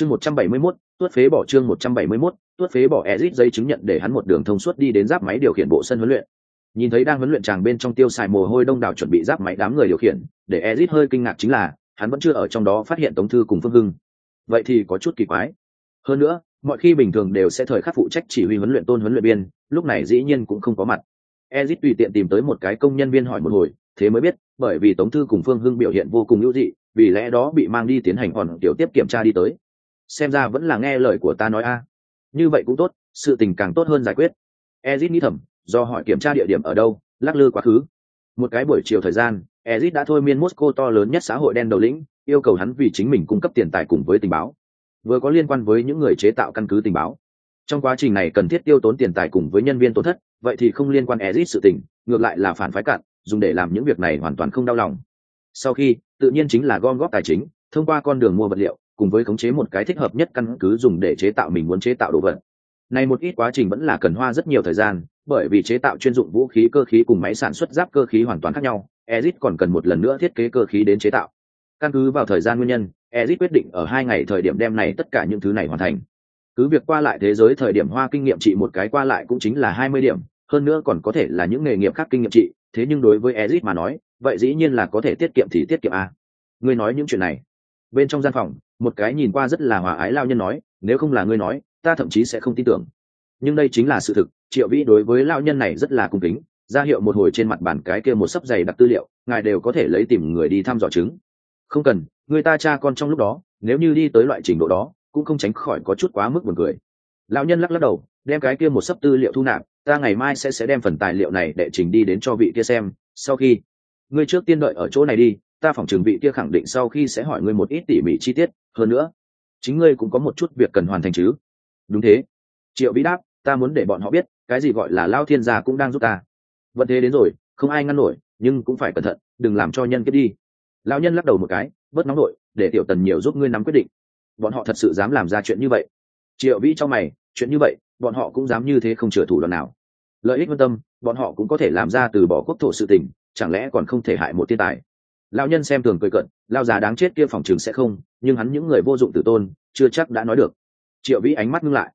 chương một trăm bảy mươi 171, tuốt phế bỏ chương một trăm bảy mươi 171, tuốt phế bỏ Ezic giấy chứng nhận để hắn một đường thông suốt đi đến giáp máy điều khiển bộ sân huấn luyện. Nhìn thấy đang huấn luyện chàng bên trong tiêu xài mồ hôi đông đảo chuẩn bị giáp máy đám người điều khiển, để Ezic hơi kinh ngạc chính là, hắn vẫn chưa ở trong đó phát hiện Tống Thư cùng Phương Hưng. Vậy thì có chút kỳ quái. Hơn nữa, mọi khi bình thường đều sẽ thời khắc phụ trách chỉ huy huấn luyện tôn huấn luyện viên, lúc này dĩ nhiên cũng không có mặt. Ezic tùy tiện tìm tới một cái công nhân viên hỏi một hồi, thế mới biết, bởi vì Tống Thư cùng Phương Hưng biểu hiện vô cùng ưu dị, vì lẽ đó bị mang đi tiến hành hòn tiểu tiếp kiểm tra đi tới. Xem ra vẫn là nghe lời của ta nói a. Như vậy cũng tốt, sự tình càng tốt hơn giải quyết. ezit nghĩ thầm, do hỏi kiểm tra địa điểm ở đâu, lắc lư quá khứ. Một cái buổi chiều thời gian, ezit đã thôi miên mosco to lớn nhất xã hội đen đầu lĩnh, yêu cầu hắn vì chính mình cung cấp tiền tài cùng với tình báo. Vừa có liên quan với những người chế tạo căn cứ tình báo. Trong quá trình này cần thiết tiêu tốn tiền tài cùng với nhân viên tổn thất, vậy thì không liên quan ezit sự tình, ngược lại là phản phái cạn, dùng để làm những việc này hoàn toàn không đau lòng. Sau khi, tự nhiên chính là gom góp tài chính, thông qua con đường mua vật liệu, cùng với khống chế một cái thích hợp nhất căn cứ dùng để chế tạo mình muốn chế tạo đồ vật. Này một ít quá trình vẫn là cần hoa rất nhiều thời gian, bởi vì chế tạo chuyên dụng vũ khí cơ khí cùng máy sản xuất giáp cơ khí hoàn toàn khác nhau, Ezic còn cần một lần nữa thiết kế cơ khí đến chế tạo. Căn cứ vào thời gian nguyên nhân, Ezic quyết định ở hai ngày thời điểm đem này tất cả những thứ này hoàn thành. Cứ việc qua lại thế giới thời điểm hoa kinh nghiệm trị một cái qua lại cũng chính là hai mươi điểm, hơn nữa còn có thể là những nghề nghiệp khác kinh nghiệm trị, thế nhưng đối với Ezic mà nói, vậy dĩ nhiên là có thể tiết kiệm thì tiết kiệm a. Ngươi nói những chuyện này. Bên trong gian phòng, một cái nhìn qua rất là hòa ái lao nhân nói, nếu không là ngươi nói, ta thậm chí sẽ không tin tưởng. Nhưng đây chính là sự thực, Triệu Vĩ đối với lao nhân này rất là cung kính, ra hiệu một hồi trên mặt bàn cái kia một sấp giày đặc tư liệu, ngài đều có thể lấy tìm người đi thăm dò chứng. Không cần, người ta cha con trong lúc đó, nếu như đi tới loại trình độ đó, cũng không tránh khỏi có chút quá mức buồn cười. Lão nhân lắc lắc đầu, đem cái kia một sấp tư liệu thu nạp, ta ngày mai sẽ sẽ đem phần tài liệu này để trình đi đến cho vị kia xem, sau khi ngươi trước tiên đợi ở chỗ này đi, ta phỏng trường vị kia khẳng định sau khi sẽ hỏi ngươi một ít tỉ mỉ chi tiết, hơn nữa, chính ngươi cũng có một chút việc cần hoàn thành chứ? Đúng thế. Triệu Vĩ đáp, ta muốn để bọn họ biết, cái gì gọi là Lao Thiên gia cũng đang giúp ta. Vấn thế đến rồi, không ai ngăn nổi, nhưng cũng phải cẩn thận, đừng làm cho nhân kết đi. Lão nhân lắc đầu một cái, bớt nóng nổi, để tiểu tần nhiều giúp ngươi nắm quyết định. Bọn họ thật sự dám làm ra chuyện như vậy. Triệu Vĩ cho mày, chuyện như vậy, bọn họ cũng dám như thế không chừa thủ đoạn nào lợi ích quan tâm bọn họ cũng có thể làm ra từ bỏ quốc thổ sự tình chẳng lẽ còn không thể hại một thiên tài lao nhân xem thường cười cận lao già đáng chết kia phòng trường sẽ không, nhưng hắn những người vô dụng tử tôn, chưa chắc đã nói được. Triệu vĩ ánh mắt ngưng lại.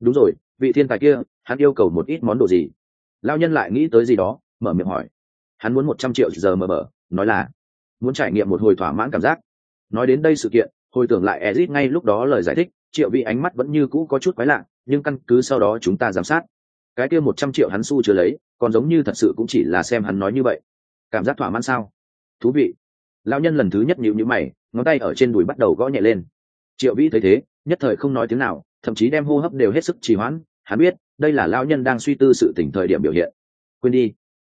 Đúng rồi, vị thiên tài kia, hắn yêu cầu một ít món đồ gì? Lao nhân lại nghĩ tới gì đó, mở miệng hỏi. Hắn muốn một trăm triệu giờ mờ mờ nói là muốn trải nghiệm một hồi thỏa mãn cảm giác. Nói đến đây sự kiện, hồi tưởng lại ezit ngay lúc đó lời giải thích, triệu vĩ ánh mắt vẫn như cũ có chút quái lạ, nhưng căn cứ sau đó chúng ta giám sát, cái kia một trăm triệu hắn su chưa lấy, còn giống như thật sự cũng chỉ là xem hắn nói như vậy. Cảm giác thỏa mãn sao? Thú vị. Lão nhân lần thứ nhất nhịu nhữ mày, ngón tay ở trên đùi bắt đầu gõ nhẹ lên. Triệu vĩ thấy thế, nhất thời không nói tiếng nào, thậm chí đem hô hấp đều hết sức trì hoãn. Hắn biết, đây là lão nhân đang suy tư sự tỉnh thời điểm biểu hiện. Quên đi.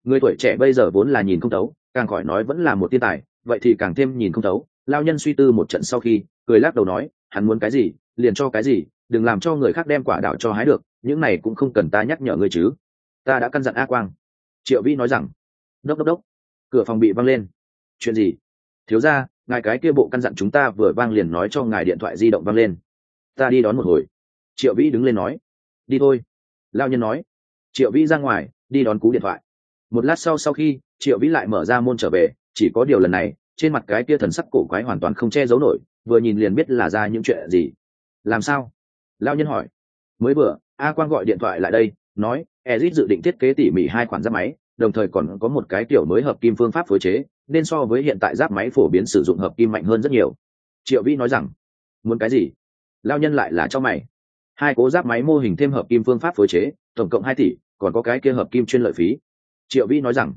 Người tuổi trẻ bây giờ vốn là nhìn không thấu, càng khỏi nói vẫn là một thiên tài, vậy thì càng thêm nhìn không thấu. Lao nhân suy tư một trận sau khi, cười lắc đầu nói, hắn muốn cái gì, liền cho cái gì, đừng làm cho người khác đem quả đảo cho hái được, những này cũng không cần ta nhắc nhở ngươi chứ. Ta đã căn dặn a quang. Triệu vĩ nói rằng. Đốc đốc đốc. Cửa phòng bị văng lên chuyện gì? Thiếu ra ngài cái kia bộ căn dặn chúng ta vừa vang liền nói cho ngài điện thoại di động vang lên. Ta đi đón một hồi. Triệu vĩ đứng lên nói. Đi thôi. Lao nhân nói. Triệu vĩ ra ngoài, đi đón cú điện thoại. Một lát sau sau khi, triệu vĩ lại mở ra môn trở về, chỉ có điều lần này, trên mặt cái kia thần sắc cổ quái hoàn toàn không che giấu nổi, vừa nhìn liền biết là ra những chuyện gì. Làm sao? Lao nhân hỏi. Mới vừa, a quang gọi điện thoại lại đây, nói, ezit dự định thiết kế tỉ mỉ hai khoản ra máy đồng thời còn có một cái kiểu mới hợp kim phương pháp phối chế, nên so với hiện tại giáp máy phổ biến sử dụng hợp kim mạnh hơn rất nhiều. Triệu vĩ nói rằng, muốn cái gì? Lao nhân lại là cho mày. Hai cố giáp máy mô hình thêm hợp kim phương pháp phối chế, tổng cộng hai tỷ, còn có cái kia hợp kim chuyên lợi phí. Triệu vĩ nói rằng,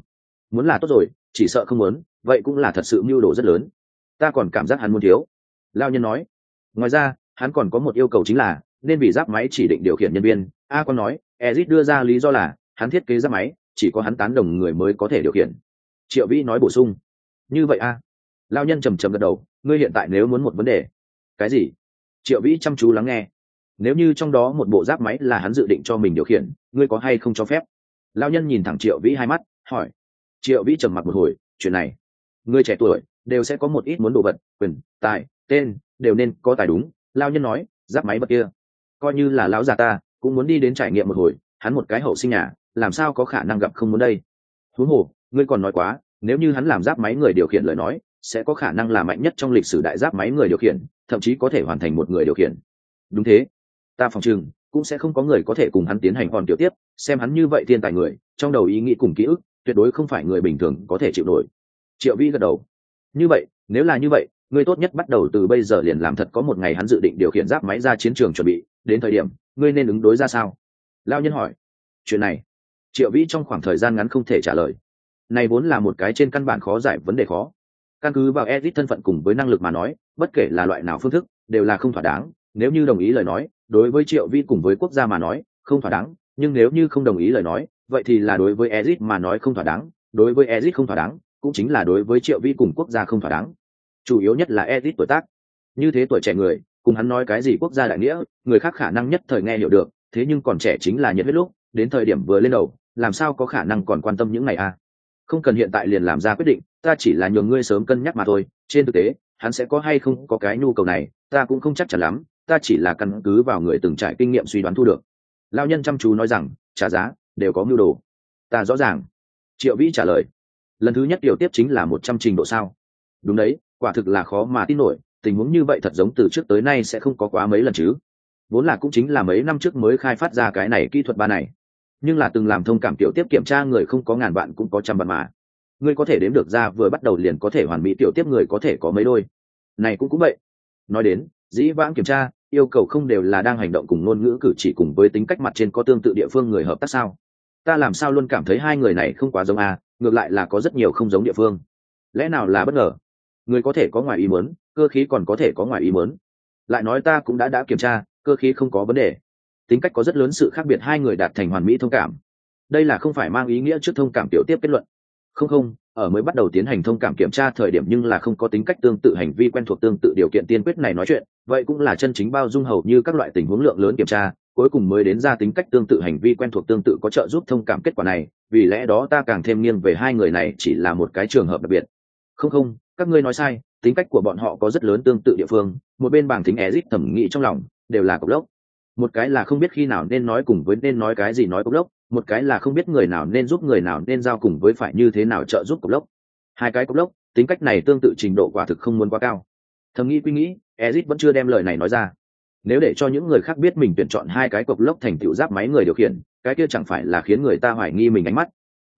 muốn là tốt rồi, chỉ sợ không muốn, vậy cũng là thật sự mưu đồ rất lớn. Ta còn cảm giác hắn muốn thiếu. Lao nhân nói, ngoài ra, hắn còn có một yêu cầu chính là, nên vì giáp máy chỉ định điều khiển nhân viên. A con nói, ezit đưa ra lý do là, hắn thiết kế giáp máy chỉ có hắn tán đồng người mới có thể điều khiển. Triệu vĩ nói bổ sung. Như vậy a? À? lao nhân trầm trầm gật đầu, ngươi hiện tại nếu muốn một vấn đề. Cái gì? Triệu vĩ chăm chú lắng nghe. Nếu như trong đó một bộ giáp máy là hắn dự định cho mình điều khiển, ngươi có hay không cho phép? Lao nhân nhìn thẳng triệu vĩ hai mắt, hỏi. Triệu vĩ trầm mặt một hồi, chuyện này. Người trẻ tuổi đều sẽ có một ít muốn đồ vật, quyền, tài, tên, đều nên có tài đúng. Lao nhân nói, giáp máy bật kia. Coi như là lão già ta, cũng muốn đi đến trải nghiệm một hồi, hắn một cái hậu sinh nhà làm sao có khả năng gặp không muốn đây? Thú hồ, ngươi còn nói quá, nếu như hắn làm giáp máy người điều khiển lời nói, sẽ có khả năng là mạnh nhất trong lịch sử đại giáp máy người điều khiển, thậm chí có thể hoàn thành một người điều khiển. Đúng thế. Ta phòng chừng cũng sẽ không có người có thể cùng hắn tiến hành hòn tiểu tiếp, xem hắn như vậy thiên tài người, trong đầu ý nghĩ cùng ký ức, tuyệt đối không phải người bình thường có thể chịu nổi. Triệu vi gật đầu. Như vậy, nếu là như vậy, ngươi tốt nhất bắt đầu từ bây giờ liền làm thật có một ngày hắn dự định điều khiển giáp máy ra chiến trường chuẩn bị, đến thời điểm, ngươi nên ứng đối ra sao? Lao nhân hỏi. Chuyện này triệu vĩ trong khoảng thời gian ngắn không thể trả lời. Này vốn là một cái trên căn bản khó giải vấn đề khó. Căn cứ vào edit thân phận cùng với năng lực mà nói, bất kể là loại nào phương thức, đều là không thỏa đáng. Nếu như đồng ý lời nói, đối với triệu vi cùng với quốc gia mà nói, không thỏa đáng. Nhưng nếu như không đồng ý lời nói, vậy thì là đối với edit mà nói không thỏa đáng. Đối với edit không thỏa đáng, cũng chính là đối với triệu vi cùng quốc gia không thỏa đáng. Chủ yếu nhất là edit tuổi tác. Như thế tuổi trẻ người, cùng hắn nói cái gì quốc gia đại nghĩa, người khác khả năng nhất thời nghe hiểu được, thế nhưng còn trẻ chính là nhiệt huyết lúc đến thời điểm vừa lên đầu, làm sao có khả năng còn quan tâm những ngày a? À? không cần hiện tại liền làm ra quyết định, ta chỉ là nhường ngươi sớm cân nhắc mà thôi, trên thực tế, hắn sẽ có hay không có cái nhu cầu này, ta cũng không chắc chắn lắm, ta chỉ là căn cứ vào người từng trải kinh nghiệm suy đoán thu được. Lao nhân chăm chú nói rằng, trả giá, đều có mưu đồ. Ta rõ ràng. Triệu vĩ trả lời. Lần thứ nhất điều tiếp chính là một trăm trình độ sao? Đúng đấy, quả thực là khó mà tin nổi, tình huống như vậy thật giống từ trước tới nay sẽ không có quá mấy lần chứ. Vốn là cũng chính là mấy năm trước mới khai phát ra cái này kỹ thuật ba này nhưng là từng làm thông cảm tiểu tiếp kiểm tra người không có ngàn vạn cũng có trăm vạn mà. Ngươi có thể đếm được ra vừa bắt đầu liền có thể hoàn mỹ tiểu tiếp người có thể có mấy đôi. Này cũng cũng vậy. Nói đến dĩ vãng kiểm tra yêu cầu không đều là đang hành động cùng ngôn ngữ cử chỉ cùng với tính cách mặt trên có tương tự địa phương người hợp tác sao? Ta làm sao luôn cảm thấy hai người này không quá giống a à, ngược lại là có rất nhiều không giống địa phương. Lẽ nào là bất ngờ? Người có thể có ngoài ý muốn cơ khí còn có thể có ngoài ý muốn. Lại nói ta cũng đã đã kiểm tra cơ khí không có vấn đề tính cách có rất lớn sự khác biệt hai người đạt thành hoàn mỹ thông cảm. Đây là không phải mang ý nghĩa trước thông cảm tiểu tiếp kết luận. Không không, ở mới bắt đầu tiến hành thông cảm kiểm tra thời điểm nhưng là không có tính cách tương tự, hành vi quen thuộc tương tự, điều kiện tiên quyết này nói chuyện, vậy cũng là chân chính bao dung hầu như các loại tình huống lượng lớn kiểm tra, cuối cùng mới đến ra tính cách tương tự, hành vi quen thuộc tương tự có trợ giúp thông cảm kết quả này, vì lẽ đó ta càng thêm nghiêng về hai người này chỉ là một cái trường hợp đặc biệt. Không không, các ngươi nói sai, tính cách của bọn họ có rất lớn tương tự địa phương, một bên bảng thính ezit thẩm nghĩ trong lòng, đều là cộc lốc một cái là không biết khi nào nên nói cùng với nên nói cái gì nói cục lốc, một cái là không biết người nào nên giúp người nào nên giao cùng với phải như thế nào trợ giúp cục lốc. Hai cái cục lốc, tính cách này tương tự trình độ quả thực không muốn quá cao. Thầm nghĩ quy nghĩ, ezit vẫn chưa đem lời này nói ra. Nếu để cho những người khác biết mình tuyển chọn hai cái cộc lốc thành tựu giáp máy người điều khiển, cái kia chẳng phải là khiến người ta hoài nghi mình ánh mắt.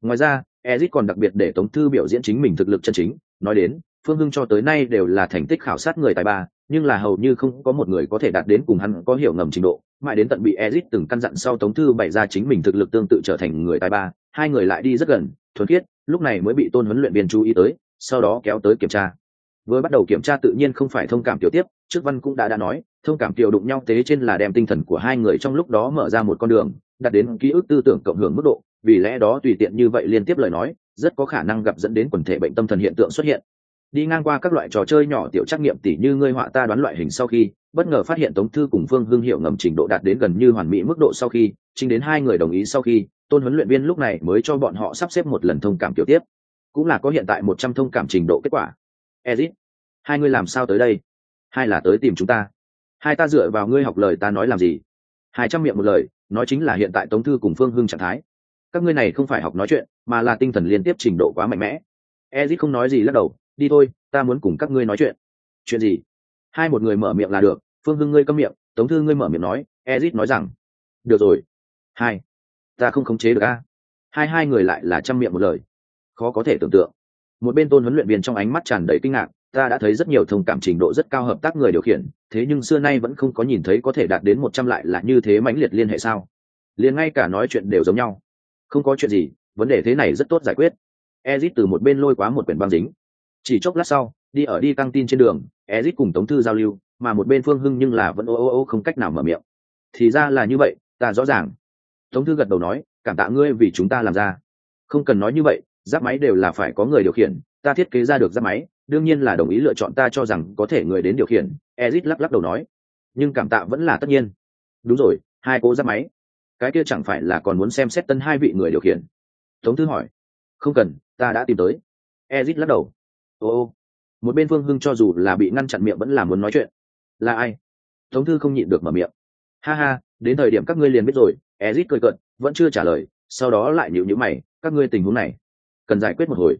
Ngoài ra, ezit còn đặc biệt để tống thư biểu diễn chính mình thực lực chân chính, nói đến, phương hưng cho tới nay đều là thành tích khảo sát người tài ba nhưng là hầu như không có một người có thể đạt đến cùng hắn có hiểu ngầm trình độ, mãi đến tận bị ezit từng căn dặn sau tống thư bày ra chính mình thực lực tương tự trở thành người tài ba, hai người lại đi rất gần, thuần khiết, lúc này mới bị tôn huấn luyện viên chú ý tới, sau đó kéo tới kiểm tra. Vừa bắt đầu kiểm tra tự nhiên không phải thông cảm tiểu tiếp, trước văn cũng đã đã nói, thông cảm tiểu đụng nhau tế trên là đem tinh thần của hai người trong lúc đó mở ra một con đường, đạt đến ký ức tư tưởng cộng hưởng mức độ, vì lẽ đó tùy tiện như vậy liên tiếp lời nói, rất có khả năng gặp dẫn đến quần thể bệnh tâm thần hiện tượng xuất hiện đi ngang qua các loại trò chơi nhỏ tiểu trắc nghiệm tỉ như ngươi họa ta đoán loại hình sau khi, bất ngờ phát hiện tống thư cùng phương hương hiệu ngầm trình độ đạt đến gần như hoàn mỹ mức độ sau khi, chính đến hai người đồng ý sau khi, tôn huấn luyện viên lúc này mới cho bọn họ sắp xếp một lần thông cảm kiểu tiếp. Cũng là có hiện tại một trăm thông cảm trình độ kết quả. Ezit, hai ngươi làm sao tới đây? Hai là tới tìm chúng ta. Hai ta dựa vào ngươi học lời ta nói làm gì? Hai trăm miệng một lời, nói chính là hiện tại tống thư cùng phương hưng trạng thái. Các ngươi này không phải học nói chuyện, mà là tinh thần liên tiếp trình độ quá mạnh mẽ. Ezit không nói gì lắc đầu đi thôi, ta muốn cùng các ngươi nói chuyện. Chuyện gì? Hai một người mở miệng là được, phương hưng ngươi câm miệng, tống thư ngươi mở miệng nói, ezit nói rằng, được rồi, hai, ta không khống chế được a. Hai hai người lại là trăm miệng một lời. Khó có thể tưởng tượng. Một bên tôn huấn luyện viên trong ánh mắt tràn đầy kinh ngạc, ta đã thấy rất nhiều thông cảm trình độ rất cao hợp tác người điều khiển, thế nhưng xưa nay vẫn không có nhìn thấy có thể đạt đến một trăm lại là như thế mãnh liệt liên hệ sao? Liền ngay cả nói chuyện đều giống nhau. Không có chuyện gì, vấn đề thế này rất tốt giải quyết. Ezit từ một bên lôi quá một quyển băng dính chỉ chốc lát sau, đi ở đi căng tin trên đường ezit cùng tống thư giao lưu, mà một bên phương hưng nhưng là vẫn ô ô ô không cách nào mở miệng. Thì ra là như vậy, ta rõ ràng. Tống thư gật đầu nói, cảm tạ ngươi vì chúng ta làm ra. Không cần nói như vậy, giáp máy đều là phải có người điều khiển, ta thiết kế ra được giáp máy, đương nhiên là đồng ý lựa chọn ta cho rằng có thể người đến điều khiển ezit lắc lắc đầu nói. Nhưng cảm tạ vẫn là tất nhiên. Đúng rồi, hai cô giáp máy. Cái kia chẳng phải là còn muốn xem xét tân hai vị người điều khiển? Tống thư hỏi. Không cần, ta đã tìm tới. Ezit lắc đầu ô ô. Một bên phương hưng cho dù là bị ngăn chặn miệng vẫn là muốn nói chuyện. Là ai? Tống thư không nhịn được mở miệng. Ha ha, đến thời điểm các ngươi liền biết rồi ezit cười cợt, vẫn chưa trả lời, sau đó lại nhịu nhữ mày, các ngươi tình huống này, cần giải quyết một hồi.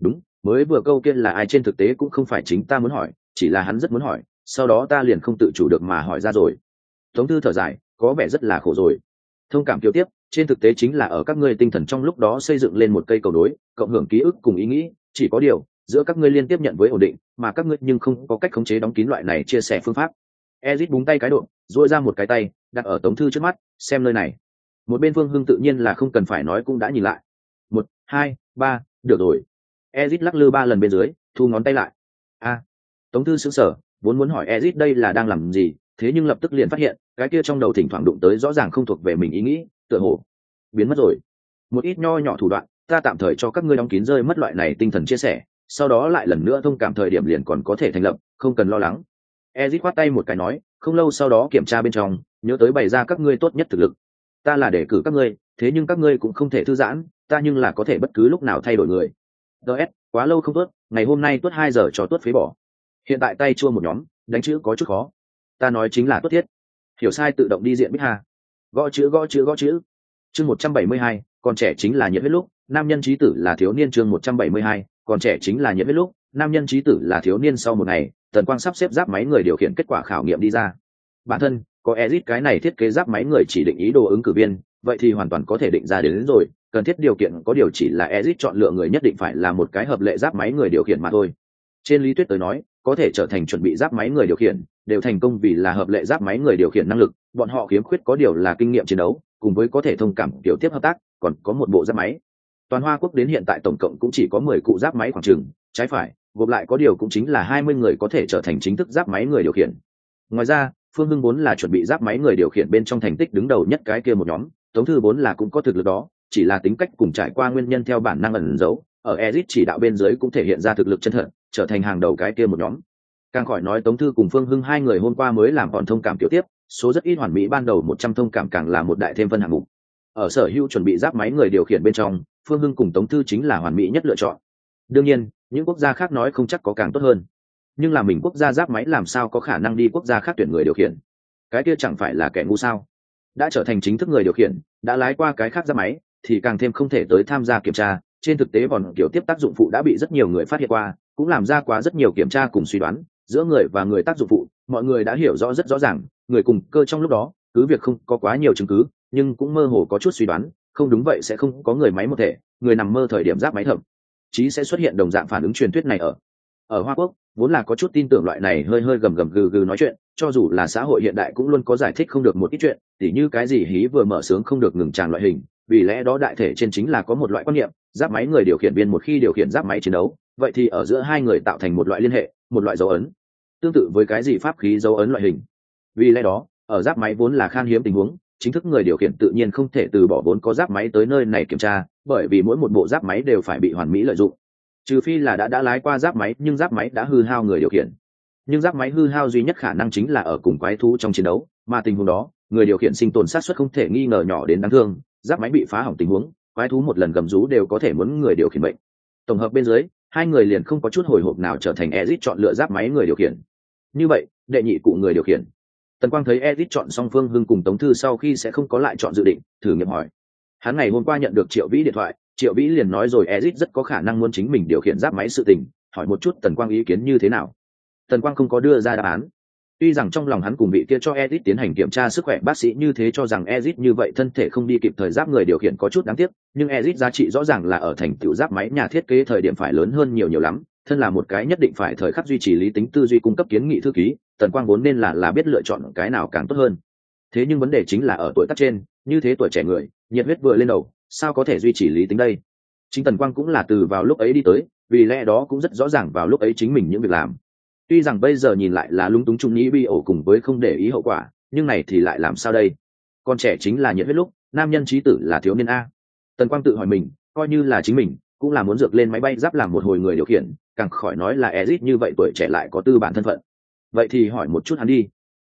Đúng, mới vừa câu kia là ai trên thực tế cũng không phải chính ta muốn hỏi, chỉ là hắn rất muốn hỏi, sau đó ta liền không tự chủ được mà hỏi ra rồi. Tống thư thở dài, có vẻ rất là khổ rồi. Thông cảm kiểu tiếp, trên thực tế chính là ở các ngươi tinh thần trong lúc đó xây dựng lên một cây cầu đối, cộng hưởng ký ức cùng ý nghĩ, chỉ có điều giữa các ngươi liên tiếp nhận với ổn định, mà các ngươi nhưng không có cách khống chế đóng kín loại này chia sẻ phương pháp. Ezit búng tay cái độ dội ra một cái tay, đặt ở tống thư trước mắt, xem nơi này. Một bên phương hưng tự nhiên là không cần phải nói cũng đã nhìn lại. Một, hai, ba, được rồi. Ezit lắc lư ba lần bên dưới, thu ngón tay lại. A. Tống thư xứng sở vốn muốn hỏi ezit đây là đang làm gì, thế nhưng lập tức liền phát hiện, cái kia trong đầu thỉnh thoảng đụng tới rõ ràng không thuộc về mình ý nghĩ, tựa hồ biến mất rồi. Một ít nho nhỏ thủ đoạn, ta tạm thời cho các ngươi đóng kín rơi mất loại này tinh thần chia sẻ sau đó lại lần nữa thông cảm thời điểm liền còn có thể thành lập, không cần lo lắng. Ezit khoát tay một cái nói, không lâu sau đó kiểm tra bên trong, nhớ tới bày ra các ngươi tốt nhất thực lực. Ta là để cử các ngươi, thế nhưng các ngươi cũng không thể thư giãn, ta nhưng là có thể bất cứ lúc nào thay đổi người. Ts quá lâu không tuốt ngày hôm nay tuất hai giờ cho tuất phế bỏ. Hiện tại tay chua một nhóm, đánh chữ có chút khó. Ta nói chính là tuất thiết. Hiểu sai tự động đi diện bích hà. Gõ chữ gõ chữ gõ chữ. Chương một trăm bảy mươi hai còn trẻ chính là nhiệt huyết lúc, nam nhân trí tử là thiếu niên chương một trăm bảy mươi hai còn trẻ chính là nhiệt huyết lúc nam nhân trí tử là thiếu niên sau một ngày tần quang sắp xếp giáp máy người điều khiển kết quả khảo nghiệm đi ra. Bản thân có exit cái này thiết kế giáp máy người chỉ định ý đồ ứng cử viên vậy thì hoàn toàn có thể định ra đến, đến rồi cần thiết điều kiện có điều chỉ là exit chọn lựa người nhất định phải là một cái hợp lệ giáp máy người điều khiển mà thôi. Trên lý thuyết tới nói có thể trở thành chuẩn bị giáp máy người điều khiển đều thành công vì là hợp lệ giáp máy người điều khiển năng lực bọn họ khiếm khuyết có điều là kinh nghiệm chiến đấu cùng với có thể thông cảm kiểu tiếp hợp tác còn có một bộ giáp máy toàn hoa quốc đến hiện tại tổng cộng cũng chỉ có mười cụ giáp máy khoảng trừng trái phải, gộp lại có điều cũng chính là hai mươi người có thể trở thành chính thức giáp máy người điều khiển. Ngoài ra, phương hưng vốn là chuẩn bị giáp máy người điều khiển bên trong thành tích đứng đầu nhất cái kia một nhóm, tống thư vốn là cũng có thực lực đó, chỉ là tính cách cùng trải qua nguyên nhân theo bản năng ẩn giấu, ở ezit chỉ đạo bên dưới cũng thể hiện ra thực lực chân thật, trở thành hàng đầu cái kia một nhóm. Càng khỏi nói tống thư cùng phương hưng hai người hôm qua mới làm bọn thông cảm tiểu tiếp, số rất ít hoàn mỹ ban đầu một trăm thông cảm càng là một đại thêm phân hạng mục. Ở sở hữu chuẩn bị giáp máy người điều khiển bên trong phương hưng cùng tống thư chính là hoàn mỹ nhất lựa chọn. Đương nhiên, những quốc gia khác nói không chắc có càng tốt hơn. Nhưng là mình quốc gia giáp máy làm sao có khả năng đi quốc gia khác tuyển người điều khiển? Cái kia chẳng phải là kẻ ngu sao? Đã trở thành chính thức người điều khiển, đã lái qua cái khác giáp máy, thì càng thêm không thể tới tham gia kiểm tra. Trên thực tế còn kiểu tiếp tác dụng phụ đã bị rất nhiều người phát hiện qua, cũng làm ra quá rất nhiều kiểm tra cùng suy đoán. Giữa người và người tác dụng phụ, mọi người đã hiểu rõ rất rõ ràng, người cùng cơ trong lúc đó, cứ việc không có quá nhiều chứng cứ, nhưng cũng mơ hồ có chút suy đoán không đúng vậy sẽ không có người máy một thể, người nằm mơ thời điểm giáp máy thẩm. Chí sẽ xuất hiện đồng dạng phản ứng truyền thuyết này ở ở hoa quốc, vốn là có chút tin tưởng loại này hơi hơi gầm gầm gừ gừ nói chuyện, cho dù là xã hội hiện đại cũng luôn có giải thích không được một ít chuyện, tỉ như cái gì hí vừa mở sướng không được ngừng tràn loại hình, vì lẽ đó đại thể trên chính là có một loại quan niệm, giáp máy người điều khiển viên một khi điều khiển giáp máy chiến đấu, vậy thì ở giữa hai người tạo thành một loại liên hệ, một loại dấu ấn, tương tự với cái gì pháp khí dấu ấn loại hình. Vì lẽ đó, ở giáp máy vốn là khan hiếm tình huống chính thức người điều khiển tự nhiên không thể từ bỏ vốn có giáp máy tới nơi này kiểm tra, bởi vì mỗi một bộ giáp máy đều phải bị hoàn mỹ lợi dụng. Trừ phi là đã đã lái qua giáp máy, nhưng giáp máy đã hư hao người điều khiển. Nhưng giáp máy hư hao duy nhất khả năng chính là ở cùng quái thú trong chiến đấu, mà tình huống đó, người điều khiển sinh tồn sát xuất không thể nghi ngờ nhỏ đến đáng thương, giáp máy bị phá hỏng tình huống, quái thú một lần gầm rú đều có thể muốn người điều khiển bệnh tổng hợp bên dưới, hai người liền không có chút hồi hộp nào trở thành ezit chọn lựa giáp máy người điều khiển. Như vậy, đệ nhị cụ người điều khiển tần quang thấy Edit chọn song phương hưng cùng tống thư sau khi sẽ không có lại chọn dự định, thử nghiệm hỏi. Hắn ngày hôm qua nhận được triệu vĩ điện thoại, triệu vĩ liền nói rồi ezit rất có khả năng muốn chính mình điều khiển giáp máy sự tình, hỏi một chút tần quang ý kiến như thế nào. Tần quang không có đưa ra đáp án. Tuy rằng trong lòng hắn cùng vị kia cho ezit tiến hành kiểm tra sức khỏe, bác sĩ như thế cho rằng ezit như vậy thân thể không đi kịp thời giáp người điều khiển có chút đáng tiếc, nhưng ezit giá trị rõ ràng là ở thành tựu giáp máy nhà thiết kế thời điểm phải lớn hơn nhiều nhiều lắm thân là một cái nhất định phải thời khắc duy trì lý tính tư duy cung cấp kiến nghị thư ký, tần quang vốn nên là là biết lựa chọn cái nào càng tốt hơn. Thế nhưng vấn đề chính là ở tuổi tác trên, như thế tuổi trẻ người, nhiệt huyết vừa lên đầu, sao có thể duy trì lý tính đây? Chính tần quang cũng là từ vào lúc ấy đi tới, vì lẽ đó cũng rất rõ ràng vào lúc ấy chính mình những việc làm. Tuy rằng bây giờ nhìn lại là lung túng trung nghĩ bi ổ cùng với không để ý hậu quả, nhưng này thì lại làm sao đây? Con trẻ chính là nhiệt huyết lúc, nam nhân trí tử là thiếu niên a. Tần quang tự hỏi mình, coi như là chính mình cũng là muốn dược lên máy bay giáp làm một hồi người điều khiển, càng khỏi nói là ezit như vậy tuổi trẻ lại có tư bản thân phận. Vậy thì hỏi một chút hắn đi.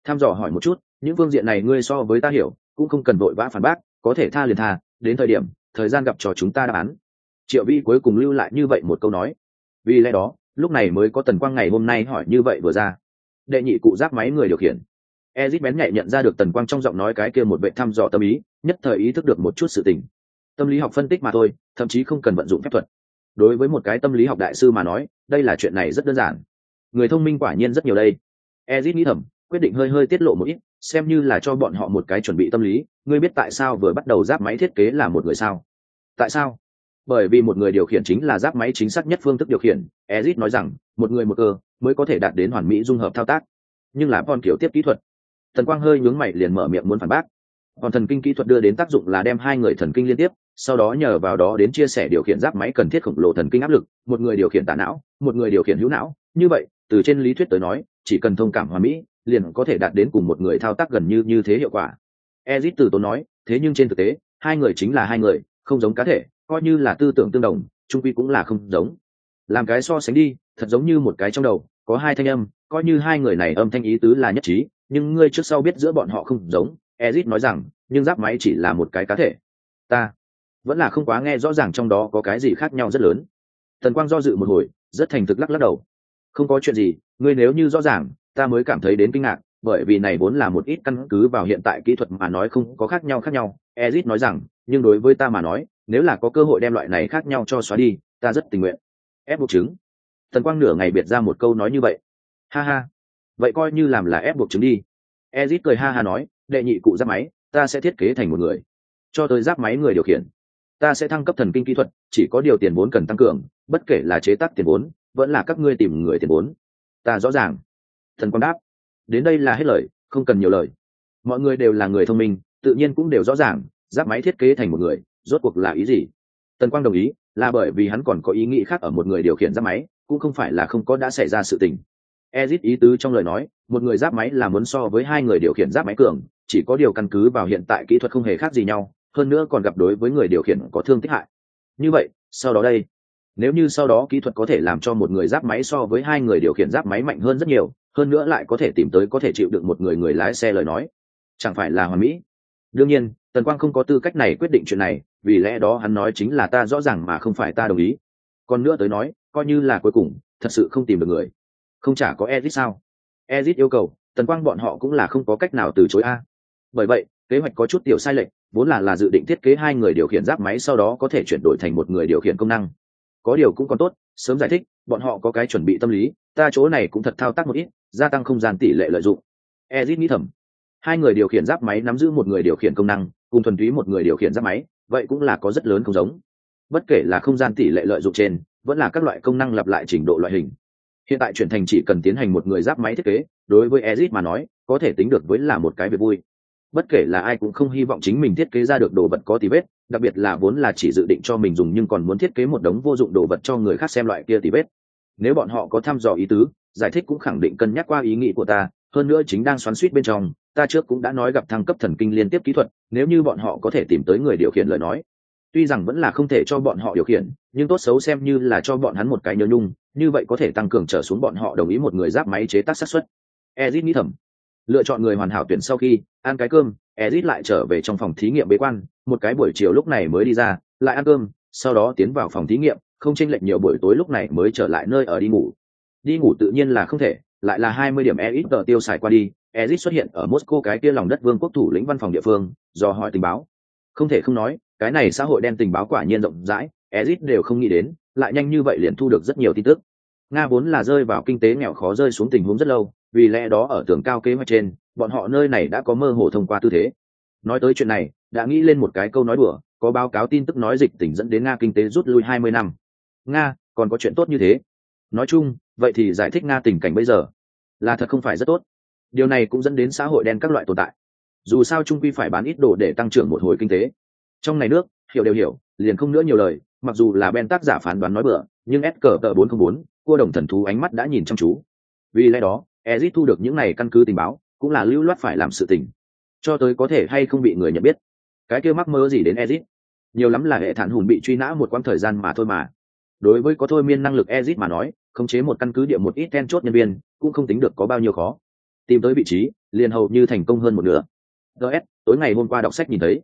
Tham dò hỏi một chút, những phương diện này ngươi so với ta hiểu, cũng không cần vội vã phản bác, có thể tha liền tha, đến thời điểm, thời gian gặp trò chúng ta đáp án. Triệu vi cuối cùng lưu lại như vậy một câu nói. Vì lẽ đó, lúc này mới có tần quang ngày hôm nay hỏi như vậy vừa ra. Đệ nhị cụ giáp máy người điều khiển. Ezit bén nhạy nhận ra được tần quang trong giọng nói cái kia một vệ thăm dò tâm ý, nhất thời ý thức được một chút sự tình tâm lý học phân tích mà thôi, thậm chí không cần vận dụng phép thuật. Đối với một cái tâm lý học đại sư mà nói, đây là chuyện này rất đơn giản. Người thông minh quả nhiên rất nhiều đây. Ezit nghĩ thầm, quyết định hơi hơi tiết lộ một ít, xem như là cho bọn họ một cái chuẩn bị tâm lý, ngươi biết tại sao vừa bắt đầu giáp máy thiết kế là một người sao? Tại sao? Bởi vì một người điều khiển chính là giáp máy chính xác nhất phương thức điều khiển, ezit nói rằng, một người một cơ, mới có thể đạt đến hoàn mỹ dung hợp thao tác. Nhưng là con kiểu tiếp kỹ thuật. Thần quang hơi nhướng mày liền mở miệng muốn phản bác. Còn thần kinh kỹ thuật đưa đến tác dụng là đem hai người thần kinh liên tiếp sau đó nhờ vào đó đến chia sẻ điều khiển giáp máy cần thiết khổng lồ thần kinh áp lực, một người điều khiển tả não, một người điều khiển hữu não. Như vậy, từ trên lý thuyết tới nói, chỉ cần thông cảm hòa mỹ, liền có thể đạt đến cùng một người thao tác gần như như thế hiệu quả. Ezit từ tốn nói, thế nhưng trên thực tế, hai người chính là hai người, không giống cá thể, coi như là tư tưởng tương đồng, trung quy cũng là không giống. Làm cái so sánh đi, thật giống như một cái trong đầu, có hai thanh âm, coi như hai người này âm thanh ý tứ là nhất trí, nhưng ngươi trước sau biết giữa bọn họ không giống. Ezit nói rằng, nhưng giáp máy chỉ là một cái cá thể. Ta vẫn là không quá nghe rõ ràng trong đó có cái gì khác nhau rất lớn. Thần quang do dự một hồi, rất thành thực lắc lắc đầu. Không có chuyện gì, ngươi nếu như rõ ràng, ta mới cảm thấy đến kinh ngạc, bởi vì này vốn là một ít căn cứ vào hiện tại kỹ thuật mà nói không có khác nhau khác nhau. Ezit nói rằng, nhưng đối với ta mà nói, nếu là có cơ hội đem loại này khác nhau cho xóa đi, ta rất tình nguyện. Ép buộc chứng thần quang nửa ngày biệt ra một câu nói như vậy. Ha ha. Vậy coi như làm là ép buộc chứng đi. Ezit cười ha ha nói, đệ nhị cụ giáp máy, ta sẽ thiết kế thành một người. Cho tới giáp máy người điều khiển ta sẽ thăng cấp thần kinh kỹ thuật, chỉ có điều tiền vốn cần tăng cường, bất kể là chế tác tiền vốn, vẫn là các ngươi tìm người tiền vốn. Ta rõ ràng. Thần quang đáp. Đến đây là hết lời, không cần nhiều lời. Mọi người đều là người thông minh, tự nhiên cũng đều rõ ràng, giáp máy thiết kế thành một người, rốt cuộc là ý gì? Tần quang đồng ý, là bởi vì hắn còn có ý nghĩ khác ở một người điều khiển giáp máy, cũng không phải là không có đã xảy ra sự tình. Ezit ý tứ trong lời nói, một người giáp máy là muốn so với hai người điều khiển giáp máy cường, chỉ có điều căn cứ vào hiện tại kỹ thuật không hề khác gì nhau hơn nữa còn gặp đối với người điều khiển có thương tích hại. Như vậy, sau đó đây, nếu như sau đó kỹ thuật có thể làm cho một người giáp máy so với hai người điều khiển giáp máy mạnh hơn rất nhiều, hơn nữa lại có thể tìm tới có thể chịu đựng một người người lái xe lời nói, chẳng phải là hoàn mỹ? Đương nhiên, tần quang không có tư cách này quyết định chuyện này, vì lẽ đó hắn nói chính là ta rõ ràng mà không phải ta đồng ý. Còn nữa tới nói, coi như là cuối cùng, thật sự không tìm được người. Không chả có ezit sao? Ezit yêu cầu, tần quang bọn họ cũng là không có cách nào từ chối a. Bởi vậy kế hoạch có chút tiểu sai lệch, vốn là là dự định thiết kế hai người điều khiển giáp máy sau đó có thể chuyển đổi thành một người điều khiển công năng. Có điều cũng còn tốt, sớm giải thích, bọn họ có cái chuẩn bị tâm lý, ta chỗ này cũng thật thao tác một ít, gia tăng không gian tỷ lệ lợi dụng. Ezit nghĩ thầm. Hai người điều khiển giáp máy nắm giữ một người điều khiển công năng, cùng thuần túy một người điều khiển giáp máy, vậy cũng là có rất lớn không giống. Bất kể là không gian tỷ lệ lợi dụng trên, vẫn là các loại công năng lặp lại trình độ loại hình. Hiện tại chuyển thành chỉ cần tiến hành một người giáp máy thiết kế, đối với ezit mà nói, có thể tính được với là một cái việc vui bất kể là ai cũng không hy vọng chính mình thiết kế ra được đồ vật có tí vết, đặc biệt là vốn là chỉ dự định cho mình dùng nhưng còn muốn thiết kế một đống vô dụng đồ vật cho người khác xem loại kia tí vết. Nếu bọn họ có thăm dò ý tứ, giải thích cũng khẳng định cân nhắc qua ý nghĩ của ta, hơn nữa chính đang xoắn suýt bên trong, ta trước cũng đã nói gặp thăng cấp thần kinh liên tiếp kỹ thuật, nếu như bọn họ có thể tìm tới người điều khiển lời nói. Tuy rằng vẫn là không thể cho bọn họ điều khiển, nhưng tốt xấu xem như là cho bọn hắn một cái nhớ nhung, như vậy có thể tăng cường trở xuống bọn họ đồng ý một người giáp máy chế tác xác suất. Ezit nghĩ thầm lựa chọn người hoàn hảo tuyển sau khi ăn cái cơm, ezit lại trở về trong phòng thí nghiệm bế quan, một cái buổi chiều lúc này mới đi ra, lại ăn cơm, sau đó tiến vào phòng thí nghiệm, không chênh lệch nhiều buổi tối lúc này mới trở lại nơi ở đi ngủ. Đi ngủ tự nhiên là không thể, lại là hai mươi điểm e ít tờ tiêu xài qua đi, ezit xuất hiện ở moscow cái kia lòng đất vương quốc thủ lĩnh văn phòng địa phương, do hỏi tình báo. Không thể không nói, cái này xã hội đen tình báo quả nhiên rộng rãi, ezit đều không nghĩ đến, lại nhanh như vậy liền thu được rất nhiều tin tức. Nga vốn là rơi vào kinh tế nghèo khó rơi xuống tình huống rất lâu vì lẽ đó ở tường cao kế hoạch trên, bọn họ nơi này đã có mơ hồ thông qua tư thế. Nói tới chuyện này, đã nghĩ lên một cái câu nói đùa, có báo cáo tin tức nói dịch tỉnh dẫn đến nga kinh tế rút lui hai mươi năm. Nga, còn có chuyện tốt như thế. Nói chung, vậy thì giải thích nga tình cảnh bây giờ, là thật không phải rất tốt. Điều này cũng dẫn đến xã hội đen các loại tồn tại. Dù sao trung quy phải bán ít đồ để tăng trưởng một hồi kinh tế. Trong này nước, hiểu đều hiểu, liền không nữa nhiều lời, mặc dù là ben tác giả phán đoán nói bừa, nhưng s cờ tờ bốn không bốn, cua đồng thần thú ánh mắt đã nhìn chăm chú. Vì lẽ đó ezit thu được những này căn cứ tình báo, cũng là lưu loát phải làm sự tình. Cho tới có thể hay không bị người nhận biết. Cái kia mắc mơ gì đến ezit? Nhiều lắm là hệ thản hùn bị truy nã một quãng thời gian mà thôi mà. Đối với có thôi miên năng lực ezit mà nói, khống chế một căn cứ địa một ít then chốt nhân viên, cũng không tính được có bao nhiêu khó. Tìm tới vị trí, liền hầu như thành công hơn một nửa. Ts tối ngày hôm qua đọc sách nhìn thấy.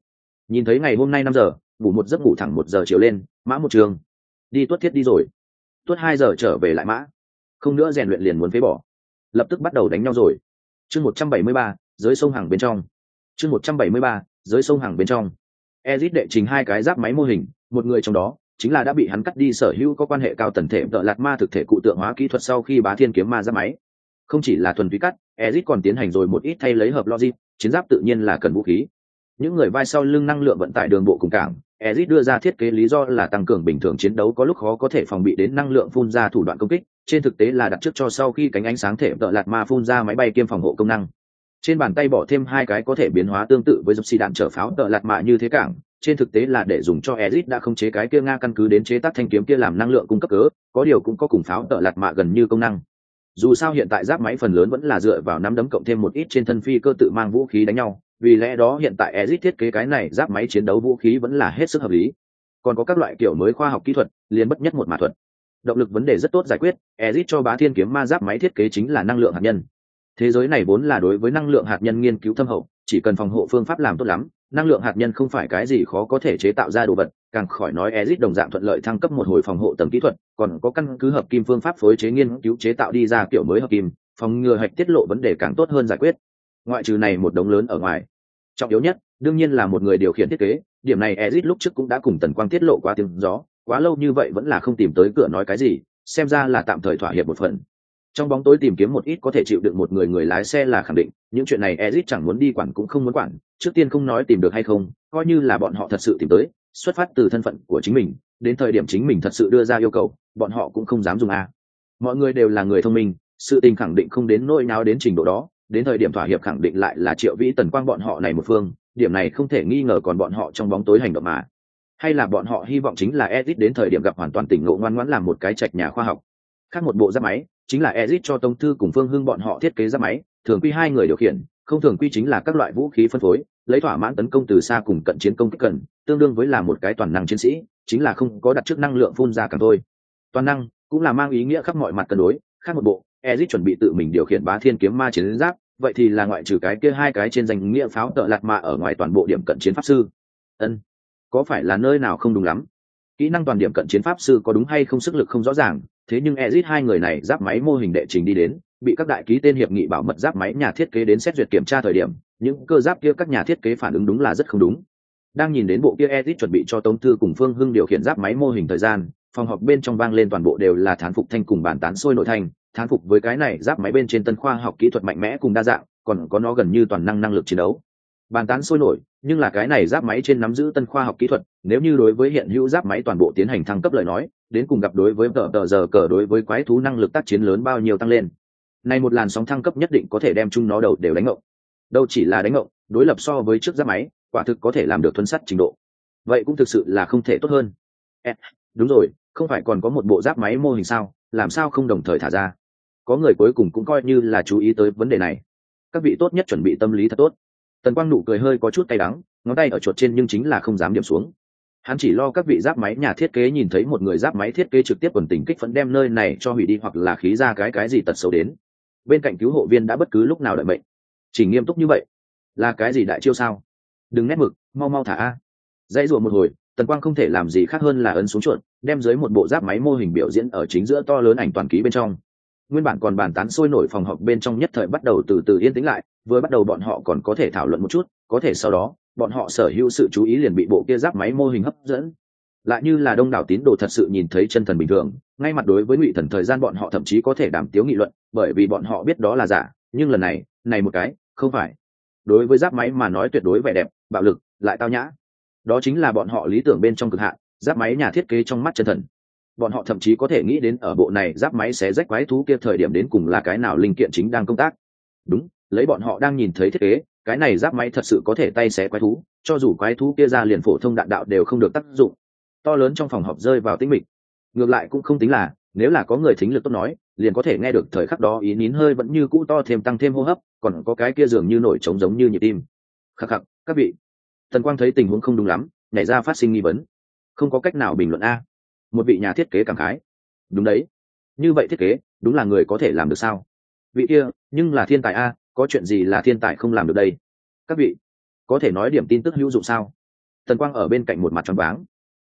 Nhìn thấy ngày hôm nay năm giờ, ngủ một giấc ngủ thẳng một giờ chiều lên, mã một trường. Đi tuất thiết đi rồi. Tuất hai giờ trở về lại mã. Không nữa rèn luyện liền muốn phế bỏ lập tức bắt đầu đánh nhau rồi. Chương một trăm bảy mươi ba dưới sông hàng bên trong. Chương một trăm bảy mươi ba dưới sông hàng bên trong. Ezit đệ trình hai cái giáp máy mô hình, một người trong đó chính là đã bị hắn cắt đi sở hữu có quan hệ cao tần thể vợ lạt ma thực thể cụ tượng hóa kỹ thuật sau khi bá thiên kiếm ma giáp máy. Không chỉ là thuần túy cắt, ezit còn tiến hành rồi một ít thay lấy hợp logic, chiến giáp tự nhiên là cần vũ khí. Những người vai sau lưng năng lượng vận tải đường bộ cùng cảng, ezit đưa ra thiết kế lý do là tăng cường bình thường chiến đấu có lúc khó có thể phòng bị đến năng lượng phun ra thủ đoạn công kích trên thực tế là đặt trước cho sau khi cánh ánh sáng thể tợ lạt ma phun ra máy bay kiêm phòng hộ công năng. Trên bàn tay bỏ thêm hai cái có thể biến hóa tương tự với dập xì đạn chở pháo tợ lạt mạ như thế cảng. Trên thực tế là để dùng cho Ezic đã không chế cái kia nga căn cứ đến chế tác thanh kiếm kia làm năng lượng cung cấp cớ, có điều cũng có cùng pháo tợ lạt mạ gần như công năng. Dù sao hiện tại giáp máy phần lớn vẫn là dựa vào nắm đấm cộng thêm một ít trên thân phi cơ tự mang vũ khí đánh nhau, vì lẽ đó hiện tại Ezic thiết kế cái này giáp máy chiến đấu vũ khí vẫn là hết sức hợp lý. Còn có các loại kiểu mới khoa học kỹ thuật, liền bất nhất một mã thuật động lực vấn đề rất tốt giải quyết, ezit cho bá thiên kiếm ma giáp máy thiết kế chính là năng lượng hạt nhân. Thế giới này vốn là đối với năng lượng hạt nhân nghiên cứu thâm hậu, chỉ cần phòng hộ phương pháp làm tốt lắm, năng lượng hạt nhân không phải cái gì khó có thể chế tạo ra đồ vật, càng khỏi nói ezit đồng dạng thuận lợi thăng cấp một hồi phòng hộ tầng kỹ thuật, còn có căn cứ hợp kim phương pháp phối chế nghiên cứu chế tạo đi ra kiểu mới hợp kim, phòng ngừa hạch tiết lộ vấn đề càng tốt hơn giải quyết. Ngoại trừ này một đống lớn ở ngoài, trọng yếu nhất, đương nhiên là một người điều khiển thiết kế, điểm này ezit lúc trước cũng đã cùng tần quang tiết lộ qua tiếng gió quá lâu như vậy vẫn là không tìm tới cửa nói cái gì, xem ra là tạm thời thỏa hiệp một phần. Trong bóng tối tìm kiếm một ít có thể chịu được một người người lái xe là khẳng định, những chuyện này ezit chẳng muốn đi quản cũng không muốn quản, trước tiên không nói tìm được hay không, coi như là bọn họ thật sự tìm tới, xuất phát từ thân phận của chính mình, đến thời điểm chính mình thật sự đưa ra yêu cầu, bọn họ cũng không dám dùng a. Mọi người đều là người thông minh, sự tình khẳng định không đến nỗi nào đến trình độ đó, đến thời điểm thỏa hiệp khẳng định lại là triệu vĩ tần quang bọn họ này một phương, điểm này không thể nghi ngờ còn bọn họ trong bóng tối hành động mà hay là bọn họ hy vọng chính là Ezic đến thời điểm gặp hoàn toàn tỉnh ngộ ngoan ngoãn làm một cái trạch nhà khoa học khác một bộ giáp máy chính là Ezic cho Tông Thư cùng Phương Hưng bọn họ thiết kế giáp máy, thường quy hai người điều khiển, không thường quy chính là các loại vũ khí phân phối, lấy thỏa mãn tấn công từ xa cùng cận chiến công kích cần, tương đương với là một cái toàn năng chiến sĩ, chính là không có đặt trước năng lượng phun ra càng thôi. Toàn năng cũng là mang ý nghĩa khắp mọi mặt cân đối, khác một bộ, Ezic chuẩn bị tự mình điều khiển bá thiên kiếm ma chiến giáp, vậy thì là ngoại trừ cái kia hai cái trên danh nghĩa pháo tợ lạt mà ở ngoài toàn bộ điểm cận chiến pháp sư. Ân, có phải là nơi nào không đúng lắm? Kỹ năng toàn điểm cận chiến pháp sư có đúng hay không sức lực không rõ ràng, thế nhưng Ezic hai người này giáp máy mô hình đệ trình đi đến, bị các đại ký tên hiệp nghị bảo mật giáp máy nhà thiết kế đến xét duyệt kiểm tra thời điểm, những cơ giáp kia các nhà thiết kế phản ứng đúng là rất không đúng. Đang nhìn đến bộ kia Ezic chuẩn bị cho Tống Thư cùng Phương Hưng điều khiển giáp máy mô hình thời gian, phòng họp bên trong vang lên toàn bộ đều là thán phục thanh cùng bản tán sôi nội thành, thán phục với cái này giáp máy bên trên tân khoa học kỹ thuật mạnh mẽ cùng đa dạng, còn có nó gần như toàn năng năng lực chiến đấu. Bàn tán sôi nổi, nhưng là cái này giáp máy trên nắm giữ tân khoa học kỹ thuật, nếu như đối với hiện hữu giáp máy toàn bộ tiến hành thăng cấp lời nói, đến cùng gặp đối với tờ tờ giờ cờ đối với quái thú năng lực tác chiến lớn bao nhiêu tăng lên. Này một làn sóng thăng cấp nhất định có thể đem chung nó đầu đều đánh ngộng. Đâu chỉ là đánh ngộng đối lập so với trước giáp máy quả thực có thể làm được thuần sắt trình độ. Vậy cũng thực sự là không thể tốt hơn. À, đúng rồi không phải còn có một bộ giáp máy mô hình sao làm sao không đồng thời thả ra? Có người cuối cùng cũng coi như là chú ý tới vấn đề này. Các vị tốt nhất chuẩn bị tâm lý thật tốt tần quang nụ cười hơi có chút cay đắng, ngón tay ở chuột trên nhưng chính là không dám điểm xuống. Hắn chỉ lo các vị giáp máy nhà thiết kế nhìn thấy một người giáp máy thiết kế trực tiếp quần tình kích phấn đem nơi này cho hủy đi hoặc là khí ra cái cái gì tật xấu đến. Bên cạnh cứu hộ viên đã bất cứ lúc nào đợi mệnh. Chỉ nghiêm túc như vậy? Là cái gì đại chiêu sao? Đừng nét mực, mau mau thả a. Dãy rùa một hồi, tần quang không thể làm gì khác hơn là ấn xuống chuột, đem dưới một bộ giáp máy mô hình biểu diễn ở chính giữa to lớn ảnh toàn ký bên trong. Nguyên bản còn bàn tán sôi nổi phòng họp bên trong nhất thời bắt đầu từ từ yên tĩnh lại vừa bắt đầu bọn họ còn có thể thảo luận một chút, có thể sau đó, bọn họ sở hữu sự chú ý liền bị bộ kia giáp máy mô hình hấp dẫn. Lại như là đông đảo tín đồ thật sự nhìn thấy chân thần bình thường, ngay mặt đối với ngụy thần thời gian bọn họ thậm chí có thể đảm tiếu nghị luận, bởi vì bọn họ biết đó là giả, nhưng lần này này một cái, không phải. Đối với giáp máy mà nói tuyệt đối vẻ đẹp, bạo lực, lại tao nhã. Đó chính là bọn họ lý tưởng bên trong cực hạn, giáp máy nhà thiết kế trong mắt chân thần. Bọn họ thậm chí có thể nghĩ đến ở bộ này giáp máy sẽ rách quái thú kia thời điểm đến cùng là cái nào linh kiện chính đang công tác. Đúng lấy bọn họ đang nhìn thấy thiết kế, cái này giáp máy thật sự có thể tay xé quái thú, cho dù quái thú kia ra liền phổ thông đạn đạo đều không được tác dụng. To lớn trong phòng họp rơi vào tĩnh mịch. Ngược lại cũng không tính là, nếu là có người thính lực tốt nói, liền có thể nghe được thời khắc đó ý nín hơi vẫn như cũ to thêm tăng thêm hô hấp, còn có cái kia dường như nổi trống giống như nhịp tim. Khắc khắc, các vị. Tần quang thấy tình huống không đúng lắm, nhảy ra phát sinh nghi vấn. Không có cách nào bình luận a. Một vị nhà thiết kế cảm khái. Đúng đấy. Như vậy thiết kế, đúng là người có thể làm được sao? Vị kia, nhưng là thiên tài a có chuyện gì là thiên tài không làm được đây? Các vị, có thể nói điểm tin tức hữu dụng sao? Tần quang ở bên cạnh một mặt tròn váng.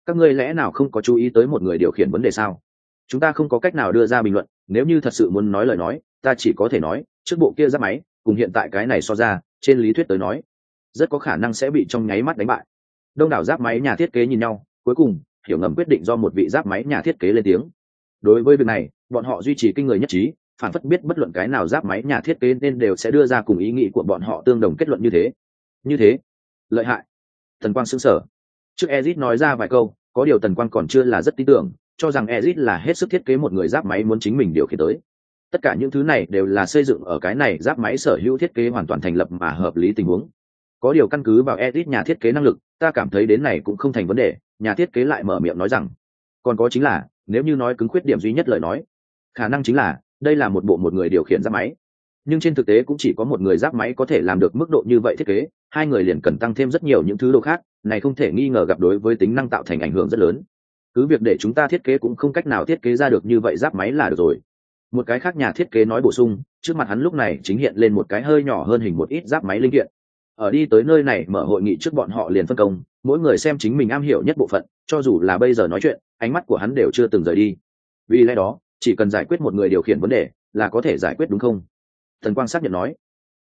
Các ngươi lẽ nào không có chú ý tới một người điều khiển vấn đề sao? Chúng ta không có cách nào đưa ra bình luận, nếu như thật sự muốn nói lời nói, ta chỉ có thể nói, trước bộ kia giáp máy, cùng hiện tại cái này so ra, trên lý thuyết tới nói, rất có khả năng sẽ bị trong nháy mắt đánh bại. Đông đảo giáp máy nhà thiết kế nhìn nhau, cuối cùng, hiểu ngầm quyết định do một vị giáp máy nhà thiết kế lên tiếng. Đối với việc này, bọn họ duy trì kinh người nhất trí phản phất biết bất luận cái nào giáp máy, nhà thiết kế nên đều sẽ đưa ra cùng ý nghĩ của bọn họ tương đồng kết luận như thế. Như thế, lợi hại. Thần quang xứng sở trước ezit nói ra vài câu, có điều tần quang còn chưa là rất tin tưởng, cho rằng ezit là hết sức thiết kế một người giáp máy muốn chính mình điều khiển tới. Tất cả những thứ này đều là xây dựng ở cái này giáp máy sở hữu thiết kế hoàn toàn thành lập mà hợp lý tình huống. Có điều căn cứ vào ezit nhà thiết kế năng lực, ta cảm thấy đến này cũng không thành vấn đề, nhà thiết kế lại mở miệng nói rằng. Còn có chính là, nếu như nói cứng khuyết điểm duy nhất lời nói, khả năng chính là đây là một bộ một người điều khiển giáp máy. Nhưng trên thực tế cũng chỉ có một người giáp máy có thể làm được mức độ như vậy thiết kế, hai người liền cần tăng thêm rất nhiều những thứ đồ khác, này không thể nghi ngờ gặp đối với tính năng tạo thành ảnh hưởng rất lớn. Cứ việc để chúng ta thiết kế cũng không cách nào thiết kế ra được như vậy giáp máy là được rồi. Một cái khác nhà thiết kế nói bổ sung, trước mặt hắn lúc này chính hiện lên một cái hơi nhỏ hơn hình một ít giáp máy linh kiện. Ở đi tới nơi này mở hội nghị trước bọn họ liền phân công, mỗi người xem chính mình am hiểu nhất bộ phận, cho dù là bây giờ nói chuyện, ánh mắt của hắn đều chưa từng rời đi. Vì lẽ đó chỉ cần giải quyết một người điều khiển vấn đề là có thể giải quyết đúng không? Thần quang xác nhận nói.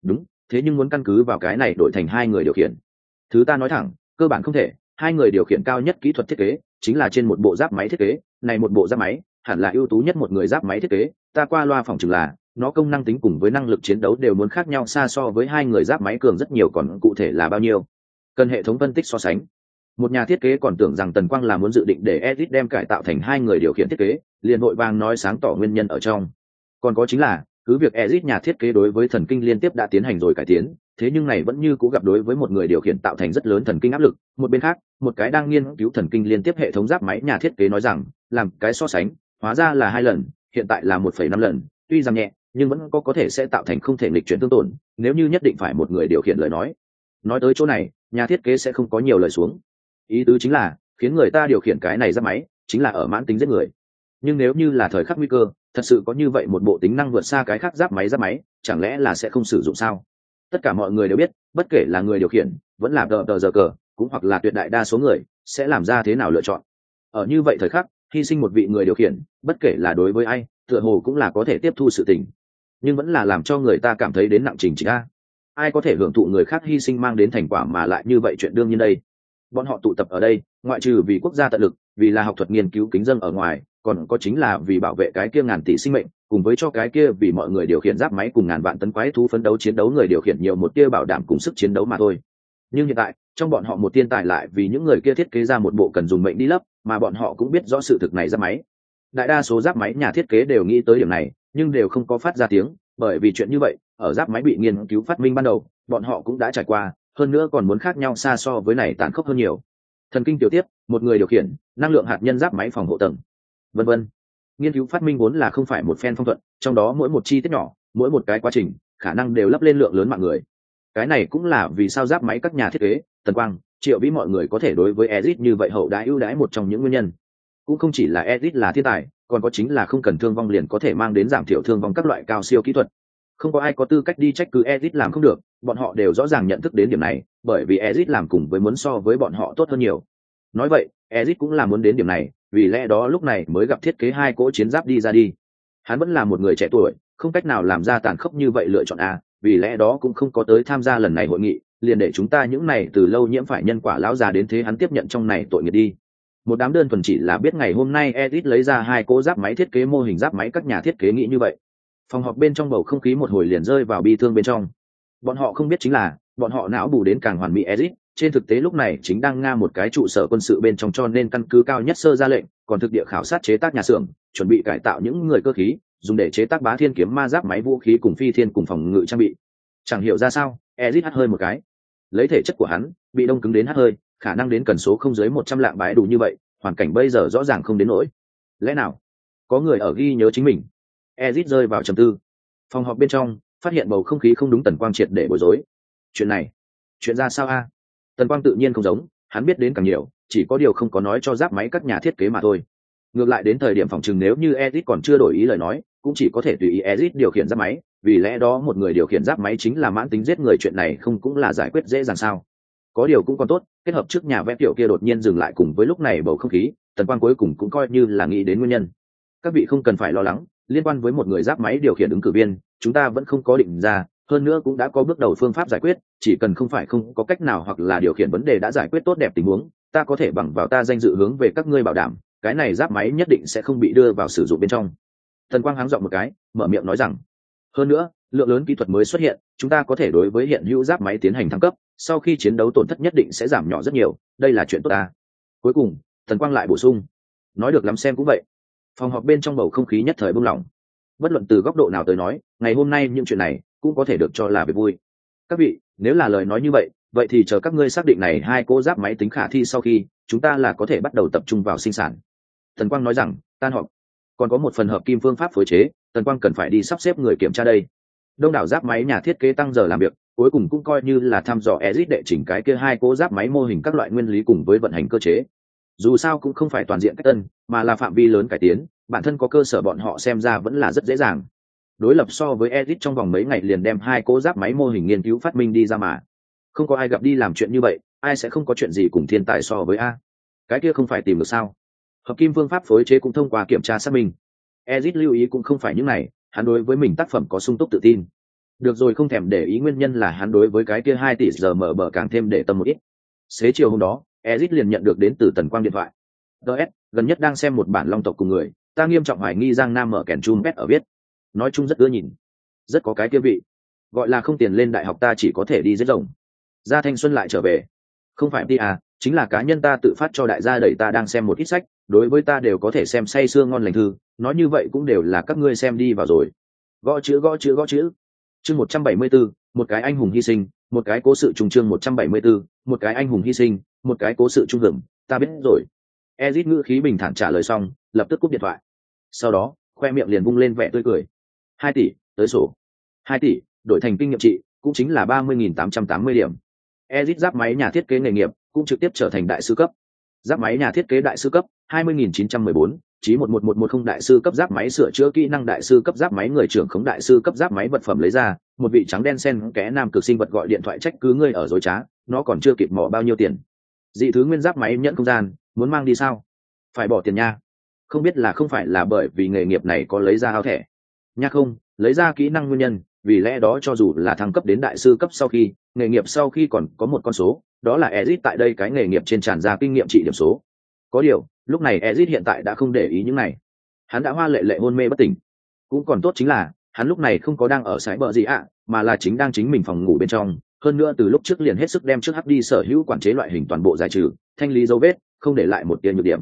Đúng, thế nhưng muốn căn cứ vào cái này đổi thành hai người điều khiển. Thứ ta nói thẳng, cơ bản không thể, hai người điều khiển cao nhất kỹ thuật thiết kế chính là trên một bộ giáp máy thiết kế, này một bộ giáp máy hẳn là ưu tú nhất một người giáp máy thiết kế, ta qua loa phòng chừng là, nó công năng tính cùng với năng lực chiến đấu đều muốn khác nhau xa so với hai người giáp máy cường rất nhiều còn cụ thể là bao nhiêu. Cần hệ thống phân tích so sánh một nhà thiết kế còn tưởng rằng tần quang là muốn dự định để edit đem cải tạo thành hai người điều khiển thiết kế, liền hội vàng nói sáng tỏ nguyên nhân ở trong. Còn có chính là, cứ việc edit nhà thiết kế đối với thần kinh liên tiếp đã tiến hành rồi cải tiến, thế nhưng này vẫn như cũ gặp đối với một người điều khiển tạo thành rất lớn thần kinh áp lực. Một bên khác, một cái đang nghiên cứu thần kinh liên tiếp hệ thống giáp máy nhà thiết kế nói rằng, làm cái so sánh, hóa ra là hai lần, hiện tại là một phẩy năm lần, tuy rằng nhẹ, nhưng vẫn có có thể sẽ tạo thành không thể nghịch chuyển tương tổn, nếu như nhất định phải một người điều khiển lời nói. Nói tới chỗ này, nhà thiết kế sẽ không có nhiều lời xuống ý tứ chính là, khiến người ta điều khiển cái này ra máy, chính là ở mãn tính giết người. Nhưng nếu như là thời khắc nguy cơ, thật sự có như vậy một bộ tính năng vượt xa cái khác giáp máy giáp máy, chẳng lẽ là sẽ không sử dụng sao? Tất cả mọi người đều biết, bất kể là người điều khiển, vẫn là tờ tờ giờ cờ, cũng hoặc là tuyệt đại đa số người, sẽ làm ra thế nào lựa chọn. Ở như vậy thời khắc, hy sinh một vị người điều khiển, bất kể là đối với ai, tựa hồ cũng là có thể tiếp thu sự tình. Nhưng vẫn là làm cho người ta cảm thấy đến nặng trình chỉ a. Ai có thể hưởng thụ người khác hy sinh mang đến thành quả mà lại như vậy chuyện đương nhiên đây? Bọn họ tụ tập ở đây, ngoại trừ vì quốc gia tận lực, vì là học thuật nghiên cứu kính dân ở ngoài, còn có chính là vì bảo vệ cái kia ngàn tỷ sinh mệnh, cùng với cho cái kia vì mọi người điều khiển giáp máy cùng ngàn vạn tấn quái thú phấn đấu chiến đấu người điều khiển nhiều một tia bảo đảm cùng sức chiến đấu mà thôi. Nhưng hiện tại, trong bọn họ một tiên tài lại vì những người kia thiết kế ra một bộ cần dùng mệnh đi lấp, mà bọn họ cũng biết rõ sự thực này ra máy. Đại đa số giáp máy nhà thiết kế đều nghĩ tới điểm này, nhưng đều không có phát ra tiếng, bởi vì chuyện như vậy, ở giáp máy bị nghiên cứu phát minh ban đầu, bọn họ cũng đã trải qua hơn nữa còn muốn khác nhau xa so với này tàn khốc hơn nhiều. Thần kinh tiểu tiếp, một người điều khiển, năng lượng hạt nhân giáp máy phòng hộ tầng. Vân vân. Nghiên cứu phát minh vốn là không phải một phen phong thuận, trong đó mỗi một chi tiết nhỏ, mỗi một cái quá trình, khả năng đều lấp lên lượng lớn mạng người. Cái này cũng là vì sao giáp máy các nhà thiết kế, tần quang, triệu vĩ mọi người có thể đối với ezit như vậy hậu đã ưu đãi một trong những nguyên nhân. Cũng không chỉ là ezit là thiên tài, còn có chính là không cần thương vong liền có thể mang đến giảm thiểu thương vong các loại cao siêu kỹ thuật không có ai có tư cách đi trách cứ Ezic làm không được, bọn họ đều rõ ràng nhận thức đến điểm này, bởi vì Ezic làm cùng với muốn so với bọn họ tốt hơn nhiều. Nói vậy Ezic cũng là muốn đến điểm này, vì lẽ đó lúc này mới gặp thiết kế hai cỗ chiến giáp đi ra đi. Hắn vẫn là một người trẻ tuổi, không cách nào làm ra tàn khốc như vậy lựa chọn a, vì lẽ đó cũng không có tới tham gia lần này hội nghị, liền để chúng ta những này từ lâu nhiễm phải nhân quả lão già đến thế hắn tiếp nhận trong này tội nghiệp đi. Một đám đơn thuần chỉ là biết ngày hôm nay Ezic lấy ra hai cỗ giáp máy thiết kế mô hình giáp máy các nhà thiết kế nghĩ như vậy phòng họp bên trong bầu không khí một hồi liền rơi vào bi thương bên trong. Bọn họ không biết chính là, bọn họ não bù đến càng hoàn mỹ ezit trên thực tế lúc này chính đang nga một cái trụ sở quân sự bên trong cho nên căn cứ cao nhất sơ ra lệnh, còn thực địa khảo sát chế tác nhà xưởng, chuẩn bị cải tạo những người cơ khí, dùng để chế tác bá thiên kiếm ma giáp máy vũ khí cùng phi thiên cùng phòng ngự trang bị. Chẳng hiểu ra sao ezit hắt hơi một cái. Lấy thể chất của hắn, bị đông cứng đến hắt hơi, khả năng đến cần số không dưới một trăm lạng bãi đủ như vậy, hoàn cảnh bây giờ rõ ràng không đến nỗi. Lẽ nào, có người ở ghi nhớ chính mình? Ezit rơi vào trầm tư. Phòng họp bên trong, phát hiện bầu không khí không đúng tần quang triệt để bối rối. Chuyện này, chuyện ra sao a? Tần quang tự nhiên không giống, hắn biết đến càng nhiều, chỉ có điều không có nói cho giáp máy các nhà thiết kế mà thôi. Ngược lại đến thời điểm phòng chừng nếu như ezit còn chưa đổi ý lời nói, cũng chỉ có thể tùy ý ezit điều khiển giáp máy, vì lẽ đó một người điều khiển giáp máy chính là mãn tính giết người chuyện này không cũng là giải quyết dễ dàng sao? Có điều cũng còn tốt, kết hợp trước nhà vẽ tiểu kia đột nhiên dừng lại cùng với lúc này bầu không khí, tần quang cuối cùng cũng coi như là nghĩ đến nguyên nhân. Các vị không cần phải lo lắng liên quan với một người giáp máy điều khiển ứng cử viên, chúng ta vẫn không có định ra, hơn nữa cũng đã có bước đầu phương pháp giải quyết, chỉ cần không phải không có cách nào hoặc là điều khiển vấn đề đã giải quyết tốt đẹp tình huống, ta có thể bằng vào ta danh dự hướng về các ngươi bảo đảm, cái này giáp máy nhất định sẽ không bị đưa vào sử dụng bên trong. Thần quang háng dọn một cái, mở miệng nói rằng, hơn nữa, lượng lớn kỹ thuật mới xuất hiện, chúng ta có thể đối với hiện hữu giáp máy tiến hành thăng cấp, sau khi chiến đấu tổn thất nhất định sẽ giảm nhỏ rất nhiều, đây là chuyện tốt ta. Cuối cùng, thần quang lại bổ sung, nói được lắm xem cũng vậy phòng họp bên trong bầu không khí nhất thời buông lỏng. Bất luận từ góc độ nào tới nói, ngày hôm nay những chuyện này cũng có thể được cho là việc vui. Các vị, nếu là lời nói như vậy vậy thì chờ các ngươi xác định này hai cô giáp máy tính khả thi sau khi, chúng ta là có thể bắt đầu tập trung vào sinh sản. Thần quang nói rằng, tan họp. Còn có một phần hợp kim phương pháp phối chế tần quang cần phải đi sắp xếp người kiểm tra đây. Đông đảo giáp máy nhà thiết kế tăng giờ làm việc, cuối cùng cũng coi như là thăm dò exit đệ chỉnh cái kia hai cố giáp máy mô hình các loại nguyên lý cùng với vận hành cơ chế dù sao cũng không phải toàn diện cách tân, mà là phạm vi lớn cải tiến, bản thân có cơ sở bọn họ xem ra vẫn là rất dễ dàng. Đối lập so với edit trong vòng mấy ngày liền đem hai cố giáp máy mô hình nghiên cứu phát minh đi ra mà. Không có ai gặp đi làm chuyện như vậy, ai sẽ không có chuyện gì cùng thiên tài so với a. Cái kia không phải tìm được sao? Hợp kim phương pháp phối chế cũng thông qua kiểm tra xác minh. Ezit lưu ý cũng không phải những này, hắn đối với mình tác phẩm có sung túc tự tin. Được rồi không thèm để ý nguyên nhân là hắn đối với cái kia hai tỷ giờ mở bờ càng thêm để tâm một ít. Xế chiều hôm đó ezit liền nhận được đến từ tần quang điện thoại. Ts gần nhất đang xem một bản long tộc cùng người, ta nghiêm trọng hoài nghi giang nam mở kèn chun pet ở viết. Nói chung rất ưa nhìn. Rất có cái kia vị. Gọi là không tiền lên đại học ta chỉ có thể đi giết rồng. Gia thanh xuân lại trở về. Không phải đi à chính là cá nhân ta tự phát cho đại gia đẩy ta đang xem một ít sách, đối với ta đều có thể xem say sưa ngon lành thư, nói như vậy cũng đều là các ngươi xem đi vào rồi. Gõ chữ gõ chữ gõ chữ. Chương một trăm bảy mươi bốn một cái anh hùng hy sinh, một cái cố sự trùng chương một trăm bảy mươi bốn một cái anh hùng hy sinh một cái cố sự trung hưởng ta biết rồi. Ezit ngữ khí bình thản trả lời xong lập tức cúp điện thoại. Sau đó khoe miệng liền vung lên vẻ tươi cười. Hai tỷ tới sổ. Hai tỷ đổi thành kinh nghiệm trị cũng chính là ba mươi nghìn tám trăm tám mươi điểm. Ezit giáp máy nhà thiết kế nghề nghiệp cũng trực tiếp trở thành đại sư cấp. Giáp máy nhà thiết kế đại sư cấp 20.914, chí 11110 đại sư cấp giáp máy sửa chữa kỹ năng đại sư cấp giáp máy người trưởng khống đại sư cấp giáp máy vật phẩm lấy ra một vị trắng đen sen kẽ nam cực sinh vật gọi điện thoại trách cứ ngươi ở dối trá nó còn chưa kịp mỏ bao nhiêu tiền dị thứ nguyên giáp máy nhận không gian muốn mang đi sao phải bỏ tiền nha không biết là không phải là bởi vì nghề nghiệp này có lấy ra hao thẻ nha không lấy ra kỹ năng nguyên nhân vì lẽ đó cho dù là thăng cấp đến đại sư cấp sau khi nghề nghiệp sau khi còn có một con số đó là Ezit tại đây cái nghề nghiệp trên tràn ra kinh nghiệm trị điểm số. Có điều, lúc này Ezit hiện tại đã không để ý những này. Hắn đã hoa lệ lệ hôn mê bất tỉnh. Cũng còn tốt chính là, hắn lúc này không có đang ở sải bờ gì ạ, mà là chính đang chính mình phòng ngủ bên trong. Hơn nữa từ lúc trước liền hết sức đem trước hắc đi sở hữu quản chế loại hình toàn bộ giải trừ, thanh lý dấu vết, không để lại một tiền nhược điểm.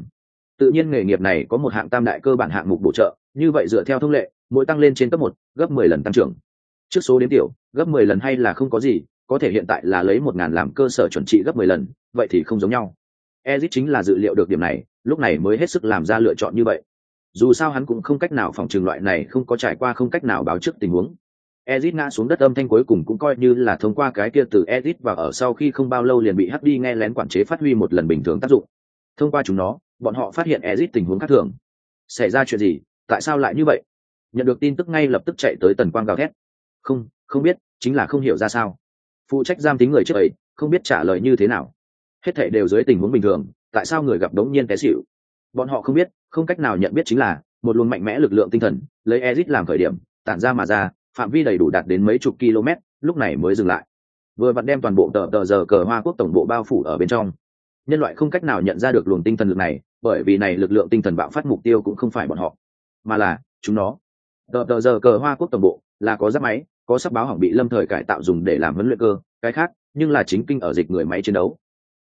Tự nhiên nghề nghiệp này có một hạng tam đại cơ bản hạng mục bổ trợ, như vậy dựa theo thông lệ, mỗi tăng lên trên cấp một, gấp mười lần tăng trưởng. Trước số đến tiểu, gấp mười lần hay là không có gì, có thể hiện tại là lấy một ngàn làm cơ sở chuẩn trị gấp mười lần vậy thì không giống nhau ezit chính là dự liệu được điểm này lúc này mới hết sức làm ra lựa chọn như vậy dù sao hắn cũng không cách nào phòng trường loại này không có trải qua không cách nào báo trước tình huống ezit ngã xuống đất âm thanh cuối cùng cũng coi như là thông qua cái kia từ ezit và ở sau khi không bao lâu liền bị hắt đi nghe lén quản chế phát huy một lần bình thường tác dụng. Thông qua chúng nó, bọn họ phát hiện ezit tình huống khác thường. Xảy ra chuyện gì? Tại sao lại như vậy? Nhận được tin tức ngay lập tức chạy tới tần quang gào thét. Không không biết, chính là không hiểu ra sao. Phụ trách giam tính người trước ấy, không biết trả lời như thế nào. Hết thảy đều dưới tình huống bình thường, tại sao người gặp đống nhiên té xỉu? Bọn họ không biết, không cách nào nhận biết chính là, một luồng mạnh mẽ lực lượng tinh thần, lấy ezit làm khởi điểm, tản ra mà ra phạm vi đầy đủ đạt đến mấy chục km, lúc này mới dừng lại. Vừa vặn đem toàn bộ tờ tờ giờ cờ hoa quốc tổng bộ bao phủ ở bên trong. Nhân loại không cách nào nhận ra được luồng tinh thần lực này, bởi vì này lực lượng tinh thần bạo phát mục tiêu cũng không phải bọn họ, mà là chúng nó. Tờ tờ giờ cờ hoa quốc tổng bộ là có giáp máy, có sắp báo hỏng bị lâm thời cải tạo dùng để làm huấn luyện cơ, cái khác, nhưng là chính kinh ở dịch người máy chiến đấu.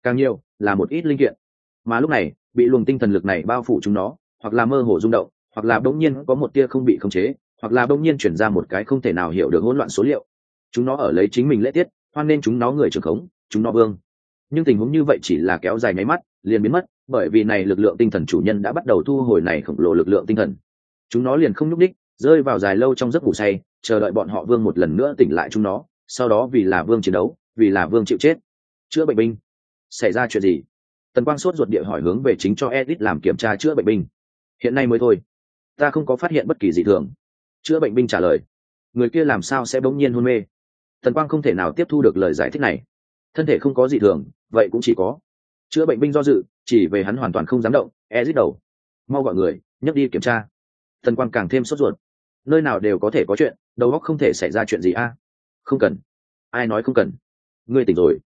Càng nhiều, là một ít linh kiện. Mà lúc này, bị luồng tinh thần lực này bao phủ chúng nó, hoặc là mơ hồ rung động, hoặc là bỗng nhiên có một tia không bị khống chế hoặc là bỗng nhiên chuyển ra một cái không thể nào hiểu được hỗn loạn số liệu. Chúng nó ở lấy chính mình lễ tiết, hoan nên chúng nó người trưởng khống, chúng nó vương. Nhưng tình huống như vậy chỉ là kéo dài nháy mắt, liền biến mất, bởi vì này lực lượng tinh thần chủ nhân đã bắt đầu thu hồi này khổng lồ lực lượng tinh thần. Chúng nó liền không nhúc đích rơi vào dài lâu trong giấc ngủ say, chờ đợi bọn họ vương một lần nữa tỉnh lại chúng nó, sau đó vì là vương chiến đấu, vì là vương chịu chết. Chữa bệnh binh. Xảy ra chuyện gì? Tần quang sốt ruột địa hỏi hướng về chính cho edit làm kiểm tra chữa bệnh binh. Hiện nay mới thôi. Ta không có phát hiện bất kỳ gì thường chữa bệnh binh trả lời. Người kia làm sao sẽ bỗng nhiên hôn mê? Tần quang không thể nào tiếp thu được lời giải thích này. Thân thể không có gì thường, vậy cũng chỉ có chữa bệnh binh do dự, chỉ về hắn hoàn toàn không dám động e dít đầu. Mau gọi người, nhấc đi kiểm tra. Tần quang càng thêm sốt ruột. Nơi nào đều có thể có chuyện, đầu óc không thể xảy ra chuyện gì a. Không cần. Ai nói không cần? Ngươi tỉnh rồi.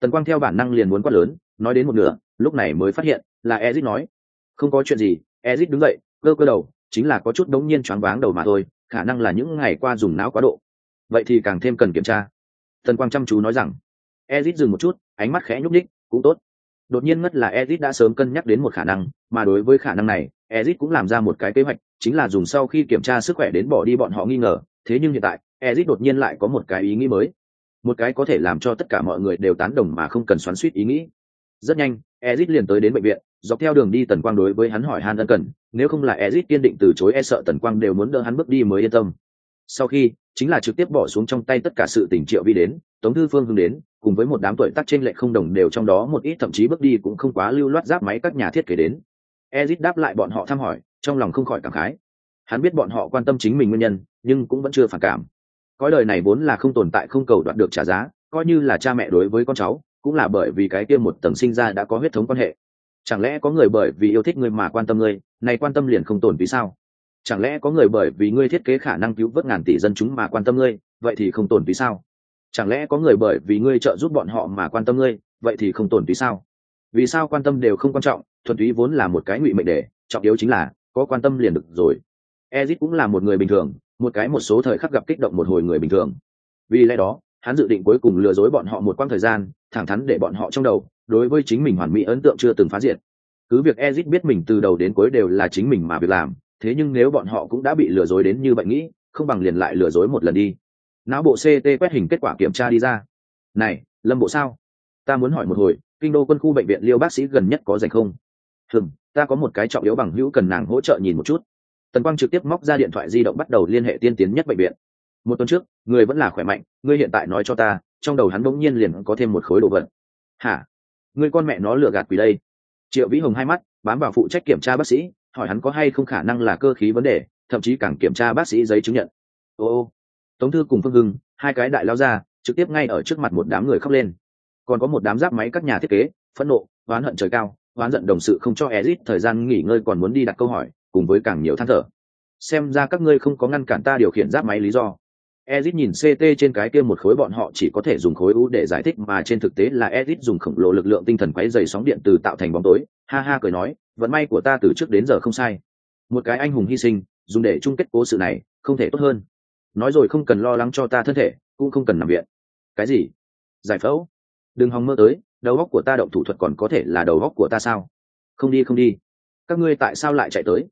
Tần quang theo bản năng liền muốn quát lớn, nói đến một nửa, lúc này mới phát hiện, là ezit nói. Không có chuyện gì ezit đứng dậy, cơ cơ đầu, chính là có chút đống nhiên choáng váng đầu mà thôi khả năng là những ngày qua dùng não quá độ. Vậy thì càng thêm cần kiểm tra. Tần quang chăm chú nói rằng, ezit dừng một chút, ánh mắt khẽ nhúc ních cũng tốt. Đột nhiên ngất là ezit đã sớm cân nhắc đến một khả năng, mà đối với khả năng này, ezit cũng làm ra một cái kế hoạch, chính là dùng sau khi kiểm tra sức khỏe đến bỏ đi bọn họ nghi ngờ. Thế nhưng hiện tại, ezit đột nhiên lại có một cái ý nghĩ mới. Một cái có thể làm cho tất cả mọi người đều tán đồng mà không cần xoắn suýt ý nghĩ. Rất nhanh, ezit liền tới đến bệnh viện dọc theo đường đi tần quang đối với hắn hỏi han ân cần, nếu không là ezit kiên định từ chối e sợ tần quang đều muốn đỡ hắn bước đi mới yên tâm. Sau khi, chính là trực tiếp bỏ xuống trong tay tất cả sự tình triệu vi đến, tống thư phương hưng đến, cùng với một đám tuổi tác trên lệ không đồng đều trong đó một ít thậm chí bước đi cũng không quá lưu loát giáp máy các nhà thiết kế đến. Ezit đáp lại bọn họ thăm hỏi, trong lòng không khỏi cảm khái. Hắn biết bọn họ quan tâm chính mình nguyên nhân, nhưng cũng vẫn chưa phản cảm. Cõi đời này vốn là không tồn tại không cầu đoạt được trả giá, coi như là cha mẹ đối với con cháu, cũng là bởi vì cái kia một tầng sinh ra đã có huyết thống quan hệ chẳng lẽ có người bởi vì yêu thích ngươi mà quan tâm ngươi? Này quan tâm liền không tồn vì sao? Chẳng lẽ có người bởi vì ngươi thiết kế khả năng cứu vớt ngàn tỷ dân chúng mà quan tâm ngươi? Vậy thì không tồn vì sao? Chẳng lẽ có người bởi vì ngươi trợ giúp bọn họ mà quan tâm ngươi? Vậy thì không tồn vì sao? Vì sao quan tâm đều không quan trọng, thuần túy vốn là một cái ngụy mệnh đề, trọng yếu chính là, có quan tâm liền được rồi. Ezit cũng là một người bình thường, một cái một số thời khắc gặp kích động một hồi người bình thường. Vì lẽ đó, hắn dự định cuối cùng lừa dối bọn họ một quãng thời gian, thẳng thắn để bọn họ trong đầu đối với chính mình hoàn mỹ ấn tượng chưa từng phá diệt. Cứ việc ezit biết mình từ đầu đến cuối đều là chính mình mà việc làm, thế nhưng nếu bọn họ cũng đã bị lừa dối đến như vậy nghĩ, không bằng liền lại lừa dối một lần đi. Não bộ ct quét hình kết quả kiểm tra đi ra. Này, lâm bộ sao? Ta muốn hỏi một hồi, kinh đô quân khu bệnh viện liêu bác sĩ gần nhất có dành không? Hừng ta có một cái trọng yếu bằng hữu cần nàng hỗ trợ nhìn một chút. Tần quang trực tiếp móc ra điện thoại di động bắt đầu liên hệ tiên tiến nhất bệnh viện. Một tuần trước, người vẫn là khỏe mạnh, ngươi hiện tại nói cho ta, trong đầu hắn bỗng nhiên liền có thêm một khối đồ vật. Hả? Người con mẹ nó lừa gạt quỷ đây. Triệu vĩ hồng hai mắt, bám vào phụ trách kiểm tra bác sĩ, hỏi hắn có hay không khả năng là cơ khí vấn đề, thậm chí càng kiểm tra bác sĩ giấy chứng nhận. Ô ô. Tống thư cùng phương hưng, hai cái đại lao ra, trực tiếp ngay ở trước mặt một đám người khóc lên. Còn có một đám giáp máy các nhà thiết kế, phẫn nộ, oán hận trời cao, oán giận đồng sự không cho ezit thời gian nghỉ ngơi còn muốn đi đặt câu hỏi, cùng với càng nhiều than thở. Xem ra các ngươi không có ngăn cản ta điều khiển giáp máy lý do. Ezit nhìn CT trên cái kia một khối bọn họ chỉ có thể dùng khối u để giải thích mà trên thực tế là Ezit dùng khổng lồ lực lượng tinh thần quấy dày sóng điện từ tạo thành bóng tối, ha ha cười nói, vận may của ta từ trước đến giờ không sai. Một cái anh hùng hy sinh, dùng để chung kết cố sự này, không thể tốt hơn. Nói rồi không cần lo lắng cho ta thân thể, cũng không cần nằm viện. Cái gì? Giải phẫu? Đừng hòng mơ tới, đầu óc của ta động thủ thuật còn có thể là đầu óc của ta sao? Không đi không đi. Các ngươi tại sao lại chạy tới?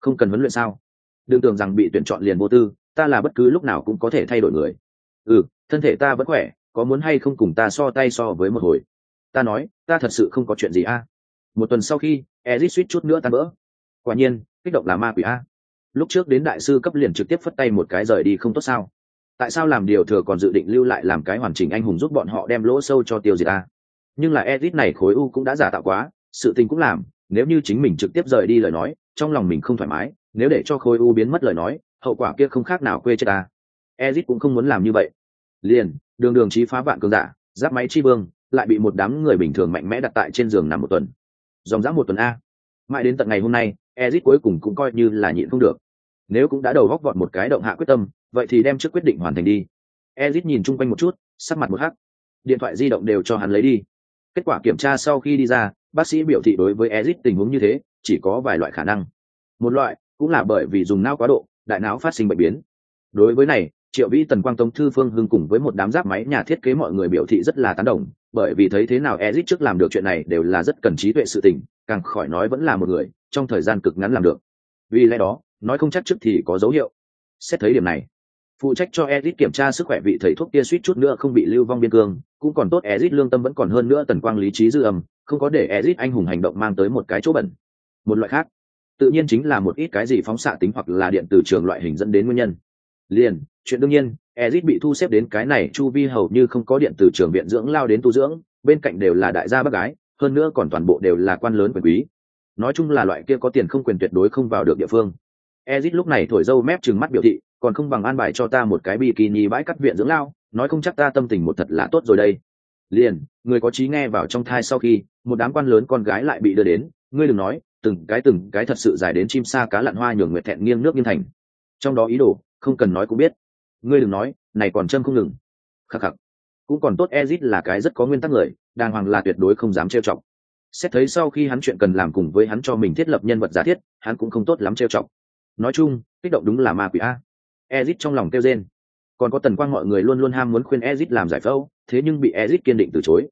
Không cần huấn luyện sao? Đừng tưởng rằng bị tuyển chọn liền vô tư, ta là bất cứ lúc nào cũng có thể thay đổi người. Ừ thân thể ta vẫn khỏe, có muốn hay không cùng ta so tay so với một hồi? Ta nói, ta thật sự không có chuyện gì a. Một tuần sau khi ezit suýt chút nữa tan vỡ. Quả nhiên, kích động là ma quỷ a. Lúc trước đến đại sư cấp liền trực tiếp phất tay một cái rời đi không tốt sao? Tại sao làm điều thừa còn dự định lưu lại làm cái hoàn chỉnh anh hùng giúp bọn họ đem lỗ sâu cho tiêu diệt a? Nhưng là ezit này khối u cũng đã giả tạo quá, sự tình cũng làm, nếu như chính mình trực tiếp rời đi lời nói, trong lòng mình không thoải mái, nếu để cho khối u biến mất lời nói hậu quả kia không khác nào quê chết ta. Ezit cũng không muốn làm như vậy. Liền, đường đường trí phá vạn cường giả, giáp máy chi vương, lại bị một đám người bình thường mạnh mẽ đặt tại trên giường nằm một tuần. Dòng dã một tuần a. Mãi đến tận ngày hôm nay, ezit cuối cùng cũng coi như là nhịn không được. Nếu cũng đã đầu góc vọt một cái động hạ quyết tâm, vậy thì đem trước quyết định hoàn thành đi. Ezit nhìn chung quanh một chút, sắc mặt một hắc. Điện thoại di động đều cho hắn lấy đi. Kết quả kiểm tra sau khi đi ra, bác sĩ biểu thị đối với ezit tình huống như thế, chỉ có vài loại khả năng. Một loại cũng là bởi vì dùng não quá độ đại não phát sinh bệnh biến. Đối với này, triệu vĩ tần quang tông thư phương hưng cùng với một đám giáp máy nhà thiết kế mọi người biểu thị rất là tán đồng, bởi vì thấy thế nào ezit trước làm được chuyện này đều là rất cần trí tuệ sự tình, càng khỏi nói vẫn là một người, trong thời gian cực ngắn làm được. Vì lẽ đó, nói không chắc trước thì có dấu hiệu. Xét thấy điểm này, phụ trách cho ezit kiểm tra sức khỏe vị thầy thuốc kia suýt chút nữa không bị lưu vong biên cương, cũng còn tốt ezit lương tâm vẫn còn hơn nữa tần quang lý trí dư âm, không có để ezit anh hùng hành động mang tới một cái chỗ bẩn. Một loại khác tự nhiên chính là một ít cái gì phóng xạ tính hoặc là điện từ trường loại hình dẫn đến nguyên nhân. Liền, chuyện đương nhiên, ezit bị thu xếp đến cái này chu vi hầu như không có điện từ trường viện dưỡng lao đến tu dưỡng, bên cạnh đều là đại gia bác gái, hơn nữa còn toàn bộ đều là quan lớn quyền quý. Nói chung là loại kia có tiền không quyền tuyệt đối không vào được địa phương. Ezit lúc này thổi dâu mép trừng mắt biểu thị, còn không bằng an bài cho ta một cái bikini bãi cắt viện dưỡng lao, nói không chắc ta tâm tình một thật là tốt rồi đây. Liền, người có trí nghe vào trong thai sau khi, một đám quan lớn con gái lại bị đưa đến, ngươi đừng nói từng cái từng cái thật sự dài đến chim sa cá lặn hoa nhường nguyệt thẹn nghiêng nước nghiêng thành. Trong đó ý đồ, không cần nói cũng biết. Ngươi đừng nói, này còn châm không ngừng. Khắc khắc. Cũng còn tốt ezit là cái rất có nguyên tắc người, đàng hoàng là tuyệt đối không dám trêu chọc. Xét thấy sau khi hắn chuyện cần làm cùng với hắn cho mình thiết lập nhân vật giả thiết, hắn cũng không tốt lắm trêu chọc. Nói chung, kích động đúng là ma quỷ a. Ezit trong lòng kêu rên. Còn có tần quang mọi người luôn luôn ham muốn khuyên ezit làm giải phẫu, thế nhưng bị ezit kiên định từ chối.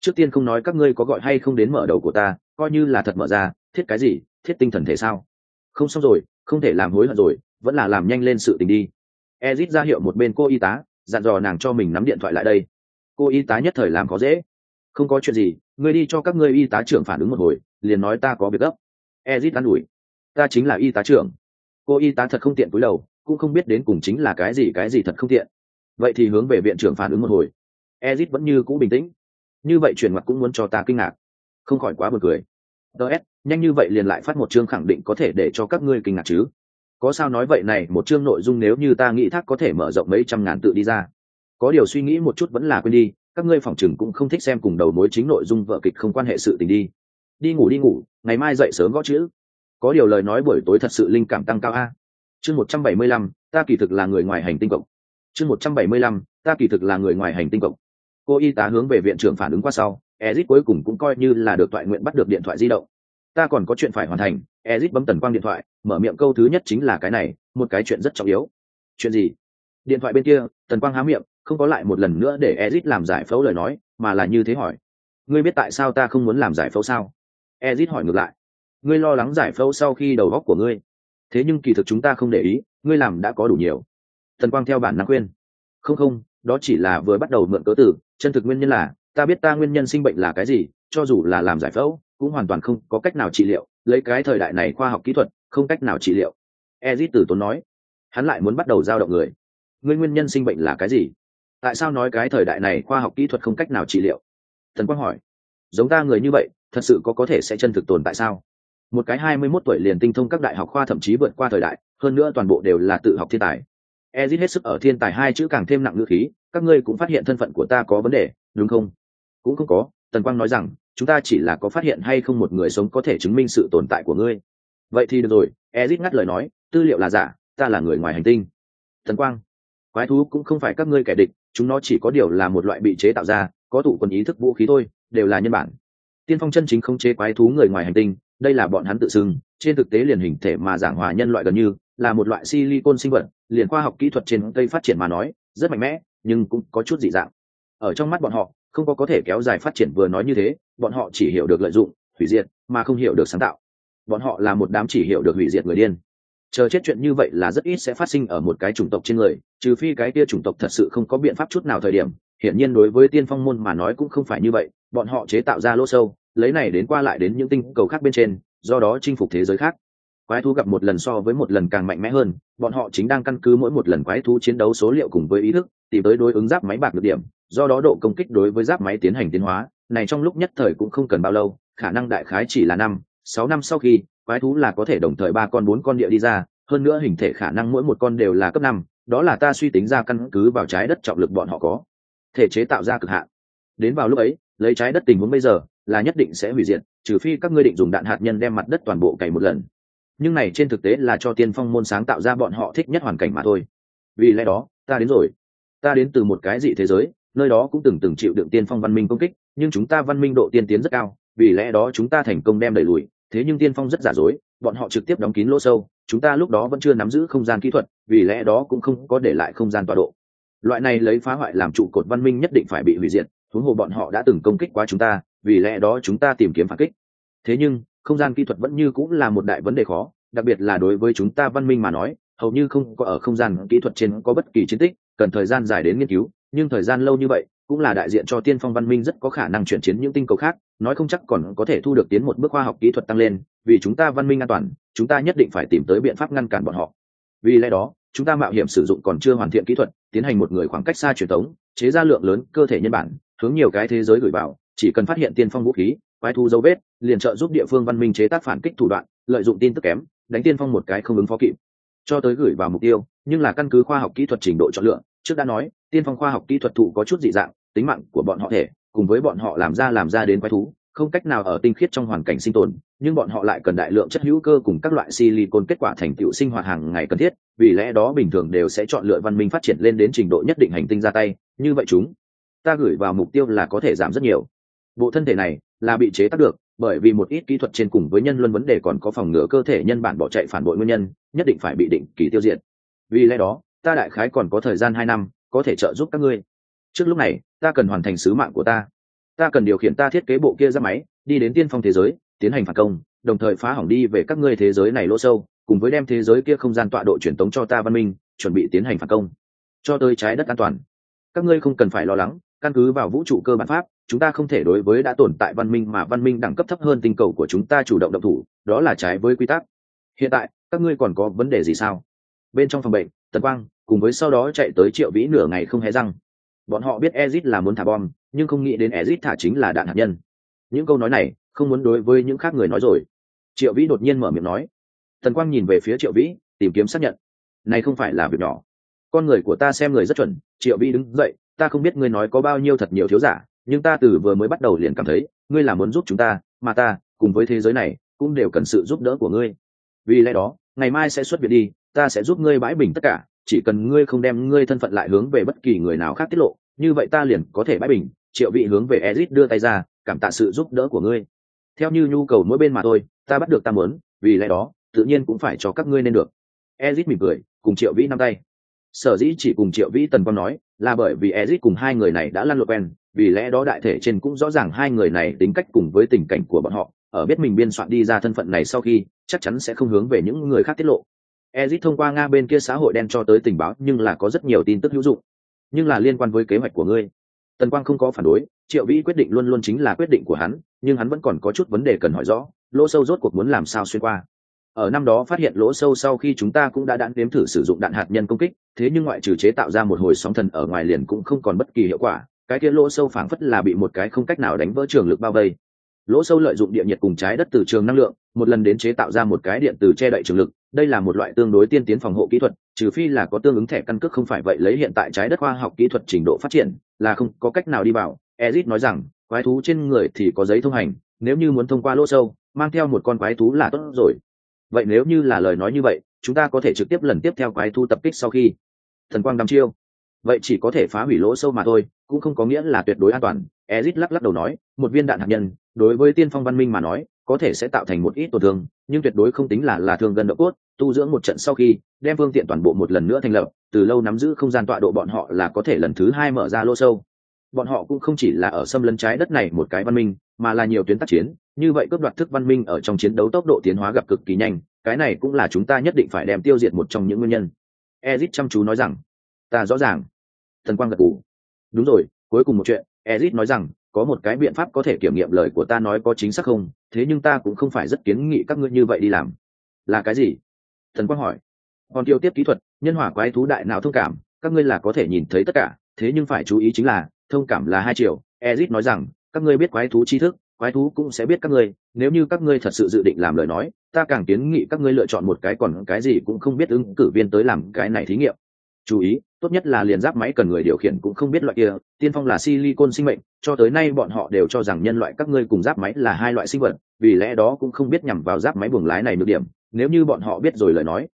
Trước tiên không nói các ngươi có gọi hay không đến mở đầu của ta, coi như là thật mở ra thiết cái gì? Thiết tinh thần thể sao? Không xong rồi, không thể làm hối hận rồi, vẫn là làm nhanh lên sự tình đi. Ezit ra hiệu một bên cô y tá, dặn dò nàng cho mình nắm điện thoại lại đây. Cô y tá nhất thời làm khó dễ. Không có chuyện gì, ngươi đi cho các ngươi y tá trưởng phản ứng một hồi, liền nói ta có việc gấp. Ezit an ủi. Ta chính là y tá trưởng. Cô y tá thật không tiện cúi đầu, cũng không biết đến cùng chính là cái gì cái gì thật không tiện. Vậy thì hướng về viện trưởng phản ứng một hồi. Ezit vẫn như cũ bình tĩnh. Như vậy chuyển mặt cũng muốn cho ta kinh ngạc. Không khỏi quá buồn cười ts nhanh như vậy liền lại phát một chương khẳng định có thể để cho các ngươi kinh ngạc chứ. Có sao nói vậy này, một chương nội dung nếu như ta nghĩ thác có thể mở rộng mấy trăm ngàn tự đi ra. Có điều suy nghĩ một chút vẫn là quên đi, các ngươi phòng chừng cũng không thích xem cùng đầu mối chính nội dung vợ kịch không quan hệ sự tình đi. Đi ngủ đi ngủ, ngày mai dậy sớm gõ chữ. Có điều lời nói buổi tối thật sự linh cảm tăng cao a. Chương một trăm bảy mươi lăm, ta kỳ thực là người ngoài hành tinh cộng chương một trăm bảy mươi lăm, ta kỳ thực là người ngoài hành tinh cộng cô y tá hướng về viện trưởng phản ứng qua sau ezit cuối cùng cũng coi như là được toại nguyện bắt được điện thoại di động. Ta còn có chuyện phải hoàn thành. Ezit bấm tần quang điện thoại, mở miệng câu thứ nhất chính là cái này, một cái chuyện rất trọng yếu. Chuyện gì? Điện thoại bên kia, tần quang há miệng, không có lại một lần nữa để ezit làm giải phẫu lời nói, mà là như thế hỏi. Ngươi biết tại sao ta không muốn làm giải phẫu sao? Ezit hỏi ngược lại. Ngươi lo lắng giải phẫu sau khi đầu góc của ngươi. Thế nhưng kỳ thực chúng ta không để ý, ngươi làm đã có đủ nhiều. Tần quang theo bản năng khuyên. Không không, đó chỉ là vừa bắt đầu mượn cớ tử chân thực nguyên nhân là ta biết ta nguyên nhân sinh bệnh là cái gì, cho dù là làm giải phẫu, cũng hoàn toàn không có cách nào trị liệu. Lấy cái thời đại này khoa học kỹ thuật, không cách nào trị liệu. Ezit tử tốn nói. Hắn lại muốn bắt đầu giao động người. Ngươi nguyên nhân sinh bệnh là cái gì? Tại sao nói cái thời đại này khoa học kỹ thuật không cách nào trị liệu? Thần quang hỏi. Giống ta người như vậy, thật sự có có thể sẽ chân thực tồn tại sao? Một cái hai mươi 21 tuổi liền tinh thông các đại học khoa thậm chí vượt qua thời đại, hơn nữa toàn bộ đều là tự học thiên tài. Ezit hết sức ở thiên tài hai chữ càng thêm nặng ngữ khí các ngươi cũng phát hiện thân phận của ta có vấn đề, đúng không? Cũng không có, tần quang nói rằng, chúng ta chỉ là có phát hiện hay không một người sống có thể chứng minh sự tồn tại của ngươi. Vậy thì được rồi, ezit ngắt lời nói, tư liệu là giả, ta là người ngoài hành tinh. Tần quang, quái thú cũng không phải các ngươi kẻ địch, chúng nó chỉ có điều là một loại bị chế tạo ra, có tụ quần ý thức vũ khí thôi, đều là nhân bản. Tiên phong chân chính không chế quái thú người ngoài hành tinh, đây là bọn hắn tự xưng, trên thực tế liền hình thể mà giảng hòa nhân loại gần như, là một loại silicon sinh vật, liền khoa học kỹ thuật trên cây phát triển mà nói, rất mạnh mẽ nhưng cũng có chút dị dạng. Ở trong mắt bọn họ, không có có thể kéo dài phát triển vừa nói như thế, bọn họ chỉ hiểu được lợi dụng, hủy diệt, mà không hiểu được sáng tạo. Bọn họ là một đám chỉ hiểu được hủy diệt người điên. Chờ chết chuyện như vậy là rất ít sẽ phát sinh ở một cái chủng tộc trên người, trừ phi cái kia chủng tộc thật sự không có biện pháp chút nào thời điểm. Hiển nhiên đối với tiên phong môn mà nói cũng không phải như vậy, bọn họ chế tạo ra lỗ sâu, lấy này đến qua lại đến những tinh cầu khác bên trên, do đó chinh phục thế giới khác quái thú gặp một lần so với một lần càng mạnh mẽ hơn, bọn họ chính đang căn cứ mỗi một lần quái thú chiến đấu số liệu cùng với ý thức, tìm tới đối ứng giáp máy bạc được điểm, do đó độ công kích đối với giáp máy tiến hành tiến hóa, này trong lúc nhất thời cũng không cần bao lâu, khả năng đại khái chỉ là năm, sáu năm sau khi, quái thú là có thể đồng thời ba con, bốn con địa đi ra, hơn nữa hình thể khả năng mỗi một con đều là cấp năm, đó là ta suy tính ra căn cứ vào trái đất trọng lực bọn họ có, thể chế tạo ra cực hạn. Đến vào lúc ấy, lấy trái đất tình huống bây giờ, là nhất định sẽ hủy diệt, trừ phi các ngươi định dùng đạn hạt nhân đem mặt đất toàn bộ cày một lần nhưng này trên thực tế là cho tiên phong môn sáng tạo ra bọn họ thích nhất hoàn cảnh mà thôi. Vì lẽ đó, ta đến rồi. Ta đến từ một cái dị thế giới, nơi đó cũng từng từng chịu đựng tiên phong văn minh công kích, nhưng chúng ta văn minh độ tiên tiến rất cao, vì lẽ đó chúng ta thành công đem đẩy lùi. Thế nhưng tiên phong rất giả dối, bọn họ trực tiếp đóng kín lỗ sâu, chúng ta lúc đó vẫn chưa nắm giữ không gian kỹ thuật, vì lẽ đó cũng không có để lại không gian tọa độ. Loại này lấy phá hoại làm trụ cột văn minh nhất định phải bị hủy diệt, huống hồ bọn họ đã từng công kích qua chúng ta, vì lẽ đó chúng ta tìm kiếm phản kích. Thế nhưng không gian kỹ thuật vẫn như cũng là một đại vấn đề khó, đặc biệt là đối với chúng ta văn minh mà nói, hầu như không có ở không gian kỹ thuật trên có bất kỳ chiến tích, cần thời gian dài đến nghiên cứu, nhưng thời gian lâu như vậy cũng là đại diện cho tiên phong văn minh rất có khả năng chuyển chiến những tinh cầu khác, nói không chắc còn có thể thu được tiến một bước khoa học kỹ thuật tăng lên, vì chúng ta văn minh an toàn, chúng ta nhất định phải tìm tới biện pháp ngăn cản bọn họ. Vì lẽ đó, chúng ta mạo hiểm sử dụng còn chưa hoàn thiện kỹ thuật, tiến hành một người khoảng cách xa truyền thống, chế ra lượng lớn cơ thể nhân bản, hướng nhiều cái thế giới gửi vào, chỉ cần phát hiện tiên phong vũ khí, quái thu dấu vết liền trợ giúp địa phương văn minh chế tác phản kích thủ đoạn, lợi dụng tin tức kém, đánh tiên phong một cái không ứng phó kịp. Cho tới gửi vào mục tiêu, nhưng là căn cứ khoa học kỹ thuật trình độ chọn lựa, trước đã nói, tiên phong khoa học kỹ thuật thụ có chút dị dạng, tính mạng của bọn họ thể, cùng với bọn họ làm ra làm ra đến quái thú, không cách nào ở tinh khiết trong hoàn cảnh sinh tồn, nhưng bọn họ lại cần đại lượng chất hữu cơ cùng các loại silicon kết quả thành tựu sinh hoạt hàng ngày cần thiết, vì lẽ đó bình thường đều sẽ chọn lựa văn minh phát triển lên đến trình độ nhất định hành tinh ra tay, như vậy chúng, ta gửi vào mục tiêu là có thể giảm rất nhiều. Bộ thân thể này là bị chế tác được bởi vì một ít kỹ thuật trên cùng với nhân luân vấn đề còn có phòng ngừa cơ thể nhân bản bỏ chạy phản bội nguyên nhân, nhất định phải bị định kỳ tiêu diệt. Vì lẽ đó, ta đại khái còn có thời gian hai năm, có thể trợ giúp các ngươi. Trước lúc này, ta cần hoàn thành sứ mạng của ta. Ta cần điều khiển ta thiết kế bộ kia ra máy, đi đến tiên phong thế giới, tiến hành phản công, đồng thời phá hỏng đi về các ngươi thế giới này lỗ sâu, cùng với đem thế giới kia không gian tọa độ truyền tống cho ta văn minh, chuẩn bị tiến hành phản công. Cho tới trái đất an toàn. Các ngươi không cần phải lo lắng căn cứ vào vũ trụ cơ bản pháp, chúng ta không thể đối với đã tồn tại văn minh mà văn minh đẳng cấp thấp hơn tinh cầu của chúng ta chủ động động thủ, đó là trái với quy tắc. Hiện tại, các ngươi còn có vấn đề gì sao? Bên trong phòng bệnh, tần quang cùng với sau đó chạy tới triệu vĩ nửa ngày không hề răng. Bọn họ biết ezit là muốn thả bom, nhưng không nghĩ đến ezit thả chính là đạn hạt nhân. Những câu nói này, không muốn đối với những khác người nói rồi. Triệu vĩ đột nhiên mở miệng nói. Tần quang nhìn về phía triệu vĩ, tìm kiếm xác nhận. Này không phải là việc nhỏ. Con người của ta xem người rất chuẩn, triệu vĩ đứng dậy ta không biết ngươi nói có bao nhiêu thật nhiều thiếu giả, nhưng ta từ vừa mới bắt đầu liền cảm thấy, ngươi là muốn giúp chúng ta, mà ta, cùng với thế giới này, cũng đều cần sự giúp đỡ của ngươi. Vì lẽ đó, ngày mai sẽ xuất viện đi, ta sẽ giúp ngươi bãi bình tất cả, chỉ cần ngươi không đem ngươi thân phận lại hướng về bất kỳ người nào khác tiết lộ, như vậy ta liền có thể bãi bình, triệu vị hướng về ezit đưa tay ra, cảm tạ sự giúp đỡ của ngươi. Theo như nhu cầu mỗi bên mà thôi, ta bắt được ta muốn, vì lẽ đó, tự nhiên cũng phải cho các ngươi nên được. Ezit mỉm cười, cùng triệu vĩ năm tay. Sở dĩ chỉ cùng triệu vĩ tần quang nói là bởi vì Ezic cùng hai người này đã lăn lộn quen, vì lẽ đó đại thể trên cũng rõ ràng hai người này tính cách cùng với tình cảnh của bọn họ. Ở biết mình biên soạn đi ra thân phận này sau khi, chắc chắn sẽ không hướng về những người khác tiết lộ. Ezic thông qua nga bên kia xã hội đen cho tới tình báo, nhưng là có rất nhiều tin tức hữu dụng. Nhưng là liên quan với kế hoạch của ngươi. Tần quang không có phản đối, triệu vĩ quyết định luôn luôn chính là quyết định của hắn, nhưng hắn vẫn còn có chút vấn đề cần hỏi rõ, lỗ sâu rốt cuộc muốn làm sao xuyên qua ở năm đó phát hiện lỗ sâu sau khi chúng ta cũng đã đạn đếm thử sử dụng đạn hạt nhân công kích, thế nhưng ngoại trừ chế tạo ra một hồi sóng thần ở ngoài liền cũng không còn bất kỳ hiệu quả, cái kia lỗ sâu phảng phất là bị một cái không cách nào đánh vỡ trường lực bao vây. Lỗ sâu lợi dụng địa nhiệt cùng trái đất từ trường năng lượng, một lần đến chế tạo ra một cái điện từ che đậy trường lực, đây là một loại tương đối tiên tiến phòng hộ kỹ thuật, trừ phi là có tương ứng thẻ căn cước không phải vậy lấy hiện tại trái đất khoa học kỹ thuật trình độ phát triển, là không có cách nào đi vào. Ezit nói rằng, quái thú trên người thì có giấy thông hành, nếu như muốn thông qua lỗ sâu, mang theo một con quái thú là tốt rồi vậy nếu như là lời nói như vậy, chúng ta có thể trực tiếp lần tiếp theo quái thu tập kích sau khi thần quang đăm chiêu. Vậy chỉ có thể phá hủy lỗ sâu mà thôi, cũng không có nghĩa là tuyệt đối an toàn. Ezit lắc lắc đầu nói, một viên đạn hạt nhân, đối với tiên phong văn minh mà nói, có thể sẽ tạo thành một ít tổn thương, nhưng tuyệt đối không tính là là thương gần độ cốt, tu dưỡng một trận sau khi, đem phương tiện toàn bộ một lần nữa thành lập, từ lâu nắm giữ không gian tọa độ bọn họ là có thể lần thứ hai mở ra lỗ sâu. Bọn họ cũng không chỉ là ở xâm lấn trái đất này một cái văn minh mà là nhiều tuyến tác chiến, như vậy cướp đoạt thức văn minh ở trong chiến đấu tốc độ tiến hóa gặp cực kỳ nhanh, cái này cũng là chúng ta nhất định phải đem tiêu diệt một trong những nguyên nhân. Ezit chăm chú nói rằng, ta rõ ràng. Thần quang gật cù đúng rồi, cuối cùng một chuyện, ezit nói rằng, có một cái biện pháp có thể kiểm nghiệm lời của ta nói có chính xác không, thế nhưng ta cũng không phải rất kiến nghị các ngươi như vậy đi làm. Là cái gì? Thần quang hỏi. Còn tiêu tiếp kỹ thuật, nhân hỏa quái thú đại não thông cảm, các ngươi là có thể nhìn thấy tất cả, thế nhưng phải chú ý chính là, thông cảm là hai triệu. Ezit nói rằng các ngươi biết quái thú tri thức, quái thú cũng sẽ biết các ngươi. Nếu như các ngươi thật sự dự định làm lời nói, ta càng kiến nghị các ngươi lựa chọn một cái còn cái gì cũng không biết ứng cử viên tới làm cái này thí nghiệm. Chú ý, tốt nhất là liền giáp máy cần người điều khiển cũng không biết loại kia, tiên phong là silicon sinh mệnh, cho tới nay bọn họ đều cho rằng nhân loại các ngươi cùng giáp máy là hai loại sinh vật, vì lẽ đó cũng không biết nhằm vào giáp máy buồng lái này được điểm, nếu như bọn họ biết rồi lời nói,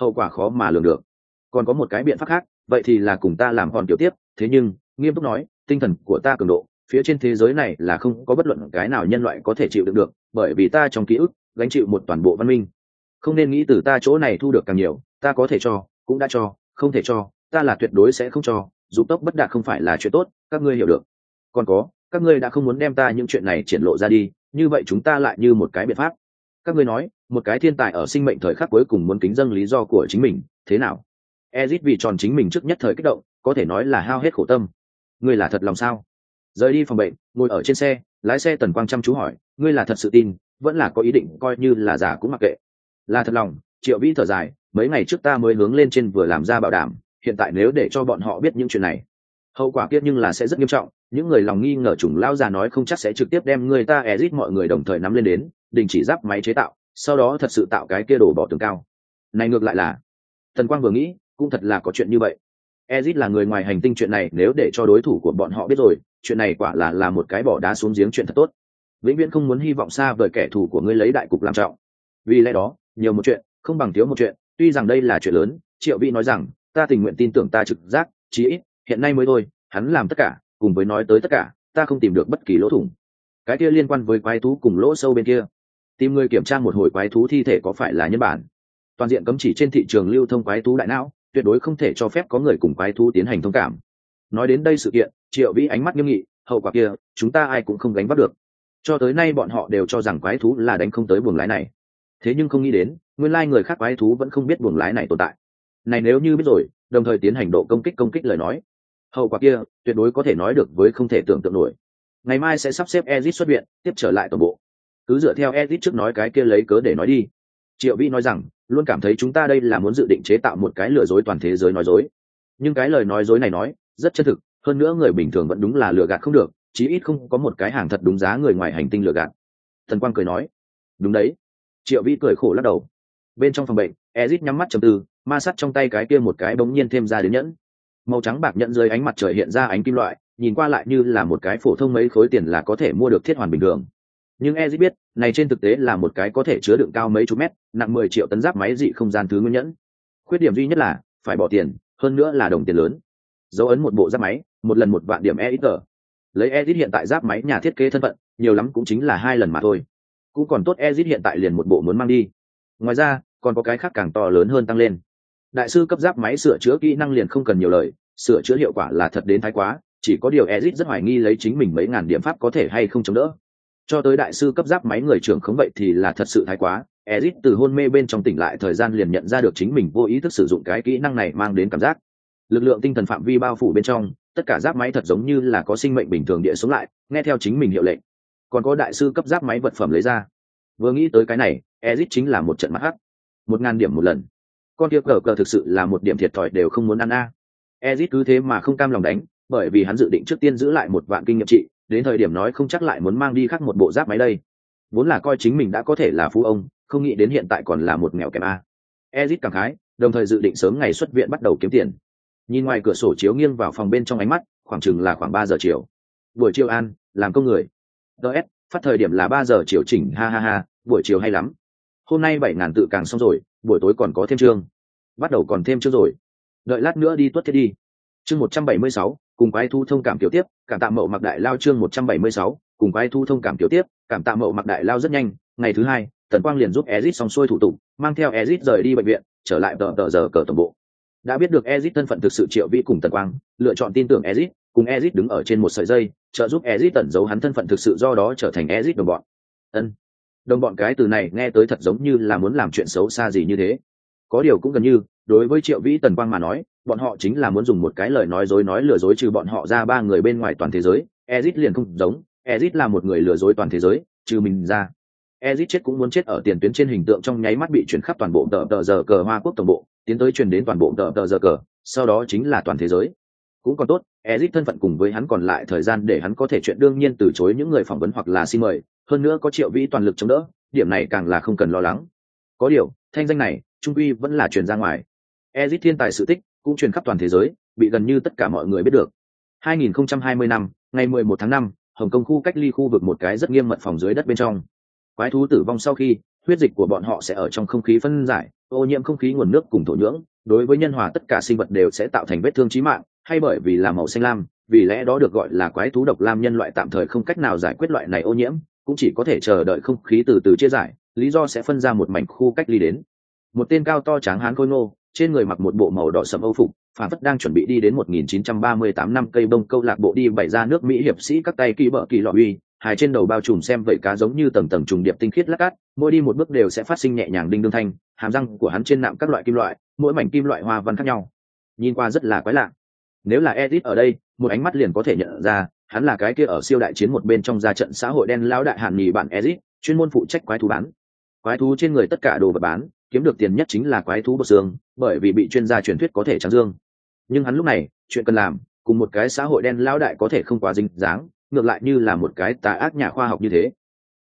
hậu quả khó mà lường được. Còn có một cái biện pháp khác, vậy thì là cùng ta làm hòn kiểu tiếp, thế nhưng, nghiêm túc nói, tinh thần của ta cường độ phía trên thế giới này là không có bất luận cái nào nhân loại có thể chịu đựng được, bởi vì ta trong ký ức gánh chịu một toàn bộ văn minh. Không nên nghĩ từ ta chỗ này thu được càng nhiều, ta có thể cho, cũng đã cho, không thể cho, ta là tuyệt đối sẽ không cho, dù tốc bất đạt không phải là chuyện tốt, các ngươi hiểu được. Còn có, các ngươi đã không muốn đem ta những chuyện này triển lộ ra đi, như vậy chúng ta lại như một cái biện pháp. Các ngươi nói, một cái thiên tài ở sinh mệnh thời khắc cuối cùng muốn kính dâng lý do của chính mình, thế nào? Ezit vì tròn chính mình trước nhất thời kích động, có thể nói là hao hết khổ tâm. Ngươi là thật lòng sao? Rời đi phòng bệnh, ngồi ở trên xe, lái xe tần quang chăm chú hỏi, ngươi là thật sự tin, vẫn là có ý định coi như là giả cũng mặc kệ? Là thật lòng. Triệu vĩ thở dài, mấy ngày trước ta mới hướng lên trên vừa làm ra bảo đảm, hiện tại nếu để cho bọn họ biết những chuyện này, hậu quả kiết nhưng là sẽ rất nghiêm trọng. Những người lòng nghi ngờ chủng lao già nói không chắc sẽ trực tiếp đem người ta ezit mọi người đồng thời nắm lên đến, đình chỉ giáp máy chế tạo, sau đó thật sự tạo cái kia đổ bỏ tường cao. Này ngược lại là. Thần quang vừa nghĩ, cũng thật là có chuyện như vậy ezit là người ngoài hành tinh chuyện này, nếu để cho đối thủ của bọn họ biết rồi, chuyện này quả là là một cái bỏ đá xuống giếng chuyện thật tốt. Vĩnh viễn không muốn hy vọng xa vời kẻ thù của ngươi lấy đại cục làm trọng. Vì lẽ đó, nhiều một chuyện, không bằng thiếu một chuyện, tuy rằng đây là chuyện lớn, triệu vĩ nói rằng, ta tình nguyện tin tưởng ta trực giác, chí ít, hiện nay mới thôi, hắn làm tất cả, cùng với nói tới tất cả, ta không tìm được bất kỳ lỗ thủng. Cái kia liên quan với quái thú cùng lỗ sâu bên kia. Tìm người kiểm tra một hồi quái thú thi thể có phải là nhân bản. Toàn diện cấm chỉ trên thị trường lưu thông quái thú đại não tuyệt đối không thể cho phép có người cùng quái thú tiến hành thông cảm. Nói đến đây sự kiện, triệu vĩ ánh mắt nghiêm nghị, hậu quả kia, chúng ta ai cũng không gánh vác được. Cho tới nay bọn họ đều cho rằng quái thú là đánh không tới buồng lái này. Thế nhưng không nghĩ đến, nguyên lai người khác quái thú vẫn không biết buồng lái này tồn tại. Này nếu như biết rồi, đồng thời tiến hành độ công kích công kích lời nói, hậu quả kia tuyệt đối có thể nói được với không thể tưởng tượng nổi. Ngày mai sẽ sắp xếp ezit xuất viện, tiếp trở lại toàn bộ. Cứ dựa theo ezit trước nói cái kia lấy cớ để nói đi triệu vi nói rằng, luôn cảm thấy chúng ta đây là muốn dự định chế tạo một cái lừa dối toàn thế giới nói dối. Nhưng cái lời nói dối này nói, rất chân thực, hơn nữa người bình thường vẫn đúng là lừa gạt không được, chí ít không có một cái hàng thật đúng giá người ngoài hành tinh lừa gạt. Thần quang cười nói, đúng đấy. Triệu vi cười khổ lắc đầu. Bên trong phòng bệnh, ezit nhắm mắt chầm tư, ma sắt trong tay cái kia một cái bỗng nhiên thêm ra đến nhẫn. Màu trắng bạc nhẫn dưới ánh mặt trời hiện ra ánh kim loại, nhìn qua lại như là một cái phổ thông mấy khối tiền là có thể mua được thiết hoàn bình thường nhưng ezit biết, này trên thực tế là một cái có thể chứa đựng cao mấy chục mét, nặng mười triệu tấn giáp máy dị không gian thứ nguyên nhẫn. Khuyết điểm duy nhất là, phải bỏ tiền, hơn nữa là đồng tiền lớn. Dấu ấn một bộ giáp máy, một lần một vạn điểm e ít tờ lấy ezit hiện tại giáp máy nhà thiết kế thân phận, nhiều lắm cũng chính là hai lần mà thôi. Cũng còn tốt ezit hiện tại liền một bộ muốn mang đi. Ngoài ra, còn có cái khác càng to lớn hơn tăng lên. Đại sư cấp giáp máy sửa chữa kỹ năng liền không cần nhiều lời, sửa chữa hiệu quả là thật đến thái quá, chỉ có điều ezit rất hoài nghi lấy chính mình mấy ngàn điểm pháp có thể hay không chống đỡ cho tới đại sư cấp giáp máy người trưởng không vậy thì là thật sự thái quá. Ezit từ hôn mê bên trong tỉnh lại thời gian liền nhận ra được chính mình vô ý thức sử dụng cái kỹ năng này mang đến cảm giác. Lực lượng tinh thần phạm vi bao phủ bên trong, tất cả giáp máy thật giống như là có sinh mệnh bình thường địa sống lại, nghe theo chính mình hiệu lệnh. Còn có đại sư cấp giáp máy vật phẩm lấy ra. Vừa nghĩ tới cái này, ezit chính là một trận mắt hắc. Một ngàn điểm một lần. Con kia cờ cờ thực sự là một điểm thiệt thòi đều không muốn ăn a. Ezit cứ thế mà không cam lòng đánh, bởi vì hắn dự định trước tiên giữ lại một vạn kinh nghiệm trị đến thời điểm nói không chắc lại muốn mang đi khác một bộ giáp máy đây. Vốn là coi chính mình đã có thể là phú ông, không nghĩ đến hiện tại còn là một nghèo kém a. Ezit cảm khái, đồng thời dự định sớm ngày xuất viện bắt đầu kiếm tiền. Nhìn ngoài cửa sổ chiếu nghiêng vào phòng bên trong ánh mắt, khoảng chừng là khoảng ba giờ chiều. Buổi chiều an, làm công người. Ts phát thời điểm là ba giờ chiều chỉnh, ha ha ha, buổi chiều hay lắm. Hôm nay bảy ngàn tự càng xong rồi, buổi tối còn có thêm chương. Bắt đầu còn thêm chương rồi. Đợi lát nữa đi tuất thiết đi. Chương một trăm bảy mươi sáu cùng quái thu thông cảm tiểu tiếp, cảm tạ mậu mặc đại lao chương một trăm bảy mươi sáu, cùng quái thu thông cảm tiểu tiếp, cảm tạ mậu mặc đại lao rất nhanh. Ngày thứ hai, tần quang liền giúp ezit xong xuôi thủ tục, mang theo ezit rời đi bệnh viện, trở lại tờ tờ giờ cờ tổng bộ. Đã biết được ezit thân phận thực sự triệu vĩ cùng tần quang, lựa chọn tin tưởng ezit cùng ezit đứng ở trên một sợi dây, trợ giúp ezit tẩn giấu hắn thân phận thực sự do đó trở thành ezit đồng bọn. Ân. Đồng bọn cái từ này nghe tới thật giống như là muốn làm chuyện xấu xa gì như thế. Có điều cũng gần như, đối với triệu vĩ tần quang mà nói bọn họ chính là muốn dùng một cái lời nói dối nói lừa dối trừ bọn họ ra ba người bên ngoài toàn thế giới. Ezit liền không giống. Ezit là một người lừa dối toàn thế giới, trừ mình ra. Ezit chết cũng muốn chết ở tiền tuyến trên hình tượng trong nháy mắt bị chuyển khắp toàn bộ tờ tờ giờ cờ hoa quốc tổng bộ, tiến tới truyền đến toàn bộ tờ tờ giờ cờ, sau đó chính là toàn thế giới. Cũng còn tốt, ezit thân phận cùng với hắn còn lại thời gian để hắn có thể chuyện đương nhiên từ chối những người phỏng vấn hoặc là xin mời, hơn nữa có triệu vĩ toàn lực chống đỡ, điểm này càng là không cần lo lắng. Có điều, thanh danh này, trung uy vẫn là truyền ra ngoài. Ezit thiên tài sự tích cũng truyền khắp toàn thế giới bị gần như tất cả mọi người biết được. 2020 năm ngày 11 tháng 5, hồng kông khu cách ly khu vực một cái rất nghiêm mật phòng dưới đất bên trong. Quái thú tử vong sau khi huyết dịch của bọn họ sẽ ở trong không khí phân giải ô nhiễm không khí nguồn nước cùng thổ nhưỡng đối với nhân hòa tất cả sinh vật đều sẽ tạo thành vết thương chí mạng hay bởi vì là màu xanh lam vì lẽ đó được gọi là quái thú độc lam nhân loại tạm thời không cách nào giải quyết loại này ô nhiễm cũng chỉ có thể chờ đợi không khí từ từ chia giải lý do sẽ phân ra một mảnh khu cách ly đến. Một tên cao to tráng hán khôi ngô trên người mặc một bộ màu đỏ sẫm âu phục phản phất đang chuẩn bị đi đến 1938 năm cây bông câu lạc bộ đi bày ra nước mỹ hiệp sĩ các tay kỳ bợ kỳ lọ uy hài trên đầu bao trùm xem vậy cá giống như tầng tầng trùng điệp tinh khiết lắc cát mỗi đi một bước đều sẽ phát sinh nhẹ nhàng đinh đương thanh hàm răng của hắn trên nạm các loại kim loại mỗi mảnh kim loại hoa văn khác nhau. Nhìn qua rất là quái lạ. Nếu là Edith ở đây một ánh mắt liền có thể nhận ra hắn là cái kia ở siêu đại chiến một bên trong ra trận xã hội đen lão đại hàn nhì bạn Edith, chuyên môn phụ trách quái thú bán. Quái thú trên người tất cả đồ vật bán kiếm được tiền nhất chính là quái thú bột xương, bởi vì bị chuyên gia truyền thuyết có thể trắng dương. Nhưng hắn lúc này, chuyện cần làm, cùng một cái xã hội đen lão đại có thể không quá dính dáng, ngược lại như là một cái tà ác nhà khoa học như thế.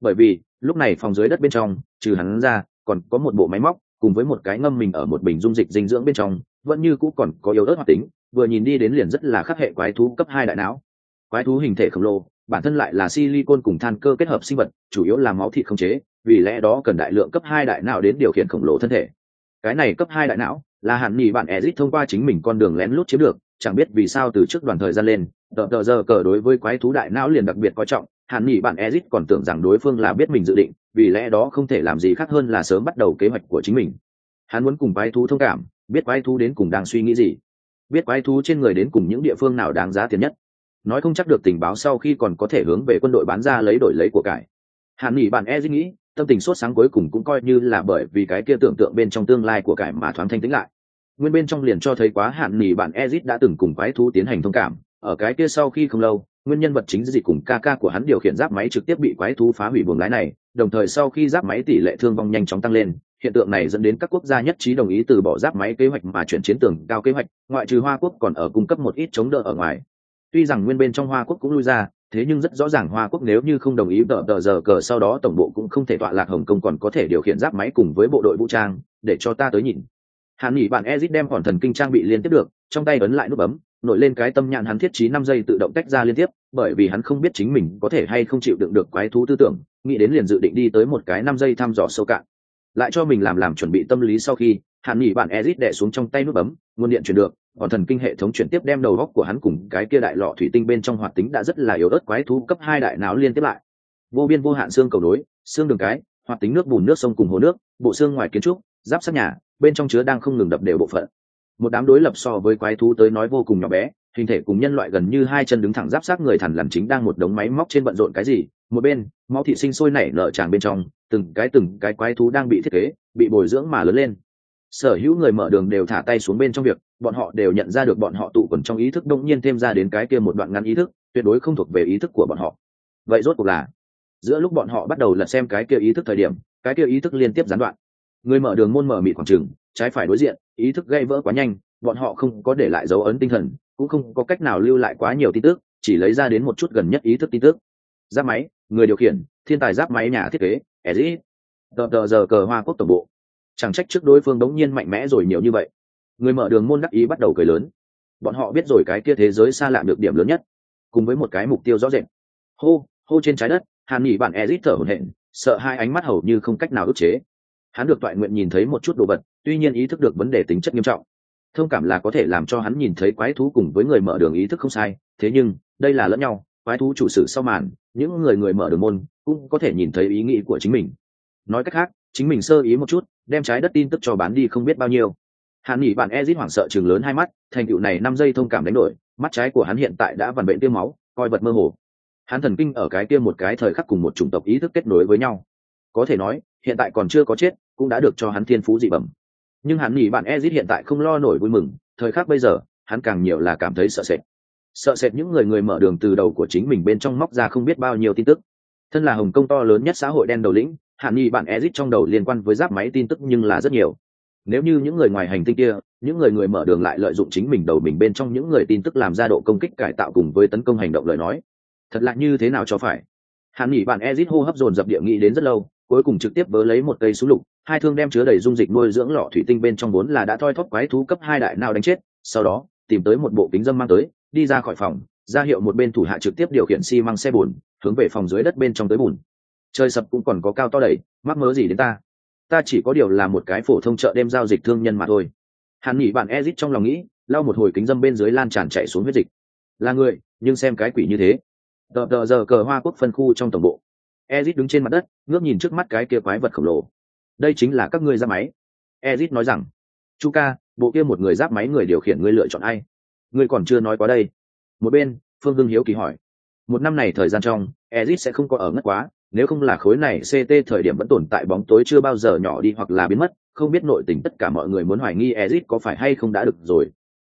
Bởi vì, lúc này phòng dưới đất bên trong, trừ hắn ra, còn có một bộ máy móc, cùng với một cái ngâm mình ở một bình dung dịch dinh dưỡng bên trong, vẫn như cũ còn có yếu ớt hoạt tính, vừa nhìn đi đến liền rất là khắc hệ quái thú cấp hai đại não. Quái thú hình thể khổng lồ, bản thân lại là silicon cùng than cơ kết hợp sinh vật, chủ yếu là máu thịt không chế vì lẽ đó cần đại lượng cấp hai đại não đến điều khiển khổng lồ thân thể. Cái này cấp hai đại não là hạn nghỉ bạn ezit thông qua chính mình con đường lén lút chiếm được, chẳng biết vì sao từ trước đoàn thời gian lên, tờ tờ giờ cờ đối với quái thú đại não liền đặc biệt coi trọng hạn nghỉ bạn ezit còn tưởng rằng đối phương là biết mình dự định, vì lẽ đó không thể làm gì khác hơn là sớm bắt đầu kế hoạch của chính mình. Hắn muốn cùng quái thú thông cảm, biết quái thú đến cùng đang suy nghĩ gì, biết quái thú trên người đến cùng những địa phương nào đáng giá tiền nhất. Nói không chắc được tình báo sau khi còn có thể hướng về quân đội bán ra lấy đổi lấy của cải. Hạn nghỉ bạn ezit nghĩ tâm tình sốt sáng cuối cùng cũng coi như là bởi vì cái kia tưởng tượng bên trong tương lai của cải mà thoáng thanh tĩnh lại. Nguyên bên trong liền cho thấy quá hạn nỉ bạn ezit đã từng cùng quái thú tiến hành thông cảm. Ở cái kia sau khi không lâu, nguyên nhân vật chính gì cùng ca ca của hắn điều khiển giáp máy trực tiếp bị quái thú phá hủy buồng lái này, đồng thời sau khi giáp máy tỷ lệ thương vong nhanh chóng tăng lên, hiện tượng này dẫn đến các quốc gia nhất trí đồng ý từ bỏ giáp máy kế hoạch mà chuyển chiến tường cao kế hoạch, ngoại trừ hoa quốc còn ở cung cấp một ít chống đỡ ở ngoài. Tuy rằng nguyên bên trong hoa quốc cũng lui ra thế nhưng rất rõ ràng hoa quốc nếu như không đồng ý tờ tờ giờ cờ sau đó tổng bộ cũng không thể tọa lạc hồng kông còn có thể điều khiển giáp máy cùng với bộ đội vũ trang, để cho ta tới nhìn. Hàn nghỉ bạn ezit đem hòn thần kinh trang bị liên tiếp được, trong tay ấn lại nút bấm, nổi lên cái tâm nhãn hắn thiết trí năm giây tự động tách ra liên tiếp, bởi vì hắn không biết chính mình có thể hay không chịu đựng được quái thú tư tưởng, nghĩ đến liền dự định đi tới một cái năm giây thăm dò sâu cạn. Lại cho mình làm làm chuẩn bị tâm lý sau khi, hàn nghỉ bạn ezit đẻ xuống trong tay nút bấm, nguồn điện chuyển được còn thần kinh hệ thống chuyển tiếp đem đầu góc của hắn cùng cái kia đại lọ thủy tinh bên trong hoạt tính đã rất là yếu ớt quái thú cấp hai đại não liên tiếp lại. Vô biên vô hạn xương cầu đối xương đường cái, hoạt tính nước bùn nước sông cùng hồ nước, bộ xương ngoài kiến trúc, giáp sát nhà, bên trong chứa đang không ngừng đập đều bộ phận. Một đám đối lập so với quái thú tới nói vô cùng nhỏ bé, hình thể cùng nhân loại gần như hai chân đứng thẳng giáp sát người thằn làm chính đang một đống máy móc trên bận rộn cái gì, một bên, máu thị sinh sôi nảy nở tràn bên trong, từng cái từng cái quái thú đang bị thiết kế, bị bồi dưỡng mà lớn lên sở hữu người mở đường đều thả tay xuống bên trong việc, bọn họ đều nhận ra được bọn họ tụ quần trong ý thức đông nhiên thêm ra đến cái kia một đoạn ngắn ý thức, tuyệt đối không thuộc về ý thức của bọn họ. Vậy rốt cuộc là, giữa lúc bọn họ bắt đầu lật xem cái kia ý thức thời điểm, cái kia ý thức liên tiếp gián đoạn. Người mở đường môn mở mịt khoảng trừng trái phải đối diện, ý thức gây vỡ quá nhanh, bọn họ không có để lại dấu ấn tinh thần, cũng không có cách nào lưu lại quá nhiều tin tức, chỉ lấy ra đến một chút gần nhất ý thức tin tức. Giáp máy, người điều khiển, thiên tài giáp máy nhà thiết kế ezit tờ tờ giờ cờ hoa quốc tổng bộ chẳng trách trước đối phương đống nhiên mạnh mẽ rồi nhiều như vậy. Người mở đường môn đắc ý bắt đầu cười lớn. Bọn họ biết rồi cái kia thế giới xa lạ được điểm lớn nhất, cùng với một cái mục tiêu rõ rệt. Hô hô trên trái đất, hàn nghỉ bạn ezit thở hổn hển, sợ hai ánh mắt hầu như không cách nào ức chế. Hắn được toại nguyện nhìn thấy một chút đồ vật, tuy nhiên ý thức được vấn đề tính chất nghiêm trọng. Thông cảm là có thể làm cho hắn nhìn thấy quái thú cùng với người mở đường ý thức không sai, thế nhưng, đây là lẫn nhau, quái thú chủ sử sau màn, những người người mở đường môn cũng có thể nhìn thấy ý nghĩ của chính mình. Nói cách khác chính mình sơ ý một chút, đem trái đất tin tức cho bán đi không biết bao nhiêu. Hàn nghỉ bạn ezit hoảng sợ chừng lớn hai mắt, thành tựu này năm giây thông cảm đánh đổi, mắt trái của hắn hiện tại đã vằn bệnh tiêm máu, coi vật mơ hồ. Hắn thần kinh ở cái kia một cái thời khắc cùng một chủng tộc ý thức kết nối với nhau. Có thể nói, hiện tại còn chưa có chết, cũng đã được cho hắn thiên phú dị bẩm. Nhưng hắn nghỉ bạn ezit hiện tại không lo nổi vui mừng, thời khắc bây giờ, hắn càng nhiều là cảm thấy sợ sệt. Sợ sệt những người người mở đường từ đầu của chính mình bên trong móc ra không biết bao nhiêu tin tức. Thân là hồng kông to lớn nhất xã hội đen đầu lĩnh hạn Nhi bạn ezit trong đầu liên quan với giáp máy tin tức nhưng là rất nhiều. Nếu như những người ngoài hành tinh kia, những người người mở đường lại lợi dụng chính mình đầu mình bên trong những người tin tức làm ra độ công kích cải tạo cùng với tấn công hành động lời nói, thật lạ như thế nào cho phải? Hạn nghị bạn ezit hô hấp dồn dập địa nghị đến rất lâu, cuối cùng trực tiếp vớ lấy một cây súng lục, hai thương đem chứa đầy dung dịch nuôi dưỡng lọ thủy tinh bên trong vốn là đã thoi thóp quái thú cấp hai đại nào đánh chết, sau đó, tìm tới một bộ kính dâm mang tới, đi ra khỏi phòng, ra hiệu một bên thủ hạ trực tiếp điều khiển xi măng xe bùn, hướng về phòng dưới đất bên trong tới bùn trời sập cũng còn có cao to đẩy mắc mớ gì đến ta? Ta chỉ có điều là một cái phổ thông chợ đêm giao dịch thương nhân mà thôi. Hắn nghĩ bạn ezit trong lòng nghĩ, lau một hồi kính dâm bên dưới lan tràn chạy xuống huyết dịch. Là người, nhưng xem cái quỷ như thế. Tờ tờ giờ cờ hoa quốc phân khu trong tổng bộ. Ezit đứng trên mặt đất, ngước nhìn trước mắt cái kia quái vật khổng lồ. Đây chính là các ngươi ra máy. Ezit nói rằng, chu ca, bộ kia một người giáp máy người điều khiển ngươi lựa chọn ai? Ngươi còn chưa nói quá đây. Một bên, phương hưng hiếu kỳ hỏi, một năm này thời gian trong, ezit sẽ không có ở ngất quá nếu không là khối này ct thời điểm vẫn tồn tại bóng tối chưa bao giờ nhỏ đi hoặc là biến mất không biết nội tình tất cả mọi người muốn hoài nghi ezit có phải hay không đã được rồi.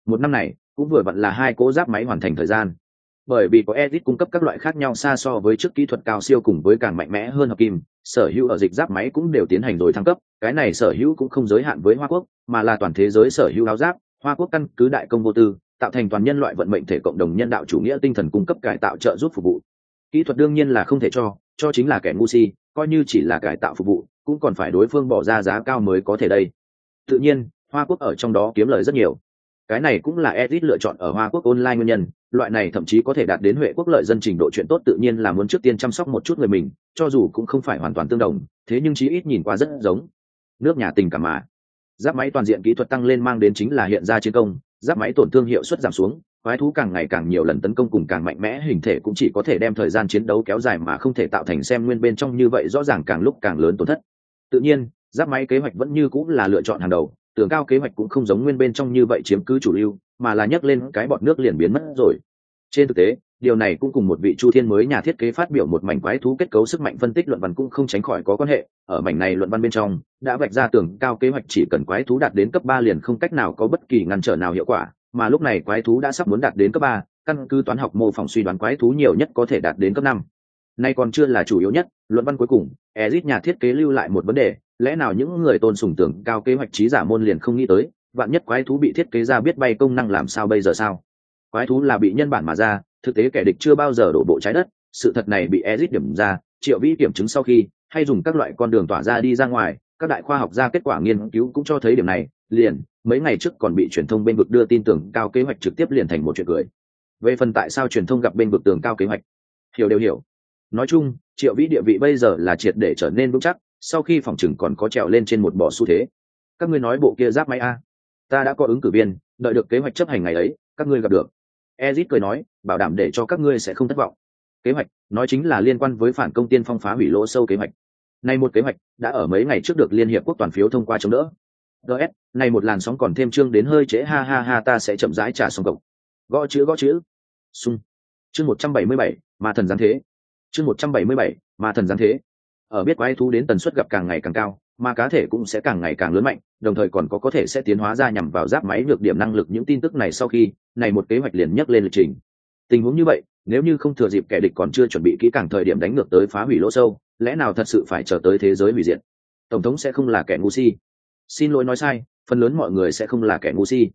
Một năm này cũng vừa vặn là hai cố giáp máy hoàn thành thời gian. Bởi vì có Edit cung cấp các loại khác nhau xa so với trước kỹ thuật cao siêu cùng với càng mạnh mẽ hơn hợp kim, sở hữu ở dịch giáp máy cũng đều tiến hành rồi thăng cấp, cái này sở hữu cũng không giới hạn với Hoa Quốc, mà là toàn thế giới sở hữu áo giáp, Hoa Quốc căn cứ đại công vô tư, tạo thành toàn nhân loại vận mệnh thể cộng đồng nhân đạo chủ nghĩa tinh thần cung cấp cải tạo trợ giúp phục vụ. Kỹ thuật đương nhiên là không thể cho, cho chính là kẻ ngu si, coi như chỉ là cải tạo phục vụ, cũng còn phải đối phương bỏ ra giá cao mới có thể đây. Tự nhiên, Hoa Quốc ở trong đó kiếm lời rất nhiều. Cái này cũng là edit lựa chọn ở hoa quốc online nguyên nhân loại này thậm chí có thể đạt đến huệ quốc lợi dân trình độ chuyện tốt tự nhiên là muốn trước tiên chăm sóc một chút người mình cho dù cũng không phải hoàn toàn tương đồng thế nhưng chí ít nhìn qua rất giống. Nước nhà tình cảm mà. Giáp máy toàn diện kỹ thuật tăng lên mang đến chính là hiện ra chiến công giáp máy tổn thương hiệu suất giảm xuống quái thú càng ngày càng nhiều lần tấn công cùng càng mạnh mẽ, hình thể cũng chỉ có thể đem thời gian chiến đấu kéo dài mà không thể tạo thành xem nguyên bên trong như vậy rõ ràng càng lúc càng lớn tổn thất. Tự nhiên, giáp máy kế hoạch vẫn như cũng là lựa chọn hàng đầu, tường cao kế hoạch cũng không giống nguyên bên trong như vậy chiếm cứ chủ lưu, mà là nhấc lên cái bọt nước liền biến mất rồi. Trên thực tế, điều này cũng cùng một vị chu thiên mới nhà thiết kế phát biểu một mảnh quái thú kết cấu sức mạnh phân tích luận văn cũng không tránh khỏi có quan hệ. Ở mảnh này luận văn bên trong, đã vạch ra tường cao kế hoạch chỉ cần quái thú đạt đến cấp ba liền không cách nào có bất kỳ ngăn trở nào hiệu quả mà lúc này quái thú đã sắp muốn đạt đến cấp ba, căn cứ toán học mô phỏng suy đoán quái thú nhiều nhất có thể đạt đến cấp năm. Nay còn chưa là chủ yếu nhất, luận văn cuối cùng, ezit nhà thiết kế lưu lại một vấn đề, lẽ nào những người tôn sùng tưởng cao kế hoạch trí giả môn liền không nghĩ tới, vạn nhất quái thú bị thiết kế ra biết bay công năng làm sao bây giờ sao? Quái thú là bị nhân bản mà ra, thực tế kẻ địch chưa bao giờ đổ bộ trái đất, sự thật này bị ezit điểm ra, triệu vĩ kiểm chứng sau khi, hay dùng các loại con đường tỏa ra đi ra ngoài, các đại khoa học gia kết quả nghiên cứu cũng cho thấy điểm này liền, mấy ngày trước còn bị truyền thông bên vực đưa tin tưởng cao kế hoạch trực tiếp liền thành một chuyện cười. Về phần tại sao truyền thông gặp bên vực tường cao kế hoạch? Hiểu đều hiểu. Nói chung, triệu vĩ địa vị bây giờ là triệt để trở nên vững chắc, sau khi phòng chừng còn có trèo lên trên một bò xu thế. Các ngươi nói bộ kia giáp máy a. Ta đã có ứng cử viên, đợi được kế hoạch chấp hành ngày ấy, các ngươi gặp được. Ezit cười nói, bảo đảm để cho các ngươi sẽ không thất vọng. Kế hoạch, nói chính là liên quan với phản công tiên phong phá hủy lỗ sâu kế hoạch. Nay một kế hoạch, đã ở mấy ngày trước được liên hiệp quốc toàn phiếu thông qua chống đỡ gs này một làn sóng còn thêm chương đến hơi trễ, ha ha ha, ta sẽ chậm rãi trả xong cộng gõ chữ gõ chữ. Sung chương một trăm bảy mươi bảy, ma thần giáng thế. Chương một trăm bảy mươi bảy, ma thần giáng thế. Ở biết quái thú đến tần suất gặp càng ngày càng cao mà cá thể cũng sẽ càng ngày càng lớn mạnh, đồng thời còn có có thể sẽ tiến hóa ra nhằm vào giáp máy được điểm năng lực những tin tức này sau khi, này một kế hoạch liền nhắc lên lịch trình. Tình huống như vậy, nếu như không thừa dịp kẻ địch còn chưa chuẩn bị kỹ càng thời điểm đánh ngược tới phá hủy lỗ sâu, lẽ nào thật sự phải chờ tới thế giới hủy diệt? Tổng thống sẽ không là kẻ ngu si xin lỗi nói sai, phần lớn mọi người sẽ không là kẻ ngu si.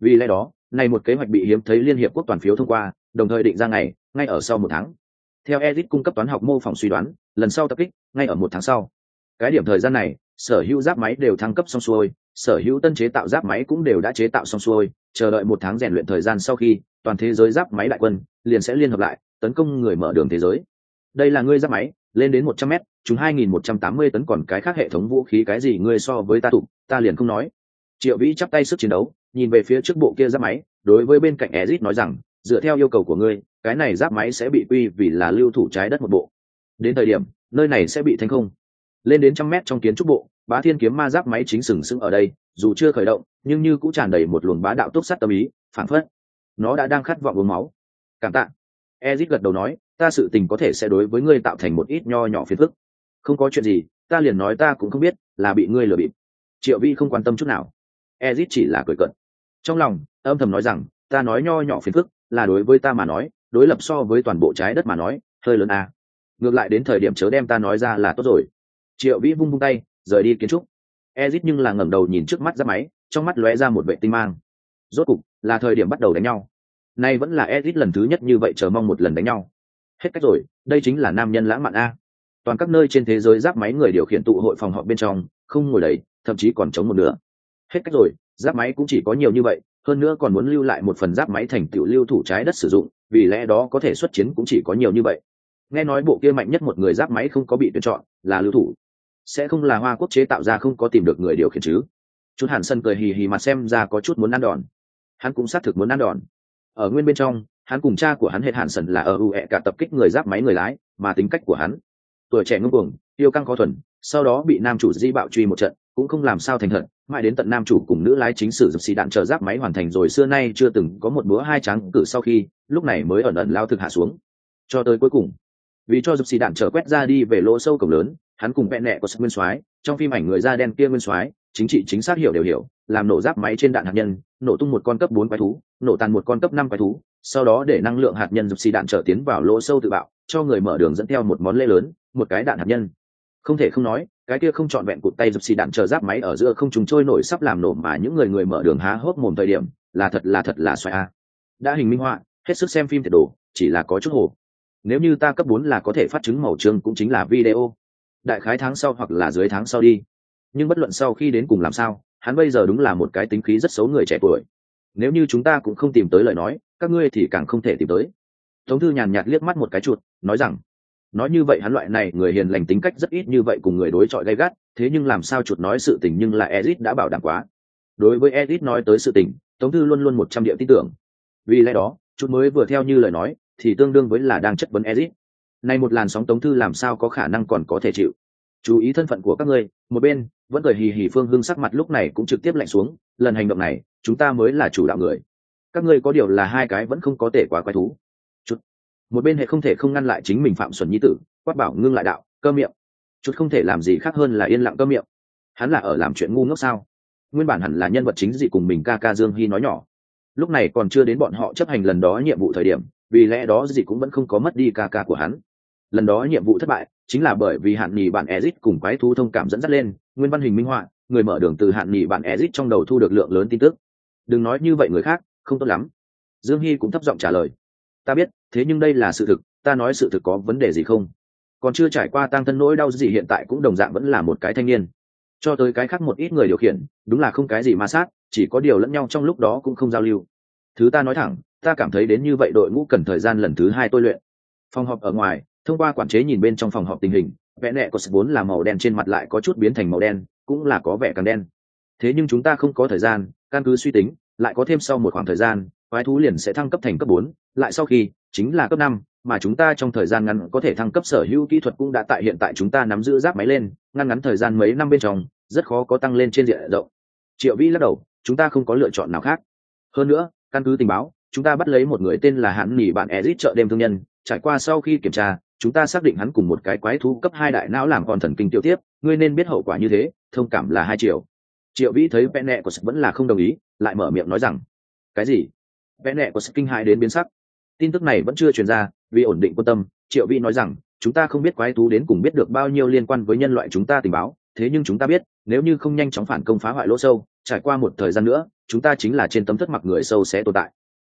Vì lẽ đó này một kế hoạch bị hiếm thấy liên hiệp quốc toàn phiếu thông qua, đồng thời định ra ngày, ngay ở sau một tháng. Theo edit cung cấp toán học mô phỏng suy đoán, lần sau tập kích, ngay ở một tháng sau. Cái điểm thời gian này, sở hữu giáp máy đều thăng cấp xong xuôi, sở hữu tân chế tạo giáp máy cũng đều đã chế tạo xong xuôi, chờ đợi một tháng rèn luyện thời gian sau khi, toàn thế giới giáp máy đại quân liền sẽ liên hợp lại, tấn công người mở đường thế giới. Đây là ngươi giáp máy lên đến một trăm mét, chúng hai nghìn một trăm tám mươi tấn còn cái khác hệ thống vũ khí cái gì ngươi so với ta tụ ta liền không nói. Triệu vĩ chắp tay sức chiến đấu nhìn về phía trước bộ kia giáp máy đối với bên cạnh ezit nói rằng dựa theo yêu cầu của ngươi cái này giáp máy sẽ bị quy vì là lưu thủ trái đất một bộ. Đến thời điểm nơi này sẽ bị thành không. Lên đến trăm mét trong kiến trúc bộ bá thiên kiếm ma giáp máy chính sừng sững ở đây dù chưa khởi động nhưng như cũng tràn đầy một luồng bá đạo túc sắt tâm ý phản phất. Nó đã đang khát vọng uống máu. Cảm tạ. Ezit gật đầu nói ta sự tình có thể sẽ đối với ngươi tạo thành một ít nho nhỏ phiền phức. Không có chuyện gì, ta liền nói ta cũng không biết, là bị ngươi lừa bịp. Triệu vi không quan tâm chút nào. Ezit chỉ là cười cận trong lòng, âm thầm nói rằng, ta nói nho nhỏ phiền phức, là đối với ta mà nói, đối lập so với toàn bộ trái đất mà nói, hơi lớn à. ngược lại đến thời điểm chớ đem ta nói ra là tốt rồi. Triệu vĩ vung vung tay, rời đi kiến trúc. Ezit nhưng là ngẩng đầu nhìn trước mắt ra máy, trong mắt lóe ra một vệ tinh mang. Rốt cục, là thời điểm bắt đầu đánh nhau. Nay vẫn là ezit lần thứ nhất như vậy chờ mong một lần đánh nhau hết cách rồi, đây chính là nam nhân lãng mạn a. Toàn các nơi trên thế giới giáp máy người điều khiển tụ hội phòng họp bên trong, không ngồi đầy, thậm chí còn chống một nửa. Hết cách rồi, giáp máy cũng chỉ có nhiều như vậy, hơn nữa còn muốn lưu lại một phần giáp máy thành tựu lưu thủ trái đất sử dụng, vì lẽ đó có thể xuất chiến cũng chỉ có nhiều như vậy. Nghe nói bộ kia mạnh nhất một người giáp máy không có bị tuyển chọn, là lưu thủ. Sẽ không là hoa quốc chế tạo ra không có tìm được người điều khiển chứ? Chút hàn sân cười hì hì mặt xem ra có chút muốn ăn đòn. Hắn cũng xác thực muốn ăn đòn. Ở nguyên bên trong hắn cùng cha của hắn hệ hạn sần là ở ưu hẹ cả tập kích người giáp máy người lái, mà tính cách của hắn. Tuổi trẻ ngưng cuồng, yêu căng khó thuần, sau đó bị nam chủ di bạo truy một trận, cũng không làm sao thành thật, mãi đến tận nam chủ cùng nữ lái chính sử dụng xì đạn chờ giáp máy hoàn thành rồi xưa nay chưa từng có một bữa hai trắng cử sau khi, lúc này mới ẩn ẩn lao thực hạ xuống. Cho tới cuối cùng, vì cho dục xì đạn trở quét ra đi về lỗ sâu cổng lớn, hắn cùng vẹn nẹ của sắc nguyên soái, trong phim ảnh người da đen kia nguyên soái, chính trị chính xác hiểu đều hiểu, làm nổ giáp máy trên đạn hạt nhân, nổ tung một con cấp bốn quái thú, nổ tàn một con cấp năm quái thú sau đó để năng lượng hạt nhân dục xì đạn trở tiến vào lỗ sâu tự bạo, cho người mở đường dẫn theo một món lễ lớn, một cái đạn hạt nhân. Không thể không nói, cái kia không chọn vẹn cụt tay dục xì đạn chờ giáp máy ở giữa không chúng trôi nổi sắp làm nổ mà những người người mở đường há hốc mồm thời điểm, là thật là thật là xoài a. Đã hình minh họa, hết sức xem phim thiệt đồ, chỉ là có chút hồ. Nếu như ta cấp bốn là có thể phát chứng màu trương cũng chính là video. Đại khái tháng sau hoặc là dưới tháng sau đi. Nhưng bất luận sau khi đến cùng làm sao, hắn bây giờ đúng là một cái tính khí rất xấu người trẻ tuổi nếu như chúng ta cũng không tìm tới lời nói, các ngươi thì càng không thể tìm tới. Tống thư nhàn nhạt liếc mắt một cái chuột, nói rằng, nói như vậy hắn loại này người hiền lành tính cách rất ít như vậy cùng người đối chọi gay gắt, thế nhưng làm sao chuột nói sự tình nhưng là ezit đã bảo đảm quá. Đối với ezit nói tới sự tình, tống thư luôn luôn một trăm điệu tin tưởng. Vì lẽ đó, chuột mới vừa theo như lời nói, thì tương đương với là đang chất vấn ezit này một làn sóng tống thư làm sao có khả năng còn có thể chịu? Chú ý thân phận của các ngươi, một bên, vẫn cười hì hì phương hưng sắc mặt lúc này cũng trực tiếp lạnh xuống lần hành động này, chúng ta mới là chủ đạo người. Các ngươi có điều là hai cái vẫn không có thể quá quái thú. Chút. Một bên hệ không thể không ngăn lại chính mình phạm xuẩn nhi tử, quát bảo ngưng lại đạo, cơ miệng. Chút không thể làm gì khác hơn là yên lặng cơ miệng. Hắn là ở làm chuyện ngu ngốc sao? Nguyên bản hẳn là nhân vật chính dị cùng mình ca ca dương hy nói nhỏ. Lúc này còn chưa đến bọn họ chấp hành lần đó nhiệm vụ thời điểm, vì lẽ đó dị cũng vẫn không có mất đi ca ca của hắn. Lần đó nhiệm vụ thất bại, chính là bởi vì hạn nhì bạn ezit cùng quái thú thông cảm dẫn dắt lên, nguyên văn hình minh họa người mở đường từ hạn nhị bạn ezit trong đầu thu được lượng lớn tin tức. Đừng nói như vậy người khác, không tốt lắm. Dương hy cũng thấp giọng trả lời. Ta biết, thế nhưng đây là sự thực, ta nói sự thực có vấn đề gì không? Còn chưa trải qua tăng thân nỗi đau gì hiện tại cũng đồng dạng vẫn là một cái thanh niên. Cho tới cái khác một ít người điều khiển, đúng là không cái gì ma sát, chỉ có điều lẫn nhau trong lúc đó cũng không giao lưu. Thứ ta nói thẳng, ta cảm thấy đến như vậy đội ngũ cần thời gian lần thứ hai tôi luyện. Phòng họp ở ngoài, thông qua quản chế nhìn bên trong phòng họp tình hình, vẽ nẹ có vốn là màu đen trên mặt lại có chút biến thành màu đen cũng là có vẻ càng đen. Thế nhưng chúng ta không có thời gian, căn cứ suy tính, lại có thêm sau một khoảng thời gian, quái thú liền sẽ thăng cấp thành cấp bốn, lại sau khi, chính là cấp năm, mà chúng ta trong thời gian ngắn có thể thăng cấp sở hữu kỹ thuật cũng đã tại hiện tại chúng ta nắm giữ giáp máy lên ngăn ngắn thời gian mấy năm bên trong, rất khó có tăng lên trên diện rộng. Triệu vĩ lắc đầu, chúng ta không có lựa chọn nào khác. Hơn nữa, căn cứ tình báo, chúng ta bắt lấy một người tên là hãn nỉ bạn ezit chợ đêm thương nhân, trải qua sau khi kiểm tra chúng ta xác định hắn cùng một cái quái thú cấp hai đại não làm còn thần kinh tiêu tiếp, ngươi nên biết hậu quả như thế, thông cảm là hai triệu. Triệu vĩ thấy vẽ nẹ của sự vẫn là không đồng ý, lại mở miệng nói rằng, cái gì? Vẽ nẹ của sự kinh hại đến biến sắc. Tin tức này vẫn chưa truyền ra, vì ổn định quan tâm, triệu vĩ nói rằng, chúng ta không biết quái thú đến cùng biết được bao nhiêu liên quan với nhân loại chúng ta tình báo, thế nhưng chúng ta biết, nếu như không nhanh chóng phản công phá hoại lỗ sâu, trải qua một thời gian nữa, chúng ta chính là trên tấm thất mặc người sâu sẽ tồn tại.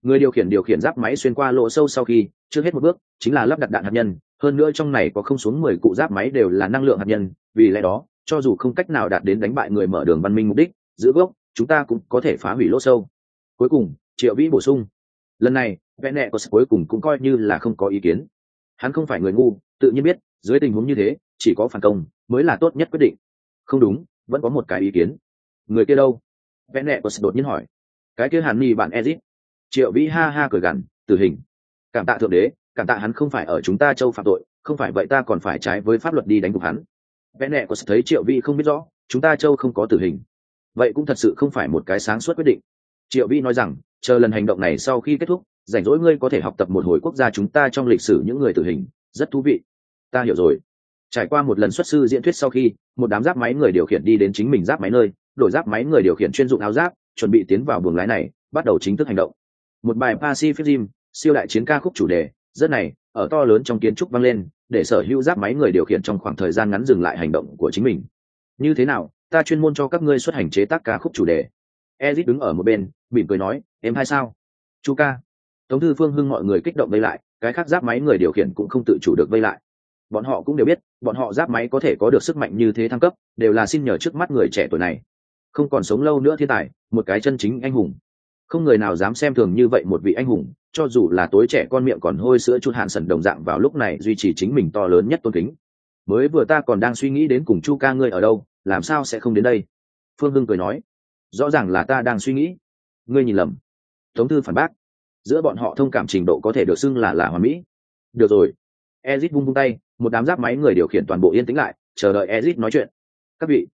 Người điều khiển điều khiển giáp máy xuyên qua lỗ sâu sau khi, trước hết một bước, chính là lắp đặt đạn hạt nhân hơn nữa trong này có không xuống mười cụ giáp máy đều là năng lượng hạt nhân, vì lẽ đó, cho dù không cách nào đạt đến đánh bại người mở đường văn minh mục đích, giữ gốc, chúng ta cũng có thể phá hủy lỗ sâu. Cuối cùng, triệu vĩ bổ sung. Lần này, vẽ nẹ có cuối cùng cũng coi như là không có ý kiến. Hắn không phải người ngu, tự nhiên biết, dưới tình huống như thế, chỉ có phản công mới là tốt nhất quyết định. Không đúng, vẫn có một cái ý kiến. Người kia đâu? Vẽ nẹ có đột nhiên hỏi. Cái kia hàn ni bạn ezit. Triệu vĩ ha ha cười gằn, tử hình. Cảm tạ thượng đế cảm tạ hắn không phải ở chúng ta châu phạm tội, không phải vậy ta còn phải trái với pháp luật đi đánh gục hắn. Vẽ nẹ có thấy triệu vi không biết rõ, chúng ta châu không có tử hình. Vậy cũng thật sự không phải một cái sáng suốt quyết định. Triệu vi nói rằng, chờ lần hành động này sau khi kết thúc, rảnh rỗi ngươi có thể học tập một hồi quốc gia chúng ta trong lịch sử những người tử hình, rất thú vị. Ta hiểu rồi. Trải qua một lần xuất sư diễn thuyết sau khi, một đám giáp máy người điều khiển đi đến chính mình giáp máy nơi, đổi giáp máy người điều khiển chuyên dụng áo giáp, chuẩn bị tiến vào buồng lái này, bắt đầu chính thức hành động. Một bài pacific rim, siêu đại chiến ca khúc chủ đề rất này, ở to lớn trong kiến trúc vang lên, để sở hữu giáp máy người điều khiển trong khoảng thời gian ngắn dừng lại hành động của chính mình. Như thế nào, ta chuyên môn cho các ngươi xuất hành chế tác ca khúc chủ đề. Ezit đứng ở một bên, mỉm cười nói, em hay sao? Chu ca. Tống thư phương hưng mọi người kích động vây lại, cái khác giáp máy người điều khiển cũng không tự chủ được vây lại. Bọn họ cũng đều biết, bọn họ giáp máy có thể có được sức mạnh như thế thăng cấp, đều là xin nhờ trước mắt người trẻ tuổi này. Không còn sống lâu nữa thiên tài, một cái chân chính anh hùng không người nào dám xem thường như vậy một vị anh hùng, cho dù là tối trẻ con miệng còn hôi sữa chút hạn sần đồng dạng vào lúc này duy trì chính mình to lớn nhất tôn kính. Mới vừa ta còn đang suy nghĩ đến cùng chu ca ngươi ở đâu, làm sao sẽ không đến đây? Phương hưng cười nói, rõ ràng là ta đang suy nghĩ. Ngươi nhìn lầm. Tống thư phản bác, giữa bọn họ thông cảm trình độ có thể được xưng là là hòa mỹ. Được rồi. Ezit vung vung tay, một đám giáp máy người điều khiển toàn bộ yên tĩnh lại, chờ đợi ezit nói chuyện. Các vị,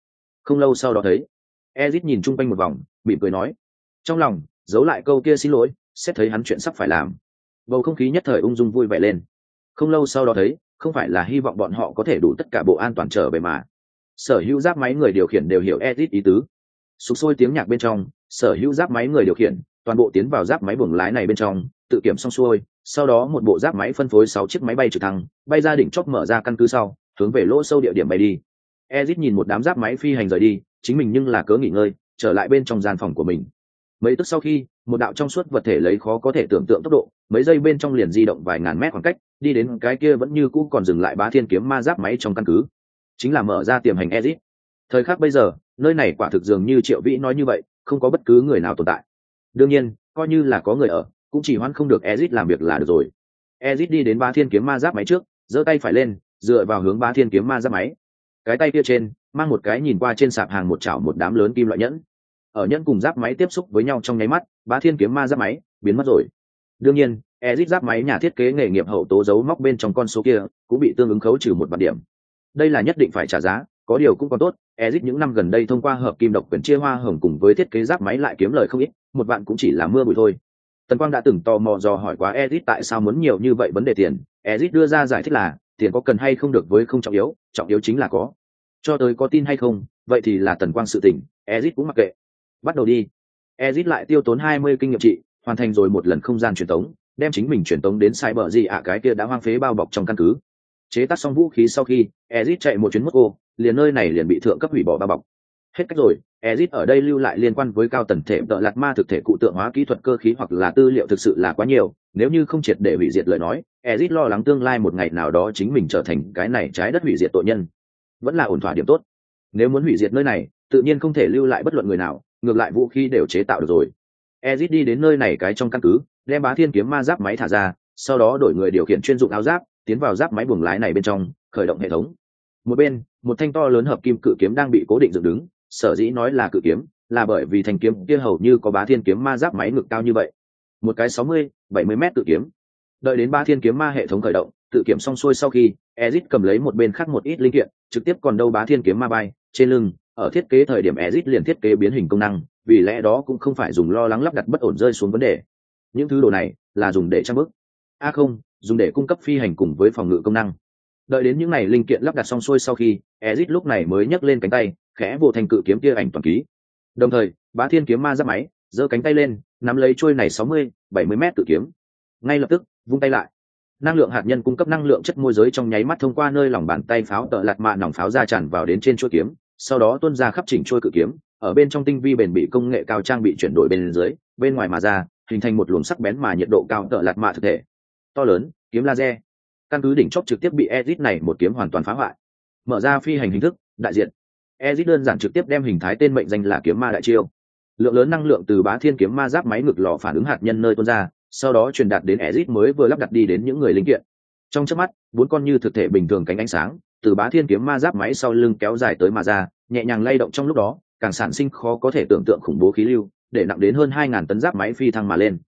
không lâu sau đó thấy, ezit nhìn chung quanh một vòng, mỉm cười nói, trong lòng giấu lại câu kia xin lỗi, xét thấy hắn chuyện sắp phải làm. Bầu không khí nhất thời ung dung vui vẻ lên. Không lâu sau đó thấy, không phải là hy vọng bọn họ có thể đủ tất cả bộ an toàn trở về mà. Sở hữu giáp máy người điều khiển đều hiểu edit ý tứ. Sụp sôi tiếng nhạc bên trong, sở hữu giáp máy người điều khiển, toàn bộ tiến vào giáp máy buồng lái này bên trong, tự kiểm xong xuôi, sau đó một bộ giáp máy phân phối sáu chiếc máy bay trực thăng, bay ra đỉnh chóp mở ra căn cứ sau, hướng về lỗ sâu địa điểm bay đi. Ezit nhìn một đám giáp máy phi hành rời đi, chính mình nhưng là cớ nghỉ ngơi, trở lại bên trong gian phòng của mình mấy tức sau khi, một đạo trong suốt vật thể lấy khó có thể tưởng tượng tốc độ, mấy giây bên trong liền di động vài ngàn mét khoảng cách, đi đến cái kia vẫn như cũ còn dừng lại bá thiên kiếm ma giáp máy trong căn cứ. Chính là mở ra tiềm hành ezit. Thời khắc bây giờ, nơi này quả thực dường như triệu vĩ nói như vậy, không có bất cứ người nào tồn tại. Đương nhiên, coi như là có người ở, cũng chỉ hoãn không được ezit làm việc là được rồi. Ezit đi đến ba thiên kiếm ma giáp máy trước, giơ tay phải lên, dựa vào hướng ba thiên kiếm ma giáp máy. Cái tay kia trên, mang một cái nhìn qua trên sạp hàng một chảo một đám lớn kim loại nhẫn ở nhẫn cùng giáp máy tiếp xúc với nhau trong nháy mắt, Bá thiên kiếm ma giáp máy biến mất rồi. Đương nhiên, ezit giáp máy nhà thiết kế nghề nghiệp hậu tố giấu móc bên trong con số kia cũng bị tương ứng khấu trừ một vạn điểm. Đây là nhất định phải trả giá, có điều cũng còn tốt, ezit những năm gần đây thông qua hợp kim độc quyền chia hoa hồng cùng với thiết kế giáp máy lại kiếm lời không ít, một vạn cũng chỉ là mưa bụi thôi. Tần quang đã từng tò mò dò hỏi quá ezit tại sao muốn nhiều như vậy vấn đề tiền. Ezit đưa ra giải thích là, tiền có cần hay không được với không trọng yếu trọng yếu chính là có. Cho tới có tin hay không, vậy thì là tần quang sự tỉnh ezit cũng mặc kệ bắt đầu đi. Ezit lại tiêu tốn hai mươi kinh nghiệm trị, hoàn thành rồi một lần không gian truyền tống, đem chính mình truyền tống đến sai bờ gì ạ, cái kia đã hoang phế bao bọc trong căn cứ. Chế tác xong vũ khí sau khi, ezit chạy một chuyến mất ô liền nơi này liền bị thượng cấp hủy bỏ bao bọc. Hết cách rồi, ezit ở đây lưu lại liên quan với cao tần thể tợ lạt ma thực thể cụ tượng hóa kỹ thuật cơ khí hoặc là tư liệu thực sự là quá nhiều, nếu như không triệt để hủy diệt lời nói, ezit lo lắng tương lai một ngày nào đó chính mình trở thành cái này trái đất hủy diệt tội nhân. Vẫn là ổn thỏa điểm tốt. Nếu muốn hủy diệt nơi này, tự nhiên không thể lưu lại bất luận người nào ngược lại vũ khí đều chế tạo được rồi. Ezit đi đến nơi này cái trong căn cứ, đem bá thiên kiếm ma giáp máy thả ra, sau đó đổi người điều khiển chuyên dụng áo giáp, tiến vào giáp máy buồng lái này bên trong, khởi động hệ thống. Một bên, một thanh to lớn hợp kim cự kiếm đang bị cố định dựng đứng, sở dĩ nói là cự kiếm, là bởi vì thanh kiếm kia hầu như có bá thiên kiếm ma giáp máy ngực cao như vậy. Một cái sáu mươi, bảy mươi m tự kiếm. Đợi đến ba thiên kiếm ma hệ thống khởi động tự kiểm xong xuôi sau khi, ezit cầm lấy một bên khác một ít linh kiện, trực tiếp còn đâu bá thiên kiếm ma bay, trên lưng ở thiết kế thời điểm Ezic liền thiết kế biến hình công năng, vì lẽ đó cũng không phải dùng lo lắng lắp đặt bất ổn rơi xuống vấn đề. Những thứ đồ này là dùng để trang bức. A không, dùng để cung cấp phi hành cùng với phòng ngự công năng. Đợi đến những này linh kiện lắp đặt xong xuôi sau khi, Ezic lúc này mới nhấc lên cánh tay, khẽ vô thành cự kiếm kia ảnh toàn ký. Đồng thời, bá thiên kiếm ma giáp máy, giơ cánh tay lên, nắm lấy chuôi này sáu mươi, bảy mươi m tự kiếm. Ngay lập tức, vung tay lại. Năng lượng hạt nhân cung cấp năng lượng chất môi giới trong nháy mắt thông qua nơi lòng bàn tay pháo tợ lạt mạ nòng pháo ra tràn vào đến trên chuôi kiếm sau đó tuôn ra khắp chỉnh trôi cự kiếm, ở bên trong tinh vi bền bị công nghệ cao trang bị chuyển đổi bên dưới, bên ngoài mà ra, hình thành một luồng sắc bén mà nhiệt độ cao tợ lạt mạ thực thể. To lớn, kiếm laser. Căn cứ đỉnh chóp trực tiếp bị Ezit này một kiếm hoàn toàn phá hoại. Mở ra phi hành hình thức, đại diện. Ezit đơn giản trực tiếp đem hình thái tên mệnh danh là kiếm ma đại chiêu. Lượng lớn năng lượng từ bá thiên kiếm ma giáp máy ngực lò phản ứng hạt nhân nơi tuôn ra, sau đó truyền đạt đến Ezit mới vừa lắp đặt đi đến những người linh kiện. Trong chớp mắt, bốn con như thực thể bình thường cánh ánh sáng từ bá thiên kiếm ma giáp máy sau lưng kéo dài tới mà ra, nhẹ nhàng lay động trong lúc đó, càng sản sinh khó có thể tưởng tượng khủng bố khí lưu, để nặng đến hơn hai ngàn tấn giáp máy phi thăng mà lên.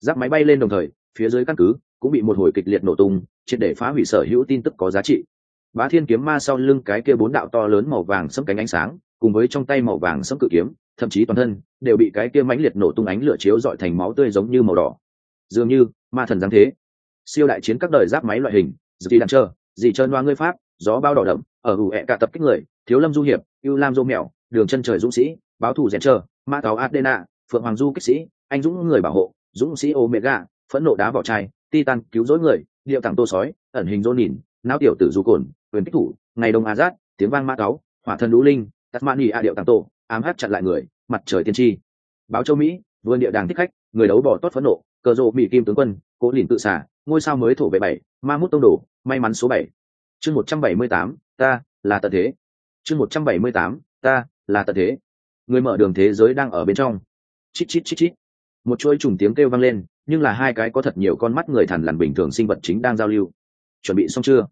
Giáp máy bay lên đồng thời, phía dưới căn cứ cũng bị một hồi kịch liệt nổ tung, triệt để phá hủy sở hữu tin tức có giá trị. Bá thiên kiếm ma sau lưng cái kia bốn đạo to lớn màu vàng sẫm cánh ánh sáng, cùng với trong tay màu vàng sẫm cự kiếm, thậm chí toàn thân, đều bị cái kia mãnh liệt nổ tung ánh lửa chiếu dọi thành máu tươi giống như màu đỏ. Dường như, ma thần giáng thế. Siêu đại chiến các đời giáp máy loại hình gì đàn trơ gì trơn hoa ngươi pháp gió bao đỏ đậm ở ủ ẹ cả tập kích người thiếu lâm du hiệp ưu lam dô mèo đường chân trời dũng sĩ báo thủ rèn trơ ma táo adena phượng hoàng du kích sĩ anh dũng người bảo hộ dũng sĩ omega phẫn nộ đá vỏ chai titan cứu rỗi người điệu tặng tô sói ẩn hình dô nhìn não tiểu tử du cồn quyền kích thủ ngày đông a giát tiếng vang ma táo, hỏa thần lũ linh tắt nhị a điệu tặng tô ám hát chặn lại người mặt trời tiên tri. Báo châu mỹ vườn địa đàng thích khách người đấu bỏ tốt phẫn nộ cờ rộ mỹ kim tướng quân cố lìn tự xả ngôi sao mới thổ vệ bảy ma mút tông đồ may mắn số bảy chương một trăm bảy mươi tám, ta là tận thế. Chương một trăm bảy mươi tám, ta là tận thế. Người mở đường thế giới đang ở bên trong. Chít chít chít chít. Một chuỗi trùng tiếng kêu vang lên, nhưng là hai cái có thật nhiều con mắt người thằn lằn bình thường sinh vật chính đang giao lưu. Chuẩn bị xong chưa?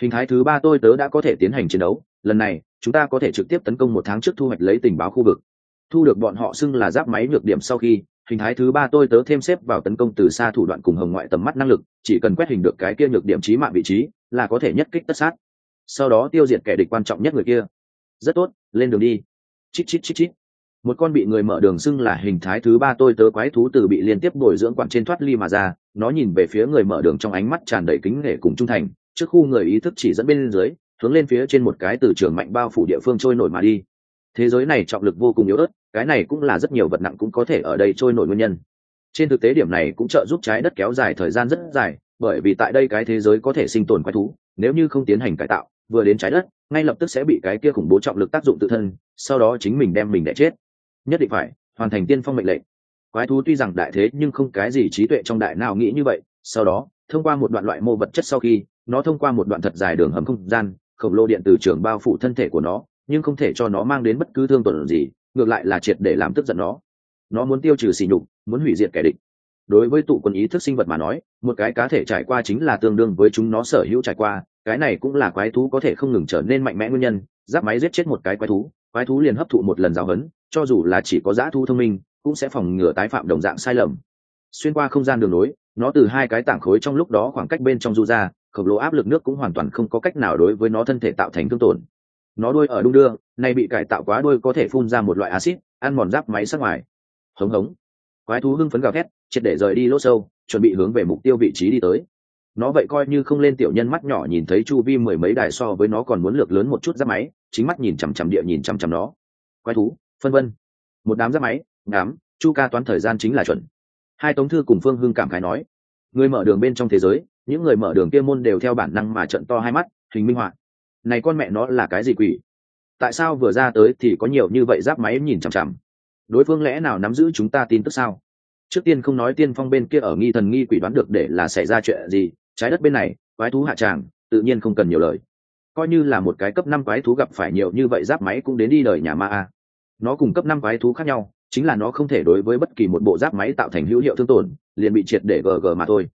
Hình thái thứ ba tôi tớ đã có thể tiến hành chiến đấu. Lần này, chúng ta có thể trực tiếp tấn công một tháng trước thu hoạch lấy tình báo khu vực. Thu được bọn họ xưng là giáp máy nhược điểm sau khi hình thái thứ ba tôi tớ thêm xếp vào tấn công từ xa thủ đoạn cùng hồng ngoại tầm mắt năng lực, chỉ cần quét hình được cái kia nhược điểm trí mạng vị trí, là có thể nhất kích tất sát. Sau đó tiêu diệt kẻ địch quan trọng nhất người kia. Rất tốt, lên đường đi. Chít chít chít chít. Một con bị người mở đường xưng là hình thái thứ ba tôi tớ quái thú từ bị liên tiếp bồi dưỡng quản trên thoát ly mà ra, nó nhìn về phía người mở đường trong ánh mắt tràn đầy kính nể cùng trung thành, trước khu người ý thức chỉ dẫn bên dưới, hướng lên phía trên một cái từ trường mạnh bao phủ địa phương trôi nổi mà đi. Thế giới này trọng lực vô cùng yếu ớt cái này cũng là rất nhiều vật nặng cũng có thể ở đây trôi nổi nguyên nhân. Trên thực tế điểm này cũng trợ giúp trái đất kéo dài thời gian rất dài, bởi vì tại đây cái thế giới có thể sinh tồn quái thú, nếu như không tiến hành cải tạo, vừa đến trái đất, ngay lập tức sẽ bị cái kia khủng bố trọng lực tác dụng tự thân, sau đó chính mình đem mình đẻ chết. Nhất định phải hoàn thành tiên phong mệnh lệnh. Quái thú tuy rằng đại thế nhưng không cái gì trí tuệ trong đại nào nghĩ như vậy, sau đó, thông qua một đoạn loại mô vật chất sau khi, nó thông qua một đoạn thật dài đường hầm không gian, khổng lồ điện từ trường bao phủ thân thể của nó, nhưng không thể cho nó mang đến bất cứ thương tổn gì ngược lại là triệt để làm tức giận nó. Nó muốn tiêu trừ xỉ nhục, muốn hủy diệt kẻ địch. Đối với tụ quần ý thức sinh vật mà nói, một cái cá thể trải qua chính là tương đương với chúng nó sở hữu trải qua, cái này cũng là quái thú có thể không ngừng trở nên mạnh mẽ nguyên nhân, giáp máy giết chết một cái quái thú quái thú liền hấp thụ một lần giáo hấn cho dù là chỉ có dã thu thông minh, cũng sẽ phòng ngừa tái phạm đồng dạng sai lầm. Xuyên qua không gian đường nối, nó từ hai cái tảng khối trong lúc đó khoảng cách bên trong du ra, khổng lồ áp lực nước cũng hoàn toàn không có cách nào đối với nó thân thể tạo thành thương tổn nó đuôi ở đung đưa nay bị cải tạo quá đuôi có thể phun ra một loại axit, ăn mòn giáp máy sát ngoài. Hống hống. Quái thú hưng phấn gào thét triệt để rời đi lỗ sâu chuẩn bị hướng về mục tiêu vị trí đi tới. Nó vậy coi như không lên tiểu nhân mắt nhỏ nhìn thấy chu vi mười mấy đài so với nó còn muốn lược lớn một chút giáp máy chính mắt nhìn chằm chằm địa nhìn chằm chằm nó. Quái thú phân vân. Một đám giáp máy đám chu ca toán thời gian chính là chuẩn. Hai tống thư cùng phương hưng cảm khái nói người mở đường bên trong thế giới những người mở đường kia môn đều theo bản năng mà trận to hai mắt hình minh họa này con mẹ nó là cái gì quỷ? Tại sao vừa ra tới thì có nhiều như vậy giáp máy nhìn chằm chằm? Đối phương lẽ nào nắm giữ chúng ta tin tức sao? Trước tiên không nói tiên phong bên kia ở nghi thần nghi quỷ đoán được để là xảy ra chuyện gì, trái đất bên này, quái thú hạ tràng, tự nhiên không cần nhiều lời. Coi như là một cái cấp năm quái thú gặp phải nhiều như vậy giáp máy cũng đến đi đời nhà ma a. Nó cùng cấp năm quái thú khác nhau, chính là nó không thể đối với bất kỳ một bộ giáp máy tạo thành hữu hiệu thương tổn, liền bị triệt để gg mà thôi.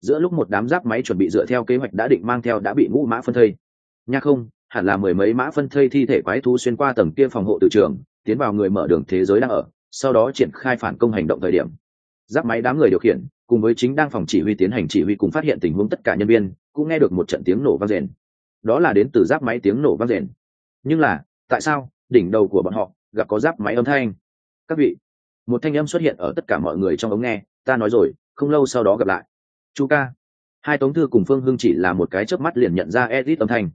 Giữa lúc một đám giáp máy chuẩn bị dựa theo kế hoạch đã định mang theo đã bị ngũ mã phân thây nha không, hẳn là mười mấy mã phân thây thi thể quái thú xuyên qua tầng kia phòng hộ từ trường, tiến vào người mở đường thế giới đang ở, sau đó triển khai phản công hành động thời điểm. Giáp máy đám người điều khiển, cùng với chính đang phòng chỉ huy tiến hành chỉ huy cùng phát hiện tình huống tất cả nhân viên, cũng nghe được một trận tiếng nổ vang rền. Đó là đến từ giáp máy tiếng nổ vang rền. Nhưng là, tại sao, đỉnh đầu của bọn họ, gặp có giáp máy âm thanh? Các vị, một thanh âm xuất hiện ở tất cả mọi người trong ống nghe, ta nói rồi, không lâu sau đó gặp lại. Chu ca. Hai tống thư cùng phương hưng chỉ là một cái chớp mắt liền nhận ra edit âm thanh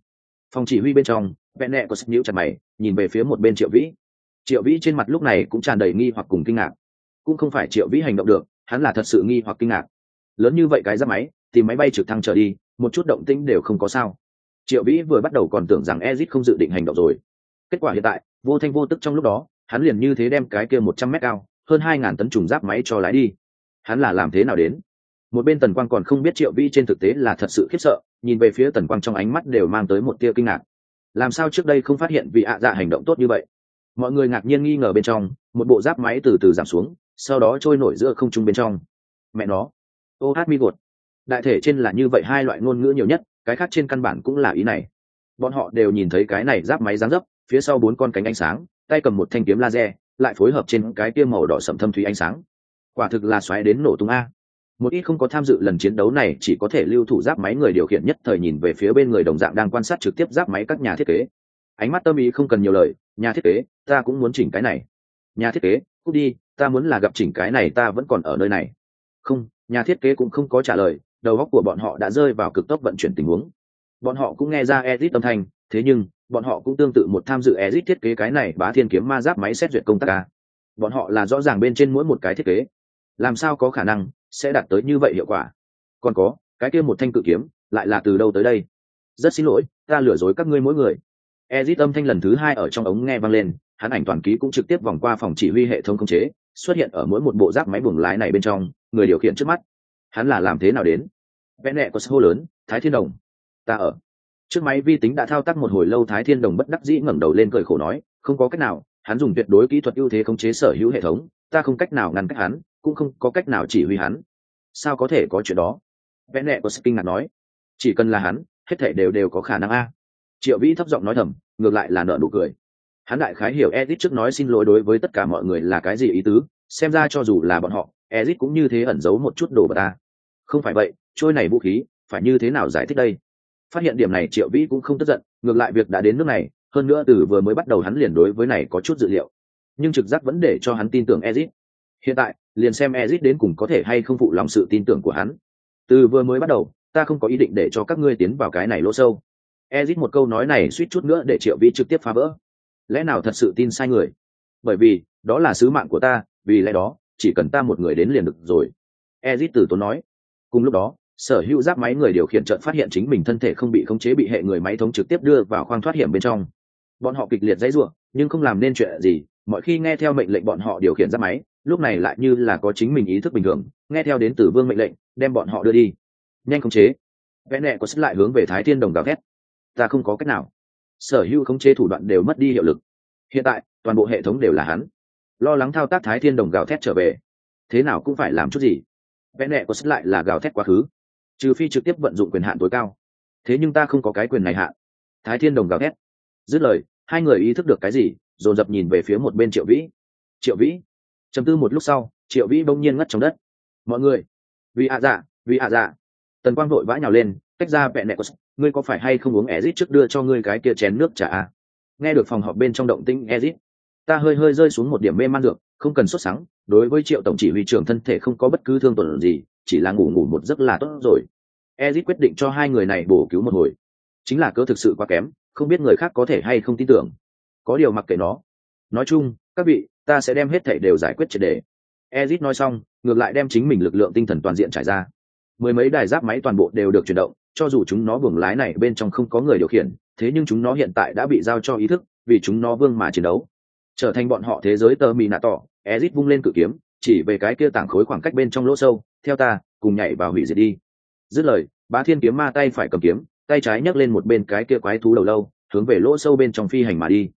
phòng chỉ huy bên trong, vẹn nẹ có sức nhiễu chặt mày, nhìn về phía một bên triệu vĩ. Triệu vĩ trên mặt lúc này cũng tràn đầy nghi hoặc cùng kinh ngạc. Cũng không phải triệu vĩ hành động được, hắn là thật sự nghi hoặc kinh ngạc. Lớn như vậy cái giáp máy, thì máy bay trực thăng trở đi, một chút động tĩnh đều không có sao. Triệu vĩ vừa bắt đầu còn tưởng rằng ezit không dự định hành động rồi. Kết quả hiện tại, vô thanh vô tức trong lúc đó, hắn liền như thế đem cái kia một trăm mét cao, hơn hai ngàn tấn trùng giáp máy cho lái đi. Hắn là làm thế nào đến? Một bên tần quang còn không biết triệu vĩ trên thực tế là thật sự khiếp sợ nhìn về phía tần quang trong ánh mắt đều mang tới một tia kinh ngạc. Làm sao trước đây không phát hiện vị ạ dạ hành động tốt như vậy? Mọi người ngạc nhiên nghi ngờ bên trong, một bộ giáp máy từ từ giảm xuống, sau đó trôi nổi giữa không trung bên trong. Mẹ nó. Ô hát mi gột. Đại thể trên là như vậy hai loại ngôn ngữ nhiều nhất, cái khác trên căn bản cũng là ý này. Bọn họ đều nhìn thấy cái này giáp máy dáng dấp, phía sau bốn con cánh ánh sáng, tay cầm một thanh kiếm laser, lại phối hợp trên cái kia màu đỏ sậm thâm thúy ánh sáng. Quả thực là xoáy đến nổ tung a một ít không có tham dự lần chiến đấu này chỉ có thể lưu thủ giáp máy người điều khiển nhất thời nhìn về phía bên người đồng dạng đang quan sát trực tiếp giáp máy các nhà thiết kế. Ánh mắt tâm ý không cần nhiều lời, nhà thiết kế, ta cũng muốn chỉnh cái này. Nhà thiết kế, cút đi, ta muốn là gặp chỉnh cái này, ta vẫn còn ở nơi này. Không, nhà thiết kế cũng không có trả lời, đầu óc của bọn họ đã rơi vào cực tốc vận chuyển tình huống. Bọn họ cũng nghe ra edit âm thanh, thế nhưng, bọn họ cũng tương tự một tham dự edit thiết kế cái này bá thiên kiếm ma giáp máy xét duyệt công tác ca. Bọn họ là rõ ràng bên trên mỗi một cái thiết kế. Làm sao có khả năng sẽ đạt tới như vậy hiệu quả. Còn có, cái kia một thanh cự kiếm, lại là từ đâu tới đây? Rất xin lỗi, ta lừa dối các ngươi mỗi người. Ezit âm thanh lần thứ hai ở trong ống nghe vang lên, hắn ảnh toàn ký cũng trực tiếp vòng qua phòng chỉ huy hệ thống khống chế, xuất hiện ở mỗi một bộ giáp máy buồng lái này bên trong, người điều khiển trước mắt. Hắn là làm thế nào đến? Vẽ nẹ có hô lớn, thái thiên đồng, ta ở. Trước máy vi tính đã thao tác một hồi lâu, thái thiên đồng bất đắc dĩ ngẩng đầu lên cười khổ nói, không có cách nào, hắn dùng tuyệt đối kỹ thuật ưu thế khống chế sở hữu hệ thống, ta không cách nào ngăn cách hắn cũng không có cách nào chỉ huy hắn. Sao có thể có chuyện đó? Vẽ nẹ của kinh ngạc nói. Chỉ cần là hắn, hết thể đều đều có khả năng a. Triệu vĩ thấp giọng nói thầm, ngược lại là nợ nụ cười. Hắn đại khái hiểu edit trước nói xin lỗi đối với tất cả mọi người là cái gì ý tứ, xem ra cho dù là bọn họ edit cũng như thế ẩn giấu một chút đồ bật ta không phải vậy, trôi này vũ khí, phải như thế nào giải thích đây? Phát hiện điểm này, triệu vĩ cũng không tức giận, ngược lại việc đã đến nước này, hơn nữa từ vừa mới bắt đầu hắn liền đối với này có chút dự liệu. Nhưng trực giác vẫn để cho hắn tin tưởng ezit hiện tại liền xem Ezic đến cùng có thể hay không phụ lòng sự tin tưởng của hắn. Từ vừa mới bắt đầu, ta không có ý định để cho các ngươi tiến vào cái này lỗ sâu. Ezic một câu nói này suýt chút nữa để triệu vĩ trực tiếp phá vỡ. Lẽ nào thật sự tin sai người? Bởi vì, đó là sứ mạng của ta, vì lẽ đó, chỉ cần ta một người đến liền được rồi. Ezic từ tốn nói. Cùng lúc đó, sở hữu giáp máy người điều khiển trận phát hiện chính mình thân thể không bị khống chế bị hệ người máy thống trực tiếp đưa vào khoang thoát hiểm bên trong. Bọn họ kịch liệt dãy ruộng nhưng không làm nên chuyện gì, mọi khi nghe theo mệnh lệnh bọn họ điều khiển giáp máy lúc này lại như là có chính mình ý thức bình thường, nghe theo đến từ vương mệnh lệnh, đem bọn họ đưa đi. Nhanh khống chế. Vẽ nẹ có sức lại hướng về thái thiên đồng gào thét. Ta không có cách nào. Sở hữu khống chế thủ đoạn đều mất đi hiệu lực. Hiện tại, toàn bộ hệ thống đều là hắn. Lo lắng thao tác thái thiên đồng gào thét trở về. Thế nào cũng phải làm chút gì. Vẽ nẹ có sức lại là gào thét quá khứ. Trừ phi trực tiếp vận dụng quyền hạn tối cao. Thế nhưng ta không có cái quyền này hạn thái thiên đồng gào thét. Dứt lời, hai người ý thức được cái gì, dồn dập nhìn về phía một bên triệu vĩ. Triệu vĩ chấm tư một lúc sau, triệu vĩ bỗng nhiên ngất trong đất. Mọi người, vì ạ dạ vì ạ dạ. Tần quang vội vã nhào lên, tách ra vẹn nẹt ngươi có phải hay không uống ezit trước đưa cho ngươi cái kia chén nước trà à? nghe được phòng họp bên trong động tĩnh ezit ta hơi hơi rơi xuống một điểm mê man được không cần xuất sáng đối với triệu tổng chỉ huy trưởng thân thể không có bất cứ thương tổn gì, chỉ là ngủ ngủ một giấc là tốt rồi. Ezit quyết định cho hai người này bổ cứu một hồi. Chính là cơ thực sự quá kém, không biết người khác có thể hay không tin tưởng. Có điều mặc kệ nó. Nói chung, các vị ta sẽ đem hết thảy đều giải quyết triệt đề ezit nói xong, ngược lại đem chính mình lực lượng tinh thần toàn diện trải ra. Mười mấy đài giáp máy toàn bộ đều được chuyển động, cho dù chúng nó buồng lái này bên trong không có người điều khiển, thế nhưng chúng nó hiện tại đã bị giao cho ý thức, vì chúng nó vương mà chiến đấu. Trở thành bọn họ thế giới tơ mì nạ tỏ, ezit vung lên cự kiếm, chỉ về cái kia tảng khối khoảng cách bên trong lỗ sâu, theo ta, cùng nhảy vào hủy diệt đi. Dứt lời, bá thiên kiếm ma tay phải cầm kiếm, tay trái nhấc lên một bên cái kia quái thú đầu lâu, hướng về lỗ sâu bên trong phi hành mà đi.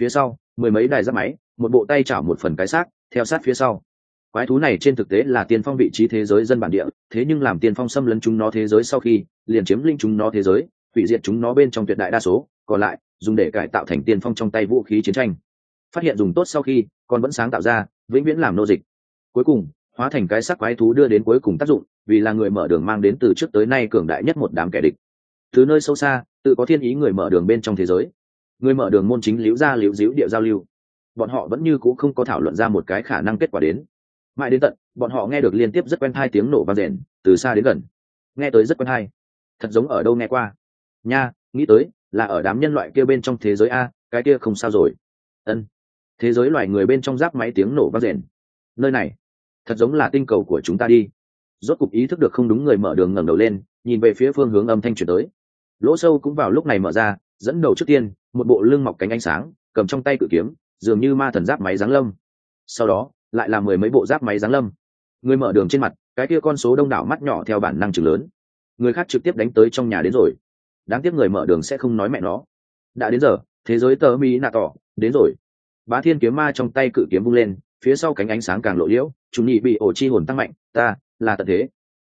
Phía sau, mười mấy đài giáp máy một bộ tay chảo một phần cái xác, theo sát phía sau. Quái thú này trên thực tế là tiên phong vị trí thế giới dân bản địa, thế nhưng làm tiên phong xâm lấn chúng nó thế giới sau khi, liền chiếm linh chúng nó thế giới, hủy diệt chúng nó bên trong tuyệt đại đa số, còn lại, dùng để cải tạo thành tiên phong trong tay vũ khí chiến tranh. Phát hiện dùng tốt sau khi còn vẫn sáng tạo ra, vĩnh viễn làm nô dịch. Cuối cùng, hóa thành cái sắc quái thú đưa đến cuối cùng tác dụng, vì là người mở đường mang đến từ trước tới nay cường đại nhất một đám kẻ địch. Từ nơi sâu xa, tự có thiên ý người mở đường bên trong thế giới. Người mở đường môn chính liễu ra liễu diễu địa giao lưu bọn họ vẫn như c ũ không có thảo luận ra một cái khả năng kết quả đến. Mãi đến tận, bọn họ nghe được liên tiếp rất quen hai tiếng nổ vang rền, từ xa đến gần. Nghe tới rất quen hai thật giống ở đâu nghe qua. Nha, nghĩ tới, là ở đám nhân loại kia bên trong thế giới a, cái kia không sao rồi. Ân. Thế giới loài người bên trong giáp máy tiếng nổ vang rền. Nơi này, thật giống là tinh cầu của chúng ta đi. Rốt cục ý thức được không đúng người mở đường ngẩng đầu lên, nhìn về phía phương hướng âm thanh chuyển tới. Lỗ sâu cũng vào lúc này mở ra, dẫn đầu trước tiên, một bộ lưng mọc cánh ánh sáng, cầm trong tay cự kiếm dường như ma thần giáp máy giáng lâm. Sau đó, lại là mười mấy bộ giáp máy giáng lâm. Người mở đường trên mặt, cái kia con số đông đảo mắt nhỏ theo bản năng chừng lớn. Người khác trực tiếp đánh tới trong nhà đến rồi. Đáng tiếc người mở đường sẽ không nói mẹ nó. Đã đến giờ, thế giới tờ mỹ nạ tỏ, đến rồi. Bá thiên kiếm ma trong tay cự kiếm vung lên, phía sau cánh ánh sáng càng lộ liễu, chúng nhị bị ổ chi hồn tăng mạnh, ta, là tận thế.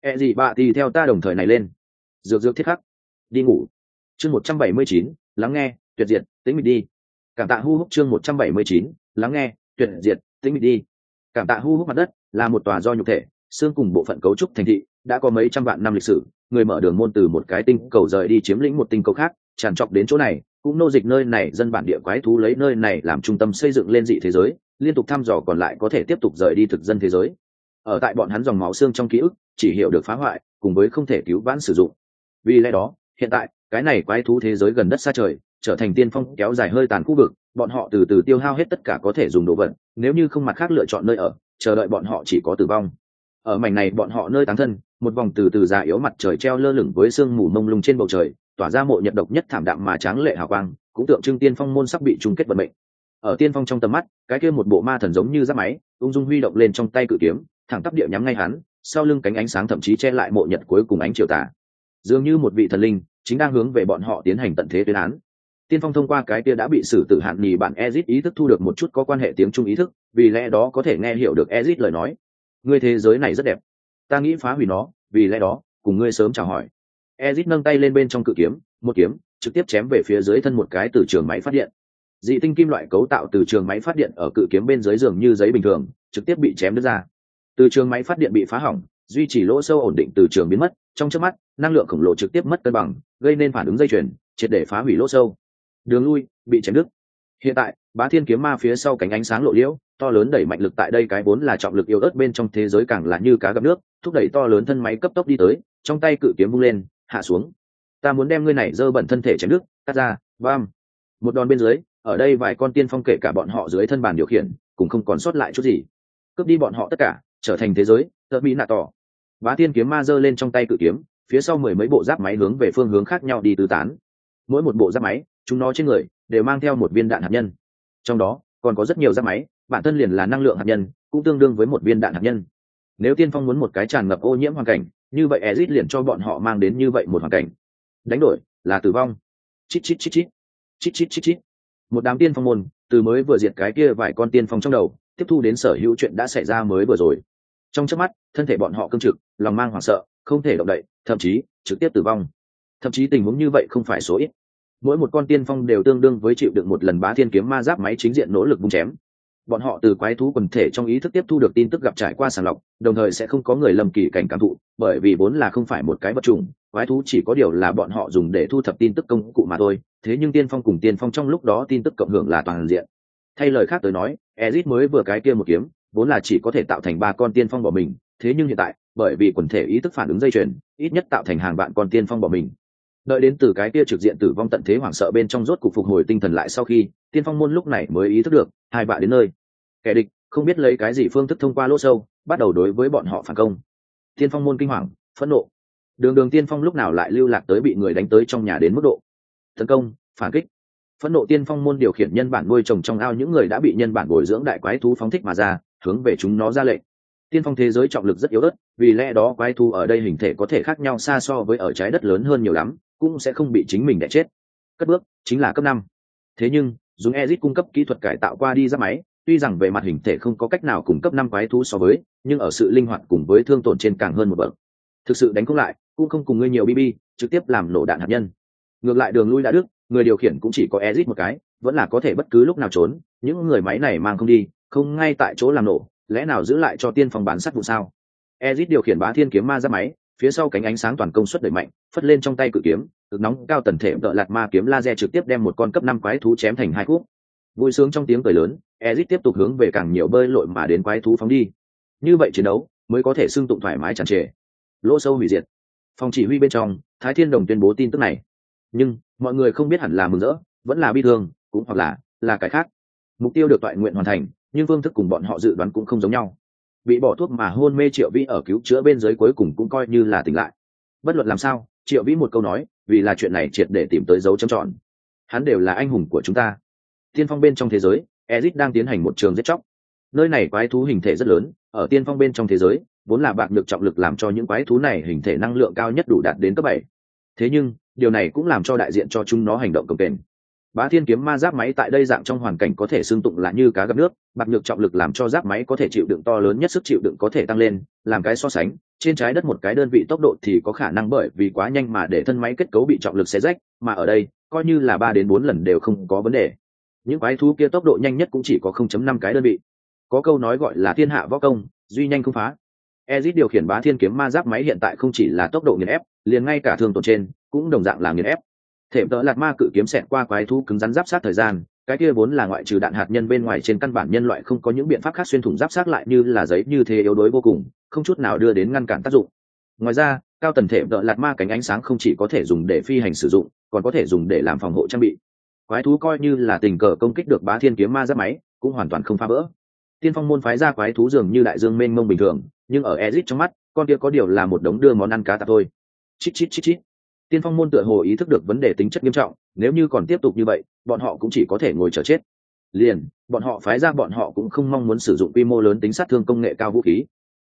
E gì bạ thì theo ta đồng thời này lên. Dược dược thiết khắc. Đi ngủ. Chương một trăm bảy mươi chín, lắng nghe, tuyệt diệt tính mình đi cảm tạ hu húc chương một trăm bảy mươi chín, lắng nghe, tuyệt diệt, tĩnh mịch đi. Cảm tạ hu húc mặt đất, là một tòa do nhục thể, xương cùng bộ phận cấu trúc thành thị, đã có mấy trăm vạn năm lịch sử, người mở đường môn từ một cái tinh cầu rời đi chiếm lĩnh một tinh cầu khác, tràn trọc đến chỗ này, cũng nô dịch nơi này, dân bản địa quái thú lấy nơi này làm trung tâm xây dựng lên dị thế giới, liên tục thăm dò còn lại có thể tiếp tục rời đi thực dân thế giới. Ở tại bọn hắn dòng máu xương trong ký ức, chỉ hiểu được phá hoại, cùng với không thể cứu vãn sử dụng. Vì lẽ đó, hiện tại cái này quái thú thế giới gần đất xa trời, trở thành tiên phong kéo dài hơi tàn khu vực, bọn họ từ từ tiêu hao hết tất cả có thể dùng đồ vật, nếu như không mặt khác lựa chọn nơi ở, chờ đợi bọn họ chỉ có tử vong. Ở mảnh này bọn họ nơi tán thân, một vòng từ từ già yếu mặt trời treo lơ lửng với sương mù mông lung trên bầu trời, tỏa ra mộ nhật độc nhất thảm đạm mà tráng lệ hào quang, cũng tượng trưng tiên phong môn sắp bị chung kết vận mệnh. Ở tiên phong trong tầm mắt, cái kia một bộ ma thần giống như giáp máy, ung dung huy động lên trong tay cự kiếm, thẳng tắp địa nhắm ngay hắn, sau lưng cánh ánh sáng thậm chí che lại mộ nhật cuối cùng ánh chiều tà. Dường như một vị thần linh chính đang hướng về bọn họ tiến hành tận thế tuyên án. Tiên phong thông qua cái kia đã bị xử tử hạn nhì bạn ezit ý thức thu được một chút có quan hệ tiếng trung ý thức, vì lẽ đó có thể nghe hiểu được ezit lời nói. Ngươi thế giới này rất đẹp. Ta nghĩ phá hủy nó, vì lẽ đó, cùng ngươi sớm chào hỏi. Ezit nâng tay lên bên trong cự kiếm, một kiếm, trực tiếp chém về phía dưới thân một cái từ trường máy phát điện. Dị tinh kim loại cấu tạo từ trường máy phát điện ở cự kiếm bên dưới giường như giấy bình thường, trực tiếp bị chém đứt ra. Từ trường máy phát điện bị phá hỏng, duy trì lỗ sâu ổn định từ trường biến mất trong trước mắt, năng lượng khổng lồ trực tiếp mất cân bằng, gây nên phản ứng dây chuyền, triệt để phá hủy lỗ sâu. Đường lui, bị chém đứt. Hiện tại, bá thiên kiếm ma phía sau cánh ánh sáng lộ liễu, to lớn đẩy mạnh lực tại đây cái vốn là trọng lực yếu ớt bên trong thế giới càng là như cá gặp nước, thúc đẩy to lớn thân máy cấp tốc đi tới, trong tay cự kiếm bung lên, hạ xuống. Ta muốn đem ngươi này dơ bẩn thân thể chém nước cắt ra, bam. Một đòn bên dưới, ở đây vài con tiên phong kể cả bọn họ dưới thân bàn điều khiển, cũng không còn sót lại chút gì. Cướp đi bọn họ tất cả, trở thành thế giới tớ bị nạ tỏ. Bá Thiên kiếm ma giơ lên trong tay cự kiếm, phía sau mười mấy bộ giáp máy hướng về phương hướng khác nhau đi tứ tán. Mỗi một bộ giáp máy, chúng nó trên người đều mang theo một viên đạn hạt nhân. Trong đó, còn có rất nhiều giáp máy, bản thân liền là năng lượng hạt nhân, cũng tương đương với một viên đạn hạt nhân. Nếu Tiên Phong muốn một cái tràn ngập ô nhiễm hoàn cảnh, như vậy Ezit liền cho bọn họ mang đến như vậy một hoàn cảnh. Đánh đổi là tử vong. Chít chít chít chít. Chít chít chít chít. Một đám tiên phong môn, từ mới vừa diệt cái kia vài con tiên phong trong đầu, tiếp thu đến sở hữu chuyện đã xảy ra mới vừa rồi trong chớp mắt thân thể bọn họ cương trực lòng mang hoảng sợ, không thể động đậy, thậm chí trực tiếp tử vong. Thậm chí tình huống như vậy không phải số ít. Mỗi một con tiên phong đều tương đương với chịu được một lần bá thiên kiếm ma giáp máy chính diện nỗ lực bung chém. Bọn họ từ quái thú quần thể trong ý thức tiếp thu được tin tức gặp trải qua sàng lọc, đồng thời sẽ không có người lầm kỳ cảnh cảm thụ, bởi vì vốn là không phải một cái vật trùng quái thú chỉ có điều là bọn họ dùng để thu thập tin tức công cụ mà thôi, thế nhưng tiên phong cùng tiên phong trong lúc đó tin tức cộng hưởng là toàn diện. Thay lời khác tới nói, ezit mới vừa cái kia một kiếm, vốn là chỉ có thể tạo thành ba con tiên phong bỏ mình, thế nhưng hiện tại bởi vì quần thể ý thức phản ứng dây chuyền, ít nhất tạo thành hàng vạn con tiên phong bỏ mình. Đợi đến từ cái kia trực diện tử vong tận thế hoảng sợ bên trong rốt cục phục hồi tinh thần lại sau khi, tiên phong môn lúc này mới ý thức được, hai bạn đến nơi. Kẻ địch, không biết lấy cái gì phương thức thông qua lỗ sâu, bắt đầu đối với bọn họ phản công. Tiên phong môn kinh hoàng, phẫn nộ. Đường đường tiên phong lúc nào lại lưu lạc tới bị người đánh tới trong nhà đến mức độ? Tấn công, phản kích. Phẫn nộ tiên phong môn điều khiển nhân bản nuôi trồng trong ao những người đã bị nhân bản bồi dưỡng đại quái thú phóng thích mà ra, hướng về chúng nó ra lệnh tiên phong thế giới trọng lực rất yếu ớt, vì lẽ đó quái thú ở đây hình thể có thể khác nhau xa so với ở trái đất lớn hơn nhiều lắm, cũng sẽ không bị chính mình đẻ chết. Cất bước, chính là cấp năm. Thế nhưng, dùng ezit cung cấp kỹ thuật cải tạo qua đi ra máy, tuy rằng về mặt hình thể không có cách nào cung cấp năm quái thú so với, nhưng ở sự linh hoạt cùng với thương tổn trên càng hơn một bậc. Thực sự đánh không lại, cũng không cùng ngươi nhiều bb trực tiếp làm nổ đạn hạt nhân. Ngược lại đường lui đã đức, người điều khiển cũng chỉ có ezit một cái, vẫn là có thể bất cứ lúc nào trốn, những người máy này mang không đi, không ngay tại chỗ làm nổ lẽ nào giữ lại cho tiên phòng bán sắt vụ sao? Ezit điều khiển bá thiên kiếm ma ra máy, phía sau cánh ánh sáng toàn công suất đẩy mạnh, phất lên trong tay cự kiếm, cực nóng cao tần thể đợi lạt ma kiếm laser trực tiếp đem một con cấp năm quái thú chém thành hai khúc. Vui sướng trong tiếng cười lớn, ezit tiếp tục hướng về càng nhiều bơi lội mà đến quái thú phóng đi. Như vậy chiến đấu mới có thể xưng tụng thoải mái tràn trề. Lỗ sâu hủy diệt. Phòng chỉ huy bên trong, thái thiên đồng tuyên bố tin tức này. Nhưng, mọi người không biết hẳn là mừng rỡ, vẫn là bi thương, cũng hoặc là là cái khác. Mục tiêu được toại nguyện hoàn thành nhưng phương thức cùng bọn họ dự đoán cũng không giống nhau. Bị bỏ thuốc mà hôn mê triệu vĩ ở cứu chữa bên dưới cuối cùng cũng coi như là tỉnh lại. Bất luận làm sao, triệu vĩ một câu nói, vì là chuyện này triệt để tìm tới dấu trầm tròn. Hắn đều là anh hùng của chúng ta. Tiên phong bên trong thế giới, ezit đang tiến hành một trường giết chóc. Nơi này quái thú hình thể rất lớn, ở tiên phong bên trong thế giới, vốn là bạc được trọng lực làm cho những quái thú này hình thể năng lượng cao nhất đủ đạt đến cấp bảy. Thế nhưng, điều này cũng làm cho đại diện cho chúng nó hành động cầm kềnh bá thiên kiếm ma giáp máy tại đây dạng trong hoàn cảnh có thể xương tụng là như cá gặp nước, bạc nhược trọng lực làm cho giáp máy có thể chịu đựng to lớn nhất sức chịu đựng có thể tăng lên, làm cái so sánh, trên trái đất một cái đơn vị tốc độ thì có khả năng bởi vì quá nhanh mà để thân máy kết cấu bị trọng lực xé rách, mà ở đây, coi như là ba đến bốn lần đều không có vấn đề. Những quái thú kia tốc độ nhanh nhất cũng chỉ có 0.5 cái đơn vị. Có câu nói gọi là thiên hạ võ công, duy nhanh không phá. Ezit điều khiển bá thiên kiếm ma giáp máy hiện tại không chỉ là tốc độ nghiền ép, liền ngay cả thương tổn trên cũng đồng dạng là nghiền ép. Thể tợ lạt ma cự kiếm xẹt qua quái thú cứng rắn giáp sát thời gian, cái kia vốn là ngoại trừ đạn hạt nhân bên ngoài trên căn bản nhân loại không có những biện pháp khác xuyên thủng giáp sát lại như là giấy như thế yếu đuối vô cùng, không chút nào đưa đến ngăn cản tác dụng. Ngoài ra, cao tần thể tợ lạt ma cánh ánh sáng không chỉ có thể dùng để phi hành sử dụng, còn có thể dùng để làm phòng hộ trang bị. Quái thú coi như là tình cờ công kích được bá thiên kiếm ma giáp máy, cũng hoàn toàn không phá vỡ. Tiên phong môn phái ra quái thú dường như đại dương mênh mông bình thường, nhưng ở ezit trong mắt, con kia có điều là một đống đưa món ăn cá tạp thôi. Chít chít chít chít tiên phong môn tựa hồ ý thức được vấn đề tính chất nghiêm trọng, nếu như còn tiếp tục như vậy, bọn họ cũng chỉ có thể ngồi chờ chết. Liền, bọn họ phái ra bọn họ cũng không mong muốn sử dụng quy mô lớn tính sát thương công nghệ cao vũ khí.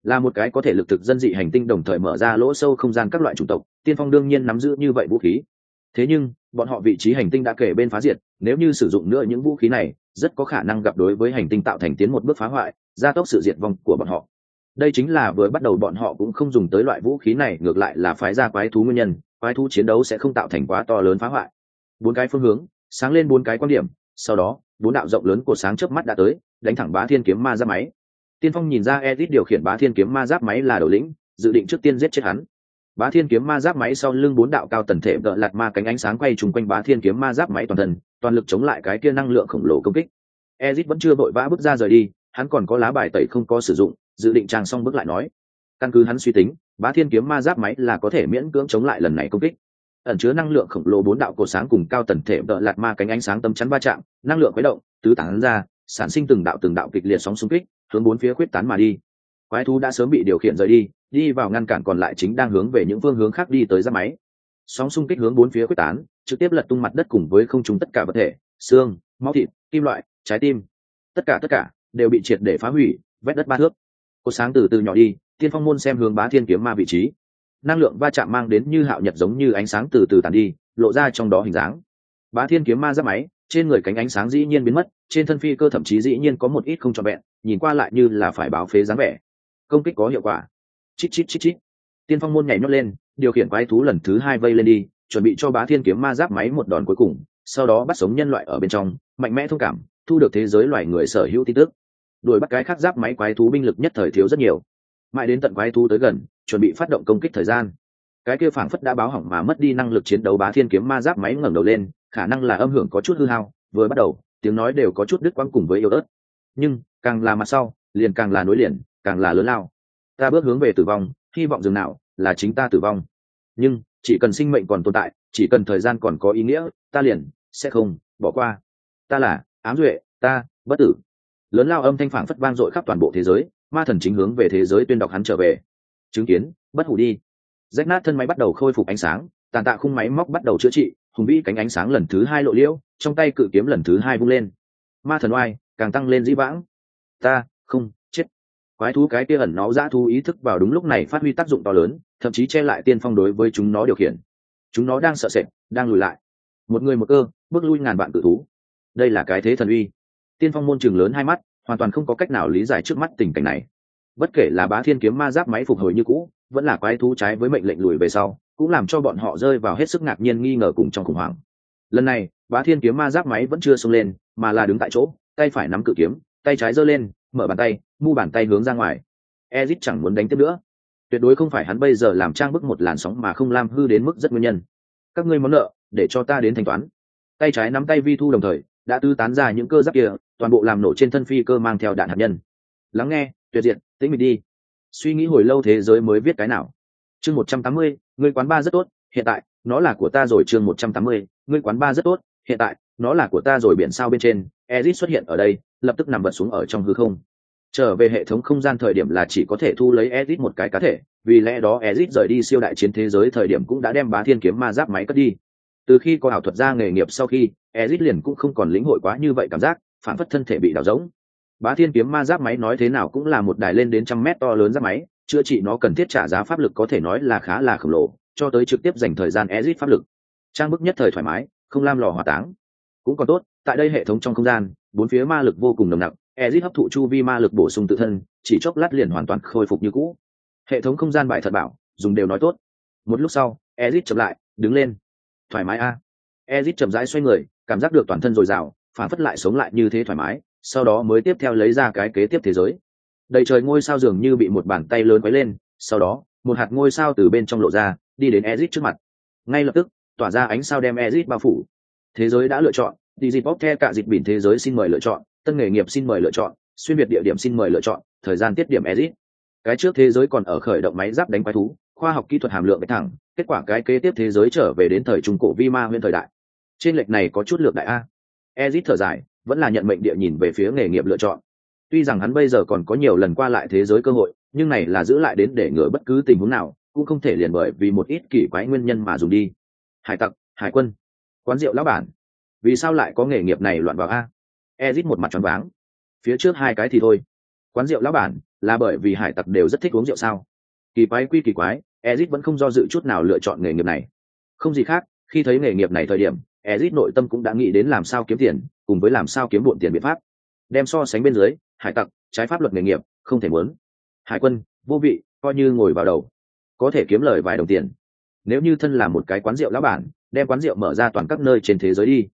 Là một cái có thể lực thực dân dị hành tinh đồng thời mở ra lỗ sâu không gian các loại chủng tộc, tiên phong đương nhiên nắm giữ như vậy vũ khí. Thế nhưng, bọn họ vị trí hành tinh đã kể bên phá diệt, nếu như sử dụng nữa những vũ khí này, rất có khả năng gặp đối với hành tinh tạo thành tiến một bước phá hoại, gia tốc sự diệt vong của bọn họ. Đây chính là vừa bắt đầu bọn họ cũng không dùng tới loại vũ khí này, ngược lại là phái ra quái thú nguyên nhân quái thú chiến đấu sẽ không tạo thành quá to lớn phá hoại. Bốn cái phương hướng, sáng lên bốn cái quan điểm, sau đó, bốn đạo rộng lớn của sáng chớp mắt đã tới, đánh thẳng bá thiên kiếm ma giáp máy. Tiên phong nhìn ra edit điều khiển bá thiên kiếm ma giáp máy là đầu lĩnh, dự định trước tiên giết chết hắn. Bá thiên kiếm ma giáp máy sau lưng bốn đạo cao tần thể đợt lạt ma cánh ánh sáng quay trùng quanh bá thiên kiếm ma giáp máy toàn thân, toàn lực chống lại cái kia năng lượng khổng lồ công kích. Ezit vẫn chưa vội vã bước ra rời đi, hắn còn có lá bài tẩy không có sử dụng, dự định trang xong bước lại nói. Căn cứ hắn suy tính bá thiên kiếm ma giáp máy là có thể miễn cưỡng chống lại lần này công kích. Ẩn chứa năng lượng khổng lồ bốn đạo cổ sáng cùng cao tần thể đợt lạt ma cánh ánh sáng tâm chắn va chạm, năng lượng khuấy động, tứ tán ra, sản sinh từng đạo từng đạo kịch liệt sóng xung kích, hướng bốn phía khuyết tán mà đi. Quái thú đã sớm bị điều khiển rời đi đi vào ngăn cản còn lại chính đang hướng về những phương hướng khác đi tới ra máy. Sóng xung kích hướng bốn phía quyết tán, trực tiếp lật tung mặt đất cùng với không trúng tất cả vật thể, xương, máu thịt, kim loại, trái tim. Tất cả tất cả đều bị triệt để phá hủy vét đất ba thước. Cột sáng từ từ nhỏ đi tiên phong môn xem hướng bá thiên kiếm ma vị trí. Năng lượng va chạm mang đến như hạo nhật giống như ánh sáng từ từ tàn đi, lộ ra trong đó hình dáng. Bá thiên kiếm ma giáp máy, trên người cánh ánh sáng dĩ nhiên biến mất, trên thân phi cơ thậm chí dĩ nhiên có một ít không trọn vẹn, nhìn qua lại như là phải báo phế dáng vẻ. Công kích có hiệu quả. Chít chít chít chít. Tiên phong môn nhảy nhót lên, điều khiển quái thú lần thứ hai vây lên đi, chuẩn bị cho bá thiên kiếm ma giáp máy một đòn cuối cùng, sau đó bắt sống nhân loại ở bên trong, mạnh mẽ thông cảm, thu được thế giới loài người sở hữu tin tức. Đuổi bắt cái khác giáp máy quái thú binh lực nhất thời thiếu rất nhiều mãi đến tận quái thú tới gần, chuẩn bị phát động công kích thời gian. Cái kia phảng phất đã báo hỏng mà mất đi năng lực chiến đấu bá thiên kiếm ma giáp máy ngẩng đầu lên, khả năng là âm hưởng có chút hư hao, vừa bắt đầu, tiếng nói đều có chút đứt quãng cùng với yếu ớt. Nhưng, càng là mặt sau, liền càng là nối liền, càng là lớn lao. Ta bước hướng về tử vong, hy vọng dừng nào, là chính ta tử vong. Nhưng, chỉ cần sinh mệnh còn tồn tại, chỉ cần thời gian còn có ý nghĩa, ta liền sẽ không bỏ qua. Ta là ám duệ, ta bất tử. Lớn lao âm thanh phảng phất vang dội khắp toàn bộ thế giới ma thần chính hướng về thế giới tuyên đọc hắn trở về. Chứng kiến, bất hủ đi. Rách nát thân máy bắt đầu khôi phục ánh sáng, tàn tạ khung máy móc bắt đầu chữa trị, hùng vĩ cánh ánh sáng lần thứ hai lộ liễu, trong tay cự kiếm lần thứ hai vung lên. Ma thần oai, càng tăng lên dĩ vãng. Ta, không, chết. Quái thú cái kia ẩn nó ra thu ý thức vào đúng lúc này phát huy tác dụng to lớn, thậm chí che lại tiên phong đối với chúng nó điều khiển. Chúng nó đang sợ sệt, đang lùi lại. Một người một cơ, bước lui ngàn vạn cự thú. Đây là cái thế thần uy. Tiên phong môn trường lớn hai mắt hoàn toàn không có cách nào lý giải trước mắt tình cảnh này. Bất kể là bá thiên kiếm ma giáp máy phục hồi như cũ, vẫn là quái thú trái với mệnh lệnh lùi về sau, cũng làm cho bọn họ rơi vào hết sức ngạc nhiên nghi ngờ cùng trong khủng hoảng. Lần này, bá thiên kiếm ma giáp máy vẫn chưa xông lên, mà là đứng tại chỗ, tay phải nắm cự kiếm, tay trái giơ lên, mở bàn tay, mu bàn tay hướng ra ngoài. Ezit chẳng muốn đánh tiếp nữa. Tuyệt đối không phải hắn bây giờ làm trang bức một làn sóng mà không làm hư đến mức rất nguyên nhân. Các ngươi món nợ, để cho ta đến thanh toán. Tay trái nắm tay vi thu đồng thời, đã tư tán ra những cơ giáp kia toàn bộ làm nổ trên thân phi cơ mang theo đạn hạt nhân. Lắng nghe tuyệt diện, tĩnh mình đi. Suy nghĩ hồi lâu thế giới mới viết cái nào? Chương một trăm tám mươi người quán ba rất tốt hiện tại nó là của ta rồi. Chương một trăm tám mươi người quán ba rất tốt hiện tại nó là của ta rồi. Biển sao bên trên ezit xuất hiện ở đây lập tức nằm vật xuống ở trong hư không. Trở về hệ thống không gian thời điểm là chỉ có thể thu lấy ezit một cái cá thể vì lẽ đó ezit rời đi siêu đại chiến thế giới thời điểm cũng đã đem bá thiên kiếm ma giáp máy cất đi. Từ khi có ảo thuật ra nghề nghiệp sau khi ezit liền cũng không còn lĩnh hội quá như vậy cảm giác phản phất thân thể bị đảo rỗng. Bá thiên kiếm ma giáp máy nói thế nào cũng là một đài lên đến trăm mét to lớn giáp máy, chữa trị nó cần thiết trả giá pháp lực có thể nói là khá là khổng lồ, cho tới trực tiếp dành thời gian ezit pháp lực. Trang bức nhất thời thoải mái, không lam lò hỏa táng. Cũng còn tốt, tại đây hệ thống trong không gian, bốn phía ma lực vô cùng nồng nặc, ezit hấp thụ chu vi ma lực bổ sung tự thân, chỉ chốc lát liền hoàn toàn khôi phục như cũ. Hệ thống không gian bại thật bảo, dùng đều nói tốt. Một lúc sau, ezit chậm lại, đứng lên. Thoải mái a. À. ezit chậm rãi xoay người, cảm giác được toàn thân dồi dào phản phất lại sống lại như thế thoải mái, sau đó mới tiếp theo lấy ra cái kế tiếp thế giới. Đầy trời ngôi sao dường như bị một bàn tay lớn quấy lên, sau đó, một hạt ngôi sao từ bên trong lộ ra, đi đến ezit trước mặt. Ngay lập tức, tỏa ra ánh sao đem ezit bao phủ. Thế giới đã lựa chọn đi dịp bóc the cả dịp biển thế giới xin mời lựa chọn, tân nghề nghiệp xin mời lựa chọn, xuyên biệt địa điểm xin mời lựa chọn, thời gian tiết điểm ezit cái trước thế giới còn ở khởi động máy giáp đánh quái thú, khoa học kỹ thuật hàm lượng bạch thẳng, kết quả cái kế tiếp thế giới trở về đến thời trung cổ vi ma nguyên thời đại. Trên lệch này có chút lượng đại a ezit thở dài, vẫn là nhận mệnh địa nhìn về phía nghề nghiệp lựa chọn. Tuy rằng hắn bây giờ còn có nhiều lần qua lại thế giới cơ hội, nhưng này là giữ lại đến để ngừa bất cứ tình huống nào, cũng không thể liền bởi vì một ít kỳ quái nguyên nhân mà dùng đi. Hải tặc, hải quân, quán rượu lão bản. Vì sao lại có nghề nghiệp này loạn vào a? Ezit một mặt tròn váng. Phía trước hai cái thì thôi. Quán rượu lão bản là bởi vì hải tặc đều rất thích uống rượu sao? Kỳ quái quy kỳ quái, ezit vẫn không do dự chút nào lựa chọn nghề nghiệp này. Không gì khác, khi thấy nghề nghiệp này thời điểm ezit nội tâm cũng đã nghĩ đến làm sao kiếm tiền, cùng với làm sao kiếm bộn tiền biện pháp. Đem so sánh bên dưới, hải tặc, trái pháp luật nghề nghiệp, không thể muốn. Hải quân, vô vị, coi như ngồi vào đầu, có thể kiếm lời vài đồng tiền. Nếu như thân là một cái quán rượu lão bản, đem quán rượu mở ra toàn các nơi trên thế giới đi.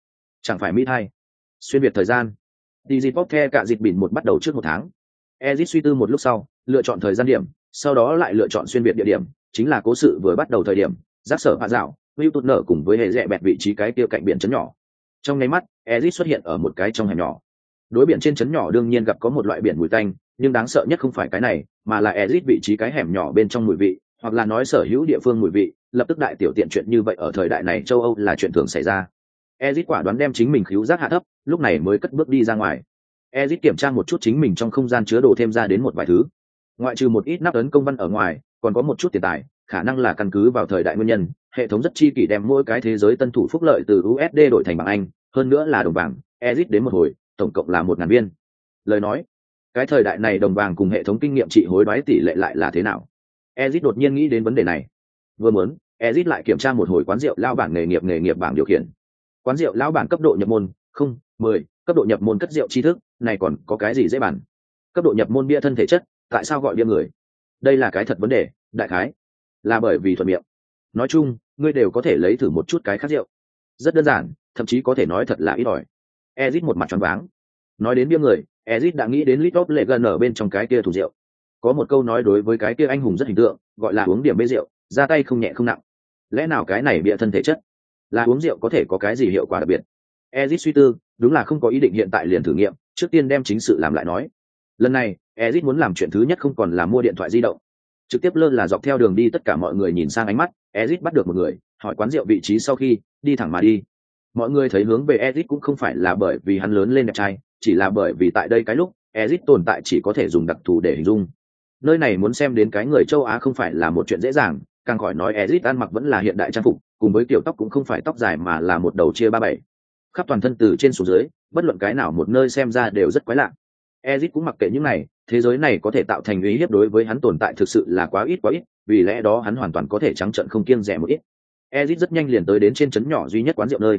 Chẳng phải mỹ thay. Xuyên việt thời gian đi dịp bóc the cả dịp bỉn một bắt đầu trước một tháng. Ezit suy tư một lúc sau, lựa chọn thời gian điểm, sau đó lại lựa chọn xuyên việt địa điểm, chính là cố sự vừa bắt đầu thời điểm, giác sở hạ dạo hữu tụt nở cùng với hệ rẽ bẹt vị trí cái kia cạnh biển chấn nhỏ. Trong nháy mắt ezit xuất hiện ở một cái trong hẻm nhỏ. Đối biển trên chấn nhỏ đương nhiên gặp có một loại biển mùi tanh, nhưng đáng sợ nhất không phải cái này, mà là ezit vị trí cái hẻm nhỏ bên trong mùi vị, hoặc là nói sở hữu địa phương mùi vị, lập tức đại tiểu tiện chuyện như vậy ở thời đại này châu âu là chuyện thường xảy ra. Ezit quả đoán đem chính mình khíu giác hạ thấp, lúc này mới cất bước đi ra ngoài. Ezit kiểm tra một chút chính mình trong không gian chứa đồ thêm ra đến một vài thứ. Ngoại trừ một ít nắp ấn công văn ở ngoài, còn có một chút tiền tài khả năng là căn cứ vào thời đại nguyên nhân, hệ thống rất chi kỷ đem mỗi cái thế giới tân thủ phúc lợi từ usd đổi thành bảng anh, hơn nữa là đồng bảng ezit đến một hồi, tổng cộng là một ngàn viên. Lời nói, cái thời đại này đồng vàng cùng hệ thống kinh nghiệm trị hối đoái tỷ lệ lại là thế nào? Ezit đột nhiên nghĩ đến vấn đề này. Vừa muốn ezit lại kiểm tra một hồi quán rượu lao bản nghề nghiệp nghề nghiệp bảng điều khiển. Quán rượu lao bản cấp độ nhập môn, không, mười, cấp độ nhập môn cất rượu tri thức, này còn có cái gì dễ bản cấp độ nhập môn bia thân thể chất, tại sao gọi bia người? Đây là cái thật vấn đề, đại khái là bởi vì thuận miệng. Nói chung, ngươi đều có thể lấy thử một chút cái khác rượu. Rất đơn giản, thậm chí có thể nói thật là ít ỏi. Ezit một mặt choáng váng. Nói đến bia người, ezit đã nghĩ đến litop lệ gần ở bên trong cái kia thủ rượu. Có một câu nói đối với cái kia anh hùng rất hình tượng, gọi là uống điểm bê rượu, ra tay không nhẹ không nặng. Lẽ nào cái này bịa thân thể chất? Là uống rượu có thể có cái gì hiệu quả đặc biệt? Ezit suy tư, đúng là không có ý định hiện tại liền thử nghiệm, trước tiên đem chính sự làm lại nói. Lần này, ezit muốn làm chuyện thứ nhất không còn là mua điện thoại di động trực tiếp lơ là dọc theo đường đi tất cả mọi người nhìn sang ánh mắt, ezit bắt được một người, hỏi quán rượu vị trí sau khi, đi thẳng mà đi. Mọi người thấy hướng về ezit cũng không phải là bởi vì hắn lớn lên đẹp trai, chỉ là bởi vì tại đây cái lúc, ezit tồn tại chỉ có thể dùng đặc thù để hình dung. Nơi này muốn xem đến cái người châu á không phải là một chuyện dễ dàng, càng khỏi nói ezit ăn mặc vẫn là hiện đại trang phục, cùng với kiểu tóc cũng không phải tóc dài mà là một đầu chia ba bảy. Khắp toàn thân từ trên xuống dưới, bất luận cái nào một nơi xem ra đều rất quái lạ. Ezit cũng mặc kệ những này thế giới này có thể tạo thành ý hiếp đối với hắn tồn tại thực sự là quá ít quá ít, vì lẽ đó hắn hoàn toàn có thể trắng trận không kiêng rẻ một ít. Ezit rất nhanh liền tới đến trên trấn nhỏ duy nhất quán rượu nơi.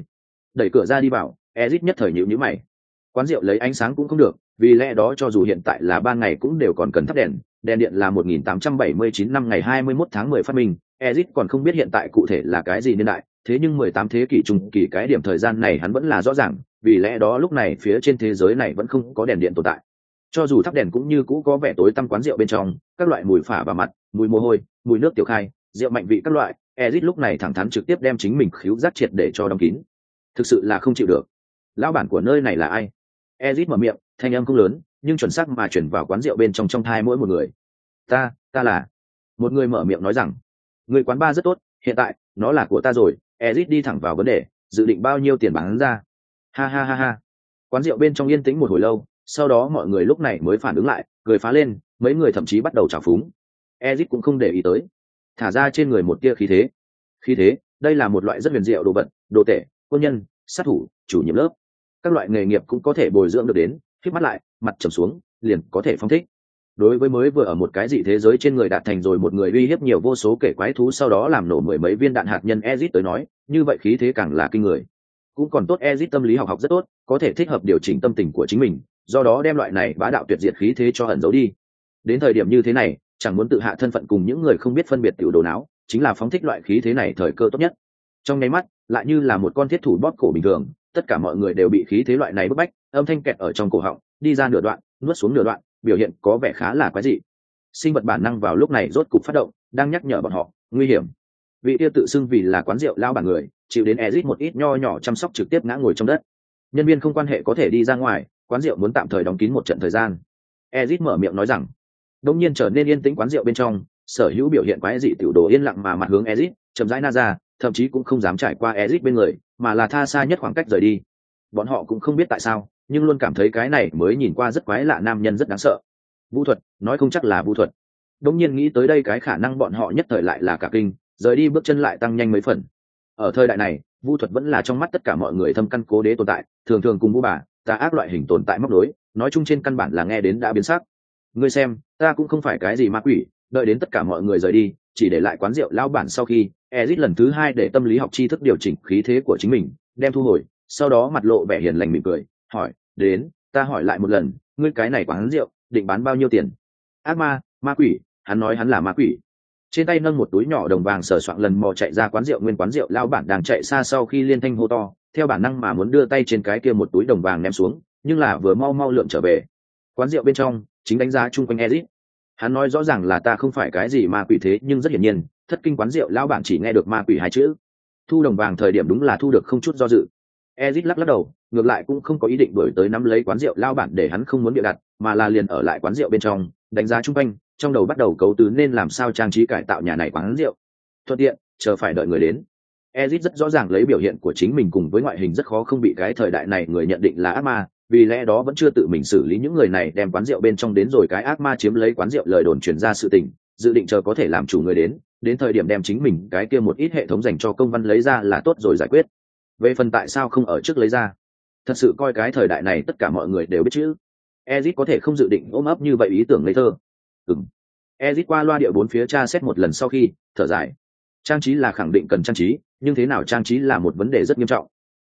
Đẩy cửa ra đi vào ezit nhất thời nhịu nhữ mày. Quán rượu lấy ánh sáng cũng không được, vì lẽ đó cho dù hiện tại là ban ngày cũng đều còn cần thắp đèn đèn điện là 1879 năm ngày 21 tháng 10 phát minh, ezit còn không biết hiện tại cụ thể là cái gì niên đại, thế nhưng 18 thế kỷ trung kỳ cái điểm thời gian này hắn vẫn là rõ ràng, vì lẽ đó lúc này phía trên thế giới này vẫn không có đèn điện tồn tại cho dù thắp đèn cũng như cũ có vẻ tối tăm quán rượu bên trong, các loại mùi phả vào mặt, mùi mồ hôi, mùi nước tiểu khai, rượu mạnh vị các loại, ezit lúc này thẳng thắn trực tiếp đem chính mình khíu giác triệt để cho đóng kín. Thực sự là không chịu được. Lão bản của nơi này là ai? Ezit mở miệng, thanh âm không lớn, nhưng chuẩn xác mà chuyển vào quán rượu bên trong trong thai mỗi một người. Ta ta là. Một người mở miệng nói rằng, người quán ba rất tốt, hiện tại, nó là của ta rồi, ezit đi thẳng vào vấn đề, dự định bao nhiêu tiền bán ra? Ha ha ha ha. Quán rượu bên trong yên tĩnh một hồi lâu sau đó mọi người lúc này mới phản ứng lại, cười phá lên, mấy người thậm chí bắt đầu trào phúng. Ezit cũng không để ý tới. Thả ra trên người một tia khí thế. Khí thế, đây là một loại rất huyền diệu đồ vật, đồ tể, quân nhân, sát thủ, chủ nhiệm lớp. Các loại nghề nghiệp cũng có thể bồi dưỡng được đến khi mắt lại, mặt trầm xuống, liền có thể phong thích. Đối với mới vừa ở một cái dị thế giới trên người đạt thành rồi một người uy hiếp nhiều vô số kể quái thú sau đó làm nổ mười mấy viên đạn hạt nhân ezit tới nói, như vậy khí thế càng là kinh người. Cũng còn tốt ezit tâm lý học học rất tốt, có thể thích hợp điều chỉnh tâm tình của chính mình do đó đem loại này bá đạo tuyệt diệt khí thế cho ẩn giấu đi. Đến thời điểm như thế này, chẳng muốn tự hạ thân phận cùng những người không biết phân biệt tiểu đồ não chính là phóng thích loại khí thế này thời cơ tốt nhất. Trong nháy mắt, lại như là một con thiết thủ bóp cổ bình thường, tất cả mọi người đều bị khí thế loại này bức bách, âm thanh kẹt ở trong cổ họng, đi ra nửa đoạn, nuốt xuống nửa đoạn, biểu hiện có vẻ khá là quái dị. Sinh vật bản năng vào lúc này rốt cục phát động, đang nhắc nhở bọn họ, nguy hiểm. Vị tiêu tự xưng vì là quán rượu lao bản người, chịu đến ezit một ít nho nhỏ chăm sóc trực tiếp ngã ngồi trong đất. Nhân viên không quan hệ có thể đi ra ngoài quán rượu muốn tạm thời đóng kín một trận thời gian. Ezit mở miệng nói rằng đông nhiên trở nên yên tĩnh quán rượu bên trong, sở hữu biểu hiện quái dị tiểu đồ yên lặng mà mặt hướng ezit, chậm rãi na ra, thậm chí cũng không dám trải qua ezit bên người, mà là tha xa nhất khoảng cách rời đi. Bọn họ cũng không biết tại sao, nhưng luôn cảm thấy cái này mới nhìn qua rất quái lạ nam nhân rất đáng sợ. Vũ thuật, nói không chắc là vũ thuật. Đông nhiên nghĩ tới đây cái khả năng bọn họ nhất thời lại là cả kinh, rời đi bước chân lại tăng nhanh mấy phần. Ở thời đại này, vũ thuật vẫn là trong mắt tất cả mọi người thâm căn cố đế tồn tại, thường thường cùng vũ bà ta ác loại hình tồn tại móc nối, nói chung trên căn bản là nghe đến đã biến sắc. Ngươi xem, ta cũng không phải cái gì ma quỷ, đợi đến tất cả mọi người rời đi, chỉ để lại quán rượu lao bản sau khi, ezit lần thứ hai để tâm lý học tri thức điều chỉnh khí thế của chính mình, đem thu hồi, sau đó mặt lộ vẻ hiền lành mỉm cười, hỏi, đến, ta hỏi lại một lần, ngươi cái này quán rượu, định bán bao nhiêu tiền? Ác ma ma quỷ, hắn nói hắn là ma quỷ. Trên tay nâng một túi nhỏ đồng vàng sờ soạn lần mò chạy ra quán rượu, nguyên quán rượu lao bản đang chạy xa sau khi liên thanh hô to theo bản năng mà muốn đưa tay trên cái kia một túi đồng vàng ném xuống, nhưng là vừa mau mau lượm trở về. Quán rượu bên trong, chính đánh giá chung quanh ezit hắn nói rõ ràng là ta không phải cái gì ma quỷ thế, nhưng rất hiển nhiên, thất kinh quán rượu, lão bản chỉ nghe được ma quỷ hai chữ. Thu đồng vàng thời điểm đúng là thu được không chút do dự. Ezit lắc lắc đầu, ngược lại cũng không có ý định đổi tới nắm lấy quán rượu lao bản để hắn không muốn bịa đặt, mà là liền ở lại quán rượu bên trong, đánh giá chung quanh, trong đầu bắt đầu cấu tứ nên làm sao trang trí cải tạo nhà này quán rượu. Thuận tiện, chờ phải đợi người đến ezit rất rõ ràng lấy biểu hiện của chính mình cùng với ngoại hình rất khó không bị cái thời đại này người nhận định là ác ma, vì lẽ đó vẫn chưa tự mình xử lý những người này đem quán rượu bên trong đến rồi cái ác ma chiếm lấy quán rượu lời đồn truyền ra sự tình, dự định chờ có thể làm chủ người đến đến thời điểm đem chính mình cái kia một ít hệ thống dành cho công văn lấy ra là tốt rồi giải quyết về phần tại sao không ở trước lấy ra thật sự coi cái thời đại này tất cả mọi người đều biết chứ. ezit có thể không dự định ôm ấp như vậy ý tưởng ngây thơ Ừm. ezit qua loa địa bốn phía tra xét một lần sau khi, thở dài trang trí là khẳng định cần trang trí nhưng thế nào trang trí là một vấn đề rất nghiêm trọng.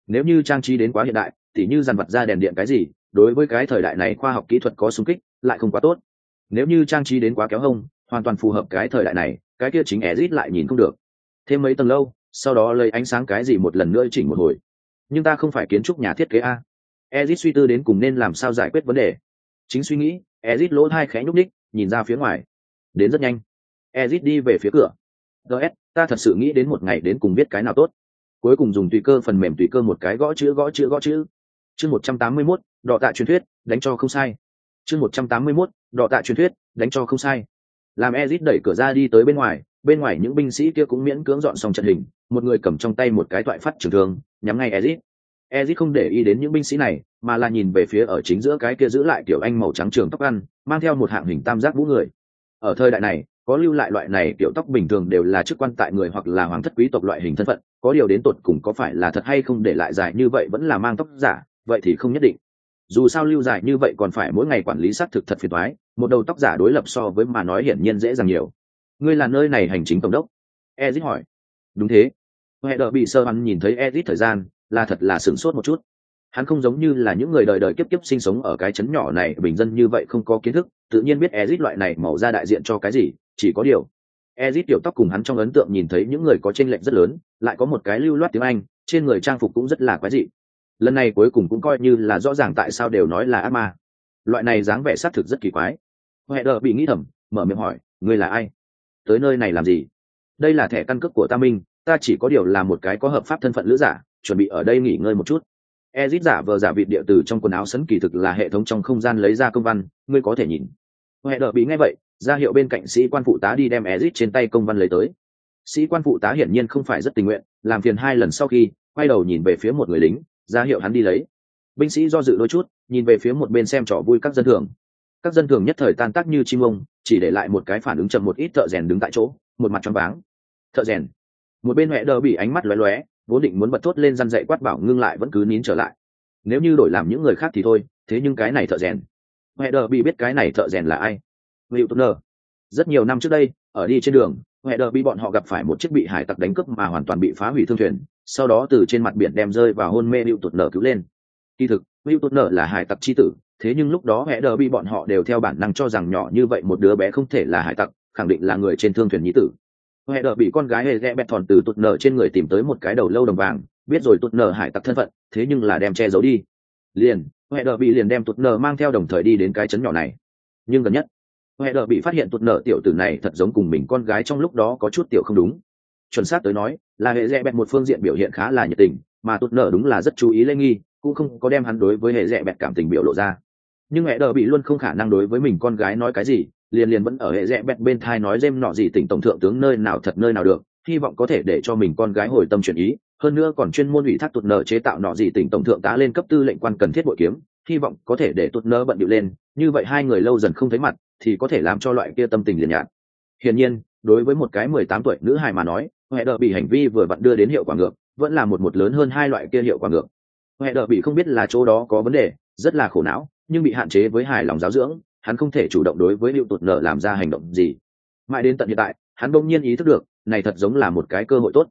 Nếu như trang trí đến quá hiện đại, tỉ như dàn vật ra đèn điện cái gì, đối với cái thời đại này khoa học kỹ thuật có sung kích, lại không quá tốt. Nếu như trang trí đến quá kéo hông, hoàn toàn phù hợp cái thời đại này, cái kia chính ezit lại nhìn không được. Thêm mấy tầng lâu, sau đó lấy ánh sáng cái gì một lần nữa chỉnh một hồi. Nhưng ta không phải kiến trúc nhà thiết kế a. Ezit suy tư đến cùng nên làm sao giải quyết vấn đề. Chính suy nghĩ ezit lỗ hai khẽ nhúc ních nhìn ra phía ngoài. Đến rất nhanh. Ezit đi về phía cửa ts ta thật sự nghĩ đến một ngày đến cùng biết cái nào tốt. Cuối cùng dùng tùy cơ phần mềm tùy cơ một cái gõ chữ gõ chữ gõ chữ. Chương một trăm tám mươi mốt, đọ tạ truyền thuyết, đánh cho không sai. Chương một trăm tám mươi mốt, đọ tạ truyền thuyết, đánh cho không sai. Làm ezit đẩy cửa ra đi tới bên ngoài bên ngoài những binh sĩ kia cũng miễn cưỡng dọn xong trận hình, một người cầm trong tay một cái toại phát trường thương, nhắm ngay ezit. Ezit không để ý đến những binh sĩ này, mà là nhìn về phía ở chính giữa cái kia giữ lại kiểu anh màu trắng trường tóc ăn, mang theo một hạng hình tam giác vũ người. Ở thời đại này có lưu lại loại này kiểu tóc bình thường đều là chức quan tại người hoặc là hoàng thất quý tộc loại hình thân phận, có điều đến tột cùng có phải là thật hay không để lại dài như vậy vẫn là mang tóc giả, vậy thì không nhất định. Dù sao lưu dài như vậy còn phải mỗi ngày quản lý xác thực thật phiền thoái một đầu tóc giả đối lập so với mà nói hiển nhiên dễ dàng nhiều. Ngươi là nơi này hành chính tổng đốc? Ezit hỏi. Đúng thế. Huệ đợi bị sơ hắn nhìn thấy ezit thời gian, là thật là sửng sốt một chút. Hắn không giống như là những người đời đời kiếp kiếp sinh sống ở cái chấn nhỏ này, bình dân như vậy không có kiến thức, tự nhiên biết ezit loại này màu ra đại diện cho cái gì chỉ có điều. Ezit tiểu tóc cùng hắn trong ấn tượng nhìn thấy những người có tranh lệch rất lớn, lại có một cái lưu loát tiếng anh, trên người trang phục cũng rất là quái dị. Lần này cuối cùng cũng coi như là rõ ràng tại sao đều nói là ác ma. Loại này dáng vẻ xác thực rất kỳ quái. Huệ đờ bị nghĩ thầm, mở miệng hỏi, ngươi là ai? Tới nơi này làm gì? Đây là thẻ căn cước của ta minh, ta chỉ có điều là một cái có hợp pháp thân phận lữ giả, chuẩn bị ở đây nghỉ ngơi một chút. Ezit giả vờ giả vịt địa từ trong quần áo sấn kỳ thực là hệ thống trong không gian lấy ra công văn, ngươi có thể nhìn. Huệ đờ bị nghe vậy ra hiệu bên cạnh sĩ quan phụ tá đi đem ezit trên tay công văn lấy tới. Sĩ quan phụ tá hiển nhiên không phải rất tình nguyện, làm phiền hai lần sau khi, quay đầu nhìn về phía một người lính, ra hiệu hắn đi lấy. Binh sĩ do dự đôi chút, nhìn về phía một bên xem trò vui các dân thường. Các dân thường nhất thời tan tác như chim ông, chỉ để lại một cái phản ứng chậm một ít thợ rèn đứng tại chỗ, một mặt choáng váng. Thợ rèn. Một bên huệ đờ bị ánh mắt lóe lóe, vốn định muốn bật thốt lên răn dậy quát bảo ngưng lại vẫn cứ nín trở lại. Nếu như đổi làm những người khác thì thôi, thế nhưng cái này thợ rèn. Huệ đờ bị biết cái này thợ rèn là ai? Hữu tốt rất nhiều năm trước đây, ở đi trên đường, huệ đờ bị bọn họ gặp phải một chiếc bị hải tặc đánh cướp mà hoàn toàn bị phá hủy thương thuyền, sau đó từ trên mặt biển đem rơi vào hôn mê hữu tụt nở cứu lên. Kỳ thực hữu tụt nở là hải tặc chi tử, thế nhưng lúc đó huệ đờ bị bọn họ đều theo bản năng cho rằng nhỏ như vậy một đứa bé không thể là hải tặc, khẳng định là người trên thương thuyền nhí tử. Huệ đờ bị con gái hề rẽ bẹt thòn từ tụt nở trên người tìm tới một cái đầu lâu đồng vàng, biết rồi tụt nở hải tặc thân phận, thế nhưng là đem che giấu đi. Liền, huệ đờ bị liền đem tụt nở mang theo đồng thời đi đến cái chấn nhỏ này. Nhưng gần nhất huệ đờ bị phát hiện tụt nở tiểu tử này thật giống cùng mình con gái trong lúc đó có chút tiểu không đúng. Chuẩn xác tới nói, là hệ rẽ bẹt một phương diện biểu hiện khá là nhiệt tình, mà tụt nở đúng là rất chú ý lê nghi, cũng không có đem hắn đối với hệ rẽ bẹt cảm tình biểu lộ ra. Nhưng hệ đờ bị luôn không khả năng đối với mình con gái nói cái gì, liền liền vẫn ở hệ rẽ bẹt bên thai nói dêm nọ gì tỉnh tổng thượng tướng nơi nào thật nơi nào được, hy vọng có thể để cho mình con gái hồi tâm chuyển ý. Hơn nữa còn chuyên môn ủy thác tụt nợ chế tạo nọ gì tỉnh tổng thượng tá lên cấp tư lệnh quan cần thiết bội kiếm, hy vọng có thể để tụt nợ bận điệu lên, như vậy hai người lâu dần không thấy mặt thì có thể làm cho loại kia tâm tình liền nhạt. Hiển nhiên, đối với một cái mười tám tuổi nữ hài mà nói, huệ đờ bị hành vi vừa vặn đưa đến hiệu quả ngược, vẫn là một một lớn hơn hai loại kia hiệu quả ngược. Huệ đờ bị không biết là chỗ đó có vấn đề, rất là khổ não, nhưng bị hạn chế với hài lòng giáo dưỡng, hắn không thể chủ động đối với hiệu tụt nợ làm ra hành động gì. Mãi đến tận hiện tại, hắn bỗng nhiên ý thức được, này thật giống là một cái cơ hội tốt.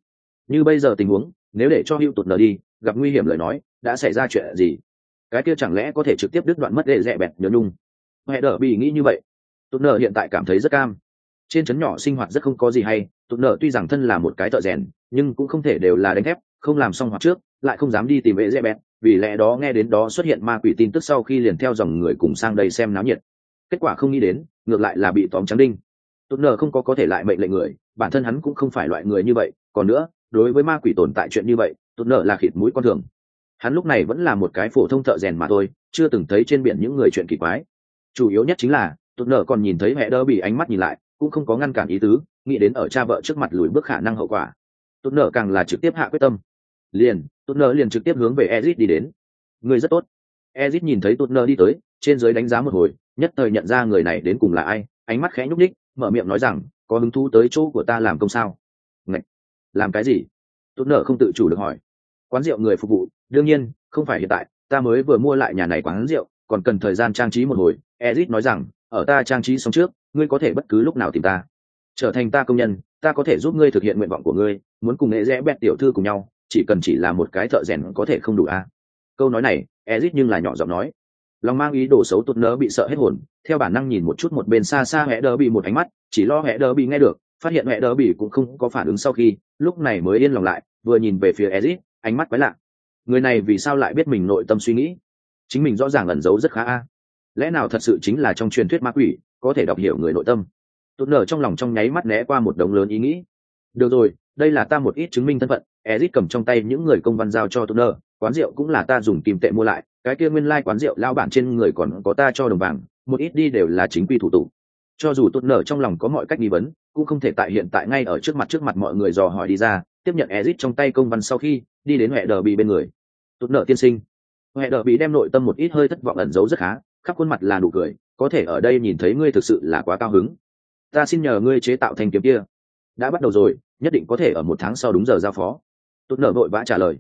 Như bây giờ tình huống, nếu để cho hữu tụt nở đi, gặp nguy hiểm lời nói, đã xảy ra chuyện gì? Cái kia chẳng lẽ có thể trực tiếp đứt đoạn mất để rẽ bẹt nhớ nhung? Huệ đờ bị nghĩ như vậy tụt nợ hiện tại cảm thấy rất cam. Trên trấn nhỏ sinh hoạt rất không có gì hay, tụt nợ tuy rằng thân là một cái thợ rèn, nhưng cũng không thể đều là đánh thép, không làm xong hoạt trước, lại không dám đi tìm vệ dễ bẹt, vì lẽ đó nghe đến đó xuất hiện ma quỷ tin tức sau khi liền theo dòng người cùng sang đây xem náo nhiệt. Kết quả không nghĩ đến, ngược lại là bị tóm trắng đinh. Tụt nợ không có có thể lại mệnh lệnh người, bản thân hắn cũng không phải loại người như vậy, còn nữa, đối với ma quỷ tồn tại chuyện như vậy, tụt nợ là khịt mũi con thường. Hắn lúc này vẫn là một cái phổ thông thợ rèn mà thôi, chưa từng thấy trên biển những người chuyện kỳ quái. Chủ yếu nhất chính là tụt nở còn nhìn thấy mẹ đỡ bị ánh mắt nhìn lại, cũng không có ngăn cản ý tứ, nghĩ đến ở cha vợ trước mặt lùi bước khả năng hậu quả. Tụt nở càng là trực tiếp hạ quyết tâm. Liền, tụt nở liền trực tiếp hướng về ezit đi đến. Người rất tốt. Ezit nhìn thấy tụt nở đi tới, trên dưới đánh giá một hồi, nhất thời nhận ra người này đến cùng là ai, ánh mắt khẽ nhúc ních mở miệng nói rằng, có hứng thú tới chỗ của ta làm công sao? Ngạch! làm cái gì? Tụt nở không tự chủ được hỏi. Quán rượu người phục vụ, đương nhiên, không phải hiện tại, ta mới vừa mua lại nhà này quán rượu, còn cần thời gian trang trí một hồi. Ezit nói rằng ở ta trang trí xong trước, ngươi có thể bất cứ lúc nào tìm ta. Trở thành ta công nhân, ta có thể giúp ngươi thực hiện nguyện vọng của ngươi, muốn cùng nghệ rẽ bẹt tiểu thư cùng nhau, chỉ cần chỉ là một cái thợ rèn có thể không đủ a. À? câu nói này ezit nhưng là nhỏ giọng nói. Lòng mang ý đồ xấu tụt nỡ bị sợ hết hồn, theo bản năng nhìn một chút một bên xa xa hẹ đỡ bị một ánh mắt, chỉ lo hẹ đỡ bị nghe được, phát hiện hẹ đỡ bị cũng không có phản ứng sau khi, lúc này mới yên lòng lại, vừa nhìn về phía ezit ánh mắt quái lạ. Người này vì sao lại biết mình nội tâm suy nghĩ? Chính mình rõ ràng ẩn giấu rất khá a lẽ nào thật sự chính là trong truyền thuyết ma quỷ, có thể đọc hiểu người nội tâm? Tốt nở trong lòng trong nháy mắt né qua một đống lớn ý nghĩ. Được rồi, đây là ta một ít chứng minh thân phận. Ezit cầm trong tay những người công văn giao cho tốt nở. Quán rượu cũng là ta dùng kim tệ mua lại. Cái kia nguyên lai quán rượu lao bản trên người còn có ta cho đồng vàng một ít đi đều là chính quy thủ tục. Cho dù tốt nở trong lòng có mọi cách nghi vấn, cũng không thể tại hiện tại ngay ở trước mặt trước mặt mọi người dò hỏi đi ra. Tiếp nhận ezit trong tay công văn sau khi, đi đến huệ đờ bị bên người. Tốt nở tiên sinh. Huệ đờ bị đem nội tâm một ít hơi thất vọng ẩn giấu rất khá khắp khuôn mặt là nụ cười, có thể ở đây nhìn thấy ngươi thực sự là quá cao hứng. Ta xin nhờ ngươi chế tạo thanh kiếm kia. Đã bắt đầu rồi, nhất định có thể ở một tháng sau đúng giờ giao phó. Tốt nở vội vã trả lời.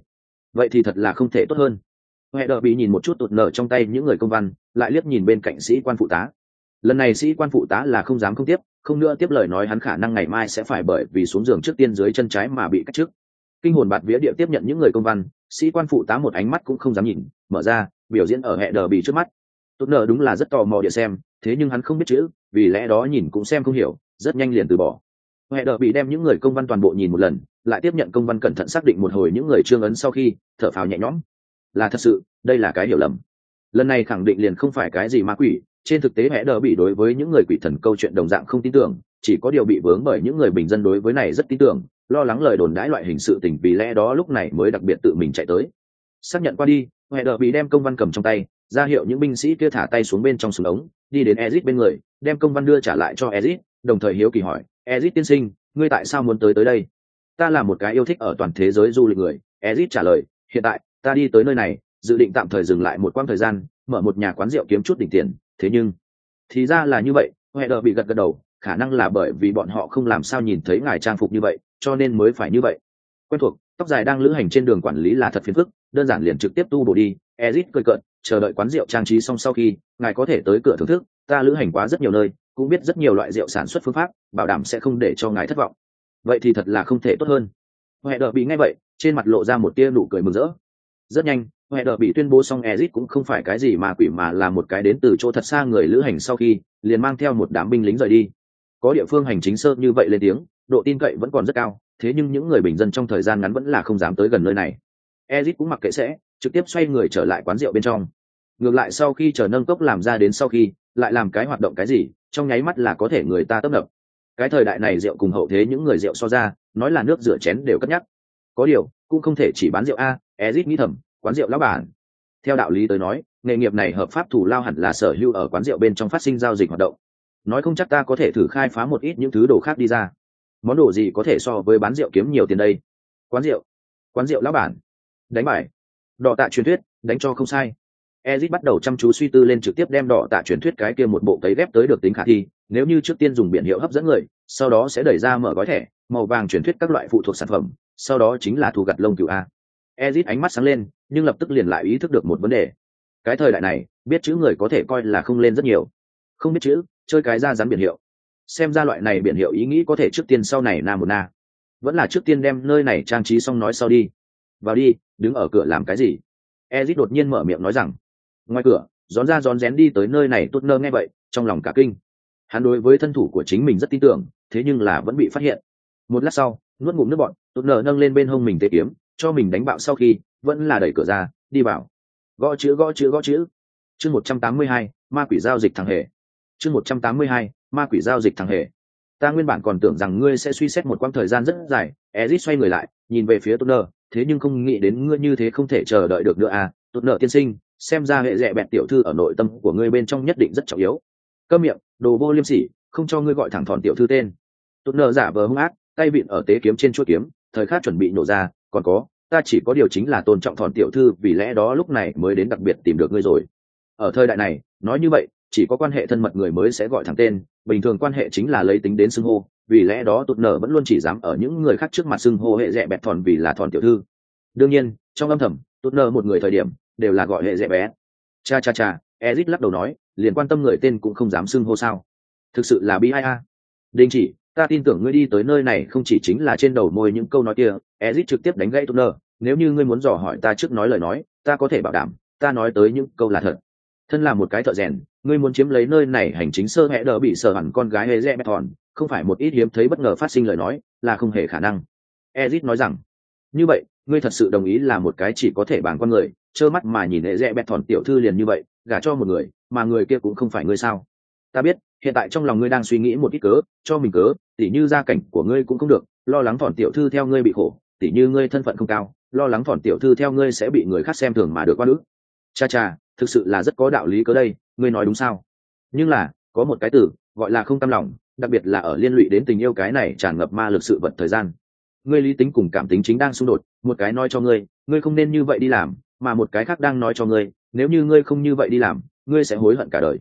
Vậy thì thật là không thể tốt hơn. Huệ đờ bị nhìn một chút tụt nở trong tay những người công văn, lại liếc nhìn bên cạnh sĩ quan phụ tá. Lần này sĩ quan phụ tá là không dám không tiếp, không nữa tiếp lời nói hắn khả năng ngày mai sẽ phải bởi vì xuống giường trước tiên dưới chân trái mà bị cắt trước kinh hồn bạt vía địa tiếp nhận những người công văn, sĩ quan phụ tá một ánh mắt cũng không dám nhìn, mở ra, biểu diễn ở hệ đờ bị trước mắt tốt nợ đúng là rất tò mò địa xem, thế nhưng hắn không biết chữ, vì lẽ đó nhìn cũng xem không hiểu, rất nhanh liền từ bỏ. Huệ đờ bị đem những người công văn toàn bộ nhìn một lần, lại tiếp nhận công văn cẩn thận xác định một hồi những người trương ấn sau khi, thở phào nhẹ nhõm. Là thật sự, đây là cái hiểu lầm. Lần này khẳng định liền không phải cái gì ma quỷ, trên thực tế huệ đờ bị đối với những người quỷ thần câu chuyện đồng dạng không tin tưởng, chỉ có điều bị vướng bởi những người bình dân đối với này rất tin tưởng, lo lắng lời đồn đãi loại hình sự tình vì lẽ đó lúc này mới đặc biệt tự mình chạy tới. Xác nhận qua đi, huệ đờ bị đem công văn cầm trong tay ra hiệu những binh sĩ kia thả tay xuống bên trong súng ống, đi đến ezit bên người, đem công văn đưa trả lại cho ezit đồng thời hiếu kỳ hỏi ezit tiên sinh, ngươi tại sao muốn tới tới đây? Ta là một cái yêu thích ở toàn thế giới du lịch người. Ezit trả lời, hiện tại, ta đi tới nơi này, dự định tạm thời dừng lại một quãng thời gian, mở một nhà quán rượu kiếm chút đỉnh tiền, thế nhưng thì ra là như vậy, huệ đờ bị gật gật đầu, khả năng là bởi vì bọn họ không làm sao nhìn thấy ngài trang phục như vậy, cho nên mới phải như vậy. Quen thuộc, tóc dài đang lữ hành trên đường quản lý là thật phiền phức, đơn giản liền trực tiếp tu bổ đi ezit cười cợt chờ đợi quán rượu trang trí xong sau khi, ngài có thể tới cửa thưởng thức, ta lữ hành quá rất nhiều nơi, cũng biết rất nhiều loại rượu sản xuất phương pháp, bảo đảm sẽ không để cho ngài thất vọng. Vậy thì thật là không thể tốt hơn. Huệ đờ bị ngay vậy, trên mặt lộ ra một tia nụ cười mừng rỡ. Rất nhanh, huệ đờ bị tuyên bố xong ezit cũng không phải cái gì mà quỷ mà là một cái đến từ chỗ thật xa người lữ hành sau khi, liền mang theo một đám binh lính rời đi. Có địa phương hành chính sơ như vậy lên tiếng, độ tin cậy vẫn còn rất cao, thế nhưng những người bình dân trong thời gian ngắn vẫn là không dám tới gần nơi này. Ezit cũng mặc kệ sẽ trực tiếp xoay người trở lại quán rượu bên trong. Ngược lại sau khi chờ nâng cốc làm ra đến sau khi, lại làm cái hoạt động cái gì, trong nháy mắt là có thể người ta tấp nập. Cái thời đại này rượu cùng hậu thế những người rượu so ra, nói là nước rửa chén đều cất nhắc. Có điều, cũng không thể chỉ bán rượu a, ezit nghĩ thầm, quán rượu lão bản. Theo đạo lý tới nói, nghề nghiệp này hợp pháp thủ lao hẳn là sở hữu ở quán rượu bên trong phát sinh giao dịch hoạt động. Nói không chắc ta có thể thử khai phá một ít những thứ đồ khác đi ra. Món đồ gì có thể so với bán rượu kiếm nhiều tiền đây? Quán rượu. Quán rượu lão bản. Đánh bài đọ tạ truyền thuyết, đánh cho không sai. Ezit bắt đầu chăm chú suy tư lên trực tiếp đem đọ tạ truyền thuyết cái kia một bộ cấy ghép tới được tính khả thi, nếu như trước tiên dùng biển hiệu hấp dẫn người, sau đó sẽ đẩy ra mở gói thẻ, màu vàng truyền thuyết các loại phụ thuộc sản phẩm, sau đó chính là thu gặt lông cựu a. Ezit ánh mắt sáng lên, nhưng lập tức liền lại ý thức được một vấn đề. Cái thời đại này, biết chữ người có thể coi là không lên rất nhiều. Không biết chữ, chơi cái ra rắn biển hiệu. Xem ra loại này biển hiệu ý nghĩ có thể trước tiên sau này na một na. Vẫn là trước tiên đem nơi này trang trí xong nói sau đi vào đi, đứng ở cửa làm cái gì? Ezit đột nhiên mở miệng nói rằng, ngoài cửa rón ra rón rén đi tới nơi này tốt nơ nghe vậy, trong lòng cả kinh. Hắn đối với thân thủ của chính mình rất tin tưởng, thế nhưng là vẫn bị phát hiện. Một lát sau, nuốt ngụm nước bọn tốt nơ nâng lên bên hông mình tê kiếm, cho mình đánh bạo sau khi, vẫn là đẩy cửa ra, đi vào. Gõ chữ gõ chữ gõ chữ. Chương một trăm tám mươi hai, ma quỷ giao dịch thằng hề. Chương một trăm tám mươi hai, ma quỷ giao dịch thằng hề. Ta nguyên bản còn tưởng rằng ngươi sẽ suy xét một quãng thời gian rất dài, ezit xoay người lại, nhìn về phía tốt nơ thế nhưng không nghĩ đến ngươi như thế không thể chờ đợi được nữa à tốt nợ tiên sinh, xem ra hệ rẻ bẹn tiểu thư ở nội tâm của ngươi bên trong nhất định rất trọng yếu. Cơ miệng, đồ vô liêm sỉ, không cho ngươi gọi thẳng thọn tiểu thư tên. Tốt nợ giả vờ hung ác, tay vịn ở tế kiếm trên chuỗi kiếm, thời khắc chuẩn bị nổ ra, còn có, ta chỉ có điều chính là tôn trọng thọn tiểu thư, vì lẽ đó lúc này mới đến đặc biệt tìm được ngươi rồi. Ở thời đại này, nói như vậy, chỉ có quan hệ thân mật người mới sẽ gọi thẳng tên, bình thường quan hệ chính là lấy tính đến xưng hô vì lẽ đó tụt nở vẫn luôn chỉ dám ở những người khác trước mặt xưng hô hệ rẻ bẹt thòn vì là thòn tiểu thư. Đương nhiên, trong âm thầm, tụt nở một người thời điểm, đều là gọi hệ rẻ bé. Cha cha cha, ezit lắc đầu nói, liền quan tâm người tên cũng không dám xưng hô sao. Thực sự là bi ai a. Đình chỉ, ta tin tưởng ngươi đi tới nơi này không chỉ chính là trên đầu môi những câu nói kia, ezit trực tiếp đánh gãy tụt nở. Nếu như ngươi muốn dò hỏi ta trước nói lời nói, ta có thể bảo đảm, ta nói tới những câu là thật. Thân là một cái thợ rèn, ngươi muốn chiếm lấy nơi này hành chính sơ hẽ đỡ bị sợ hẳn con gái hệ rẽ bẹt thòn không phải một ít hiếm thấy bất ngờ phát sinh lời nói, là không hề khả năng. Ezit nói rằng, như vậy, ngươi thật sự đồng ý là một cái chỉ có thể bằng con người, trơ mắt mà nhìn hệ rẽ bẹt thòn tiểu thư liền như vậy, gả cho một người, mà người kia cũng không phải ngươi sao? Ta biết, hiện tại trong lòng ngươi đang suy nghĩ một ít cớ, cho mình cớ, tỉ như gia cảnh của ngươi cũng không được, lo lắng thòn tiểu thư theo ngươi bị khổ, tỉ như ngươi thân phận không cao, lo lắng thòn tiểu thư theo ngươi sẽ bị người khác xem thường mà được qua nữ. Cha cha, thực sự là rất có đạo lý cớ đây, ngươi nói đúng sao? Nhưng là, có một cái từ, gọi là không tâm lòng đặc biệt là ở liên lụy đến tình yêu cái này tràn ngập ma lực sự vật thời gian. Ngươi lý tính cùng cảm tính chính đang xung đột, một cái nói cho ngươi ngươi không nên như vậy đi làm, mà một cái khác đang nói cho ngươi, nếu như ngươi không như vậy đi làm, ngươi sẽ hối hận cả đời.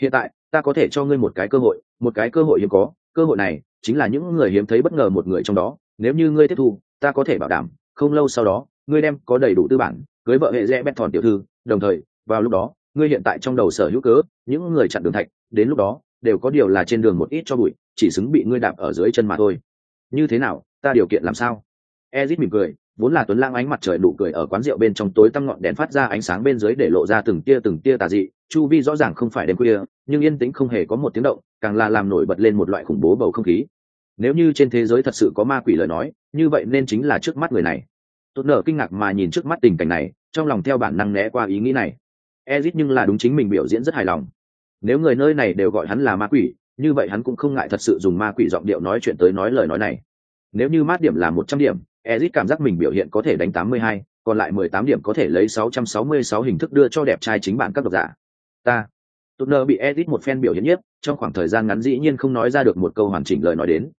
Hiện tại, ta có thể cho ngươi một cái cơ hội, một cái cơ hội hiếm có, cơ hội này chính là những người hiếm thấy bất ngờ một người trong đó, nếu như ngươi tiếp thu, ta có thể bảo đảm, không lâu sau đó, ngươi đem có đầy đủ tư bản, cưới vợ hệ rẽ bét thòn tiểu thư, đồng thời, vào lúc đó, ngươi hiện tại trong đầu sở hữu cớ, những người chặn đường thạch, đến lúc đó đều có điều là trên đường một ít cho bụi, chỉ xứng bị ngươi đạp ở dưới chân mà thôi. Như thế nào, ta điều kiện làm sao? Ezit mỉm cười, vốn là tuấn lang ánh mặt trời nụ cười ở quán rượu bên trong tối tăm ngọn đèn phát ra ánh sáng bên dưới để lộ ra từng tia từng tia tà dị. Chu vi rõ ràng không phải đêm khuya, nhưng yên tĩnh không hề có một tiếng động, càng là làm nổi bật lên một loại khủng bố bầu không khí. Nếu như trên thế giới thật sự có ma quỷ lời nói, như vậy nên chính là trước mắt người này. Tốt nở kinh ngạc mà nhìn trước mắt tình cảnh này, trong lòng theo bản năng né qua ý nghĩ này. Ezit nhưng là đúng chính mình biểu diễn rất hài lòng nếu người nơi này đều gọi hắn là ma quỷ, như vậy hắn cũng không ngại thật sự dùng ma quỷ giọng điệu nói chuyện tới nói lời nói này. Nếu như mát điểm là một trăm điểm, ezit cảm giác mình biểu hiện có thể đánh tám mươi hai, còn lại mười tám điểm có thể lấy sáu trăm sáu mươi sáu hình thức đưa cho đẹp trai chính bản các độc giả. Ta. Tụt nơ bị ezit một phen biểu hiện nhất trong khoảng thời gian ngắn dĩ nhiên không nói ra được một câu hoàn chỉnh lời nói đến.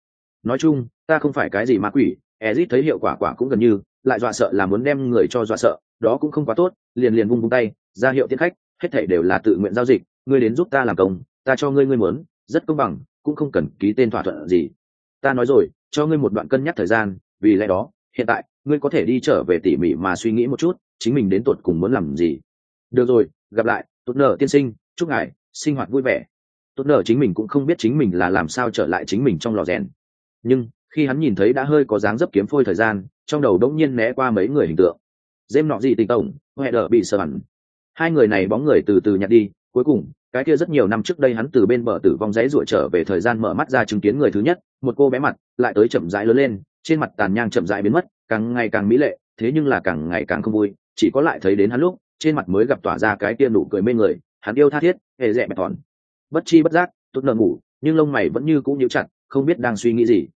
Nói chung, ta không phải cái gì ma quỷ, ezit thấy hiệu quả quả cũng gần như, lại dọa sợ là muốn đem người cho dọa sợ, đó cũng không quá tốt, liền liền vung vung tay, ra hiệu tiết khách, hết thảy đều là tự nguyện giao dịch ngươi đến giúp ta làm công, ta cho ngươi ngươi muốn, rất công bằng, cũng không cần ký tên thỏa thuận gì. Ta nói rồi, cho ngươi một đoạn cân nhắc thời gian, vì lẽ đó, hiện tại, ngươi có thể đi trở về tỉ mỉ mà suy nghĩ một chút, chính mình đến tột cùng muốn làm gì. Được rồi, gặp lại tốt nở tiên sinh, chúc ngài sinh hoạt vui vẻ. Tốt nở chính mình cũng không biết chính mình là làm sao trở lại chính mình trong lò rèn. Nhưng, khi hắn nhìn thấy đã hơi có dáng dấp kiếm phôi thời gian, trong đầu đống nhiên né qua mấy người hình tượng. Dêm nọ gì tình tổng huệ đỡ bị sờ hẳn. Hai người này bóng người từ từ nhặt đi cuối cùng, cái kia rất nhiều năm trước đây hắn từ bên bờ tử vong dãy ruột trở về thời gian mở mắt ra chứng kiến người thứ nhất, một cô bé mặt, lại tới chậm rãi lớn lên, trên mặt tàn nhang chậm rãi biến mất, càng ngày càng mỹ lệ, thế nhưng là càng ngày càng không vui, chỉ có lại thấy đến hắn lúc, trên mặt mới gặp tỏa ra cái kia nụ cười mê người, hắn yêu tha thiết, hề rẽ mẹ thòn. Bất chi bất giác, tốt nợ ngủ, nhưng lông mày vẫn như cũng nhíu chặt, không biết đang suy nghĩ gì.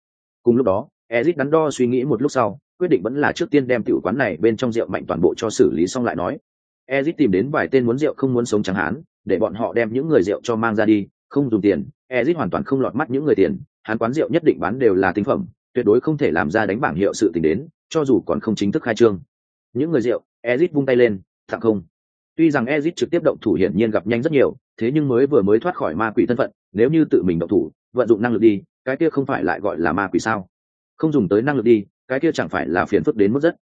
Cùng lúc đó ezit đắn đo suy nghĩ một lúc sau, quyết định vẫn là trước tiên đem tiểu quán này bên trong rượu mạnh toàn bộ cho xử lý xong lại nói ezit tìm đến vài tên muốn rượu không muốn sống trắng hán, để bọn họ đem những người rượu cho mang ra đi, không dùng tiền. Ezit hoàn toàn không lọt mắt những người tiền. Hắn quán rượu nhất định bán đều là tinh phẩm, tuyệt đối không thể làm ra đánh bảng hiệu sự tình đến, cho dù còn không chính thức khai trương. Những người rượu ezit vung tay lên, thẳng không. Tuy rằng ezit trực tiếp động thủ hiển nhiên gặp nhanh rất nhiều, thế nhưng mới vừa mới thoát khỏi ma quỷ thân phận, nếu như tự mình động thủ, vận dụng năng lực đi, cái kia không phải lại gọi là ma quỷ sao? Không dùng tới năng lực đi, cái kia chẳng phải là phiền phức đến mức rất.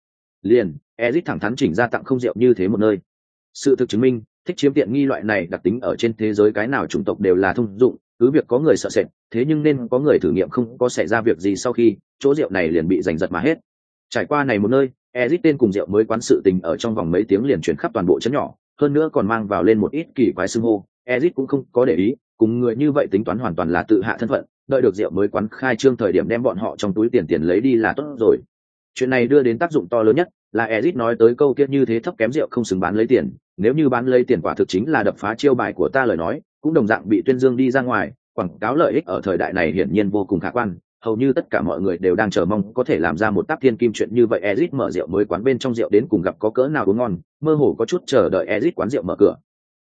Liền ezit thẳng thắn chỉnh ra tặng không rượu như thế một nơi sự thực chứng minh, thích chiếm tiện nghi loại này đặc tính ở trên thế giới cái nào chủng tộc đều là thông dụng, cứ việc có người sợ sệt, thế nhưng nên có người thử nghiệm không có xảy ra việc gì sau khi chỗ rượu này liền bị giành giật mà hết. Trải qua này một nơi ezit tên cùng rượu mới quán sự tình ở trong vòng mấy tiếng liền chuyển khắp toàn bộ chấn nhỏ, hơn nữa còn mang vào lên một ít kỳ quái xưng hô. Ezit cũng không có để ý, cùng người như vậy tính toán hoàn toàn là tự hạ thân phận, đợi được rượu mới quán khai trương thời điểm đem bọn họ trong túi tiền tiền lấy đi là tốt rồi. Chuyện này đưa đến tác dụng to lớn nhất, là ezit nói tới câu kiết như thế thấp kém rượu không xứng bán lấy tiền nếu như bán lấy tiền quả thực chính là đập phá chiêu bài của ta lời nói cũng đồng dạng bị tuyên dương đi ra ngoài quảng cáo lợi ích ở thời đại này hiển nhiên vô cùng khả quan hầu như tất cả mọi người đều đang chờ mong có thể làm ra một tác thiên kim chuyện như vậy Ezit mở rượu mới quán bên trong rượu đến cùng gặp có cỡ nào uống ngon, mơ hồ có chút chờ đợi Ezit quán rượu mở cửa.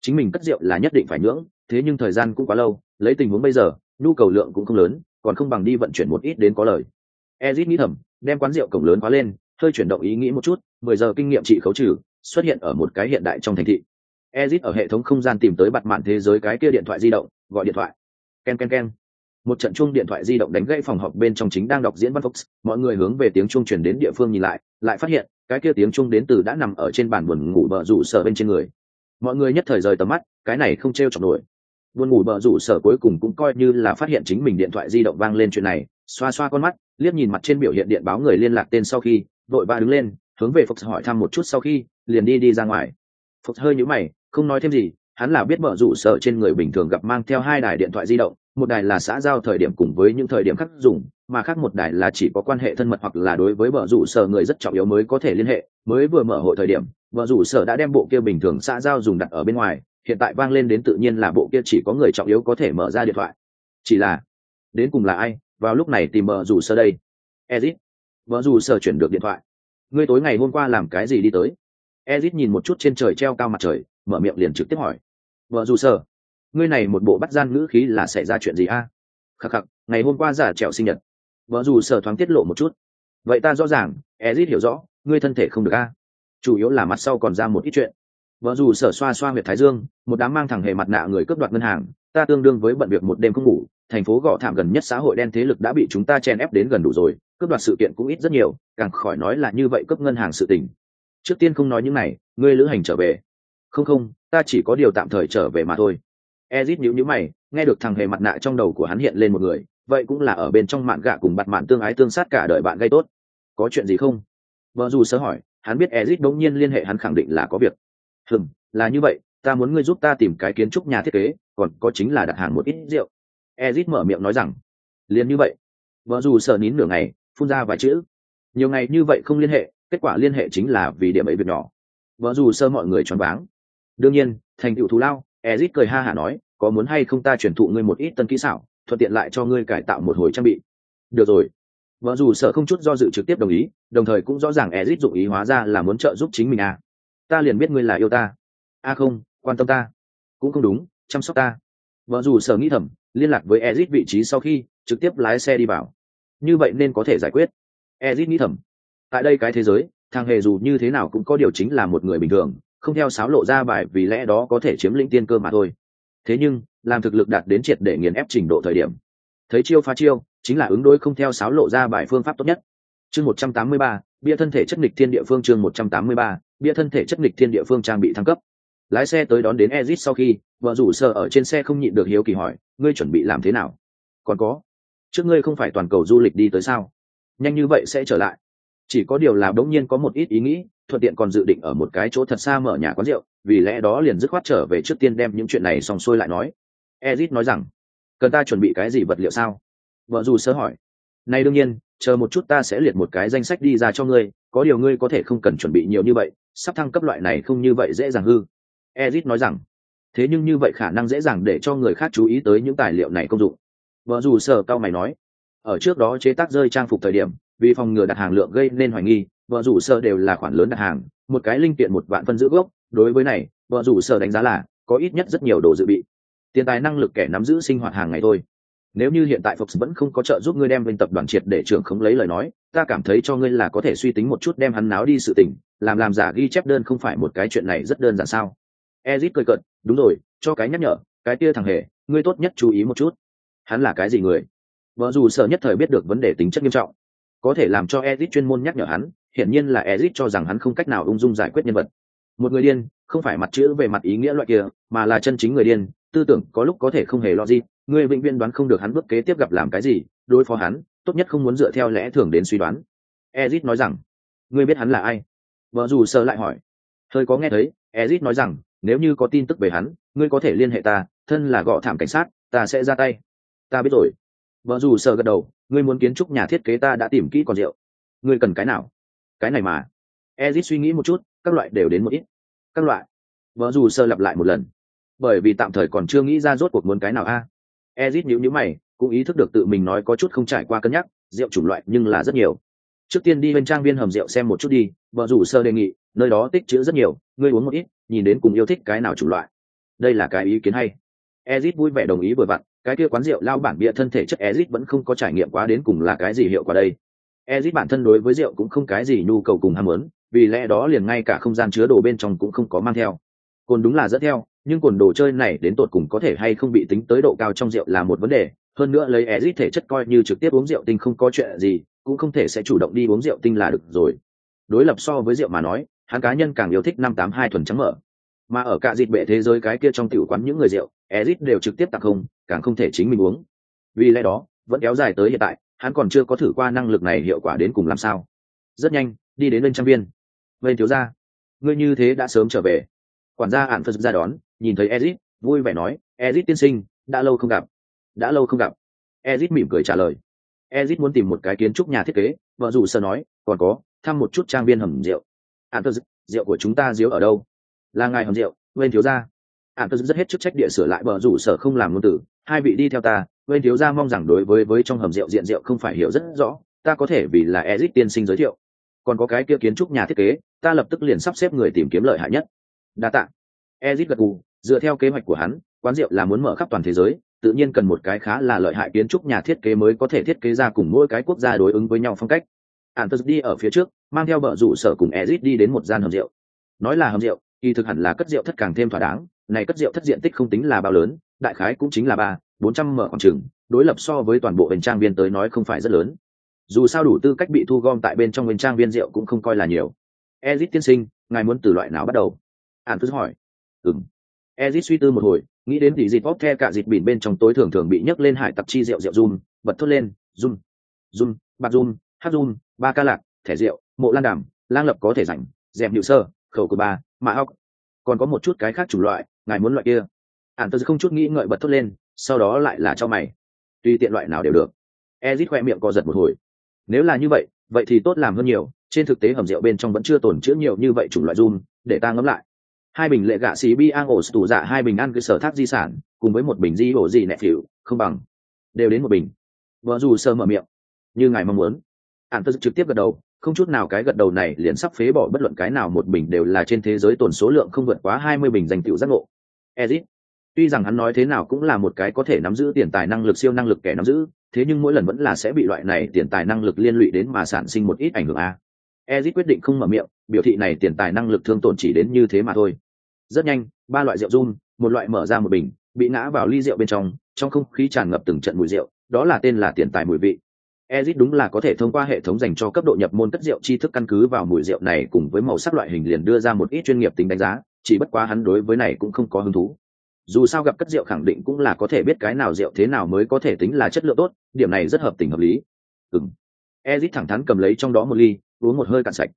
Chính mình cất rượu là nhất định phải nhưỡng, thế nhưng thời gian cũng quá lâu, lấy tình huống bây giờ, nhu cầu lượng cũng không lớn, còn không bằng đi vận chuyển một ít đến có lời. Ezit nghĩ thầm, đem quán rượu cổng lớn khóa lên, hơi chuyển động ý nghĩ một chút, mười giờ kinh nghiệm trị khấu trừ, xuất hiện ở một cái hiện đại trong thành thị. Ezit ở hệ thống không gian tìm tới bật mạn thế giới cái kia điện thoại di động, gọi điện thoại. Ken ken ken một trận chuông điện thoại di động đánh gãy phòng họp bên trong chính đang đọc diễn văn fox mọi người hướng về tiếng chuông chuyển đến địa phương nhìn lại lại phát hiện cái kia tiếng chuông đến từ đã nằm ở trên bàn buồn ngủ bờ rủ sở bên trên người mọi người nhất thời rời tầm mắt cái này không t r e o chọc nổi buồn ngủ bờ rủ sở cuối cùng cũng coi như là phát hiện chính mình điện thoại di động vang lên chuyện này xoa xoa con mắt liếc nhìn mặt trên biểu hiện điện báo người liên lạc tên sau khi vội ba đứng lên hướng về fox hỏi thăm một chút sau khi liền đi đi ra ngoài. Fox hơi nhíu mày, không nói thêm gì, hắn là biết mở rủ sở trên người bình thường gặp mang theo hai đài điện thoại di động, một đài là xã giao thời điểm cùng với những thời điểm khác dùng, mà khác một đài là chỉ có quan hệ thân mật hoặc là đối với mở rủ sở người rất trọng yếu mới có thể liên hệ. Mới vừa mở hội thời điểm mở rủ sở đã đem bộ kia bình thường xã giao dùng đặt ở bên ngoài, hiện tại vang lên đến tự nhiên là bộ kia chỉ có người trọng yếu có thể mở ra điện thoại. Chỉ là, đến cùng là ai? Vào lúc này tìm mở rủ sở đây. Ezit. Mở rủ sở chuyển được điện thoại ngươi tối ngày hôm qua làm cái gì đi tới? Ezit nhìn một chút trên trời treo cao mặt trời, mở miệng liền trực tiếp hỏi. Vợ dù sở ngươi này một bộ bắt gian ngữ khí là xảy ra chuyện gì a? À? khắc khắc, ngày hôm qua giả trèo sinh nhật. Vợ dù sở thoáng tiết lộ một chút. Vậy ta rõ ràng, ezit hiểu rõ, ngươi thân thể không được a. Chủ yếu là mặt sau còn ra một ít chuyện. Vợ dù sở xoa xoa huyệt thái dương, một đám mang thẳng hề mặt nạ người cướp đoạt ngân hàng ta tương đương với bận việc một đêm không ngủ, thành phố gò thảm gần nhất xã hội đen thế lực đã bị chúng ta chen ép đến gần đủ rồi, cướp đoạt sự kiện cũng ít rất nhiều, càng khỏi nói là như vậy cướp ngân hàng sự tình. Trước tiên không nói những này, ngươi lữ hành trở về. Không không, ta chỉ có điều tạm thời trở về mà thôi. Ezit nhữ nhữ mày, nghe được thằng hề mặt nạ trong đầu của hắn hiện lên một người, vậy cũng là ở bên trong mạn gạ cùng bặt mạn tương ái tương sát cả đời bạn gây tốt. Có chuyện gì không? Vợ dù sớ hỏi, hắn biết ezit đống nhiên liên hệ hắn khẳng định là có việc. Hừng là như vậy, ta muốn ngươi giúp ta tìm cái kiến trúc nhà thiết kế còn có chính là đặt hàng một ít rượu. Ezit mở miệng nói rằng, liền như vậy. Vợ dù sợ nín nửa ngày, phun ra vài chữ. Nhiều ngày như vậy không liên hệ, kết quả liên hệ chính là vì điểm ấy việc nhỏ. Vợ dù sơ mọi người choáng váng. Đương nhiên, thành tựu thù lao, ezit cười ha hả nói, có muốn hay không ta chuyển thụ ngươi một ít tân kỹ xảo, thuận tiện lại cho ngươi cải tạo một hồi trang bị. Được rồi. Vợ dù sợ không chút do dự trực tiếp đồng ý, đồng thời cũng rõ ràng ezit dụng ý hóa ra là muốn trợ giúp chính mình à. ta liền biết ngươi là yêu ta. A à không, quan tâm ta. Cũng không đúng chăm sóc ta. Vợ dù sở nghĩ thầm, liên lạc với ezit vị trí sau khi trực tiếp lái xe đi vào. Như vậy nên có thể giải quyết. Ezit nghĩ thầm, tại đây cái thế giới, thằng hề dù như thế nào cũng có điều chính là một người bình thường, không theo sáo lộ ra bài vì lẽ đó có thể chiếm lĩnh tiên cơ mà thôi. Thế nhưng, làm thực lực đạt đến triệt để nghiền ép trình độ thời điểm. Thấy chiêu phá chiêu, chính là ứng đối không theo sáo lộ ra bài phương pháp tốt nhất. Chương một trăm tám mươi ba, bia thân thể chất nghịch thiên địa phương chương một trăm tám mươi ba, bia thân thể chất nghịch thiên địa phương trang bị thăng cấp. Lái xe tới đón đến ezit sau khi vợ rủ sợ ở trên xe không nhịn được hiếu kỳ hỏi, ngươi chuẩn bị làm thế nào? Còn có, trước ngươi không phải toàn cầu du lịch đi tới sao? Nhanh như vậy sẽ trở lại. Chỉ có điều là đống nhiên có một ít ý nghĩ, thuận tiện còn dự định ở một cái chỗ thật xa mở nhà quán rượu, vì lẽ đó liền dứt khoát trở về trước tiên đem những chuyện này xong xuôi lại nói. Ezit nói rằng, cần ta chuẩn bị cái gì vật liệu sao? Vợ dù sơ hỏi, này đương nhiên, chờ một chút ta sẽ liệt một cái danh sách đi ra cho ngươi, có điều ngươi có thể không cần chuẩn bị nhiều như vậy, sắp thăng cấp loại này không như vậy dễ dàng hư. Ezit nói rằng thế nhưng như vậy khả năng dễ dàng để cho người khác chú ý tới những tài liệu này công dụng. Vợ dù sơ cao mày nói ở trước đó chế tác rơi trang phục thời điểm vì phòng ngừa đặt hàng lượng gây nên hoài nghi vợ rủ sơ đều là khoản lớn đặt hàng một cái linh kiện một vạn phân giữ gốc. Đối với này vợ rủ sơ đánh giá là có ít nhất rất nhiều đồ dự bị. Tiền tài năng lực kẻ nắm giữ sinh hoạt hàng ngày thôi. Nếu như hiện tại Fox vẫn không có trợ giúp ngươi đem bên tập đoàn triệt để trưởng không lấy lời nói, ta cảm thấy cho ngươi là có thể suy tính một chút đem hắn náo đi sự tình, làm làm giả ghi chép đơn không phải một cái chuyện này rất đơn giản sao? Ezit cười cợt, đúng rồi, cho cái nhắc nhở, cái kia thằng hề, ngươi tốt nhất chú ý một chút. Hắn là cái gì người? Vợ dù sợ nhất thời biết được vấn đề tính chất nghiêm trọng, có thể làm cho Ezit chuyên môn nhắc nhở hắn, hiển nhiên là Ezit cho rằng hắn không cách nào ung dung giải quyết nhân vật. Một người điên, không phải mặt chữ về mặt ý nghĩa loại kia, mà là chân chính người điên, tư tưởng có lúc có thể không hề lo gì, người bệnh viên đoán không được hắn bước kế tiếp gặp làm cái gì, đối phó hắn, tốt nhất không muốn dựa theo lẽ thường đến suy đoán. Ezit nói rằng, ngươi biết hắn là ai? Vợ dù sợ lại hỏi. Hơi có nghe thấy, Ezit nói rằng, nếu như có tin tức về hắn, ngươi có thể liên hệ ta, thân là gọ thảm cảnh sát, ta sẽ ra tay. Ta biết rồi. Vợ dù sợ gật đầu, ngươi muốn kiến trúc nhà thiết kế ta đã tìm kỹ còn rượu. Ngươi cần cái nào? Cái này mà. Ezit suy nghĩ một chút, các loại đều đến một ít. Các loại. Vợ dù sợ lặp lại một lần bởi vì tạm thời còn chưa nghĩ ra rốt cuộc muốn cái nào a à. ezit nhíu nhíu mày cũng ý thức được tự mình nói có chút không trải qua cân nhắc rượu chủng loại nhưng là rất nhiều trước tiên đi bên trang viên hầm rượu xem một chút đi vợ rủ sơ đề nghị nơi đó tích chữ rất nhiều ngươi uống một ít nhìn đến cùng yêu thích cái nào chủng loại. Đây là cái ý kiến hay. Ezit vui vẻ đồng ý vừa vặn, cái kia quán rượu lao bản bịa thân thể chất ezit vẫn không có trải nghiệm quá đến cùng là cái gì hiệu quả đây. Ezit bản thân đối với rượu cũng không cái gì nhu cầu cùng ham muốn, vì lẽ đó liền ngay cả không gian chứa đồ bên trong cũng không có mang theo. Cồn đúng là rất theo, nhưng cồn đồ chơi này đến tột cùng có thể hay không bị tính tới độ cao trong rượu là một vấn đề. Hơn nữa lấy ezit thể chất coi như trực tiếp uống rượu tinh không có chuyện gì, cũng không thể sẽ chủ động đi uống rượu tinh là được rồi. Đối lập so với rượu mà nói hắn cá nhân càng yêu thích năm tám hai thuần trắng mở. Mà ở cả dịp bệ thế giới cái kia trong tiểu quán những người rượu, ezit đều trực tiếp tặng không, càng không thể chính mình uống. Vì lẽ đó, vẫn kéo dài tới hiện tại, hắn còn chưa có thử qua năng lực này hiệu quả đến cùng làm sao. Rất nhanh, đi đến bên trang viên. Bên thiếu gia, ngươi như thế đã sớm trở về. Quản gia ạn phật ra đón, nhìn thấy ezit, vui vẻ nói, ezit tiên sinh, đã lâu không gặp. Đã lâu không gặp. Ezit mỉm cười trả lời. Ezit muốn tìm một cái kiến trúc nhà thiết kế, vợ dù sơ nói, còn có, thăm một chút trang viên hầm rượu ạn tơ rượu của chúng ta diếu ở đâu? Là ngài hầm rượu, nguyên thiếu gia. Ạn tơ rất hết chức trách địa sửa lại bờ rủ sở không làm ngôn tử. Hai vị đi theo ta, nguyên thiếu gia mong rằng đối với với trong hầm rượu diện rượu không phải hiểu rất rõ, ta có thể vì là ezit tiên sinh giới thiệu. Còn có cái kia kiến trúc nhà thiết kế, ta lập tức liền sắp xếp người tìm kiếm lợi hại nhất. Đa tạ. Ezit gật gù, dựa theo kế hoạch của hắn, quán rượu là muốn mở khắp toàn thế giới, tự nhiên cần một cái khá là lợi hại kiến trúc nhà thiết kế mới có thể thiết kế ra cùng mỗi cái quốc gia đối ứng với nhau phong cách. Antus đi ở phía trước, mang theo vợ rủ sở cùng ezit đi đến một gian hầm rượu nói là hầm rượu, kỳ thực hẳn là cất rượu thất càng thêm thỏa đáng, này cất rượu thất diện tích không tính là bao lớn, đại khái cũng chính là ba, bốn trăm mở khoảng trường. đối lập so với toàn bộ bên trang viên tới nói không phải rất lớn dù sao đủ tư cách bị thu gom tại bên trong bên trang viên rượu cũng không coi là nhiều ezit tiên sinh, ngài muốn từ loại nào bắt đầu Antus cứ hỏi Ừm. ezit suy tư một hồi, nghĩ đến tỷ dịp bóp the cả dịp bỉn bên trong tối thường thường bị nhấc lên hải tặc chi rượu rượu run, bật thốt lên, run run bạc run hát run ba ca lạc thẻ rượu mộ lan đàm lang lập có thể rảnh dèm nhự sơ khẩu của ba mạ hóc, còn có một chút cái khác chủ loại ngài muốn loại kia. Ạn tớ không chút nghĩ ngợi bật thốt lên sau đó lại là cho mày. Tuy tiện loại nào đều được. Ezit khoe miệng co giật một hồi. Nếu là như vậy vậy thì tốt làm hơn nhiều trên thực tế hầm rượu bên trong vẫn chưa tồn chữa nhiều như vậy chủng loại run để ta ngẫm lại. Hai bình lệ gạ xí bi an ổ tủ dạ hai bình ăn cơ sở thác di sản cùng với một bình di ổ gì nẹ phịu không bằng. Đều đến một bình. Vợ dù sơ mở miệng. Như ngài mong muốn ạn tớ trực tiếp gật đầu, không chút nào cái gật đầu này liền sắp phế bỏ bất luận cái nào một bình đều là trên thế giới tồn số lượng không vượt quá hai mươi bình danh tựu giác ngộ. Ezit, tuy rằng hắn nói thế nào cũng là một cái có thể nắm giữ tiền tài năng lực siêu năng lực kẻ nắm giữ, thế nhưng mỗi lần vẫn là sẽ bị loại này tiền tài năng lực liên lụy đến mà sản sinh một ít ảnh hưởng a. Ezit quyết định không mở miệng, biểu thị này tiền tài năng lực thương tổn chỉ đến như thế mà thôi. Rất nhanh, ba loại rượu run, một loại mở ra một bình, bị ngã vào ly rượu bên trong trong không khí tràn ngập từng trận mùi rượu, đó là tên là tiền tài mùi vị. Ezit đúng là có thể thông qua hệ thống dành cho cấp độ nhập môn cất rượu tri thức căn cứ vào mùi rượu này cùng với màu sắc loại hình liền đưa ra một ít chuyên nghiệp tính đánh giá, chỉ bất quá hắn đối với này cũng không có hứng thú. Dù sao gặp cất rượu khẳng định cũng là có thể biết cái nào rượu thế nào mới có thể tính là chất lượng tốt, điểm này rất hợp tình hợp lý. Ừm. Ezit thẳng thắn cầm lấy trong đó một ly, uống một hơi cạn sạch.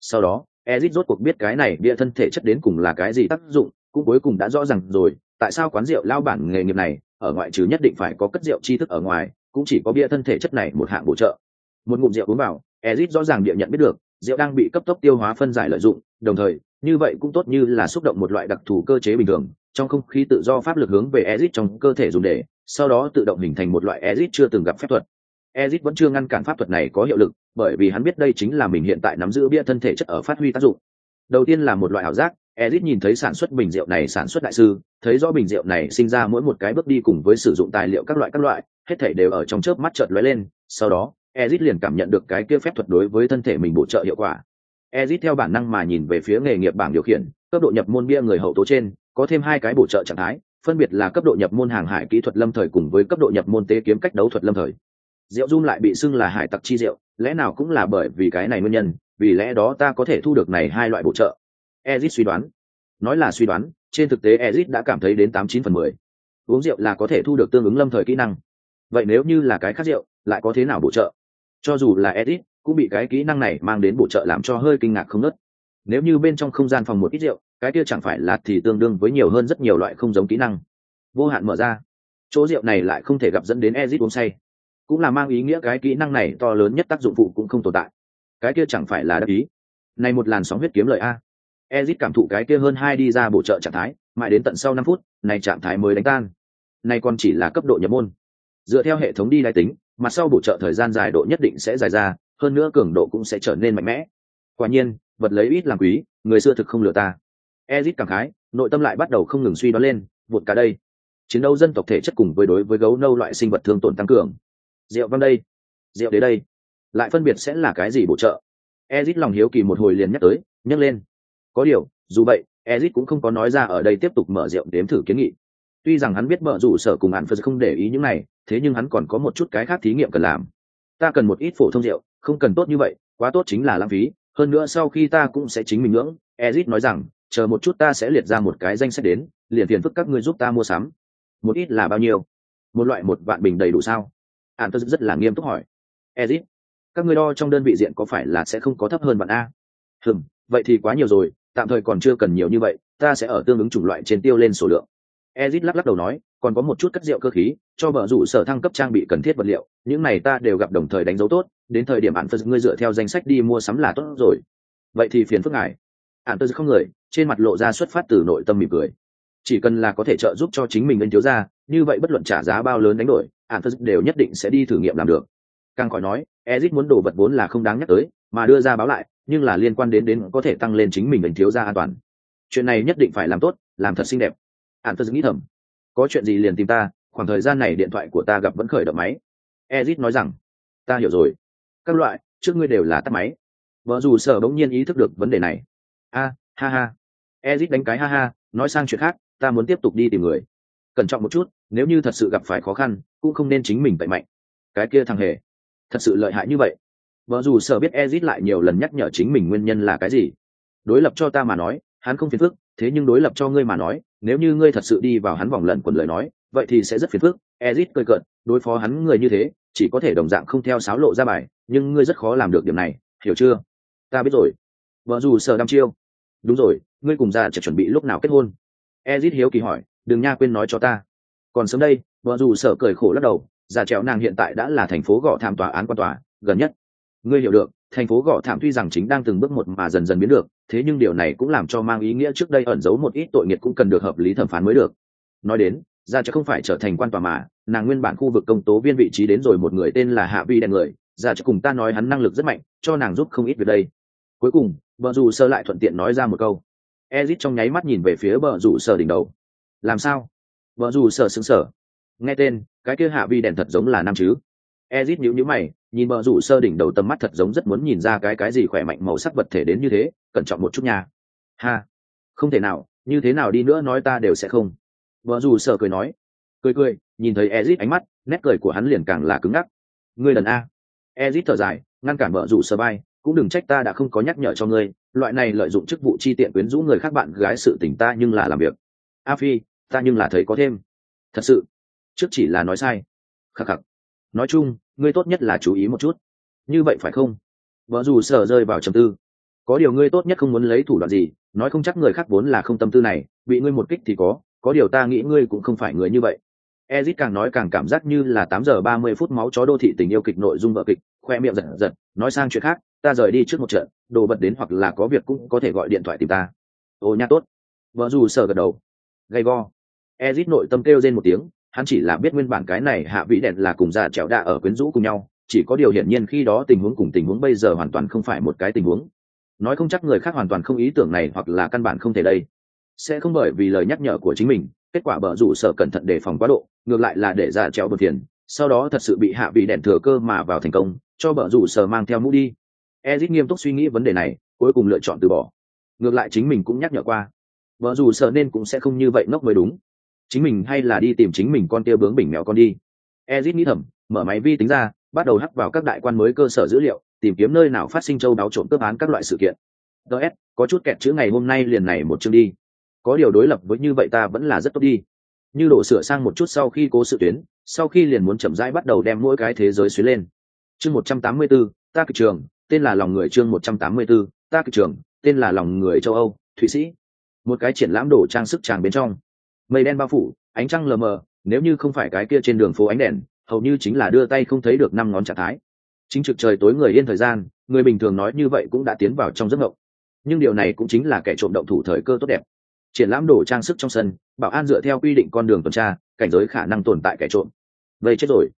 Sau đó, Ezit rốt cuộc biết cái này bia thân thể chất đến cùng là cái gì tác dụng, cũng cuối cùng đã rõ ràng rồi, tại sao quán rượu lao bản nghề nghiệp này, ở ngoại trừ nhất định phải có cất rượu tri thức ở ngoài, cũng chỉ có bia thân thể chất này một hạng bổ trợ. Một ngụm rượu uống vào ezit rõ ràng địa nhận biết được, rượu đang bị cấp tốc tiêu hóa phân giải lợi dụng, đồng thời, như vậy cũng tốt như là xúc động một loại đặc thù cơ chế bình thường, trong không khí tự do pháp lực hướng về ezit trong cơ thể dùng để, sau đó tự động hình thành một loại ezit chưa từng gặp phép thuật. Ezit vẫn chưa ngăn cản pháp thuật này có hiệu lực, bởi vì hắn biết đây chính là mình hiện tại nắm giữ bia thân thể chất ở phát huy tác dụng. Đầu tiên là một loại ảo giác Ezit nhìn thấy sản xuất bình rượu này sản xuất đại sư, thấy rõ bình rượu này sinh ra mỗi một cái bước đi cùng với sử dụng tài liệu các loại các loại, hết thảy đều ở trong chớp mắt chợt lóe lên, sau đó, Ezit liền cảm nhận được cái kia phép thuật đối với thân thể mình bổ trợ hiệu quả. Ezit theo bản năng mà nhìn về phía nghề nghiệp bảng điều khiển, cấp độ nhập môn bia người hậu tố trên, có thêm hai cái bổ trợ trạng thái, phân biệt là cấp độ nhập môn hàng hải kỹ thuật lâm thời cùng với cấp độ nhập môn tế kiếm cách đấu thuật lâm thời. Rượu Zoom lại bị xưng là hải tặc chi rượu, lẽ nào cũng là bởi vì cái này nguyên nhân, vì lẽ đó ta có thể thu được này hai loại bổ trợ. Ezit suy đoán. Nói là suy đoán, trên thực tế Ezit đã cảm thấy đến tám chín phần mười. Uống rượu là có thể thu được tương ứng lâm thời kỹ năng. Vậy nếu như là cái khác rượu lại có thế nào bổ trợ? Cho dù là edit cũng bị cái kỹ năng này mang đến bổ trợ làm cho hơi kinh ngạc không nớt. Nếu như bên trong không gian phòng một ít rượu cái kia chẳng phải là thì tương đương với nhiều hơn rất nhiều loại không giống kỹ năng. Vô hạn mở ra. Chỗ rượu này lại không thể gặp dẫn đến ezit uống say. Cũng là mang ý nghĩa cái kỹ năng này to lớn nhất tác dụng phụ cũng không tồn tại. Cái kia chẳng phải là đắc ý. Này một làn sóng huyết kiếm lợi a ezit cảm thụ cái kia hơn hai đi ra bổ trợ trạng thái, mãi đến tận sau năm phút, này trạng thái mới đánh tan. Này còn chỉ là cấp độ nhập môn. Dựa theo hệ thống đi đai tính mặt sau bổ trợ thời gian dài độ nhất định sẽ dài ra, hơn nữa cường độ cũng sẽ trở nên mạnh mẽ. Quả nhiên, vật lấy ít làm quý, người xưa thực không lừa ta. Ezit cảm khái, nội tâm lại bắt đầu không ngừng suy đoán lên, vụt cả đây. Chiến đấu dân tộc thể chất cùng với đối với gấu nâu loại sinh vật thương tổn tăng cường. Rượu văn đây. Rượu đến đây. Lại phân biệt sẽ là cái gì bổ trợ? Ezit lòng hiếu kỳ một hồi liền nhắc tới nhắc lên có điều, dù vậy ezit cũng không có nói ra ở đây tiếp tục mở rượu đếm thử kiến nghị. Tuy rằng hắn biết bợ rủ sở cùng hạn phật không để ý những này, thế nhưng hắn còn có một chút cái khác thí nghiệm cần làm. Ta cần một ít phổ thông rượu, không cần tốt như vậy, quá tốt chính là lãng phí. Hơn nữa sau khi ta cũng sẽ chính mình ngưỡng ezit nói rằng, chờ một chút ta sẽ liệt ra một cái danh sách đến, liền tiền phức các ngươi giúp ta mua sắm. Một ít là bao nhiêu? Một loại một vạn bình đầy đủ sao? Hạn phật rất là nghiêm túc hỏi. Ezit các ngươi đo trong đơn vị diện có phải là sẽ không có thấp hơn bạn a? Hừm, vậy thì quá nhiều rồi tạm thời còn chưa cần nhiều như vậy, ta sẽ ở tương ứng chủng loại trên tiêu lên số lượng. Ezit lắc lắc đầu nói, còn có một chút cất rượu cơ khí, cho vợ rủ sở thăng cấp trang bị cần thiết vật liệu, những này ta đều gặp đồng thời đánh dấu tốt, đến thời điểm bạn phật ngươi dựa theo danh sách đi mua sắm là tốt rồi. Vậy thì phiền phức ngài. Ạn tơ không người, trên mặt lộ ra xuất phát từ nội tâm mỉm cười. Chỉ cần là có thể trợ giúp cho chính mình lên thiếu ra như vậy bất luận trả giá bao lớn đánh đổi ạn tơ đều nhất định sẽ đi thử nghiệm làm được. Càng khỏi nói, ezit muốn đồ vật vốn là không đáng nhắc tới, mà đưa ra báo lại nhưng là liên quan đến đến có thể tăng lên chính mình lên thiếu ra an toàn. Chuyện này nhất định phải làm tốt, làm thật xinh đẹp. Ạn tơ nghĩ thầm. Có chuyện gì liền tìm ta, khoảng thời gian này điện thoại của ta gặp vẫn khởi động máy. Ezit nói rằng, ta hiểu rồi. Các loại, trước ngươi đều là tắt máy. Vợ dù sở bỗng nhiên ý thức được vấn đề này. A, ha ha. Ezit đánh cái ha ha, nói sang chuyện khác, ta muốn tiếp tục đi tìm người. Cẩn trọng một chút, nếu như thật sự gặp phải khó khăn, cũng không nên chính mình tẩy mạnh. Cái kia thằng hề, thật sự lợi hại như vậy vợ dù sợ biết ezit lại nhiều lần nhắc nhở chính mình nguyên nhân là cái gì. Đối lập cho ta mà nói, hắn không phiền phức, thế nhưng đối lập cho ngươi mà nói, nếu như ngươi thật sự đi vào hắn vòng lẩn quần lời nói, vậy thì sẽ rất phiền phức. Ezit cười cợt, đối phó hắn người như thế, chỉ có thể đồng dạng không theo sáo lộ ra bài, nhưng ngươi rất khó làm được điểm này, hiểu chưa? Ta biết rồi. Vợ dù sợ đăm chiêu. Đúng rồi, ngươi cùng già chỉ chuẩn bị lúc nào kết hôn? Ezit hiếu kỳ hỏi, đừng nha quên nói cho ta. Còn sớm đây, vợ dù sợ cười khổ lắc đầu, già trèo nàng hiện tại đã là thành phố gõ tham tòa án quan tòa, gần nhất ngươi hiểu được, thành phố gõ thảm tuy rằng chính đang từng bước một mà dần dần biến được, thế nhưng điều này cũng làm cho mang ý nghĩa trước đây ẩn giấu một ít tội nghiệt cũng cần được hợp lý thẩm phán mới được. Nói đến, ra chứ không phải trở thành quan tòa mà, nàng nguyên bản khu vực công tố viên vị trí đến rồi một người tên là hạ vi đen người, ra chứ cùng ta nói hắn năng lực rất mạnh, cho nàng giúp không ít việc đây. Cuối cùng vợ dù sơ lại thuận tiện nói ra một câu. Ezit trong nháy mắt nhìn về phía vợ dù sơ đỉnh đầu. Làm sao? Vợ dù sơ xứng sở nghe tên, cái kia hạ vi đèn thật giống là nam chứ. Ezit nhíu nhíu mày nhìn bờ rủ sơ đỉnh đầu tầm mắt thật giống rất muốn nhìn ra cái cái gì khỏe mạnh màu sắc vật thể đến như thế, cẩn trọng một chút nha. Ha. Không thể nào, như thế nào đi nữa nói ta đều sẽ không. Vợ rủ sơ cười nói. Cười cười, nhìn thấy ezit ánh mắt, nét cười của hắn liền càng là cứng ngắc. Ngươi lần a. Ezit thở dài, ngăn cản vợ rủ sơ bay, cũng đừng trách ta đã không có nhắc nhở cho ngươi, loại này lợi dụng chức vụ chi tiện quyến rũ người khác bạn gái sự tình ta nhưng là làm việc. A phi, ta nhưng là thấy có thêm. Thật sự. Trước chỉ là nói sai. Khắc khắc. Nói chung ngươi tốt nhất là chú ý một chút. Như vậy phải không? Vợ dù sở rơi vào trầm tư. Có điều ngươi tốt nhất không muốn lấy thủ đoạn gì, nói không chắc người khác vốn là không tâm tư này, bị ngươi một kích thì có có điều ta nghĩ ngươi cũng không phải người như vậy. Ezit càng nói càng cảm giác như là tám giờ ba mươi phút máu chó đô thị tình yêu kịch nội dung vợ kịch, khoe miệng giật giật, nói sang chuyện khác, ta rời đi trước một trận, đồ vật đến hoặc là có việc cũng có thể gọi điện thoại tìm ta. Ô nha, tốt. Vợ dù sở gật đầu. Gay go. Ezit nội tâm kêu lên một tiếng hắn chỉ là biết nguyên bản cái này hạ vĩ đèn là cùng già trèo đạ ở quyến rũ cùng nhau, chỉ có điều hiển nhiên khi đó tình huống cùng tình huống bây giờ hoàn toàn không phải một cái tình huống. Nói không chắc người khác hoàn toàn không ý tưởng này hoặc là căn bản không thể đây. Sẽ không bởi vì lời nhắc nhở của chính mình, kết quả bở rủ sở cẩn thận đề phòng quá độ, ngược lại là để già trèo bờ tiền sau đó thật sự bị hạ vĩ đèn thừa cơ mà vào thành công, cho bở rủ sở mang theo mũ đi. Ezit nghiêm túc suy nghĩ vấn đề này, cuối cùng lựa chọn từ bỏ. Ngược lại chính mình cũng nhắc nhở qua. Vợ dù sợ nên cũng sẽ không như vậy ngốc mới đúng chính mình hay là đi tìm chính mình con tia bướng bình mèo con đi? Ezit nghĩ thầm mở máy vi tính ra bắt đầu hắc vào các đại quan mới cơ sở dữ liệu tìm kiếm nơi nào phát sinh châu đáo trộm cướp án các loại sự kiện. Ts có chút kẹt chữ ngày hôm nay liền này một chương đi. Có điều đối lập với như vậy ta vẫn là rất tốt đi. Như đổ sửa sang một chút sau khi cố sự tuyến sau khi liền muốn chậm rãi bắt đầu đem mỗi cái thế giới xuyến lên. Chương một trăm tám mươi 184, ta kịch trường tên là lòng người chương một trăm tám mươi 184, ta kịch trường tên là lòng người châu âu thụy sĩ. Một cái triển lãm đồ trang sức tràng bên trong mây đen bao phủ, ánh trăng lờ mờ, nếu như không phải cái kia trên đường phố ánh đèn, hầu như chính là đưa tay không thấy được năm ngón trạng thái. Chính trực trời tối người yên thời gian, người bình thường nói như vậy cũng đã tiến vào trong giấc ngộng nhưng điều này cũng chính là kẻ trộm động thủ thời cơ tốt đẹp. Triển lãm đồ trang sức trong sân, bảo an dựa theo quy định con đường tuần tra, cảnh giới khả năng tồn tại kẻ trộm. Vậy chết rồi.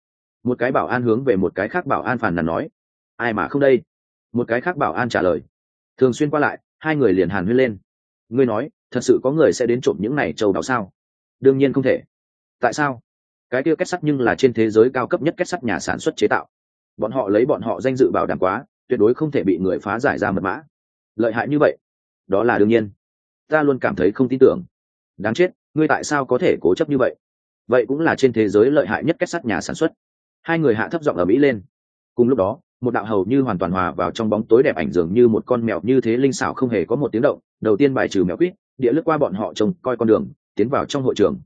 Một cái bảo an hướng về một cái khác bảo an phàn nàn nói. Ai mà không đây? Một cái khác bảo an trả lời. Thường xuyên qua lại, hai người liền hàn huyên lên. Ngươi nói, thật sự có người sẽ đến trộm những này châu đáo sao? Đương nhiên không thể. Tại sao? Cái kia kết sắt nhưng là trên thế giới cao cấp nhất kết sắt nhà sản xuất chế tạo. Bọn họ lấy bọn họ danh dự bảo đảm quá, tuyệt đối không thể bị người phá giải ra mật mã. Lợi hại như vậy? Đó là đương nhiên. Ta luôn cảm thấy không tin tưởng. Đáng chết, ngươi tại sao có thể cố chấp như vậy? Vậy cũng là trên thế giới lợi hại nhất kết sắt nhà sản xuất. Hai người hạ thấp giọng ở mỹ lên. Cùng lúc đó, một đạo hầu như hoàn toàn hòa vào trong bóng tối đẹp ảnh dường như một con mèo như thế linh xảo không hề có một tiếng động. Đầu tiên bài trừ mèo quýt, địa lướt qua bọn họ trông coi con đường tiến vào trong hội trường.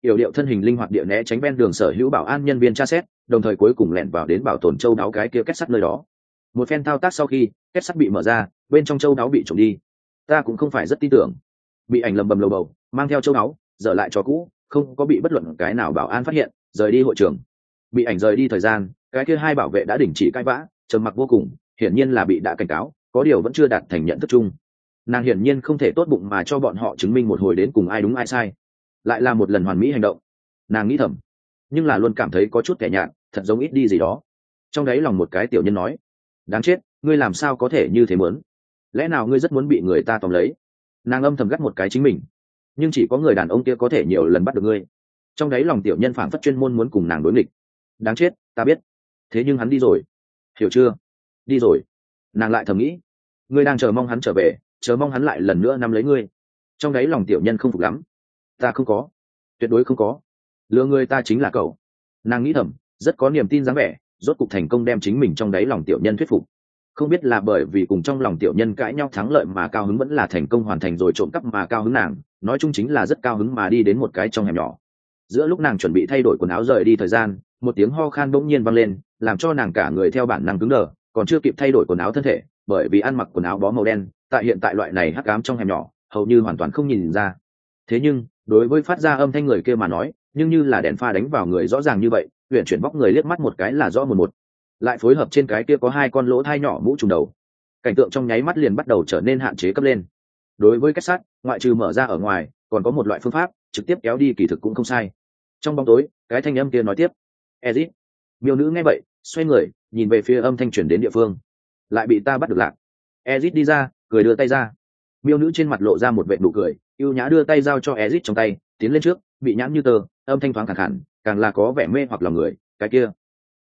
Yểu điệu thân hình linh hoạt địa né tránh ven đường sở hữu bảo an nhân viên tra xét, đồng thời cuối cùng lẻn vào đến bảo tồn châu đáo cái kia kết sắt nơi đó. Một phen thao tác sau khi, kết sắt bị mở ra, bên trong châu đáo bị trộm đi. Ta cũng không phải rất tin tưởng. Bị ảnh lầm bầm lầu bầu, mang theo châu đáo, dở lại cho cũ, không có bị bất luận cái nào bảo an phát hiện, rời đi hội trường. Bị ảnh rời đi thời gian, cái kia hai bảo vệ đã đình chỉ cãi vã, trầm mặc vô cùng, hiển nhiên là bị đã cảnh cáo, có điều vẫn chưa đạt thành nhận thức chung nàng hiển nhiên không thể tốt bụng mà cho bọn họ chứng minh một hồi đến cùng ai đúng ai sai. Lại là một lần hoàn mỹ hành động. Nàng nghĩ thầm, nhưng là luôn cảm thấy có chút kẻ nhạt, thật giống ít đi gì đó. Trong đấy lòng một cái tiểu nhân nói, đáng chết, ngươi làm sao có thể như thế muốn? Lẽ nào ngươi rất muốn bị người ta tóm lấy? Nàng âm thầm gắt một cái chính mình, nhưng chỉ có người đàn ông kia có thể nhiều lần bắt được ngươi. Trong đấy lòng tiểu nhân phản phất chuyên môn muốn cùng nàng đối nghịch. Đáng chết, ta biết. Thế nhưng hắn đi rồi. Hiểu chưa? Đi rồi. Nàng lại thầm nghĩ, ngươi đang chờ mong hắn trở về chờ mong hắn lại lần nữa nắm lấy ngươi. Trong đấy lòng tiểu nhân không phục lắm. Ta không có. Tuyệt đối không có. Lừa người ta chính là cậu. Nàng nghĩ thầm, rất có niềm tin dáng vẻ, rốt cục thành công đem chính mình trong đáy lòng tiểu nhân thuyết phục. Không biết là bởi vì cùng trong lòng tiểu nhân cãi nhau thắng lợi mà cao hứng vẫn là thành công hoàn thành rồi trộm cắp mà cao hứng nàng, nói chung chính là rất cao hứng mà đi đến một cái trong hẻm nhỏ. Giữa lúc nàng chuẩn bị thay đổi quần áo rời đi thời gian, một tiếng ho khan bỗng nhiên vang lên, làm cho nàng cả người theo bản năng cứng đờ, còn chưa kịp thay đổi quần áo thân thể bởi vì ăn mặc quần áo bó màu đen, tại hiện tại loại này hắc ám trong hẻm nhỏ, hầu như hoàn toàn không nhìn ra. Thế nhưng, đối với phát ra âm thanh người kia mà nói, nhưng như là đèn pha đánh vào người rõ ràng như vậy huyện chuyển bóc người liếc mắt một cái là rõ một một. Lại phối hợp trên cái kia có hai con lỗ thai nhỏ mũ trùng đầu. Cảnh tượng trong nháy mắt liền bắt đầu trở nên hạn chế cấp lên. Đối với cách sát, ngoại trừ mở ra ở ngoài, còn có một loại phương pháp, trực tiếp kéo đi kỳ thực cũng không sai. Trong bóng tối, cái thanh âm kia nói tiếp. Ezit. Miêu nữ nghe vậy, xoay người, nhìn về phía âm thanh chuyển đến địa phương lại bị ta bắt được lạc. Ezit đi ra cười đưa tay ra. Miêu nữ trên mặt lộ ra một vệ nụ cười y ê u nhã đưa tay giao cho ezit trong tay tiến lên trước bị nhãn như tờ, âm thanh thoáng khẳng hẳn càng là có vẻ mê hoặc lòng người cái kia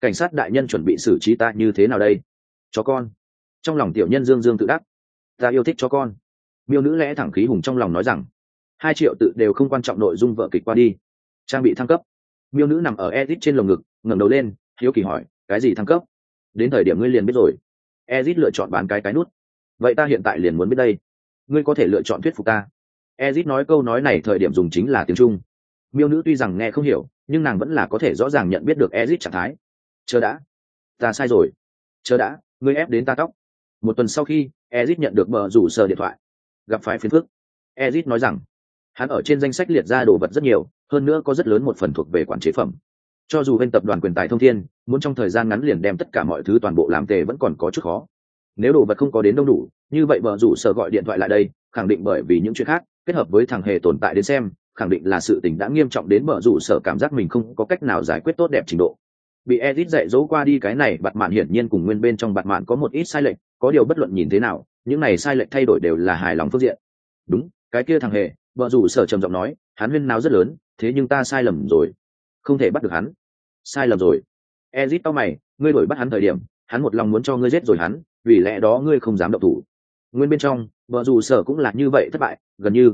cảnh sát đại nhân chuẩn bị xử trí ta như thế nào đây? Chó con. Trong lòng tiểu nhân dương dương tự đắc. Ta yêu thích chó con. Miêu nữ lẽ thẳng khí hùng trong lòng nói rằng hai triệu tự đều không quan trọng nội dung vợ kịch qua đi. Trang bị thăng cấp. Miêu nữ nằm ở edit trên lồng ngực ngẩng đầu lên hiếu kỳ hỏi cái gì thăng cấp? Đến thời điểm ngươi liền biết rồi. Ezit lựa chọn bán cái cái nút. Vậy ta hiện tại liền muốn biết đây. Ngươi có thể lựa chọn thuyết phục ta. Ezit nói câu nói này thời điểm dùng chính là tiếng trung. Miêu nữ tuy rằng nghe không hiểu, nhưng nàng vẫn là có thể rõ ràng nhận biết được ezit trạng thái. Chờ đã. Ta sai rồi. Chờ đã, ngươi ép đến ta tóc. Một tuần sau khi, ezit nhận được bờ rủ sờ điện thoại. Gặp phải phiền phức. Ezit nói rằng, hắn ở trên danh sách liệt ra đồ vật rất nhiều, hơn nữa có rất lớn một phần thuộc về quản chế phẩm cho dù bên tập đoàn quyền tài thông thiên, muốn trong thời gian ngắn liền đem tất cả mọi thứ toàn bộ làm tề vẫn còn có chút khó. Nếu đồ vật không có đến đông đủ, như vậy vợ rủ sở gọi điện thoại lại đây, khẳng định bởi vì những chuyện khác, kết hợp với thằng hề tồn tại đến xem, khẳng định là sự tình đã nghiêm trọng đến vợ rủ sở cảm giác mình không có cách nào giải quyết tốt đẹp trình độ. Bị edit dạy dỗ qua đi cái này bặt mạn hiển nhiên cùng nguyên bên trong bặt mạn có một ít sai lệch, có điều bất luận nhìn thế nào, những này sai lệch thay đổi đều là hài lòng phương diện. Đúng, cái kia thằng hề vợ rủ sở trầm giọng nói hắn huyên nào rất lớn, thế nhưng ta sai lầm rồi không thể bắt được hắn sai lầm rồi ezit tao mày ngươi đổi bắt hắn thời điểm hắn một lòng muốn cho ngươi giết rồi hắn vì lẽ đó ngươi không dám động thủ nguyên bên trong vợ dù sở cũng là như vậy thất bại gần như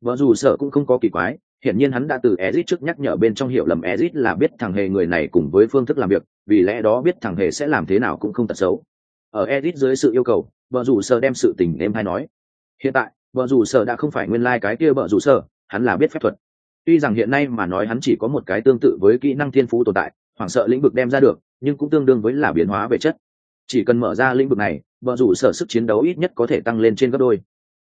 vợ dù sở cũng không có kỳ quái hiển nhiên hắn đã từ Ezit trước nhắc nhở bên trong hiểu lầm Ezit là biết thằng hề người này cùng với phương thức làm việc, vì lẽ đó biết thằng hề sẽ làm thế nào cũng không tật xấu. Ở Ezit dưới sự yêu cầu, vợ rủ sở đem sự tình em hay nói. Hiện tại, vợ rủ sở đã không phải nguyên lai like cái kia vợ rủ sở, hắn là biết phép thuật. Tuy rằng hiện nay mà nói hắn chỉ có một cái tương tự với kỹ năng thiên phú tồn tại, hoảng sợ lĩnh vực đem ra được, nhưng cũng tương đương với là biến hóa về chất. Chỉ cần mở ra lĩnh vực này bờ rủ sở sức chiến đấu ít nhất có thể tăng lên trên gấp đôi.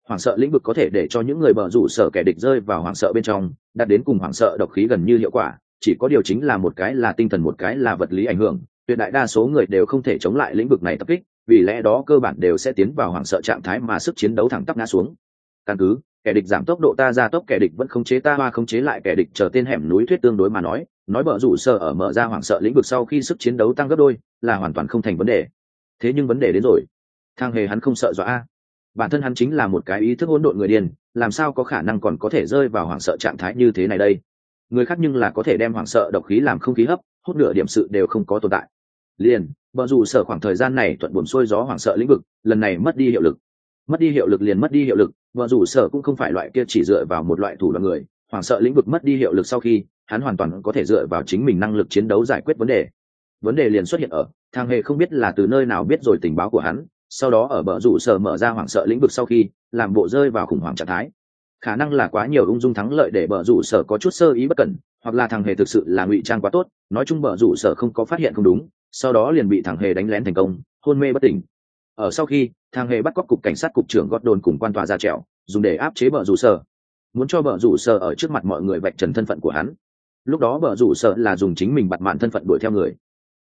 Hoảng sợ lĩnh vực có thể để cho những người bờ rủ sở kẻ địch rơi vào hoảng sợ bên trong đạt đến cùng hoảng sợ độc khí gần như hiệu quả chỉ có điều chính là một cái là tinh thần một cái là vật lý ảnh hưởng tuyệt đại đa số người đều không thể chống lại lĩnh vực này tập kích vì lẽ đó cơ bản đều sẽ tiến vào hoảng sợ trạng thái mà sức chiến đấu thẳng tắp ngã xuống. Căn cứ kẻ địch giảm tốc độ ta ra tốc, kẻ địch vẫn không chế ta, hoa không chế lại kẻ địch, chờ tên hẻm núi thuyết tương đối mà nói. Nói bợ rủ sở ở mở ra hoảng sợ lĩnh vực sau khi sức chiến đấu tăng gấp đôi, là hoàn toàn không thành vấn đề. Thế nhưng vấn đề đến rồi. Thang hề hắn không sợ dọa. A bản thân hắn chính là một cái ý thức hỗn độn người điên, làm sao có khả năng còn có thể rơi vào hoảng sợ trạng thái như thế này đây? Người khác nhưng là có thể đem hoảng sợ độc khí làm không khí hấp, hút nửa điểm sự đều không có tồn tại. Liền bợ rủ sợ khoảng thời gian này thuận buồn xuôi gió hoảng sợ lĩnh vực, lần này mất đi hiệu lực mất đi hiệu lực liền mất đi hiệu lực vợ dù sợ cũng không phải loại kia chỉ dựa vào một loại thủ đoạn người, hoảng sợ lĩnh vực mất đi hiệu lực sau khi, hắn hoàn toàn có thể dựa vào chính mình năng lực chiến đấu giải quyết vấn đề. Vấn đề liền xuất hiện ở thang hề không biết là từ nơi nào biết rồi tình báo của hắn, sau đó ở bờ rủ sở mở ra hoảng sợ lĩnh vực sau khi, làm bộ rơi vào khủng hoảng trạng thái. Khả năng là quá nhiều ung dung thắng lợi để bờ rủ sở có chút sơ ý bất cẩn, hoặc là thằng hề thực sự là ngụy trang quá tốt, nói chung bờ rủ sở không có phát hiện không đúng, sau đó liền bị thằng hề đánh lén thành công, hôn mê bất tỉnh ở sau khi, thang hề bắt cóc cục cảnh sát cục trưởng gót đồn cùng quan tòa ra trèo, dùng để áp chế bờ rủ sở. Muốn cho bờ rủ sở ở trước mặt mọi người vạch trần thân phận của hắn. Lúc đó bờ rủ sở là dùng chính mình bặt mạn thân phận đuổi theo người.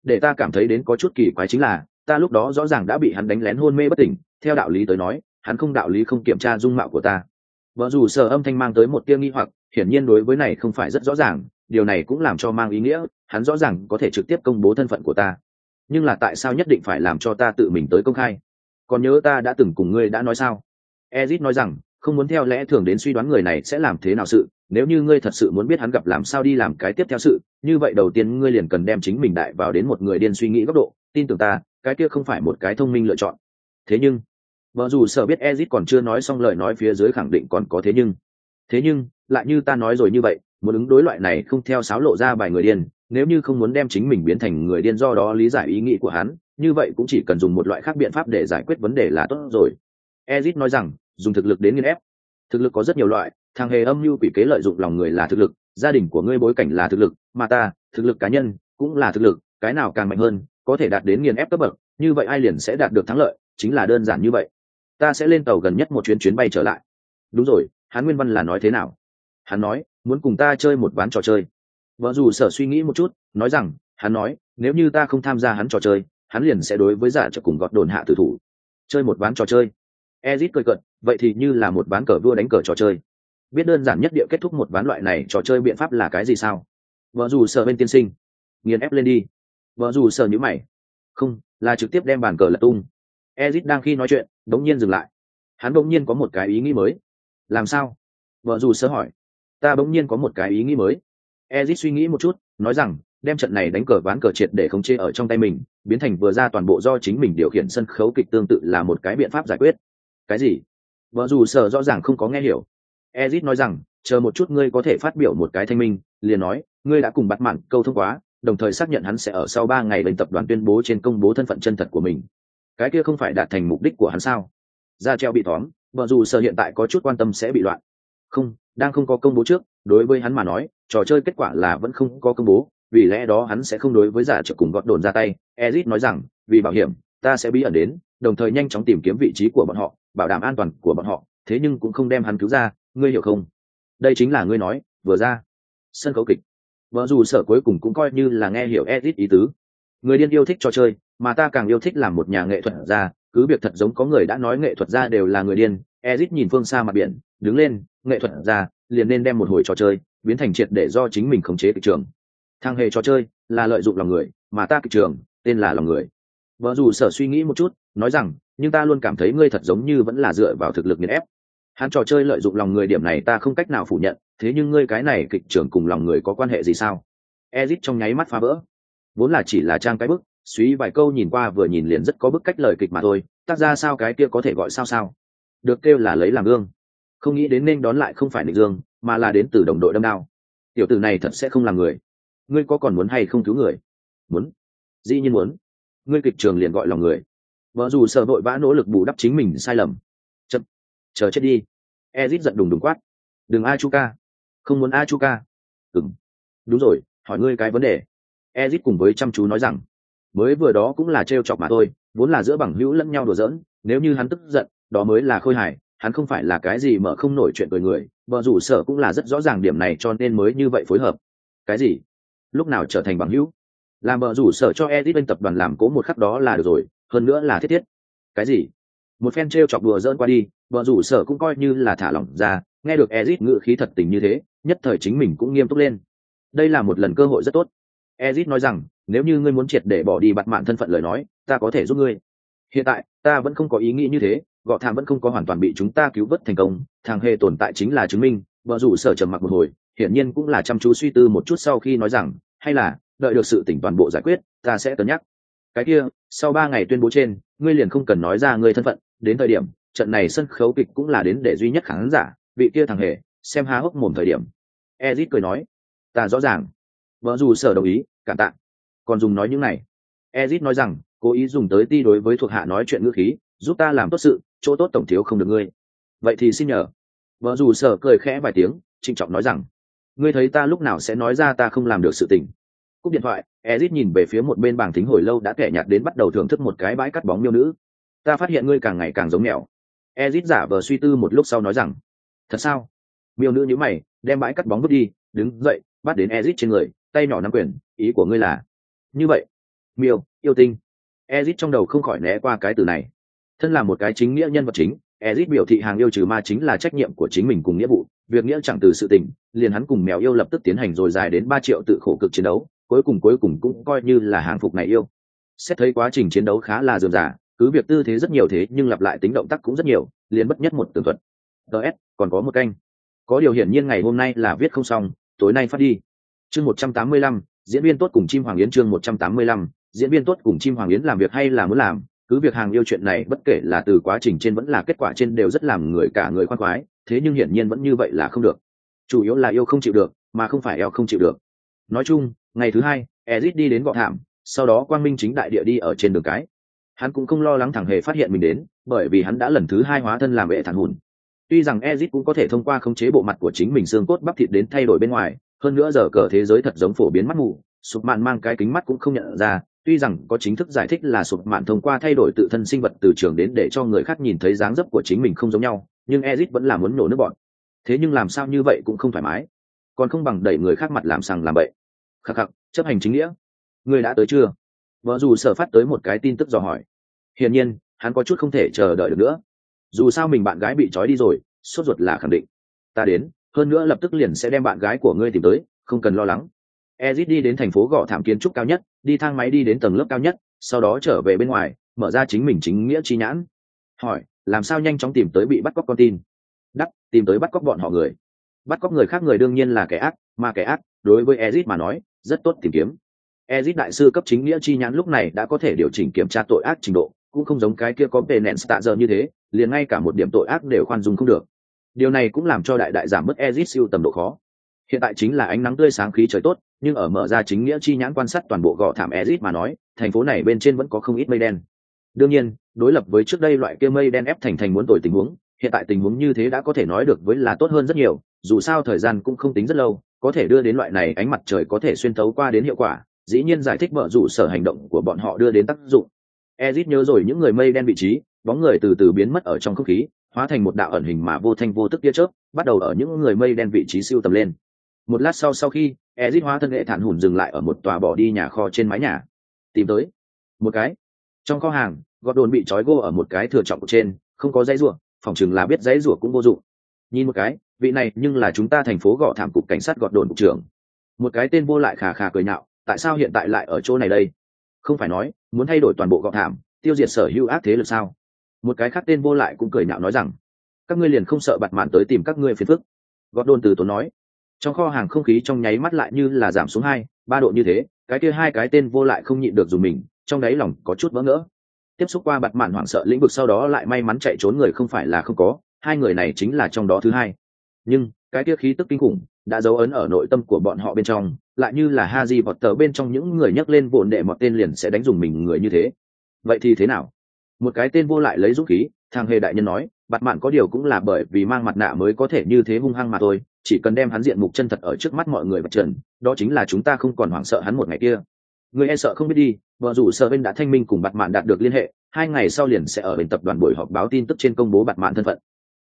Để ta cảm thấy đến có chút kỳ quái chính là, ta lúc đó rõ ràng đã bị hắn đánh lén hôn mê bất tỉnh. Theo đạo lý tới nói, hắn không đạo lý không kiểm tra dung mạo của ta. Vợ dù sở âm thanh mang tới một tia nghi hoặc, hiển nhiên đối với này không phải rất rõ ràng. Điều này cũng làm cho mang ý nghĩa, hắn rõ ràng có thể trực tiếp công bố thân phận của ta nhưng là tại sao nhất định phải làm cho ta tự mình tới công khai? Còn nhớ ta đã từng cùng ngươi đã nói sao? Ezit nói rằng, không muốn theo lẽ thường đến suy đoán người này sẽ làm thế nào sự, nếu như ngươi thật sự muốn biết hắn gặp làm sao đi làm cái tiếp theo sự, như vậy đầu tiên ngươi liền cần đem chính mình đại vào đến một người điên suy nghĩ góc độ, tin tưởng ta, cái kia không phải một cái thông minh lựa chọn. Thế nhưng vợ dù sợ biết ezit còn chưa nói xong lời nói phía dưới khẳng định còn có thế nhưng. Thế nhưng, lại như ta nói rồi như vậy, muốn ứng đối loại này không theo sáo lộ ra bài người điên nếu như không muốn đem chính mình biến thành người điên do đó lý giải ý nghĩ của hắn, như vậy cũng chỉ cần dùng một loại khác biện pháp để giải quyết vấn đề là tốt rồi. Ezit nói rằng, dùng thực lực đến nghiên ép. Thực lực có rất nhiều loại, thằng hề âm mưu quỷ kế lợi dụng lòng người là thực lực, gia đình của ngươi bối cảnh là thực lực, mà ta, thực lực cá nhân, cũng là thực lực, cái nào càng mạnh hơn, có thể đạt đến nghiền ép cấp bậc, như vậy ai liền sẽ đạt được thắng lợi, chính là đơn giản như vậy. Ta sẽ lên tàu gần nhất một chuyến chuyến bay trở lại. Đúng rồi hắn nguyên văn là nói thế nào? Hắn nói, muốn cùng ta chơi một ván trò chơi vợ dù sở suy nghĩ một chút, nói rằng, hắn nói, nếu như ta không tham gia hắn trò chơi, hắn liền sẽ đối với giả trợ cùng gọt đồn hạ tử thủ. Chơi một ván trò chơi. Ezit cười cận vậy thì như là một ván cờ vua đánh cờ trò chơi. Biết đơn giản nhất địa kết thúc một ván loại này trò chơi biện pháp là cái gì sao? Vợ dù sợ bên tiên sinh. Nghiền ép lên đi. Vợ dù sợ nhữ mày. Không, là trực tiếp đem bàn cờ lật tung. Ezit đang khi nói chuyện, đống nhiên dừng lại. Hắn đống nhiên có một cái ý nghĩ mới. Làm sao? Vợ dù sợ hỏi. Ta bỗng nhiên có một cái ý nghĩ mới ezit suy nghĩ một chút, nói rằng, đem trận này đánh cờ ván cờ triệt để khống chế ở trong tay mình, biến thành vừa ra toàn bộ do chính mình điều khiển sân khấu kịch tương tự là một cái biện pháp giải quyết. Cái gì? Vợ dù sở rõ ràng không có nghe hiểu. Ezit nói rằng, chờ một chút ngươi có thể phát biểu một cái thanh minh, liền nói, ngươi đã cùng bắt mặn câu thông quá, đồng thời xác nhận hắn sẽ ở sau ba ngày lên tập đoàn tuyên bố trên công bố thân phận chân thật của mình. Cái kia không phải đạt thành mục đích của hắn sao? Ra treo bị thóm vợ dù sở hiện tại có chút quan tâm sẽ bị loạn. Không đang không có công bố trước, đối với hắn mà nói, trò chơi kết quả là vẫn không có công bố, vì lẽ đó hắn sẽ không đối với giả trợ cùng gọt đồn ra tay. Ezit nói rằng, vì bảo hiểm, ta sẽ bí ẩn đến, đồng thời nhanh chóng tìm kiếm vị trí của bọn họ, bảo đảm an toàn của bọn họ, thế nhưng cũng không đem hắn cứu ra, ngươi hiểu không? Đây chính là ngươi nói, vừa ra, sân khấu kịch. Vợ dù sở cuối cùng cũng coi như là nghe hiểu ezit ý tứ. Người điên yêu thích trò chơi, mà ta càng yêu thích làm một nhà nghệ thuật gia cứ việc thật giống có người đã nói nghệ thuật gia đều là người điên, ezit nhìn phương xa mặt biển, đứng lên nghệ thuật ra, liền nên đem một hồi trò chơi biến thành triệt để do chính mình khống chế kịch trường. Thang hề trò chơi là lợi dụng lòng người, mà ta kịch trường tên là lòng người. Vợ dù sở suy nghĩ một chút, nói rằng, nhưng ta luôn cảm thấy ngươi thật giống như vẫn là dựa vào thực lực nghiền ép. Hắn trò chơi lợi dụng lòng người điểm này ta không cách nào phủ nhận, thế nhưng ngươi cái này kịch trường cùng lòng người có quan hệ gì sao? Ezit trong nháy mắt phá vỡ. Vốn là chỉ là trang cái bức, suy vài câu nhìn qua vừa nhìn liền rất có bức cách lời kịch mà thôi, tác ra sao cái kia có thể gọi sao sao? Được kêu là lấy làm gương không nghĩ đến nên đón lại không phải nịnh dương, mà là đến từ đồng đội đâm đao. Tiểu tử này thật sẽ không làm người. Ngươi có còn muốn hay không cứu người? Muốn. Dĩ nhiên muốn. Ngươi kịch trường liền gọi lòng người. Vợ dù sợ vội vã nỗ lực bù đắp chính mình sai lầm. Chậm. Chờ chết đi. Ezit giận đùng đùng quát. Đừng a chu ca không muốn a chu ca ừng đúng rồi, hỏi ngươi cái vấn đề. Ezit cùng với chăm chú nói rằng, mới vừa đó cũng là trêu chọc mà thôi, vốn là giữa bằng hữu lẫn nhau đùa giỡn, nếu như hắn tức giận, đó mới là khôi hài hắn không phải là cái gì mở không nổi chuyện cười người vợ rủ sở cũng là rất rõ ràng điểm này cho nên mới như vậy phối hợp. Cái gì? Lúc nào trở thành bằng hữu? Làm vợ rủ sở cho edit bên tập đoàn làm cố một khắc đó là được rồi, hơn nữa là thiết thiết. Cái gì? Một phen t r e o chọc đùa dỡn qua đi vợ rủ sở cũng coi như là thả lỏng ra, nghe được edit ngự khí thật tình như thế, nhất thời chính mình cũng nghiêm túc lên. Đây là một lần cơ hội rất tốt. Ezit nói rằng, nếu như ngươi muốn triệt để bỏ đi bặt mạng thân phận lời nói, ta có thể giúp ngươi. Hiện tại, ta vẫn không có ý nghĩ như thế gọ thảm vẫn không có hoàn toàn bị chúng ta cứu vớt thành công, thằng hề tồn tại chính là chứng minh vợ rủ sở trầm mặc một hồi, hiển nhiên cũng là chăm chú suy tư một chút sau khi nói rằng, hay là, đợi được sự tỉnh toàn bộ giải quyết, ta sẽ cân nhắc. Cái kia, sau ba ngày tuyên bố trên, ngươi liền không cần nói ra ngươi thân phận, đến thời điểm, trận này sân khấu kịch cũng là đến để duy nhất khán giả, vị kia thằng hề, xem há hốc mồm thời điểm. Ezit cười nói, ta rõ ràng. Vợ dù sở đồng ý, cảm tạ. Còn dùng nói những này. Ezit nói rằng, cố ý dùng tới ti đối với thuộc hạ nói chuyện ngữ khí, giúp ta làm tốt sự chỗ tốt tổng thiếu không được ngươi. Vậy thì xin nhờ. Vợ dù sở cười khẽ vài tiếng, trịnh trọng nói rằng, ngươi thấy ta lúc nào sẽ nói ra ta không làm được sự tình? Cúp điện thoại ezit nhìn về phía một bên bảng thính hồi lâu đã kẻ nhạt đến bắt đầu thưởng thức một cái bãi cắt bóng miêu nữ. Ta phát hiện ngươi càng ngày càng giống mèo. Ezit giả vờ suy tư một lúc sau nói rằng, thật sao? Miêu nữ nhữ mày, đem bãi cắt bóng vứt đi, đứng dậy, bắt đến ezit trên người, tay nhỏ nắm quyền, ý của ngươi là? Như vậy. Miêu, yêu tinh. Ezit trong đầu không khỏi né qua cái từ này thân là một cái chính nghĩa nhân vật chính ezit biểu thị hàng yêu trừ ma chính là trách nhiệm của chính mình cùng nghĩa vụ việc nghĩa chẳng từ sự tình liền hắn cùng mèo yêu lập tức tiến hành rồi dài đến ba triệu tự khổ cực chiến đấu cuối cùng cuối cùng cũng coi như là hàng phục này yêu. Xét thấy quá trình chiến đấu khá là dườm dà, cứ việc tư thế rất nhiều thế nhưng lặp lại tính động tác cũng rất nhiều liền bất nhất một tường thuật. Ts còn có một canh. Có điều hiển nhiên ngày hôm nay là viết không xong tối nay phát đi. Chương một trăm tám mươi lăm diễn viên tốt cùng chim hoàng yến chương một trăm tám mươi lăm diễn viên tốt cùng chim hoàng yến làm việc hay là muốn làm? Cứ việc hàng yêu chuyện này bất kể là từ quá trình trên vẫn là kết quả trên đều rất làm người cả người khoan khoái, thế nhưng hiển nhiên vẫn như vậy là không được. Chủ yếu là yêu không chịu được, mà không phải eo không chịu được. Nói chung, ngày thứ hai, ezit đi đến gọ thảm, sau đó quang minh chính đại địa đi ở trên đường cái. Hắn cũng không lo lắng thẳng hề phát hiện mình đến, bởi vì hắn đã lần thứ hai hóa thân làm vệ thản hùn. Tuy rằng ezit cũng có thể thông qua khống chế bộ mặt của chính mình xương cốt bắp thịt đến thay đổi bên ngoài, hơn nữa giờ cờ thế giới thật giống phổ biến mắt mù, sụp mạn mang cái kính mắt cũng không nhận ra tuy rằng có chính thức giải thích là sụp mạn thông qua thay đổi tự thân sinh vật từ trường đến để cho người khác nhìn thấy dáng dấp của chính mình không giống nhau, nhưng ezit vẫn là muốn nổ nước bọn. Thế nhưng làm sao như vậy cũng không thoải mái. Còn không bằng đẩy người khác mặt làm sằng làm bậy. Khắc khắc, chấp hành chính nghĩa. Người đã tới chưa? Vợ dù sở phát tới một cái tin tức dò hỏi. Hiển nhiên, hắn có chút không thể chờ đợi được nữa. Dù sao mình bạn gái bị trói đi rồi, sốt ruột là khẳng định. Ta đến, hơn nữa lập tức liền sẽ đem bạn gái của ngươi tìm tới, không cần lo lắng ezit đi đến thành phố gõ thảm kiến trúc cao nhất, đi thang máy đi đến tầng lớp cao nhất, sau đó trở về bên ngoài, mở ra chính mình chính nghĩa chi nhãn. Hỏi, làm sao nhanh chóng tìm tới bị bắt cóc con tin? Đắc, tìm tới bắt cóc bọn họ người. Bắt cóc người khác người đương nhiên là kẻ ác, mà kẻ ác, đối với ezit mà nói, rất tốt tìm kiếm. Ezit đại sư cấp chính nghĩa chi nhãn lúc này đã có thể điều chỉnh kiểm tra tội ác trình độ, cũng không giống cái kia có về nện tạ giờ như thế, liền ngay cả một điểm tội ác đều khoan dung không được. Điều này cũng làm cho đại đại giảm mất ezit siêu tầm độ khó. Hiện tại chính là ánh nắng tươi sáng khí trời tốt nhưng ở mở ra chính nghĩa chi nhãn quan sát toàn bộ gò thảm ezit mà nói, thành phố này bên trên vẫn có không ít mây đen. Đương nhiên, đối lập với trước đây loại kia mây đen ép thành thành muốn tồi tình huống, hiện tại tình huống như thế đã có thể nói được với là tốt hơn rất nhiều, dù sao thời gian cũng không tính rất lâu, có thể đưa đến loại này ánh mặt trời có thể xuyên thấu qua đến hiệu quả, dĩ nhiên giải thích mở rủ sở hành động của bọn họ đưa đến tác dụng. Ezit nhớ rồi những người mây đen vị trí, bóng người từ từ biến mất ở trong không khí, hóa thành một đạo ẩn hình mà vô thanh vô tức tia chớp, bắt đầu ở những người mây đen vị trí siêu tầm lên một lát sau sau khi, ezit hóa thân hệ thản hùn dừng lại ở một tòa bỏ đi nhà kho trên mái nhà. Tìm tới. Một cái. Trong kho hàng gọt đồn bị trói gô ở một cái thừa trọng của trên, không có dãy rủa, phòng chừng là biết dãy rủa cũng vô dụng. Nhìn một cái, vị này nhưng là chúng ta thành phố gõ thảm cục cảnh sát gọt đồn cục trưởng. Một cái tên vô lại khà khà cười nhạo, tại sao hiện tại lại ở chỗ này đây? Không phải nói, muốn thay đổi toàn bộ gọ thảm, tiêu diệt sở hữu ác thế lực sao? Một cái khác tên vô lại cũng cười nhạo nói rằng, các ngươi liền không sợ bặt mạn tới tìm các ngươi phiền phức. Gọt đồn từ tốn nói trong kho hàng không khí trong nháy mắt lại như là giảm xuống hai, ba độ như thế, cái kia hai cái tên vô lại không nhịn được dùng mình, trong đáy lòng có chút vỡ ngỡ. Tiếp xúc qua bặt mạn hoảng sợ lĩnh vực sau đó lại may mắn chạy trốn người không phải là không có, hai người này chính là trong đó thứ hai. Nhưng, cái kia khí tức kinh khủng đã dấu ấn ở nội tâm của bọn họ bên trong, lại như là ha di vọt tờ bên trong những người nhắc lên vụn đệ mọt tên liền sẽ đánh dùng mình người như thế. Vậy thì thế nào? Một cái tên vô lại lấy dũng khí, thằng hề đại nhân nói bặt mạn có điều cũng là bởi vì mang mặt nạ mới có thể như thế hung hăng mà thôi chỉ cần đem hắn diện mục chân thật ở trước mắt mọi người và trần, đó chính là chúng ta không còn hoảng sợ hắn một ngày kia. Người e sợ không biết đi, vợ rủ sợ bên đã thanh minh cùng bạt mạn đạt được liên hệ, hai ngày sau liền sẽ ở bên tập đoàn buổi họp báo tin tức trên công bố bạt mạn thân phận.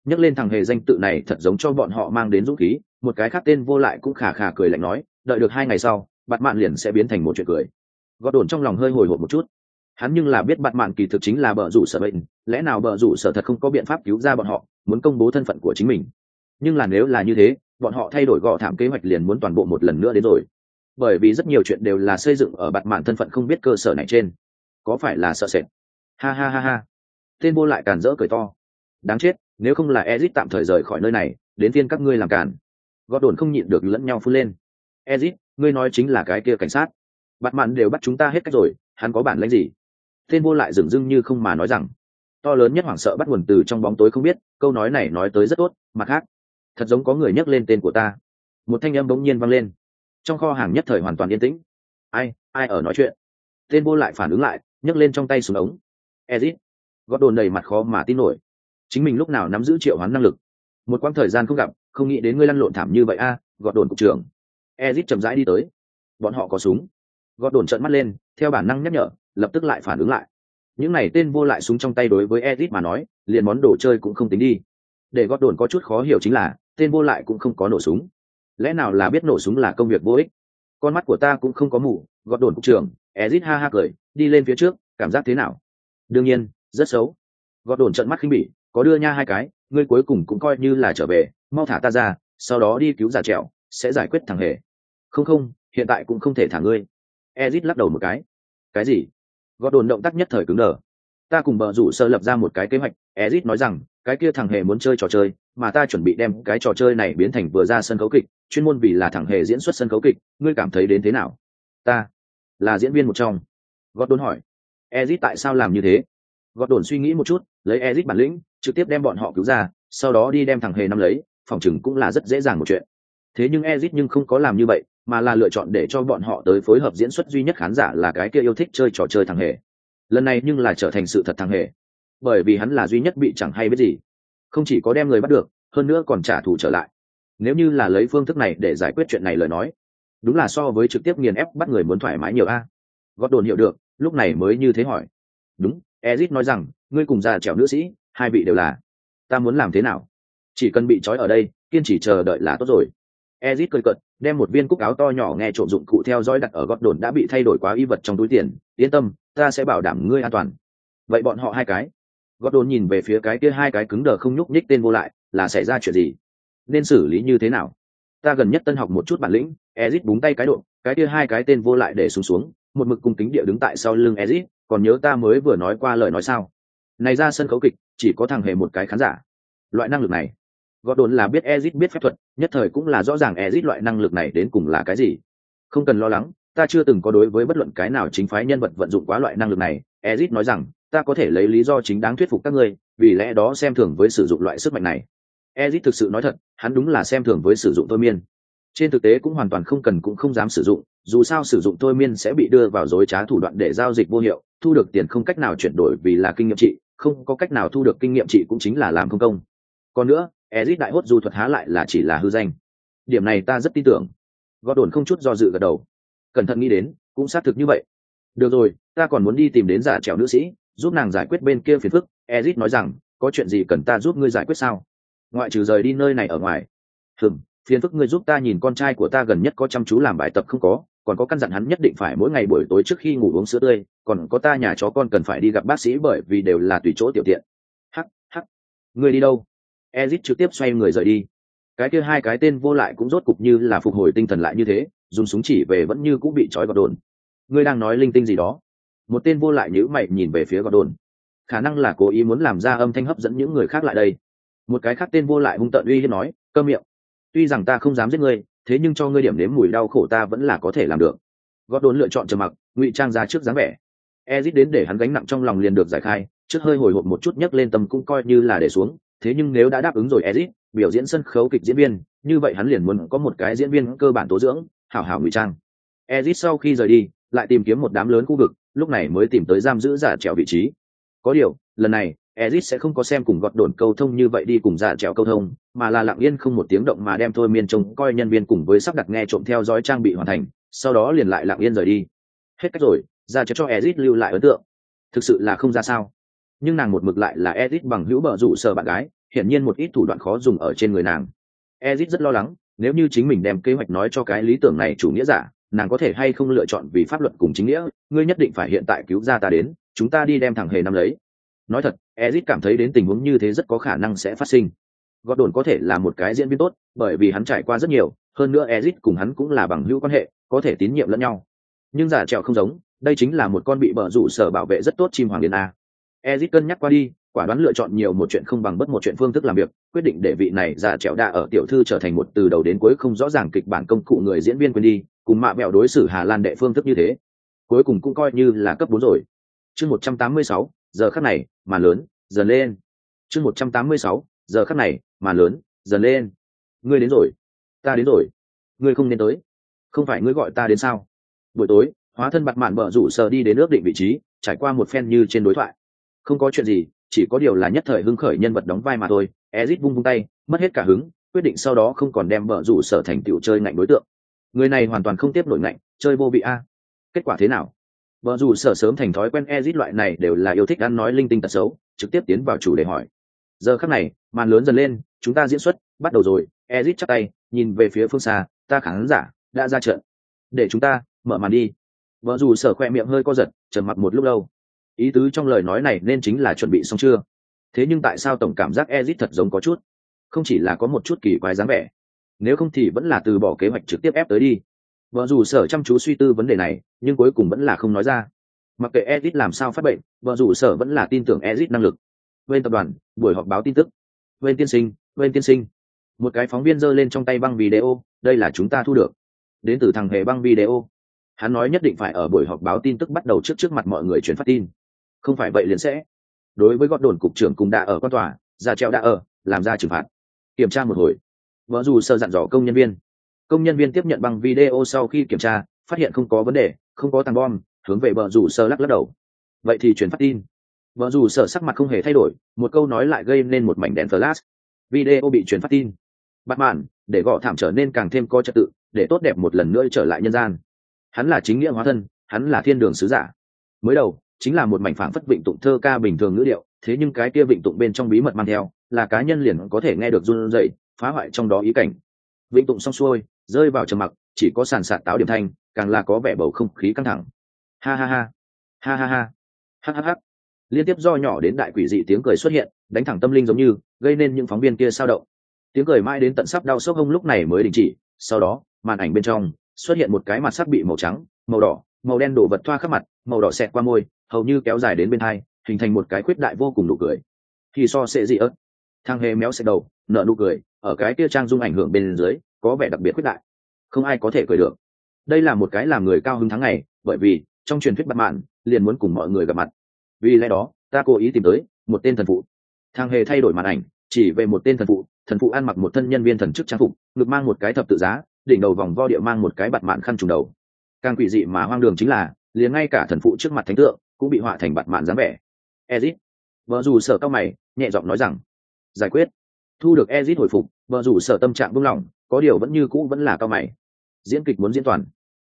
Nhắc lên thằng hề danh tự này thật giống cho bọn họ mang đến dũng khí, một cái khác tên vô lại cũng khà khà cười lạnh nói, đợi được hai ngày sau, bạt mạn liền sẽ biến thành một chuyện cười. Gọt đồn trong lòng hơi hồi hộp một chút. Hắn nhưng là biết bạt mạn kỳ thực chính là bờ rủ sở bệnh, lẽ nào bờ rủ sở thật không có biện pháp cứu ra bọn họ, muốn công bố thân phận của chính mình. Nhưng là nếu là như thế bọn họ thay đổi gọ thảm kế hoạch liền muốn toàn bộ một lần nữa đến rồi. Bởi vì rất nhiều chuyện đều là xây dựng ở bạt mạn thân phận không biết cơ sở này trên. Có phải là sợ sệt? Ha ha ha ha. Tên vô lại càn rỡ cười to. Đáng chết, nếu không là ezit tạm thời rời khỏi nơi này, đến phiên các ngươi làm càn. Gọt đồn không nhịn được lẫn nhau phun lên. Ezit, ngươi nói chính là cái kia cảnh sát. Bặt mạn đều bắt chúng ta hết cách rồi, hắn có bản lãnh gì? Tên vô lại dừng dưng như không mà nói rằng. To lớn nhất hoảng sợ bắt nguồn từ trong bóng tối không biết, câu nói này nói tới rất tốt, mặt khác thật giống có người nhắc lên tên của ta. Một thanh âm bỗng nhiên vang lên. Trong kho hàng nhất thời hoàn toàn yên tĩnh. Ai ai ở nói chuyện? Tên vô lại phản ứng lại nhấc lên trong tay súng ống. Ezit. Gót đồn đầy mặt khó mà tin nổi. Chính mình lúc nào nắm giữ triệu hoán năng lực? Một quãng thời gian không gặp không nghĩ đến ngươi lăn lộn thảm như vậy a à, gọt đồn cục trưởng. Ezit chậm rãi đi tới. Bọn họ có súng. Gọt đồn trợn mắt lên theo bản năng nhắc nhở lập tức lại phản ứng lại. Những này tên vô lại súng trong tay đối với ezit mà nói liền món đồ chơi cũng không tính đi. Để gọt đồn có chút khó hiểu chính là tên vô lại cũng không có nổ súng. Lẽ nào là biết nổ súng là công việc vô ích? Con mắt của ta cũng không có mù gọt đồn cục trường. ezit ha ha cười đi lên phía trước cảm giác thế nào? Đương nhiên rất xấu. Gọt đồn trận mắt khinh bỉ có đưa nha hai cái ngươi cuối cùng cũng coi như là trở về mau thả ta ra sau đó đi cứu giả trẻo, sẽ giải quyết thằng hề. Không không hiện tại cũng không thể thả ngươi. Ezit lắc đầu một cái. Cái gì? Gọt đồn động tác nhất thời cứng đờ. Ta cùng bờ rủ sơ lập ra một cái kế hoạch ezit nói rằng cái kia thằng hề muốn chơi trò chơi, mà ta chuẩn bị đem cái trò chơi này biến thành vừa ra sân khấu kịch, chuyên môn vì là thằng hề diễn xuất sân khấu kịch, ngươi cảm thấy đến thế nào? Ta là diễn viên một trong. Gót đồn hỏi. Ezit tại sao làm như thế? Gót đồn suy nghĩ một chút, lấy ezit bản lĩnh, trực tiếp đem bọn họ cứu ra, sau đó đi đem thằng hề nắm lấy, phòng chừng cũng là rất dễ dàng một chuyện. Thế nhưng ezit nhưng không có làm như vậy, mà là lựa chọn để cho bọn họ tới phối hợp diễn xuất duy nhất khán giả là cái kia yêu thích chơi trò chơi thằng hề. Lần này nhưng là trở thành sự thật thằng hề bởi vì hắn là duy nhất bị chẳng hay biết gì. Không chỉ có đem người bắt được, hơn nữa còn trả thù trở lại. Nếu như là lấy phương thức này để giải quyết chuyện này lời nói, đúng là so với trực tiếp nghiền ép bắt người muốn thoải mái nhiều a. Gót đồn hiểu được, lúc này mới như thế hỏi. Đúng, ezit nói rằng, ngươi cùng già trèo nữ sĩ, hai vị đều là. Ta muốn làm thế nào? Chỉ cần bị trói ở đây, kiên trì chờ đợi là tốt rồi. Ezit cười cợt, đem một viên cúc áo to nhỏ nghe trộm dụng cụ theo dõi đặt ở gót đồn đã bị thay đổi quá y vật trong túi tiền. Yên tâm, ta sẽ bảo đảm ngươi an toàn. Vậy bọn họ hai cái gót đồn nhìn về phía cái kia hai cái cứng đờ không nhúc nhích tên vô lại, là xảy ra chuyện gì? Nên xử lý như thế nào? Ta gần nhất tân học một chút bản lĩnh ezit búng tay cái độ, cái kia hai cái tên vô lại để xuống xuống, một mực cung kính địa đứng tại sau lưng ezit còn nhớ ta mới vừa nói qua lời nói sao? Này ra sân khấu kịch, chỉ có thằng hề một cái khán giả. Loại năng lực này. Gọt đồn là biết ezit biết phép thuật, nhất thời cũng là rõ ràng ezit loại năng lực này đến cùng là cái gì. Không cần lo lắng, ta chưa từng có đối với bất luận cái nào chính phái nhân vật vận dụng quá loại năng lực này ezit nói rằng ta có thể lấy lý do chính đáng thuyết phục các ngươi, vì lẽ đó xem thường với sử dụng loại sức mạnh này. Ezit thực sự nói thật, hắn đúng là xem thường với sử dụng thôi miên. Trên thực tế cũng hoàn toàn không cần cũng không dám sử dụng, dù sao sử dụng thôi miên sẽ bị đưa vào dối trá thủ đoạn để giao dịch vô hiệu, thu được tiền không cách nào chuyển đổi vì là kinh nghiệm trị, không có cách nào thu được kinh nghiệm trị cũng chính là làm không công. Còn nữa, ezit đại hốt du thuật há lại là chỉ là hư danh. Điểm này ta rất tin tưởng. Gọt đồn không chút do dự gật đầu. Cẩn thận nghĩ đến, cũng xác thực như vậy. Được rồi, ta còn muốn đi tìm đến giả trèo nữ sĩ giúp nàng giải quyết bên kia phiền phức, ezit nói rằng, có chuyện gì cần ta giúp ngươi giải quyết sao? Ngoại trừ rời đi nơi này ở ngoài. Hừm phiền phức ngươi giúp ta nhìn con trai của ta gần nhất có chăm chú làm bài tập không có, còn có căn dặn hắn nhất định phải mỗi ngày buổi tối trước khi ngủ uống sữa tươi, còn có ta nhà chó con cần phải đi gặp bác sĩ bởi vì đều là tùy chỗ tiểu tiện. Hắc hắc, ngươi đi đâu? Ezit trực tiếp xoay người rời đi. Cái kia hai cái tên vô lại cũng rốt cục như là phục hồi tinh thần lại như thế, dùng súng chỉ về vẫn như cũng bị trói gọt đồn. Ngươi đang nói linh tinh gì đó? Một tên vô lại nhữ mày nhìn về phía gọt đồn khả năng là cố ý muốn làm ra âm thanh hấp dẫn những người khác lại đây. Một cái khác tên vô lại hung tợn uy hiếp nói, cơ miệng, tuy rằng ta không dám giết ngươi, thế nhưng cho ngươi điểm nếm mùi đau khổ ta vẫn là có thể làm được. Gót đồn lựa chọn trầm mặc, ngụy trang ra trước dáng vẻ. Ezit đến để hắn gánh nặng trong lòng liền được giải khai, trước hơi hồi hộp một chút nhấc lên tâm cũng coi như là để xuống, thế nhưng nếu đã đáp ứng rồi ezit, biểu diễn sân khấu kịch diễn viên, như vậy hắn liền muốn có một cái diễn viên cơ bản tố dưỡng, hảo hảo ngụy trang. Ezit sau khi rời đi, lại tìm kiếm một đám lớn khu vực lúc này mới tìm tới giam giữ giả trèo vị trí có điều lần này Ezit sẽ không có xem cùng gọt đồn câu thông như vậy đi cùng giả trèo câu thông, mà là lặng yên không một tiếng động mà đem thôi miên trông coi nhân viên cùng với sắp đặt nghe trộm theo dõi trang bị hoàn thành, sau đó liền lại lặng yên rời đi. Hết cách rồi, giả trèo cho Ezit lưu lại ấn tượng. Thực sự là không ra sao. Nhưng nàng một mực lại là Ezit bằng hữu bờ rủ sợ bạn gái, hiển nhiên một ít thủ đoạn khó dùng ở trên người nàng. Ezit rất lo lắng, nếu như chính mình đem kế hoạch nói cho cái lý tưởng này chủ nghĩa giả, nàng có thể hay không lựa chọn vì pháp luật cùng chính nghĩa, ngươi nhất định phải hiện tại cứu ra ta đến, chúng ta đi đem thằng hề năm lấy. Nói thật ezit cảm thấy đến tình huống như thế rất có khả năng sẽ phát sinh. Gót đồn có thể là một cái diễn viên tốt bởi vì hắn trải qua rất nhiều hơn nữa ezit cùng hắn cũng là bằng hữu quan hệ có thể tín nhiệm lẫn nhau. Nhưng giả trèo không giống đây chính là một con bị bờ rủ sở bảo vệ rất tốt chim hoàng liên a. Ezit cân nhắc qua đi quả đoán lựa chọn nhiều một chuyện không bằng bất một chuyện phương thức làm việc quyết định để vị này giả trèo đa ở tiểu thư trở thành một từ đầu đến cuối không rõ ràng kịch bản công cụ người diễn viên quên đi cùng mạ mẹo đối xử hà lan đệ phương thức như thế, cuối cùng cũng coi như là cấp bốn rồi. Chương một trăm tám mươi sáu, giờ khắc này, mà lớn, dần lên. Chương một trăm tám mươi sáu, giờ khắc này, mà lớn, dần lên. Ngươi đến rồi. Ta đến rồi. Ngươi không nên tới. Không phải ngươi gọi ta đến sao? Buổi tối, hóa thân bặt mạn bờ rủ sờ đi đến ước định vị trí, trải qua một phen như trên đối thoại. Không có chuyện gì, chỉ có điều là nhất thời hưng khởi nhân vật đóng vai mà thôi. Ezit vung vung tay, mất hết cả hứng, quyết định sau đó không còn đem bờ rủ sở thành tiểu chơi ngạnh đối tượng người này hoàn toàn không tiếp nổi ngạnh, chơi vô vị a. Kết quả thế nào? Vợ dù sở sớm thành thói quen ezit loại này đều là yêu thích ăn nói linh tinh tật xấu, trực tiếp tiến vào chủ đề hỏi. Giờ khắc này, màn lớn dần lên, chúng ta diễn xuất, bắt đầu rồi. Ezit chắc tay, nhìn về phía phương xa, ta khán giả, đã ra trận. Để chúng ta, mở màn đi. Vợ dù sở khoe miệng hơi co giật, trầm mặc một lúc lâu. Ý tứ trong lời nói này nên chính là chuẩn bị xong chưa? Thế nhưng tại sao tổng cảm giác ezit thật giống có chút? Không chỉ là có một chút kỳ quái dáng vẻ nếu không thì vẫn là từ bỏ kế hoạch trực tiếp ép tới đi. Vợ dù sở chăm chú suy tư vấn đề này, nhưng cuối cùng vẫn là không nói ra. Mặc kệ ezit làm sao phát bệnh, vợ dù sở vẫn là tin tưởng ezit năng lực. Bên tập đoàn, buổi họp báo tin tức. Bên tiên sinh, bên tiên sinh. Một cái phóng viên giơ lên trong tay băng video, đây là chúng ta thu được. Đến từ thằng hề băng video. Hắn nói nhất định phải ở buổi họp báo tin tức bắt đầu trước trước mặt mọi người truyền phát tin. Không phải vậy liền sẽ. Đối với gót đồn cục trưởng cùng đã ở quan tòa ra treo đã ở, làm ra trừng phạt. Kiểm tra một hồi vợ dù sợ dặn dò công nhân viên. Công nhân viên tiếp nhận bằng video sau khi kiểm tra, phát hiện không có vấn đề, không có tăng bom, hướng về vợ dù sơ lắc lắc đầu. Vậy thì chuyển phát tin. Vợ dù sở sắc mặt không hề thay đổi, một câu nói lại gây nên một mảnh đèn flash. Video bị chuyển phát tin. Bắt màn để gõ thảm trở nên càng thêm có trật tự, để tốt đẹp một lần nữa trở lại nhân gian. Hắn là chính nghĩa hóa thân, hắn là thiên đường sứ giả. Mới đầu, chính là một mảnh phảng phất vịnh tụng thơ ca bình thường ngữ điệu, thế nhưng cái kia vịnh tụng bên trong bí mật mang theo, là cá nhân liền có thể nghe được run rẩy phá hoại trong đó ý cảnh. Vĩnh tụng xong xuôi, rơi vào trầm mặc, chỉ có sàn sạt táo điểm thanh, càng là có vẻ bầu không khí căng thẳng. Ha ha ha. Ha ha ha. Ha ha ha. Liên tiếp do nhỏ đến đại quỷ dị tiếng cười xuất hiện, đánh thẳng tâm linh giống như, gây nên những phóng viên kia sao động. Tiếng cười mãi đến tận sắp đau sốc hông lúc này mới đình chỉ, sau đó, màn ảnh bên trong, xuất hiện một cái mặt sắc bị màu trắng, màu đỏ, màu đen đổ vật thoa khắp mặt, màu đỏ xẹt qua môi, hầu như kéo dài đến bên hai, hình thành một cái khuyết đại vô cùng nụ cười. Thì so sẽ gì ớt. Thang hề méo xẹt đầu nợ nụ cười ở cái kia trang dung ảnh hưởng bên dưới, có vẻ đặc biệt quyết đại. Không ai có thể cười được. Đây là một cái làm người cao hứng tháng ngày, bởi vì, trong truyền thuyết bắt mạn, liền muốn cùng mọi người gặp mặt. Vì lẽ đó, ta cố ý tìm tới một tên thần phụ. Thang hề thay đổi màn ảnh, chỉ về một tên thần phụ thần phụ ăn mặc một thân nhân viên thần chức trang phục, ngực mang một cái thập tự giá, đỉnh đầu vòng vo địa mang một cái bạt mạn khăn trùng đầu. Càng quỷ dị mà hoang đường chính là, liền ngay cả thần phụ trước mặt thánh tượng cũng bị họa thành bạt mạn dáng vẻ. Ezit, vợ dù sợ cao mày, nhẹ giọng nói rằng, giải quyết thu được ezit hồi phục vợ rủ sở tâm trạng buông lỏng, có điều vẫn như cũ vẫn là cao mày. Diễn kịch muốn diễn toàn.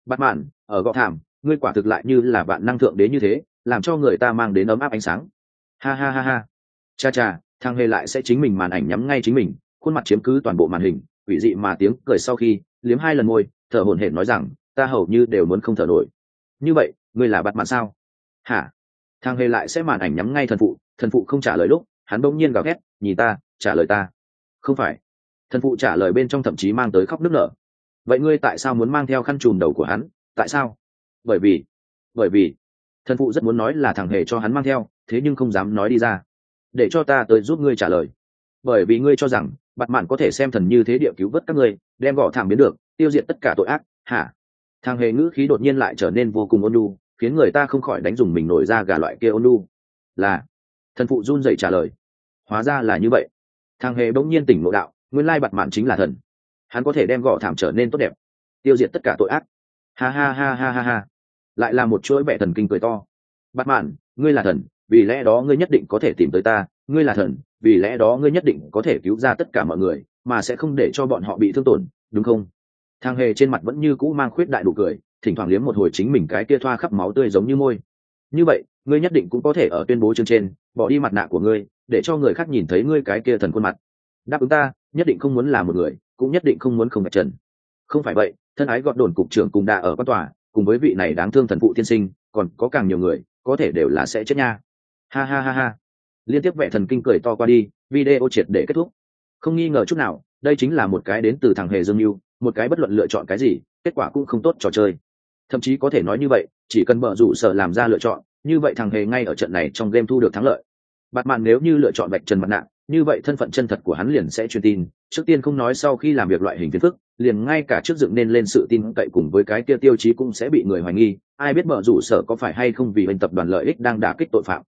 Bắt mạn, ở gọ thảm, ngươi quả thực lại như là bạn năng thượng đế như thế, làm cho người ta mang đến ấm áp ánh sáng. Ha ha ha ha. Cha cha thang hề lại sẽ chính mình màn ảnh nhắm ngay chính mình, khuôn mặt chiếm cứ toàn bộ màn hình, quỷ dị mà tiếng cười sau khi, liếm hai lần môi, thở hổn hển nói rằng, ta hầu như đều muốn không thở nổi. Như vậy, ngươi là bắt mạn sao? Hả? Thang hề lại sẽ màn ảnh nhắm ngay thần phụ thần phụ không trả lời lúc, hắn bỗng nhiên gào ghét nhìn ta trả lời ta. Không phải. Thần phụ trả lời bên trong thậm chí mang tới khóc nức nở. Vậy ngươi tại sao muốn mang theo khăn chùm đầu của hắn? Tại sao? Bởi vì bởi vì, thần phụ rất muốn nói là thằng hề cho hắn mang theo, thế nhưng không dám nói đi ra. Để cho ta tới giúp ngươi trả lời. Bởi vì ngươi cho rằng bạn mạn có thể xem thần như thế địa cứu vớt các ngươi, đem gõ thảm biến được, tiêu diệt tất cả tội ác. Hả? Thằng hề ngữ khí đột nhiên lại trở nên vô cùng ôn nhu, khiến người ta không khỏi đánh dùng mình nổi ra gà loại kia ôn nhu. Là, thần phụ run dậy trả lời. Hóa ra là như vậy thằng hề bỗng nhiên tỉnh ngộ đạo, nguyên lai bặt mạn chính là thần. Hắn có thể đem gõ thảm trở nên tốt đẹp. Tiêu diệt tất cả tội ác. Ha ha ha ha ha ha. Lại là một chuỗi vẻ thần kinh cười to. Bặt mạn, ngươi là thần, vì lẽ đó ngươi nhất định có thể tìm tới ta. Ngươi là thần, vì lẽ đó ngươi nhất định có thể cứu ra tất cả mọi người, mà sẽ không để cho bọn họ bị thương tổn, đúng không? Thang hề trên mặt vẫn như cũ mang khuyết đại đủ cười, thỉnh thoảng liếm một hồi chính mình cái kia thoa khắp máu tươi giống như môi. Như vậy, ngươi nhất định cũng có thể ở tuyên bố chương trên bỏ đi mặt nạ của ngươi, để cho người khác nhìn thấy ngươi cái kia thần khuôn mặt. Đáp ứng ta, nhất định không muốn là một người, cũng nhất định không muốn không ngạch trần. Không phải vậy, thân ái gọt đồn cục trưởng cùng đà ở quan tòa, cùng với vị này đáng thương thần phụ tiên sinh, còn có càng nhiều người, có thể đều là sẽ chết nha. Ha ha ha ha. Liên tiếp vẻ thần kinh cười to qua đi, video triệt để kết thúc. Không nghi ngờ chút nào, đây chính là một cái đến từ thằng hề dương mưu, một cái bất luận lựa chọn cái gì, kết quả cũng không tốt trò chơi. Thậm chí có thể nói như vậy, chỉ cần mở rủ sở làm ra lựa chọn như vậy thằng hề ngay ở trận này trong game thu được thắng lợi. Bạt mạn nếu như lựa chọn vạch trần mặt nạ, như vậy thân phận chân thật của hắn liền sẽ truyền tin. Trước tiên không nói sau khi làm việc loại hình phiền phức, liền ngay cả trước dựng nên lên sự tin cậy cùng với cái kia tiêu chí cũng sẽ bị người hoài nghi. Ai biết mở rủ sở có phải hay không vì hình tập đoàn lợi ích đang đả kích tội phạm.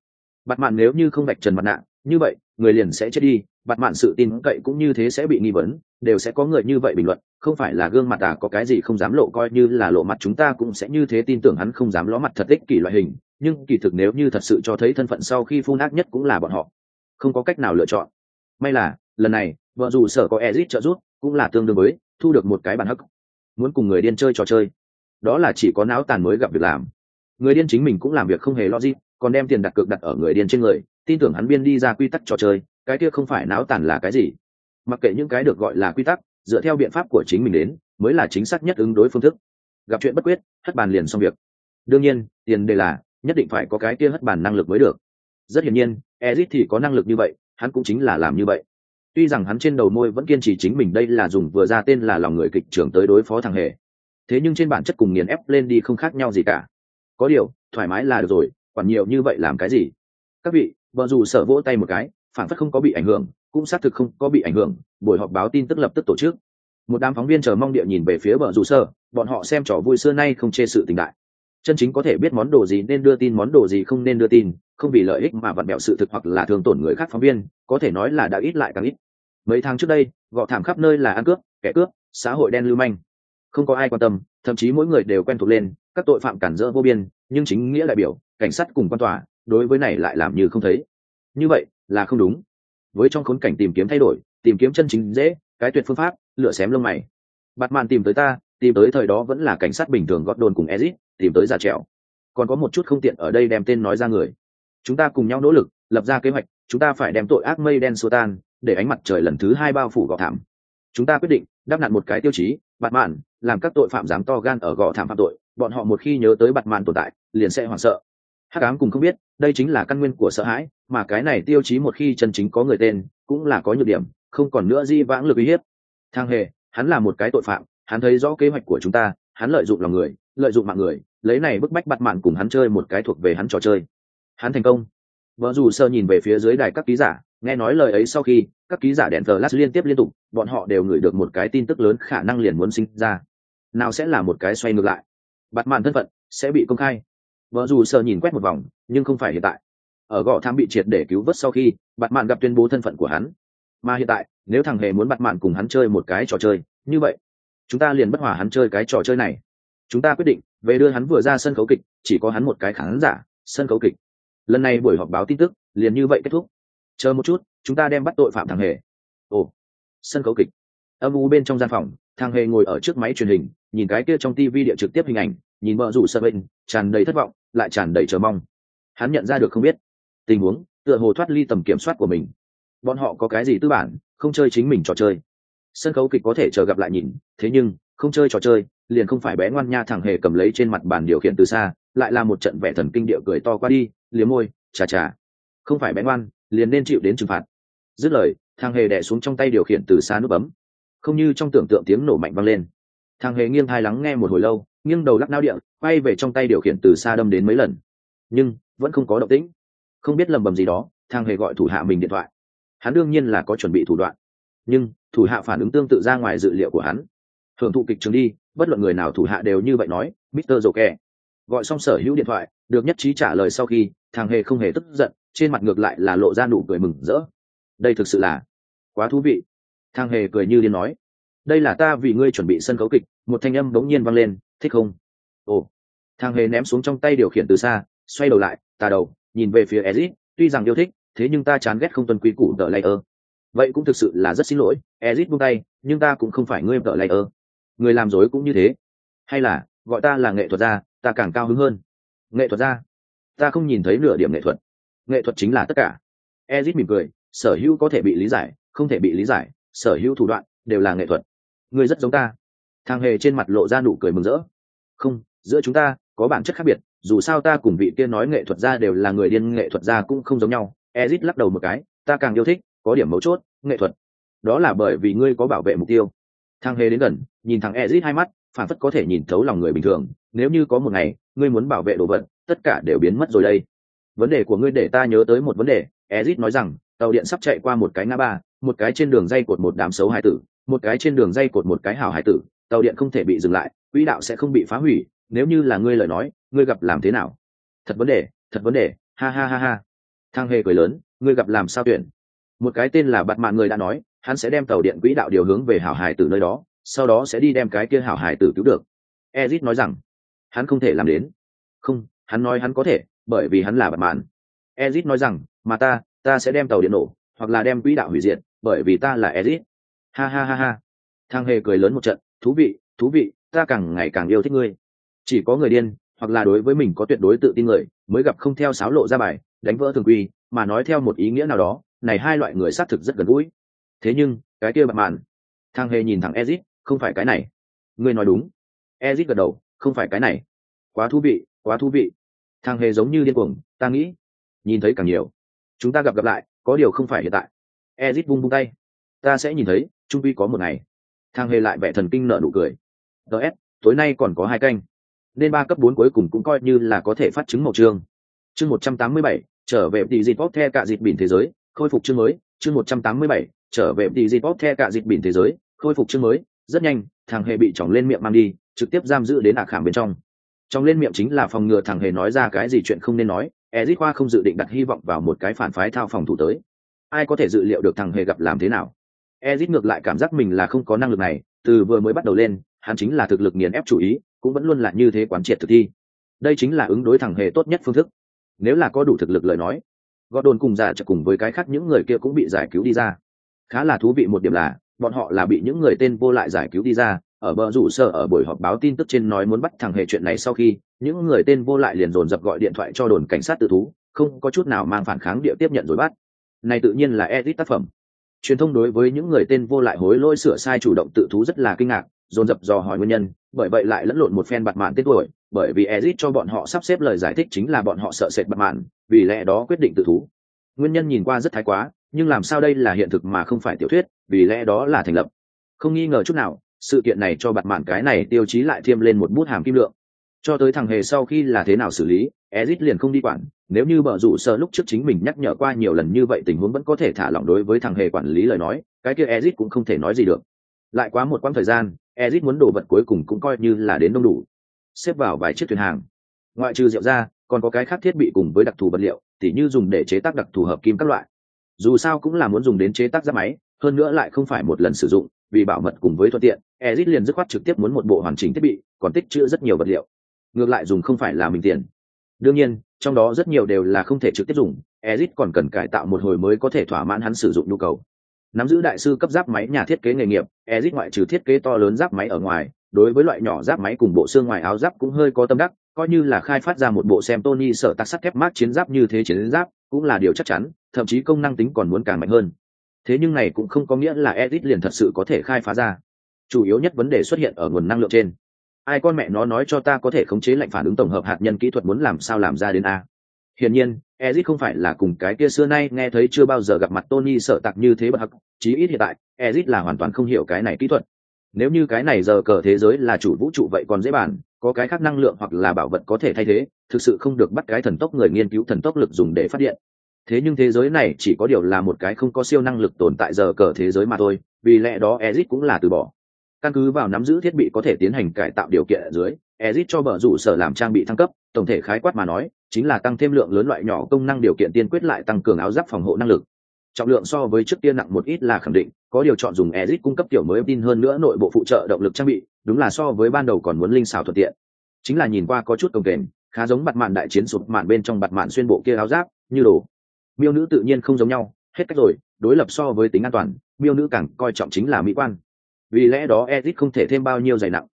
Bạt mạn nếu như không vạch trần mặt nạ, như vậy, người liền sẽ chết đi bạt mạn sự tin cậy cũng như thế sẽ bị nghi vấn, đều sẽ có người như vậy bình luận, không phải là gương mặt à có cái gì không dám lộ coi như là lộ mặt chúng ta cũng sẽ như thế tin tưởng hắn không dám ló mặt thật ích kỷ loại hình, nhưng kỳ thực nếu như thật sự cho thấy thân phận sau khi phun ác nhất cũng là bọn họ. Không có cách nào lựa chọn. May là, lần này, vợ dù sở có ezit trợ giúp, cũng là tương đương với, thu được một cái bản hắc. Muốn cùng người điên chơi trò chơi. Đó là chỉ có não tàn mới gặp việc làm. Người điên chính mình cũng làm việc không hề logic, còn đem tiền đặt cược đặt ở người điên trên người, tin tưởng hắn biên đi ra quy tắc trò chơi cái kia không phải não tàn là cái gì? Mặc kệ những cái được gọi là quy tắc, dựa theo biện pháp của chính mình đến, mới là chính xác nhất ứng đối phương thức. Gặp chuyện bất quyết, hất bàn liền xong việc. Đương nhiên, tiền đề là, nhất định phải có cái kia hất bàn năng lực mới được. Rất hiển nhiên ezit thì có năng lực như vậy, hắn cũng chính là làm như vậy. Tuy rằng hắn trên đầu môi vẫn kiên trì chính mình đây là dùng vừa ra tên là lòng người kịch trưởng tới đối phó thằng hề. Thế nhưng trên bản chất cùng nghiền ép lên đi không khác nhau gì cả. Có điều, thoải mái là được rồi còn nhiều như vậy làm cái gì? Các vị, vợ dù sợ vỗ tay một cái phản phất không có bị ảnh hưởng, cũng xác thực không có bị ảnh hưởng, buổi họp báo tin tức lập tức tổ chức. Một đám phóng viên chờ mong địa nhìn về phía bờ rủ sơ, bọn họ xem trò vui xưa nay không chê sự tình đại. Chân chính có thể biết món đồ gì nên đưa tin, món đồ gì không nên đưa tin, không vì lợi ích mà vặn bẹo sự thực hoặc là thường tổn người khác phóng viên, có thể nói là đã ít lại càng ít. Mấy tháng trước đây, gọ thảm khắp nơi là ăn cướp, kẻ cướp, xã hội đen lưu manh. Không có ai quan tâm, thậm chí mỗi người đều quen thuộc lên, các tội phạm cản rỡ vô biên, nhưng chính nghĩa đại biểu, cảnh sát cùng quan tòa, đối với này lại làm như không thấy. Như vậy là không đúng. Với trong khốn cảnh tìm kiếm thay đổi, tìm kiếm chân chính dễ, cái tuyệt phương pháp, lựa xém lông mày. Bạt màn tìm tới ta, tìm tới thời đó vẫn là cảnh sát bình thường gót đồn cùng ezit, tìm tới giả trèo còn có một chút không tiện ở đây đem tên nói ra người. Chúng ta cùng nhau nỗ lực, lập ra kế hoạch, chúng ta phải đem tội ác mây đen xô tan, để ánh mặt trời lần thứ hai bao phủ gò thảm. Chúng ta quyết định, đáp nặn một cái tiêu chí, bạt mạn, làm các tội phạm dám to gan ở gò thảm phạm tội, bọn họ một khi nhớ tới bạt mạn tồn tại, liền sẽ hoảng sợ hắc ám cùng không biết, đây chính là căn nguyên của sợ hãi, mà cái này tiêu chí một khi chân chính có người tên, cũng là có nhược điểm, không còn nữa di vãng lực uy hiếp. Thang hề, hắn là một cái tội phạm, hắn thấy rõ kế hoạch của chúng ta, hắn lợi dụng lòng người, lợi dụng mạng người, lấy này bức bách bắt mạn cùng hắn chơi một cái thuộc về hắn trò chơi. Hắn thành công. Vợ dù sơ nhìn về phía dưới đài các ký giả, nghe nói lời ấy sau khi, các ký giả đèn thờ lát liên tiếp liên tục, bọn họ đều gửi được một cái tin tức lớn khả năng liền muốn sinh ra. Nào sẽ là một cái xoay ngược lại. Bặt mạn thân phận sẽ bị công khai vợ dù sơ nhìn quét một vòng, nhưng không phải hiện tại. Ở gò tham bị triệt để cứu vớt sau khi bạn mạn gặp tuyên bố thân phận của hắn. Mà hiện tại, nếu thằng hề muốn bạn mạn cùng hắn chơi một cái trò chơi, như vậy, chúng ta liền bất hòa hắn chơi cái trò chơi này. Chúng ta quyết định, về đưa hắn vừa ra sân khấu kịch, chỉ có hắn một cái khán giả, sân khấu kịch. Lần này buổi họp báo tin tức, liền như vậy kết thúc. Chờ một chút, chúng ta đem bắt tội phạm thằng hề. Ồ, sân khấu kịch. Âm u bên trong gian phòng, thằng hề ngồi ở trước máy truyền hình, nhìn cái kia trong tivi địa trực tiếp hình ảnh, nhìn vợ rủ sợ bệnh, tràn đầy thất vọng lại tràn đầy chờ mong. Hắn nhận ra được không biết. Tình huống, tựa hồ thoát ly tầm kiểm soát của mình. Bọn họ có cái gì tư bản, không chơi chính mình trò chơi. Sân khấu kịch có thể chờ gặp lại nhìn, thế nhưng, không chơi trò chơi, liền không phải bé ngoan nha thẳng hề cầm lấy trên mặt bàn điều khiển từ xa, lại là một trận vẻ thần kinh địa cười to qua đi, liếm môi, chà chà. Không phải bé ngoan, liền nên chịu đến trừng phạt. Dứt lời, thằng hề đẻ xuống trong tay điều khiển từ xa nút bấm. Không như trong tưởng tượng tiếng nổ mạnh vang lên. Thằng hề nghiêng thai lắng nghe một hồi lâu nghiêng đầu lắc nao điện quay về trong tay điều khiển từ xa đâm đến mấy lần. Nhưng, vẫn không có động tĩnh. Không biết lầm bầm gì đó, thang hề gọi thủ hạ mình điện thoại. Hắn đương nhiên là có chuẩn bị thủ đoạn. Nhưng, thủ hạ phản ứng tương tự ra ngoài dự liệu của hắn. Hưởng thụ kịch trường đi, bất luận người nào thủ hạ đều như vậy nói, mister dồ kè gọi xong sở hữu điện thoại, được nhất trí trả lời sau khi thằng hề không hề tức giận, trên mặt ngược lại là lộ ra nụ cười mừng rỡ. Đây thực sự là quá thú vị. Thằng hề cười như điên nói, đây là ta vì ngươi chuẩn bị sân khấu kịch. Một thanh âm bỗng nhiên vang lên thích không? Ồ. Thằng hề ném xuống trong tay điều khiển từ xa, xoay đầu lại, tà đầu, nhìn về phía ezit tuy rằng yêu thích, thế nhưng ta chán ghét không tuân quý củ tờ layer. Vậy cũng thực sự là rất xin lỗi ezit buông tay, nhưng ta cũng không phải ngươi tờ layer. Người làm dối cũng như thế. Hay là, gọi ta là nghệ thuật gia, ta càng cao hứng hơn. Nghệ thuật gia? Ta không nhìn thấy nửa điểm nghệ thuật. Nghệ thuật chính là tất cả. Ezit mỉm cười, sở hữu có thể bị lý giải, không thể bị lý giải, sở hữu thủ đoạn đều là nghệ thuật. Người rất giống ta thằng hề trên mặt lộ ra nụ cười mừng rỡ. Không, giữa chúng ta có bản chất khác biệt, dù sao ta cùng vị kia nói nghệ thuật gia đều là người điên, nghệ thuật gia cũng không giống nhau. Ezit lắc đầu một cái, ta càng yêu thích, có điểm mấu chốt, nghệ thuật. Đó là bởi vì ngươi có bảo vệ mục tiêu. Thằng hề đến gần, nhìn thằng ezit hai mắt, phản phất có thể nhìn thấu lòng người bình thường. Nếu như có một ngày, ngươi muốn bảo vệ đồ vật, tất cả đều biến mất rồi đây. Vấn đề của ngươi để ta nhớ tới một vấn đề, ezit nói rằng. Tàu điện sắp chạy qua một cái ngã ba, một cái trên đường dây cột một đám xấu hải tử, một cái trên đường dây cột một cái hào hải tử tàu điện không thể bị dừng lại, quỹ đạo sẽ không bị phá hủy, nếu như là ngươi lời nói, ngươi gặp làm thế nào? Thật vấn đề, thật vấn đề, ha ha ha ha. Thang hề cười lớn, ngươi gặp làm sao tuyển? Một cái tên là bạt mạng người đã nói, hắn sẽ đem tàu điện quỹ đạo điều hướng về hảo hải tử nơi đó, sau đó sẽ đi đem cái kia hảo hải tử cứu được. Ezit nói rằng, hắn không thể làm đến. Không, hắn nói hắn có thể, bởi vì hắn là bạt mạn. Ezit nói rằng, mà ta ta sẽ đem tàu điện nổ, hoặc là đem quỹ đạo hủy diệt, bởi vì ta là ezit. Ha ha ha ha. Thang hề cười lớn một trận thú vị thú vị, ta càng ngày càng yêu thích ngươi. Chỉ có người điên, hoặc là đối với mình có tuyệt đối tự tin người, mới gặp không theo sáo lộ ra bài, đánh vỡ thường quy, mà nói theo một ý nghĩa nào đó, này hai loại người xác thực rất gần gũi. Thế nhưng, cái kia bạn mạn thang hề nhìn thẳng ezit không phải cái này. Ngươi nói đúng. Ezit gật đầu, không phải cái này. Quá thú vị, quá thú vị. Thang hề giống như điên cuồng, ta nghĩ, nhìn thấy càng nhiều. Chúng ta gặp gặp lại, có điều không phải hiện tại. Ezit vung vung tay. Ta sẽ nhìn thấy, trung vi có một ngày thang hề lại vẻ thần kinh nợ nụ cười. Ts tối nay còn có hai canh. Nên ba cấp bốn cuối cùng cũng coi như là có thể phát chứng màu trương chương một trăm tám mươi bảy, trở về tỷ dịp bóp the cả dịp biển thế giới, khôi phục chương mới. Chương một trăm tám mươi bảy, trở về tỷ dịp bóp the cả dịp biển thế giới, khôi phục chương mới. Rất nhanh thằng hề bị chỏng lên miệng mang đi, trực tiếp giam giữ đến ạc khảm bên trong. Trong lên miệng chính là phòng ngừa thằng hề nói ra cái gì chuyện không nên nói. Ezit khoa không dự định đặt hy vọng vào một cái phản phái thao phòng thủ tới. Ai có thể dự liệu được thằng hề gặp làm thế nào? Ezit ngược lại cảm giác mình là không có năng lực này, từ vừa mới bắt đầu lên, hắn chính là thực lực nghiền ép chủ ý, cũng vẫn luôn là như thế quán triệt thực thi. Đây chính là ứng đối thẳng hề tốt nhất phương thức. Nếu là có đủ thực lực lời nói gọt đồn cùng giả trợ cùng với cái khác những người kia cũng bị giải cứu đi ra. Khá là thú vị một điểm là, bọn họ là bị những người tên vô lại giải cứu đi ra, ở bờ rủ sở ở buổi họp báo tin tức trên nói muốn bắt thằng hề chuyện này sau khi, những người tên vô lại liền dồn dập gọi điện thoại cho đồn cảnh sát tự thú, không có chút nào mang phản kháng địa tiếp nhận rồi bắt. Này tự nhiên là edit tác phẩm truyền thông đối với những người tên vô lại hối lỗi sửa sai chủ động tự thú rất là kinh ngạc, dồn dập dò hỏi nguyên nhân, bởi vậy lại lẫn lộn một phen bặt mạn tên tuổi, bởi vì ezit cho bọn họ sắp xếp lời giải thích chính là bọn họ sợ sệt bặt mạn, vì lẽ đó quyết định tự thú. Nguyên nhân nhìn qua rất thái quá, nhưng làm sao đây là hiện thực mà không phải tiểu thuyết, vì lẽ đó là thành lập. Không nghi ngờ chút nào, sự kiện này cho bặt mạn cái này tiêu chí lại thêm lên một bút hàm kim lượng cho tới thằng hề sau khi là thế nào xử lý, ezit liền không đi quản. Nếu như bờ rủ sợ lúc trước chính mình nhắc nhở qua nhiều lần như vậy, tình huống vẫn có thể thả lỏng đối với thằng hề quản lý lời nói, cái kia ezit cũng không thể nói gì được. Lại quá một quãng thời gian, ezit muốn đồ vật cuối cùng cũng coi như là đến đông đủ. Xếp vào vài chiếc thuyền hàng. Ngoại trừ rượu ra, còn có cái khác thiết bị cùng với đặc thù vật liệu, tỉ như dùng để chế tác đặc thù hợp kim các loại. Dù sao cũng là muốn dùng đến chế tác ra máy, hơn nữa lại không phải một lần sử dụng, vì bảo mật cùng với thuận tiện, ezit liền dứt khoát trực tiếp muốn một bộ hoàn chỉnh thiết bị, còn tích chữ rất nhiều vật liệu ngược lại dùng không phải là mình tiền. Đương nhiên, trong đó rất nhiều đều là không thể trực tiếp dùng, ezit còn cần cải tạo một hồi mới có thể thỏa mãn hắn sử dụng nhu cầu. Nắm giữ đại sư cấp giáp máy nhà thiết kế nghề nghiệp, ezit ngoại trừ thiết kế to lớn giáp máy ở ngoài, đối với loại nhỏ giáp máy cùng bộ xương ngoài áo giáp cũng hơi có tâm đắc, coi như là khai phát ra một bộ xem tony sở tác sắt thép mát chiến giáp như thế chiến giáp, cũng là điều chắc chắn, thậm chí công năng tính còn muốn càng mạnh hơn. Thế nhưng này cũng không có nghĩa là ezit liền thật sự có thể khai phá ra. Chủ yếu nhất vấn đề xuất hiện ở nguồn năng lượng trên ai con mẹ nó nói cho ta có thể khống chế lệnh phản ứng tổng hợp hạt nhân kỹ thuật muốn làm sao làm ra đến a? Hiển nhiên ezit không phải là cùng cái kia xưa nay nghe thấy chưa bao giờ gặp mặt tony sợ tặc như thế bậc hắc, chí ít hiện tại ezit là hoàn toàn không hiểu cái này kỹ thuật. Nếu như cái này giờ cờ thế giới là chủ vũ trụ vậy còn dễ bàn, có cái khác năng lượng hoặc là bảo vật có thể thay thế, thực sự không được bắt cái thần tốc người nghiên cứu thần tốc lực dùng để phát điện. Thế nhưng thế giới này chỉ có điều là một cái không có siêu năng lực tồn tại giờ cờ thế giới mà thôi, vì lẽ đó ezit cũng là từ bỏ căn cứ vào nắm giữ thiết bị có thể tiến hành cải tạo điều kiện ở dưới, ezit cho bờ rủ sở làm trang bị thăng cấp, tổng thể khái quát mà nói, chính là tăng thêm lượng lớn loại nhỏ công năng điều kiện tiên quyết lại tăng cường áo giáp phòng hộ năng lực. Trọng lượng so với trước tiên nặng một ít là khẳng định, có điều chọn dùng ezit cung cấp tiểu mới tin hơn nữa nội bộ phụ trợ động lực trang bị, đúng là so với ban đầu còn muốn linh xào thuận tiện. Chính là nhìn qua có chút công kềnh, khá giống bặt mạn đại chiến sụp mạn bên trong bặt mạn xuyên bộ kia áo giáp, như đồ. Miêu nữ tự nhiên không giống nhau, hết cách rồi, đối lập so với tính an toàn, miêu nữ càng coi trọng chính là mỹ quan vì lẽ đó edit không thể thêm bao nhiêu dày nặng.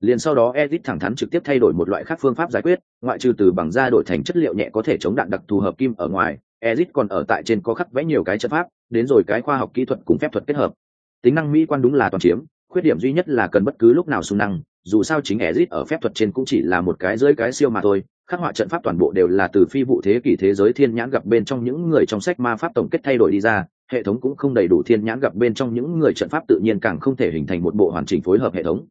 Liền sau đó edit thẳng thắn trực tiếp thay đổi một loại khác phương pháp giải quyết, ngoại trừ từ bằng da đổi thành chất liệu nhẹ có thể chống đạn đặc thù hợp kim ở ngoài edit còn ở tại trên có khắc vẽ nhiều cái chất pháp, đến rồi cái khoa học kỹ thuật cùng phép thuật kết hợp. Tính năng mỹ quan đúng là toàn chiếm, khuyết điểm duy nhất là cần bất cứ lúc nào xung năng, dù sao chính Ezic ở phép thuật trên cũng chỉ là một cái dưới cái siêu mà thôi, khắc họa trận pháp toàn bộ đều là từ phi vụ thế kỷ thế giới thiên nhãn gặp bên trong những người trong sách ma pháp tổng kết thay đổi đi ra hệ thống cũng không đầy đủ thiên nhãn gặp bên trong những người trận pháp tự nhiên càng không thể hình thành một bộ hoàn chỉnh phối hợp hệ thống.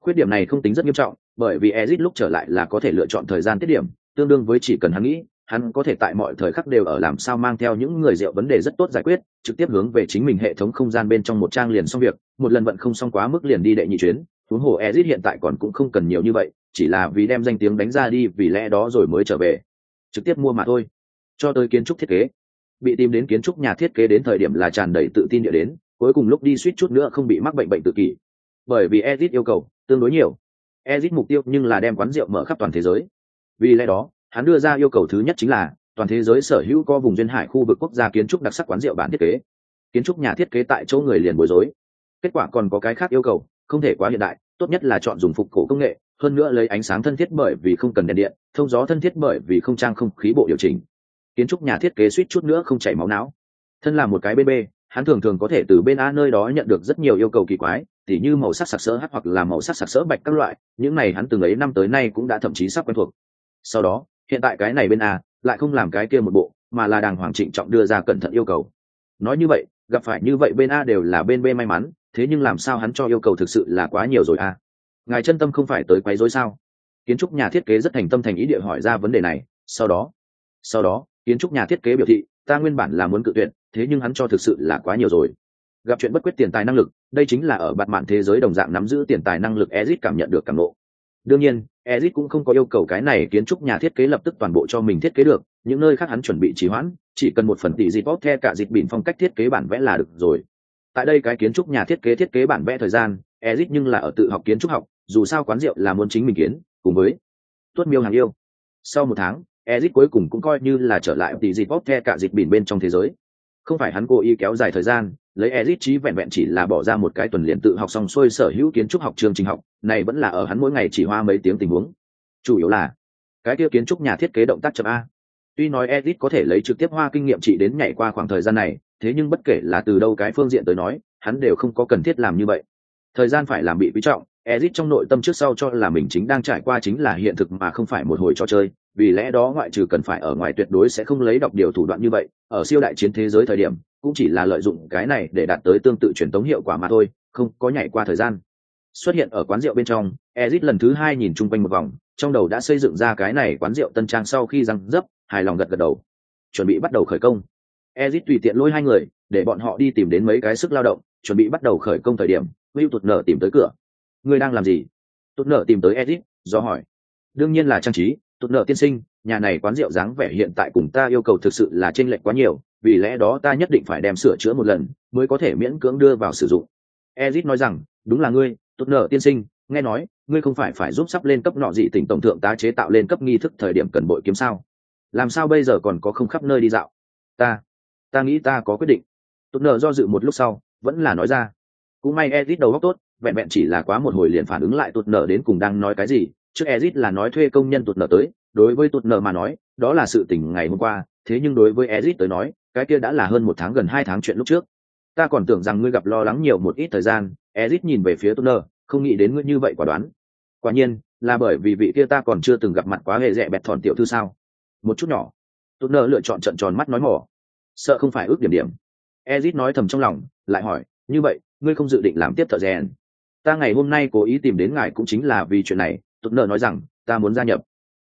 Khuyết điểm này không tính rất nghiêm trọng, bởi vì Ezic lúc trở lại là có thể lựa chọn thời gian tiết điểm, tương đương với chỉ cần hắn nghĩ, hắn có thể tại mọi thời khắc đều ở làm sao mang theo những người rượu vấn đề rất tốt giải quyết, trực tiếp hướng về chính mình hệ thống không gian bên trong một trang liền xong việc, một lần vận không xong quá mức liền đi đệ nhị chuyến. Huống hồ Ezit hiện tại còn cũng không cần nhiều như vậy, chỉ là vì đem danh tiếng đánh ra đi, vì lẽ đó rồi mới trở về. Trực tiếp mua mà thôi. Cho tới kiến trúc thiết kế bị tìm đến kiến trúc nhà thiết kế đến thời điểm là tràn đầy tự tin địa đến, cuối cùng lúc đi suýt chút nữa không bị mắc bệnh bệnh tự kỷ. Bởi vì Ezit yêu cầu, tương đối nhiều. Ezit mục tiêu nhưng là đem quán rượu mở khắp toàn thế giới. Vì lẽ đó, hắn đưa ra yêu cầu thứ nhất chính là, toàn thế giới sở hữu có vùng duyên hải khu vực quốc gia kiến trúc đặc sắc quán rượu bản thiết kế. Kiến trúc nhà thiết kế tại chỗ người liền bối rối. Kết quả còn có cái khác yêu cầu, không thể quá hiện đại, tốt nhất là chọn dùng phục cổ công nghệ, hơn nữa lấy ánh sáng thân thiết bởi vì không cần đèn điện, thông gió thân thiết bởi vì không trang không khí bộ điều chỉnh kiến trúc nhà thiết kế suýt chút nữa không chảy máu não. Thân là một cái bên bê, hắn thường thường có thể từ bên a nơi đó nhận được rất nhiều yêu cầu kỳ quái, tỉ như màu sắc sặc sỡ h hoặc là màu sắc sặc sỡ bạch các loại, những này hắn từng ấy năm tới nay cũng đã thậm chí sắp quen thuộc. Sau đó, hiện tại cái này bên a lại không làm cái kia một bộ, mà là đàng hoàng trịnh trọng đưa ra cẩn thận yêu cầu. Nói như vậy, gặp phải như vậy bên a đều là bên b may mắn, thế nhưng làm sao hắn cho yêu cầu thực sự là quá nhiều rồi a? Ngài chân tâm không phải tới quấy rối sao? Kiến trúc nhà thiết kế rất thành tâm thành ý địa hỏi ra vấn đề này, sau đó sau đó kiến trúc nhà thiết kế biểu thị, ta nguyên bản là muốn cự tuyệt, thế nhưng hắn cho thực sự là quá nhiều rồi. Gặp chuyện bất quyết tiền tài năng lực, đây chính là ở bạt mạn thế giới đồng dạng nắm giữ tiền tài năng lực ezit cảm nhận được cảm lộ đương nhiên ezit cũng không có yêu cầu cái này kiến trúc nhà thiết kế lập tức toàn bộ cho mình thiết kế được, những nơi khác hắn chuẩn bị trì hoãn, chỉ cần một phần tỷ dịp bóp the cả dịp bỉn phong cách thiết kế bản vẽ là được rồi. Tại đây cái kiến trúc nhà thiết kế thiết kế bản vẽ thời gian ezit nhưng là ở tự học kiến trúc học, dù sao quán rượu là muốn chính mình kiến, cùng với tuất miêu hàng yêu. Sau một tháng Ezic cuối cùng cũng coi như là trở lại tỷ dịp bóp the cả dịch bỉn bên trong thế giới. Không phải hắn cố ý kéo dài thời gian, lấy Ezic trí vẹn vẹn chỉ là bỏ ra một cái tuần liền tự học xong xuôi sở hữu kiến trúc học chương trình học, này vẫn là ở hắn mỗi ngày chỉ hoa mấy tiếng tình huống. Chủ yếu là, cái kia kiến trúc nhà thiết kế động tác chậm a. Tuy nói Ezic có thể lấy trực tiếp hoa kinh nghiệm chỉ đến nhảy qua khoảng thời gian này, thế nhưng bất kể là từ đâu cái phương diện tới nói, hắn đều không có cần thiết làm như vậy. Thời gian phải làm bị quý trọng Ezic trong nội tâm trước sau cho là mình chính đang trải qua chính là hiện thực mà không phải một hồi trò chơi vì lẽ đó ngoại trừ cần phải ở ngoài tuyệt đối sẽ không lấy đọc điều thủ đoạn như vậy, ở siêu đại chiến thế giới thời điểm, cũng chỉ là lợi dụng cái này để đạt tới tương tự truyền tống hiệu quả mà thôi, không có nhảy qua thời gian. Xuất hiện ở quán rượu bên trong, ezit lần thứ hai nhìn chung quanh một vòng, trong đầu đã xây dựng ra cái này quán rượu tân trang sau khi răng dấp, hài lòng gật gật đầu. Chuẩn bị bắt đầu khởi công. Ezit tùy tiện lôi hai người, để bọn họ đi tìm đến mấy cái sức lao động, chuẩn bị bắt đầu khởi công thời điểm hữu tụt nở tìm tới cửa. Người đang làm gì? Tụt nở tìm tới ezit, do hỏi. Đương nhiên là trang trí tụt nợ tiên sinh, nhà này quán rượu dáng vẻ hiện tại cùng ta yêu cầu thực sự là chênh lệch quá nhiều, vì lẽ đó ta nhất định phải đem sửa chữa một lần, mới có thể miễn cưỡng đưa vào sử dụng. Ezit nói rằng, đúng là ngươi, tụt nợ tiên sinh, nghe nói, ngươi không phải phải giúp sắp lên cấp nọ dị tỉnh tổng thượng tá chế tạo lên cấp nghi thức thời điểm cần bội kiếm sao? Làm sao bây giờ còn có không khắp nơi đi dạo? Ta ta nghĩ ta có quyết định. Tụt nợ do dự một lúc sau, vẫn là nói ra, cũng may ezit đầu óc tốt, vẹn vẹn chỉ là quá một hồi liền phản ứng lại tụt nợ đến cùng đang nói cái gì trước Ezit là nói thuê công nhân tụt nợ tới, đối với tụt nợ mà nói, đó là sự tình ngày hôm qua, thế nhưng đối với Ezit tới nói, cái kia đã là hơn một tháng gần hai tháng chuyện lúc trước. Ta còn tưởng rằng ngươi gặp lo lắng nhiều một ít thời gian, Ezit nhìn về phía tụt nợ, không nghĩ đến ngươi như vậy quả đoán. Quả nhiên, là bởi vì vị kia ta còn chưa từng gặp mặt quá hề rẻ bẹt thòn tiểu thư sao? Một chút nhỏ. Tụt nợ lựa chọn trận tròn mắt nói mỏ. Sợ không phải ước điểm điểm. Ezit nói thầm trong lòng, lại hỏi, như vậy, ngươi không dự định làm tiếp thợ rèn? Ta ngày hôm nay cố ý tìm đến ngài cũng chính là vì chuyện này, tụt nợ nói rằng, ta muốn gia nhập.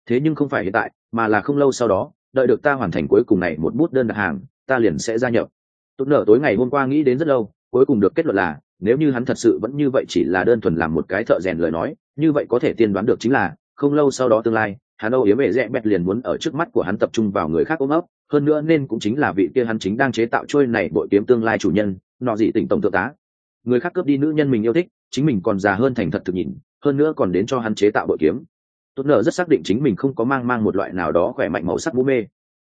Thế nhưng không phải hiện tại, mà là không lâu sau đó, đợi được ta hoàn thành cuối cùng này một bút đơn đặt hàng, ta liền sẽ gia nhập. Tụt nợ tối ngày hôm qua nghĩ đến rất lâu, cuối cùng được kết luận là, nếu như hắn thật sự vẫn như vậy chỉ là đơn thuần làm một cái thợ rèn lời nói, như vậy có thể tiên đoán được chính là, không lâu sau đó tương lai, hắn âu yếm ệ rẽ bẹt liền muốn ở trước mắt của hắn tập trung vào người khác ôm ấp, hơn nữa nên cũng chính là vị kia hắn chính đang chế tạo trôi này bội kiếm tương lai chủ nhân, nọ dị tỉnh tổng thượng tá. Người khác cướp đi nữ nhân mình yêu thích, chính mình còn già hơn thành thật thực nhìn hơn nữa còn đến cho hắn chế tạo bội kiếm. Tốt nở rất xác định chính mình không có mang mang một loại nào đó khỏe mạnh màu sắc mũ mê.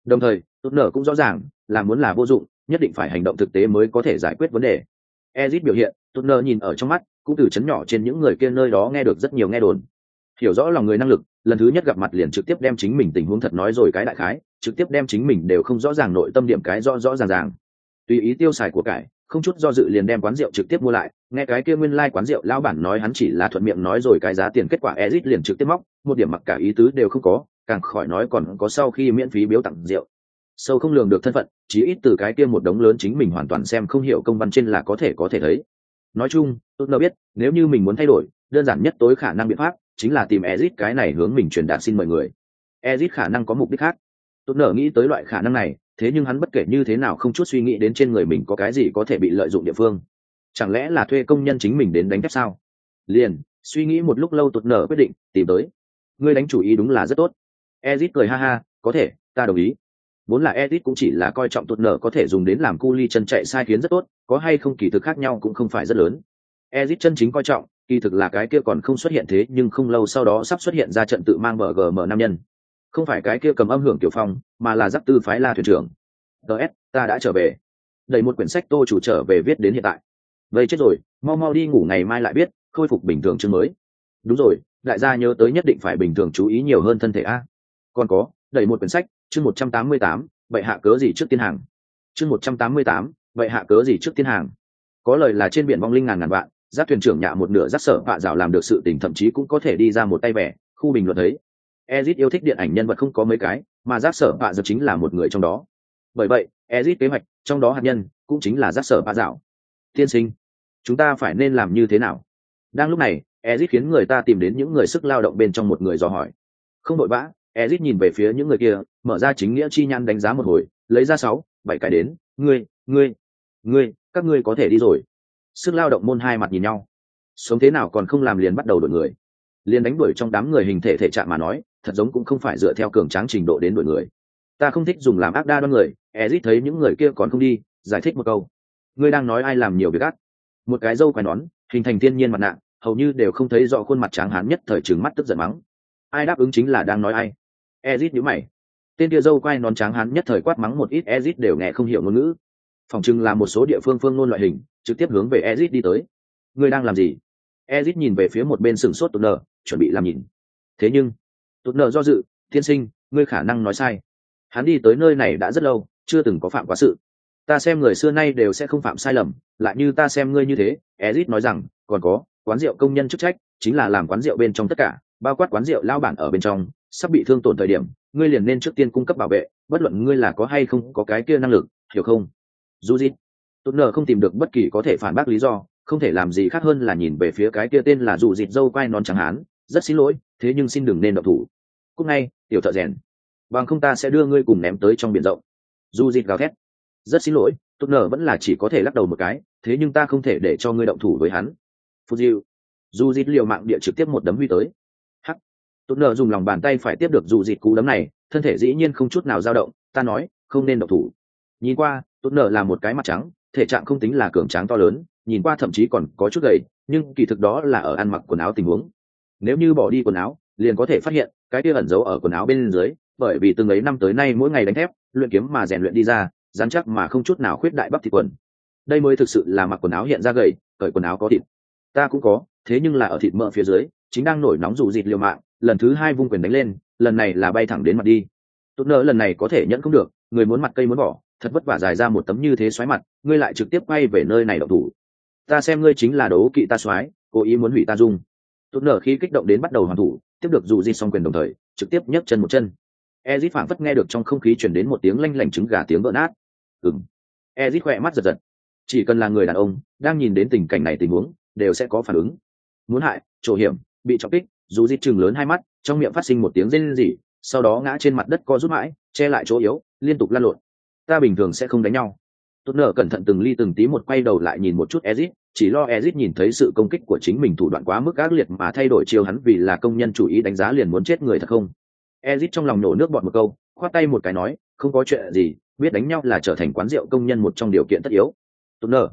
Đồng thời, tốt nở cũng rõ ràng là muốn là vô dụng, nhất định phải hành động thực tế mới có thể giải quyết vấn đề. Ezit biểu hiện, tốt nở nhìn ở trong mắt, cũng từ chấn nhỏ trên những người kia nơi đó nghe được rất nhiều nghe đồn. Hiểu rõ lòng người năng lực, lần thứ nhất gặp mặt liền trực tiếp đem chính mình tình huống thật nói rồi cái đại khái, trực tiếp đem chính mình đều không rõ ràng nội tâm điểm cái rõ rõ ràng ràng. Tùy ý tiêu xài của cải, không chút do dự liền đem quán rượu trực tiếp mua lại nghe cái kia nguyên lai、like、quán rượu lao bản nói hắn chỉ là thuận miệng nói rồi cái giá tiền kết quả ezit liền trực tiếp móc, một điểm mặc cả ý tứ đều không có, càng khỏi nói còn có sau khi miễn phí biếu tặng rượu. Sâu không lường được thân phận, chí ít từ cái kia một đống lớn chính mình hoàn toàn xem không hiểu công văn trên là có thể có thể thấy. Nói chung tôi đâu biết, nếu như mình muốn thay đổi, đơn giản nhất tối khả năng biện pháp chính là tìm ezit cái này hướng mình truyền đạt xin mời người. Ezit khả năng có mục đích khác. Tôi nở nghĩ tới loại khả năng này, thế nhưng hắn bất kể như thế nào không chút suy nghĩ đến trên người mình có cái gì có thể bị lợi dụng địa phương chẳng lẽ là thuê công nhân chính mình đến đánh thép sao? Liền, suy nghĩ một lúc lâu tụt nở quyết định, tìm tới. Ngươi đánh chủ ý đúng là rất tốt. Ezit cười ha ha, có thể, ta đồng ý. Vốn là ezit cũng chỉ là coi trọng tụt nở có thể dùng đến làm cu ly chân chạy sai khiến rất tốt, có hay không kỳ thực khác nhau cũng không phải rất lớn. Ezit chân chính coi trọng, kỳ thực là cái kia còn không xuất hiện thế nhưng không lâu sau đó sắp xuất hiện ra trận tự mang bờ gm nam nhân. Không phải cái kia cầm âm hưởng tiểu phong, mà là giáp tư phái la thuyền trưởng. Ts ta đã trở về. Đẩy một quyển sách tô chủ trở về viết đến hiện tại vậy chết rồi, mau mau đi ngủ ngày mai lại biết, khôi phục bình thường chương mới. Đúng rồi, đại gia nhớ tới nhất định phải bình thường chú ý nhiều hơn thân thể a. Còn có, đẩy một quyển sách, chương một trăm tám mươi tám, vậy hạ cớ gì trước tiên hàng? Chương một trăm tám mươi tám, vậy hạ cớ gì trước tiên hàng? Có lời là trên biển vong linh ngàn ngàn vạn, giáp thuyền trưởng nhạ một nửa giáp sở vạ dạo làm được sự tình thậm chí cũng có thể đi ra một tay vẻ, khu bình luận thấy. Ezit yêu thích điện ảnh nhân vật không có mấy cái, mà giáp sở vạ dạo chính là một người trong đó. Bởi vậy, ezit kế hoạch, trong đó hạt nhân, cũng chính là giáp sở vạ dạo tiên sinh chúng ta phải nên làm như thế nào? Đang lúc này ezit khiến người ta tìm đến những người sức lao động bên trong một người dò hỏi. Không vội vã ezit nhìn về phía những người kia, mở ra chính nghĩa chi nhăn đánh giá một hồi, lấy ra sáu, bảy cái đến, ngươi ngươi ngươi, các ngươi có thể đi rồi. Sức lao động môn hai mặt nhìn nhau. Sống thế nào còn không làm liền bắt đầu đổi người. Liền đánh đuổi trong đám người hình thể thể trạng mà nói, thật giống cũng không phải dựa theo cường tráng trình độ đến đuổi người. Ta không thích dùng làm ác đa đoan người ezit thấy những người kia còn không đi, giải thích một câu. Ngươi đang nói ai làm nhiều việc ác? Một cái dâu quai nón, hình thành thiên nhiên mặt nạ, hầu như đều không thấy rõ khuôn mặt tráng hán nhất thời trừng mắt tức giận mắng. Ai đáp ứng chính là đang nói ai? Ezit nhữ mày. Tên kia dâu quai nón tráng hán nhất thời quát mắng một ít, ezit đều nghe không hiểu ngôn ngữ. Phòng chừng là một số địa phương phương ngôn loại hình, trực tiếp hướng về ezit đi tới. Ngươi đang làm gì? Ezit nhìn về phía một bên sừng sốt tụt nở chuẩn bị làm nhìn. Thế nhưng, tụt nở do dự thiên sinh, ngươi khả năng nói sai. Hắn đi tới nơi này đã rất lâu, chưa từng có phạm quá sự ta xem người xưa nay đều sẽ không phạm sai lầm, lại như ta xem ngươi như thế ezit nói rằng, còn có, quán rượu công nhân chức trách, chính là làm quán rượu bên trong tất cả, bao quát quán rượu lao bản ở bên trong, sắp bị thương tổn thời điểm, ngươi liền nên trước tiên cung cấp bảo vệ, bất luận ngươi là có hay không có cái kia năng lực, hiểu không? Dù gì tốt nờ không tìm được bất kỳ có thể phản bác lý do, không thể làm gì khác hơn là nhìn về phía cái kia tên là dù dịt dâu quai non trắng hán, rất xin lỗi, thế nhưng xin đừng nên độc thủ. Cúc ngay, tiểu thợ rèn. Bằng không ta sẽ đưa ngươi cùng ném tới trong biển rộng. Dù dịt gào thét rất xin lỗi, tốt nở vẫn là chỉ có thể lắc đầu một cái, thế nhưng ta không thể để cho ngươi động thủ với hắn. Phù diệu dù dịt liều mạng địa trực tiếp một đấm huy tới. Hắc. Tốt nở dùng lòng bàn tay phải tiếp được dù dịt cú đấm này, thân thể dĩ nhiên không chút nào dao động, ta nói, không nên động thủ. Nhìn qua, tốt nở là một cái mặt trắng, thể trạng không tính là cường tráng to lớn, nhìn qua thậm chí còn có chút gầy, nhưng kỳ thực đó là ở ăn mặc quần áo tình huống. Nếu như bỏ đi quần áo, liền có thể phát hiện, cái kia ẩn giấu ở quần áo bên dưới, bởi vì từng ấy năm tới nay mỗi ngày đánh thép, luyện kiếm mà rèn luyện đi ra dán chắc mà không chút nào khuyết đại bắp thịt quần. Đây mới thực sự là mặc quần áo hiện ra gầy, cởi quần áo có thịt. Ta cũng có, thế nhưng là ở thịt mỡ phía dưới, chính đang nổi nóng dù dịt liều mạng, lần thứ hai vung quyền đánh lên, lần này là bay thẳng đến mặt đi. Tốt nợ lần này có thể nhẫn không được, người muốn mặt cây muốn bỏ, thật vất vả dài ra một tấm như thế xoáy mặt, ngươi lại trực tiếp quay về nơi này đậu thủ. Ta xem ngươi chính là đấu kỵ ta xoáy, cố ý muốn hủy ta dung. Tốt nợ khi kích động đến bắt đầu hoàn thủ, tiếp được dù dịt xong quyền đồng thời, trực tiếp nhấc chân một chân. Ezit phảng phất nghe được trong không khí chuyển đến một tiếng lanh lảnh trứng gà tiếng vỡ nát ừng ezit khỏe mắt giật giật. Chỉ cần là người đàn ông, đang nhìn đến tình cảnh này tình huống, đều sẽ có phản ứng. Muốn hại trổ hiểm, bị trọng kích, dù dịt chừng lớn hai mắt, trong miệng phát sinh một tiếng rên rỉ, sau đó ngã trên mặt đất co rút mãi, che lại chỗ yếu, liên tục lăn lộn. Ta bình thường sẽ không đánh nhau. Tốt nở cẩn thận từng ly từng tí một quay đầu lại nhìn một chút ezit, chỉ lo ezit nhìn thấy sự công kích của chính mình thủ đoạn quá mức ác liệt mà thay đổi chiều hắn vì là công nhân chủ ý đánh giá liền muốn chết người thật không? Ezit trong lòng nổ nước bọt một câu khoát tay một cái nói, không có chuyện gì, biết đánh nhau là trở thành quán rượu công nhân một trong điều kiện tất yếu. Tốt nở.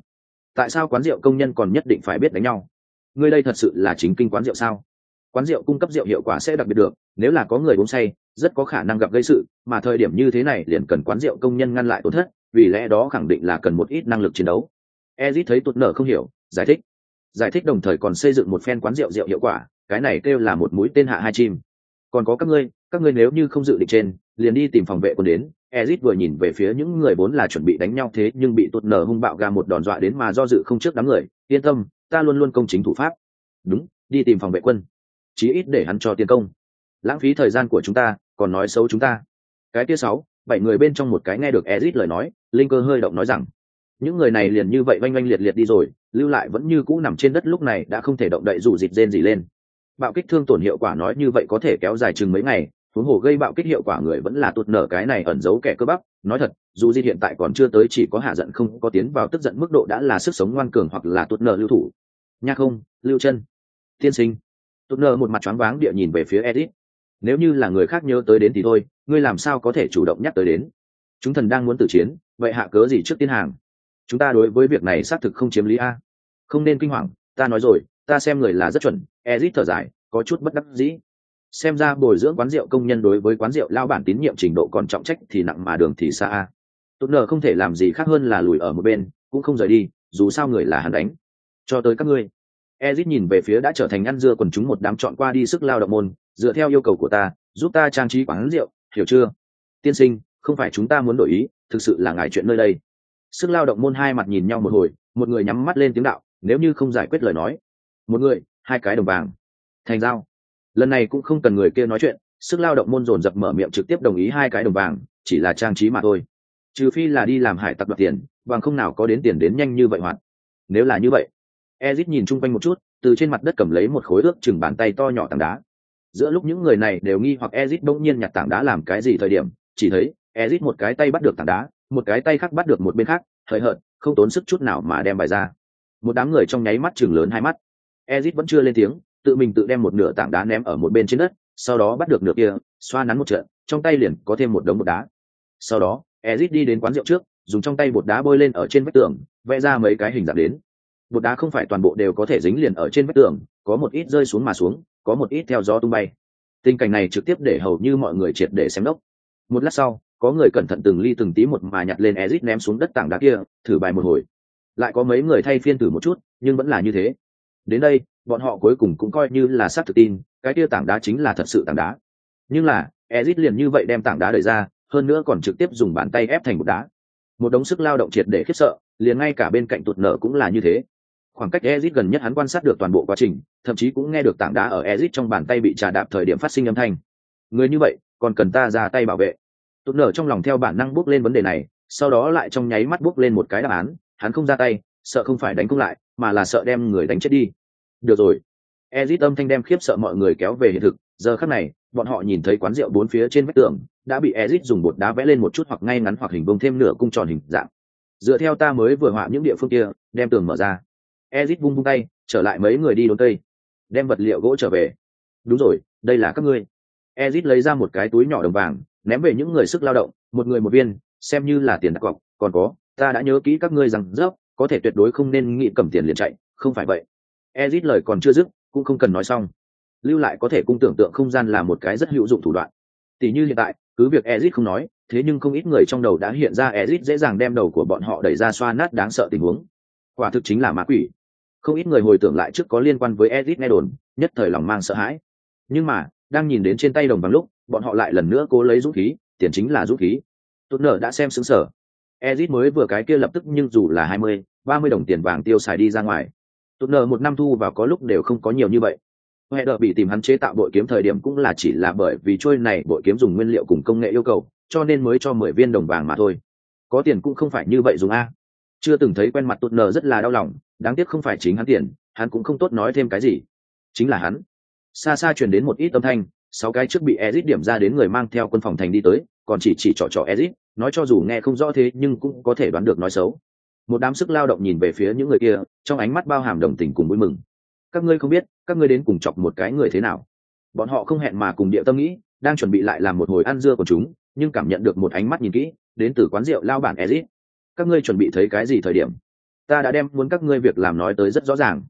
Tại sao quán rượu công nhân còn nhất định phải biết đánh nhau? Ngươi đây thật sự là chính kinh quán rượu sao? Quán rượu cung cấp rượu hiệu quả sẽ đặc biệt được, nếu là có người uống say, rất có khả năng gặp gây sự, mà thời điểm như thế này liền cần quán rượu công nhân ngăn lại tổn thất, vì lẽ đó khẳng định là cần một ít năng lực chiến đấu. Ezit thấy tụt nở không hiểu, giải thích. Giải thích đồng thời còn xây dựng một phen quán rượu rượu hiệu quả, cái này kêu là một mũi tên hạ hai chim. Còn có các ngươi các ngươi nếu như không dự định trên liền đi tìm phòng vệ quân đến. Ezit vừa nhìn về phía những người vốn là chuẩn bị đánh nhau thế nhưng bị tụt nở hung bạo gà một đòn dọa đến mà do dự không trước đám người. Yên tâm, ta luôn luôn công chính thủ pháp. Đúng, đi tìm phòng vệ quân. Chí ít để hắn cho tiền công. Lãng phí thời gian của chúng ta, còn nói xấu chúng ta. Cái kia sáu, bảy người bên trong một cái nghe được ezit lời nói, linh cơ hơi động nói rằng, những người này liền như vậy oanh oanh liệt liệt đi rồi, lưu lại vẫn như cũ nằm trên đất lúc này đã không thể động đậy dù dịt rên gì lên. Bạo kích thương tổn hiệu quả nói như vậy có thể kéo dài chừng mấy ngày huống hồ gây bạo kích hiệu quả người vẫn là tụt nở cái này ẩn giấu kẻ cơ bắp. Nói thật, dù di hiện tại còn chưa tới chỉ có hạ giận không có tiến vào tức giận mức độ đã là sức sống ngoan cường hoặc là tụt nở lưu thủ. Nha không, lưu chân, tiên sinh. Tụt nở một mặt choáng váng địa nhìn về phía edit. Nếu như là người khác nhớ tới đến thì thôi, ngươi làm sao có thể chủ động nhắc tới đến? Chúng thần đang muốn tử chiến, vậy hạ cớ gì trước tiên hàng? Chúng ta đối với việc này xác thực không chiếm lý a. Không nên kinh hoàng, ta nói rồi, ta xem người là rất chuẩn ezit thở dài, có chút bất đắc dĩ xem ra bồi dưỡng quán rượu công nhân đối với quán rượu lao bản tín nhiệm trình độ còn trọng trách thì nặng mà đường thì xa a. Tốt nở không thể làm gì khác hơn là lùi ở một bên, cũng không rời đi, dù sao người là hắn đánh. Cho tới các ngươi. Ezit nhìn về phía đã trở thành ăn dưa quần chúng một đám chọn qua đi sức lao động môn, dựa theo yêu cầu của ta, giúp ta trang trí quán rượu, hiểu chưa? Tiên sinh, không phải chúng ta muốn đổi ý, thực sự là ngài chuyện nơi đây. Sức lao động môn hai mặt nhìn nhau một hồi, một người nhắm mắt lên tiếng đạo, nếu như không giải quyết lời nói. Một người, hai cái đồng vàng. Thành giao lần này cũng không cần người kia nói chuyện, sức lao động môn dồn dập mở miệng trực tiếp đồng ý hai cái đồng vàng, chỉ là trang trí mà thôi. Trừ phi là đi làm hải tặc đoạt tiền, bằng không nào có đến tiền đến nhanh như vậy hoạt. Nếu là như vậy, ezit nhìn chung quanh một chút, từ trên mặt đất cầm lấy một khối ước chừng bàn tay to nhỏ tảng đá. Giữa lúc những người này đều nghi hoặc ezit bỗng nhiên nhặt tảng đá làm cái gì thời điểm, chỉ thấy ezit một cái tay bắt được tảng đá, một cái tay khác bắt được một bên khác, hời hợt, không tốn sức chút nào mà đem bài ra. Một đám người trong nháy mắt chừng lớn hai mắt. Ezit vẫn chưa lên tiếng tự mình tự đem một nửa tảng đá ném ở một bên trên đất, sau đó bắt được nửa kia, xoa nắn một trận, trong tay liền có thêm một đống bột đá. Sau đó ezit đi đến quán rượu trước, dùng trong tay bột đá bôi lên ở trên vách tường, vẽ ra mấy cái hình dạng đến. Bột đá không phải toàn bộ đều có thể dính liền ở trên vách tường, có một ít rơi xuống mà xuống, có một ít theo gió tung bay. Tình cảnh này trực tiếp để hầu như mọi người triệt để xem đốc. Một lát sau, có người cẩn thận từng ly từng tí một mà nhặt lên ezit ném xuống đất tảng đá kia, thử bài một hồi. Lại có mấy người thay phiên thử một chút, nhưng vẫn là như thế. Đến đây bọn họ cuối cùng cũng coi như là xác thực tin, cái kia tảng đá chính là thật sự tảng đá. Nhưng là ezit liền như vậy đem tảng đá đẩy ra, hơn nữa còn trực tiếp dùng bàn tay ép thành một đá. Một đống sức lao động triệt để khiếp sợ, liền ngay cả bên cạnh tụt nở cũng là như thế. Khoảng cách ezit gần nhất hắn quan sát được toàn bộ quá trình, thậm chí cũng nghe được tảng đá ở ezit trong bàn tay bị trà đạp thời điểm phát sinh âm thanh. Người như vậy, còn cần ta ra tay bảo vệ? Tụt nở trong lòng theo bản năng bước lên vấn đề này, sau đó lại trong nháy mắt bước lên một cái đáp án, hắn không ra tay, sợ không phải đánh cung lại, mà là sợ đem người đánh chết đi được rồi. Ezit âm thanh đem khiếp sợ mọi người kéo về hiện thực. Giờ khắc này, bọn họ nhìn thấy quán rượu bốn phía trên vách tường, đã bị ezit dùng bột đá vẽ lên một chút hoặc ngay ngắn hoặc hình bông thêm nửa cung tròn hình dạng. Dựa theo ta mới vừa họa những địa phương kia, đem tường mở ra. Ezit vung vung tay, trở lại mấy người đi đốn tây đem vật liệu gỗ trở về. Đúng rồi, đây là các ngươi. Ezit lấy ra một cái túi nhỏ đồng vàng, ném về những người sức lao động, một người một viên, xem như là tiền đặt cọc. Còn có, ta đã nhớ kỹ các ngươi rằng, dốc, có thể tuyệt đối không nên nghĩ cầm tiền liền chạy, không phải vậy ezit lời còn chưa dứt, cũng không cần nói xong. Lưu lại có thể cung tưởng tượng không gian là một cái rất hữu dụng thủ đoạn. Tỷ như hiện tại, cứ việc ezit không nói, thế nhưng không ít người trong đầu đã hiện ra ezit dễ dàng đem đầu của bọn họ đẩy ra xoa nát đáng sợ tình huống. Quả thực chính là ma quỷ. Không ít người hồi tưởng lại trước có liên quan với ezit nghe đồn, nhất thời lòng mang sợ hãi. Nhưng mà, đang nhìn đến trên tay đồng bằng lúc, bọn họ lại lần nữa cố lấy dũng khí, tiền chính là dũng khí. Tốt nở đã xem xứng sở. Ezit mới vừa cái kia lập tức nhưng dù là hai mươi, ba mươi đồng tiền vàng tiêu xài đi ra ngoài. Tụt nợ một năm thu vào có lúc đều không có nhiều như vậy. Huệ đờ bị tìm hắn chế tạo bội kiếm thời điểm cũng là chỉ là bởi vì trôi này bội kiếm dùng nguyên liệu cùng công nghệ yêu cầu, cho nên mới cho mười viên đồng vàng mà thôi. Có tiền cũng không phải như vậy dùng a. Chưa từng thấy quen mặt tụt nợ rất là đau lòng, đáng tiếc không phải chính hắn tiền, hắn cũng không tốt nói thêm cái gì. Chính là hắn. Xa xa truyền đến một ít âm thanh, sáu cái trước bị ezit điểm ra đến người mang theo quân phòng thành đi tới, còn chỉ chỉ trỏ trỏ ezit nói cho dù nghe không rõ thế nhưng cũng có thể đoán được nói xấu một đám sức lao động nhìn về phía những người kia, trong ánh mắt bao hàm đồng tình cùng vui mừng. Các ngươi không biết, các ngươi đến cùng chọc một cái người thế nào. Bọn họ không hẹn mà cùng địa tâm nghĩ, đang chuẩn bị lại làm một hồi ăn dưa của chúng, nhưng cảm nhận được một ánh mắt nhìn kỹ, đến từ quán rượu lao bản ezit. Các ngươi chuẩn bị thấy cái gì thời điểm? Ta đã đem muốn các ngươi việc làm nói tới rất rõ ràng.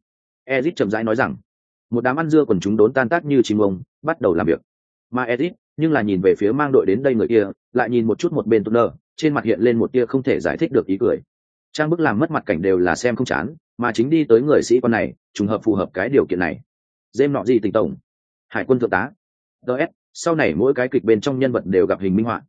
Ezit chậm rãi nói rằng, một đám ăn dưa quần chúng đốn tan tác như chim ông, bắt đầu làm việc. Mà ezit, nhưng là nhìn về phía mang đội đến đây người kia, lại nhìn một chút một bên tuner trên mặt hiện lên một tia không thể giải thích được ý cười trang bức làm mất mặt cảnh đều là xem không chán, mà chính đi tới người sĩ quan này, trùng hợp phù hợp cái điều kiện này. Dêm nọ gì tình tổng. Hải quân thượng tá. Ts sau này mỗi cái kịch bên trong nhân vật đều gặp hình minh họa.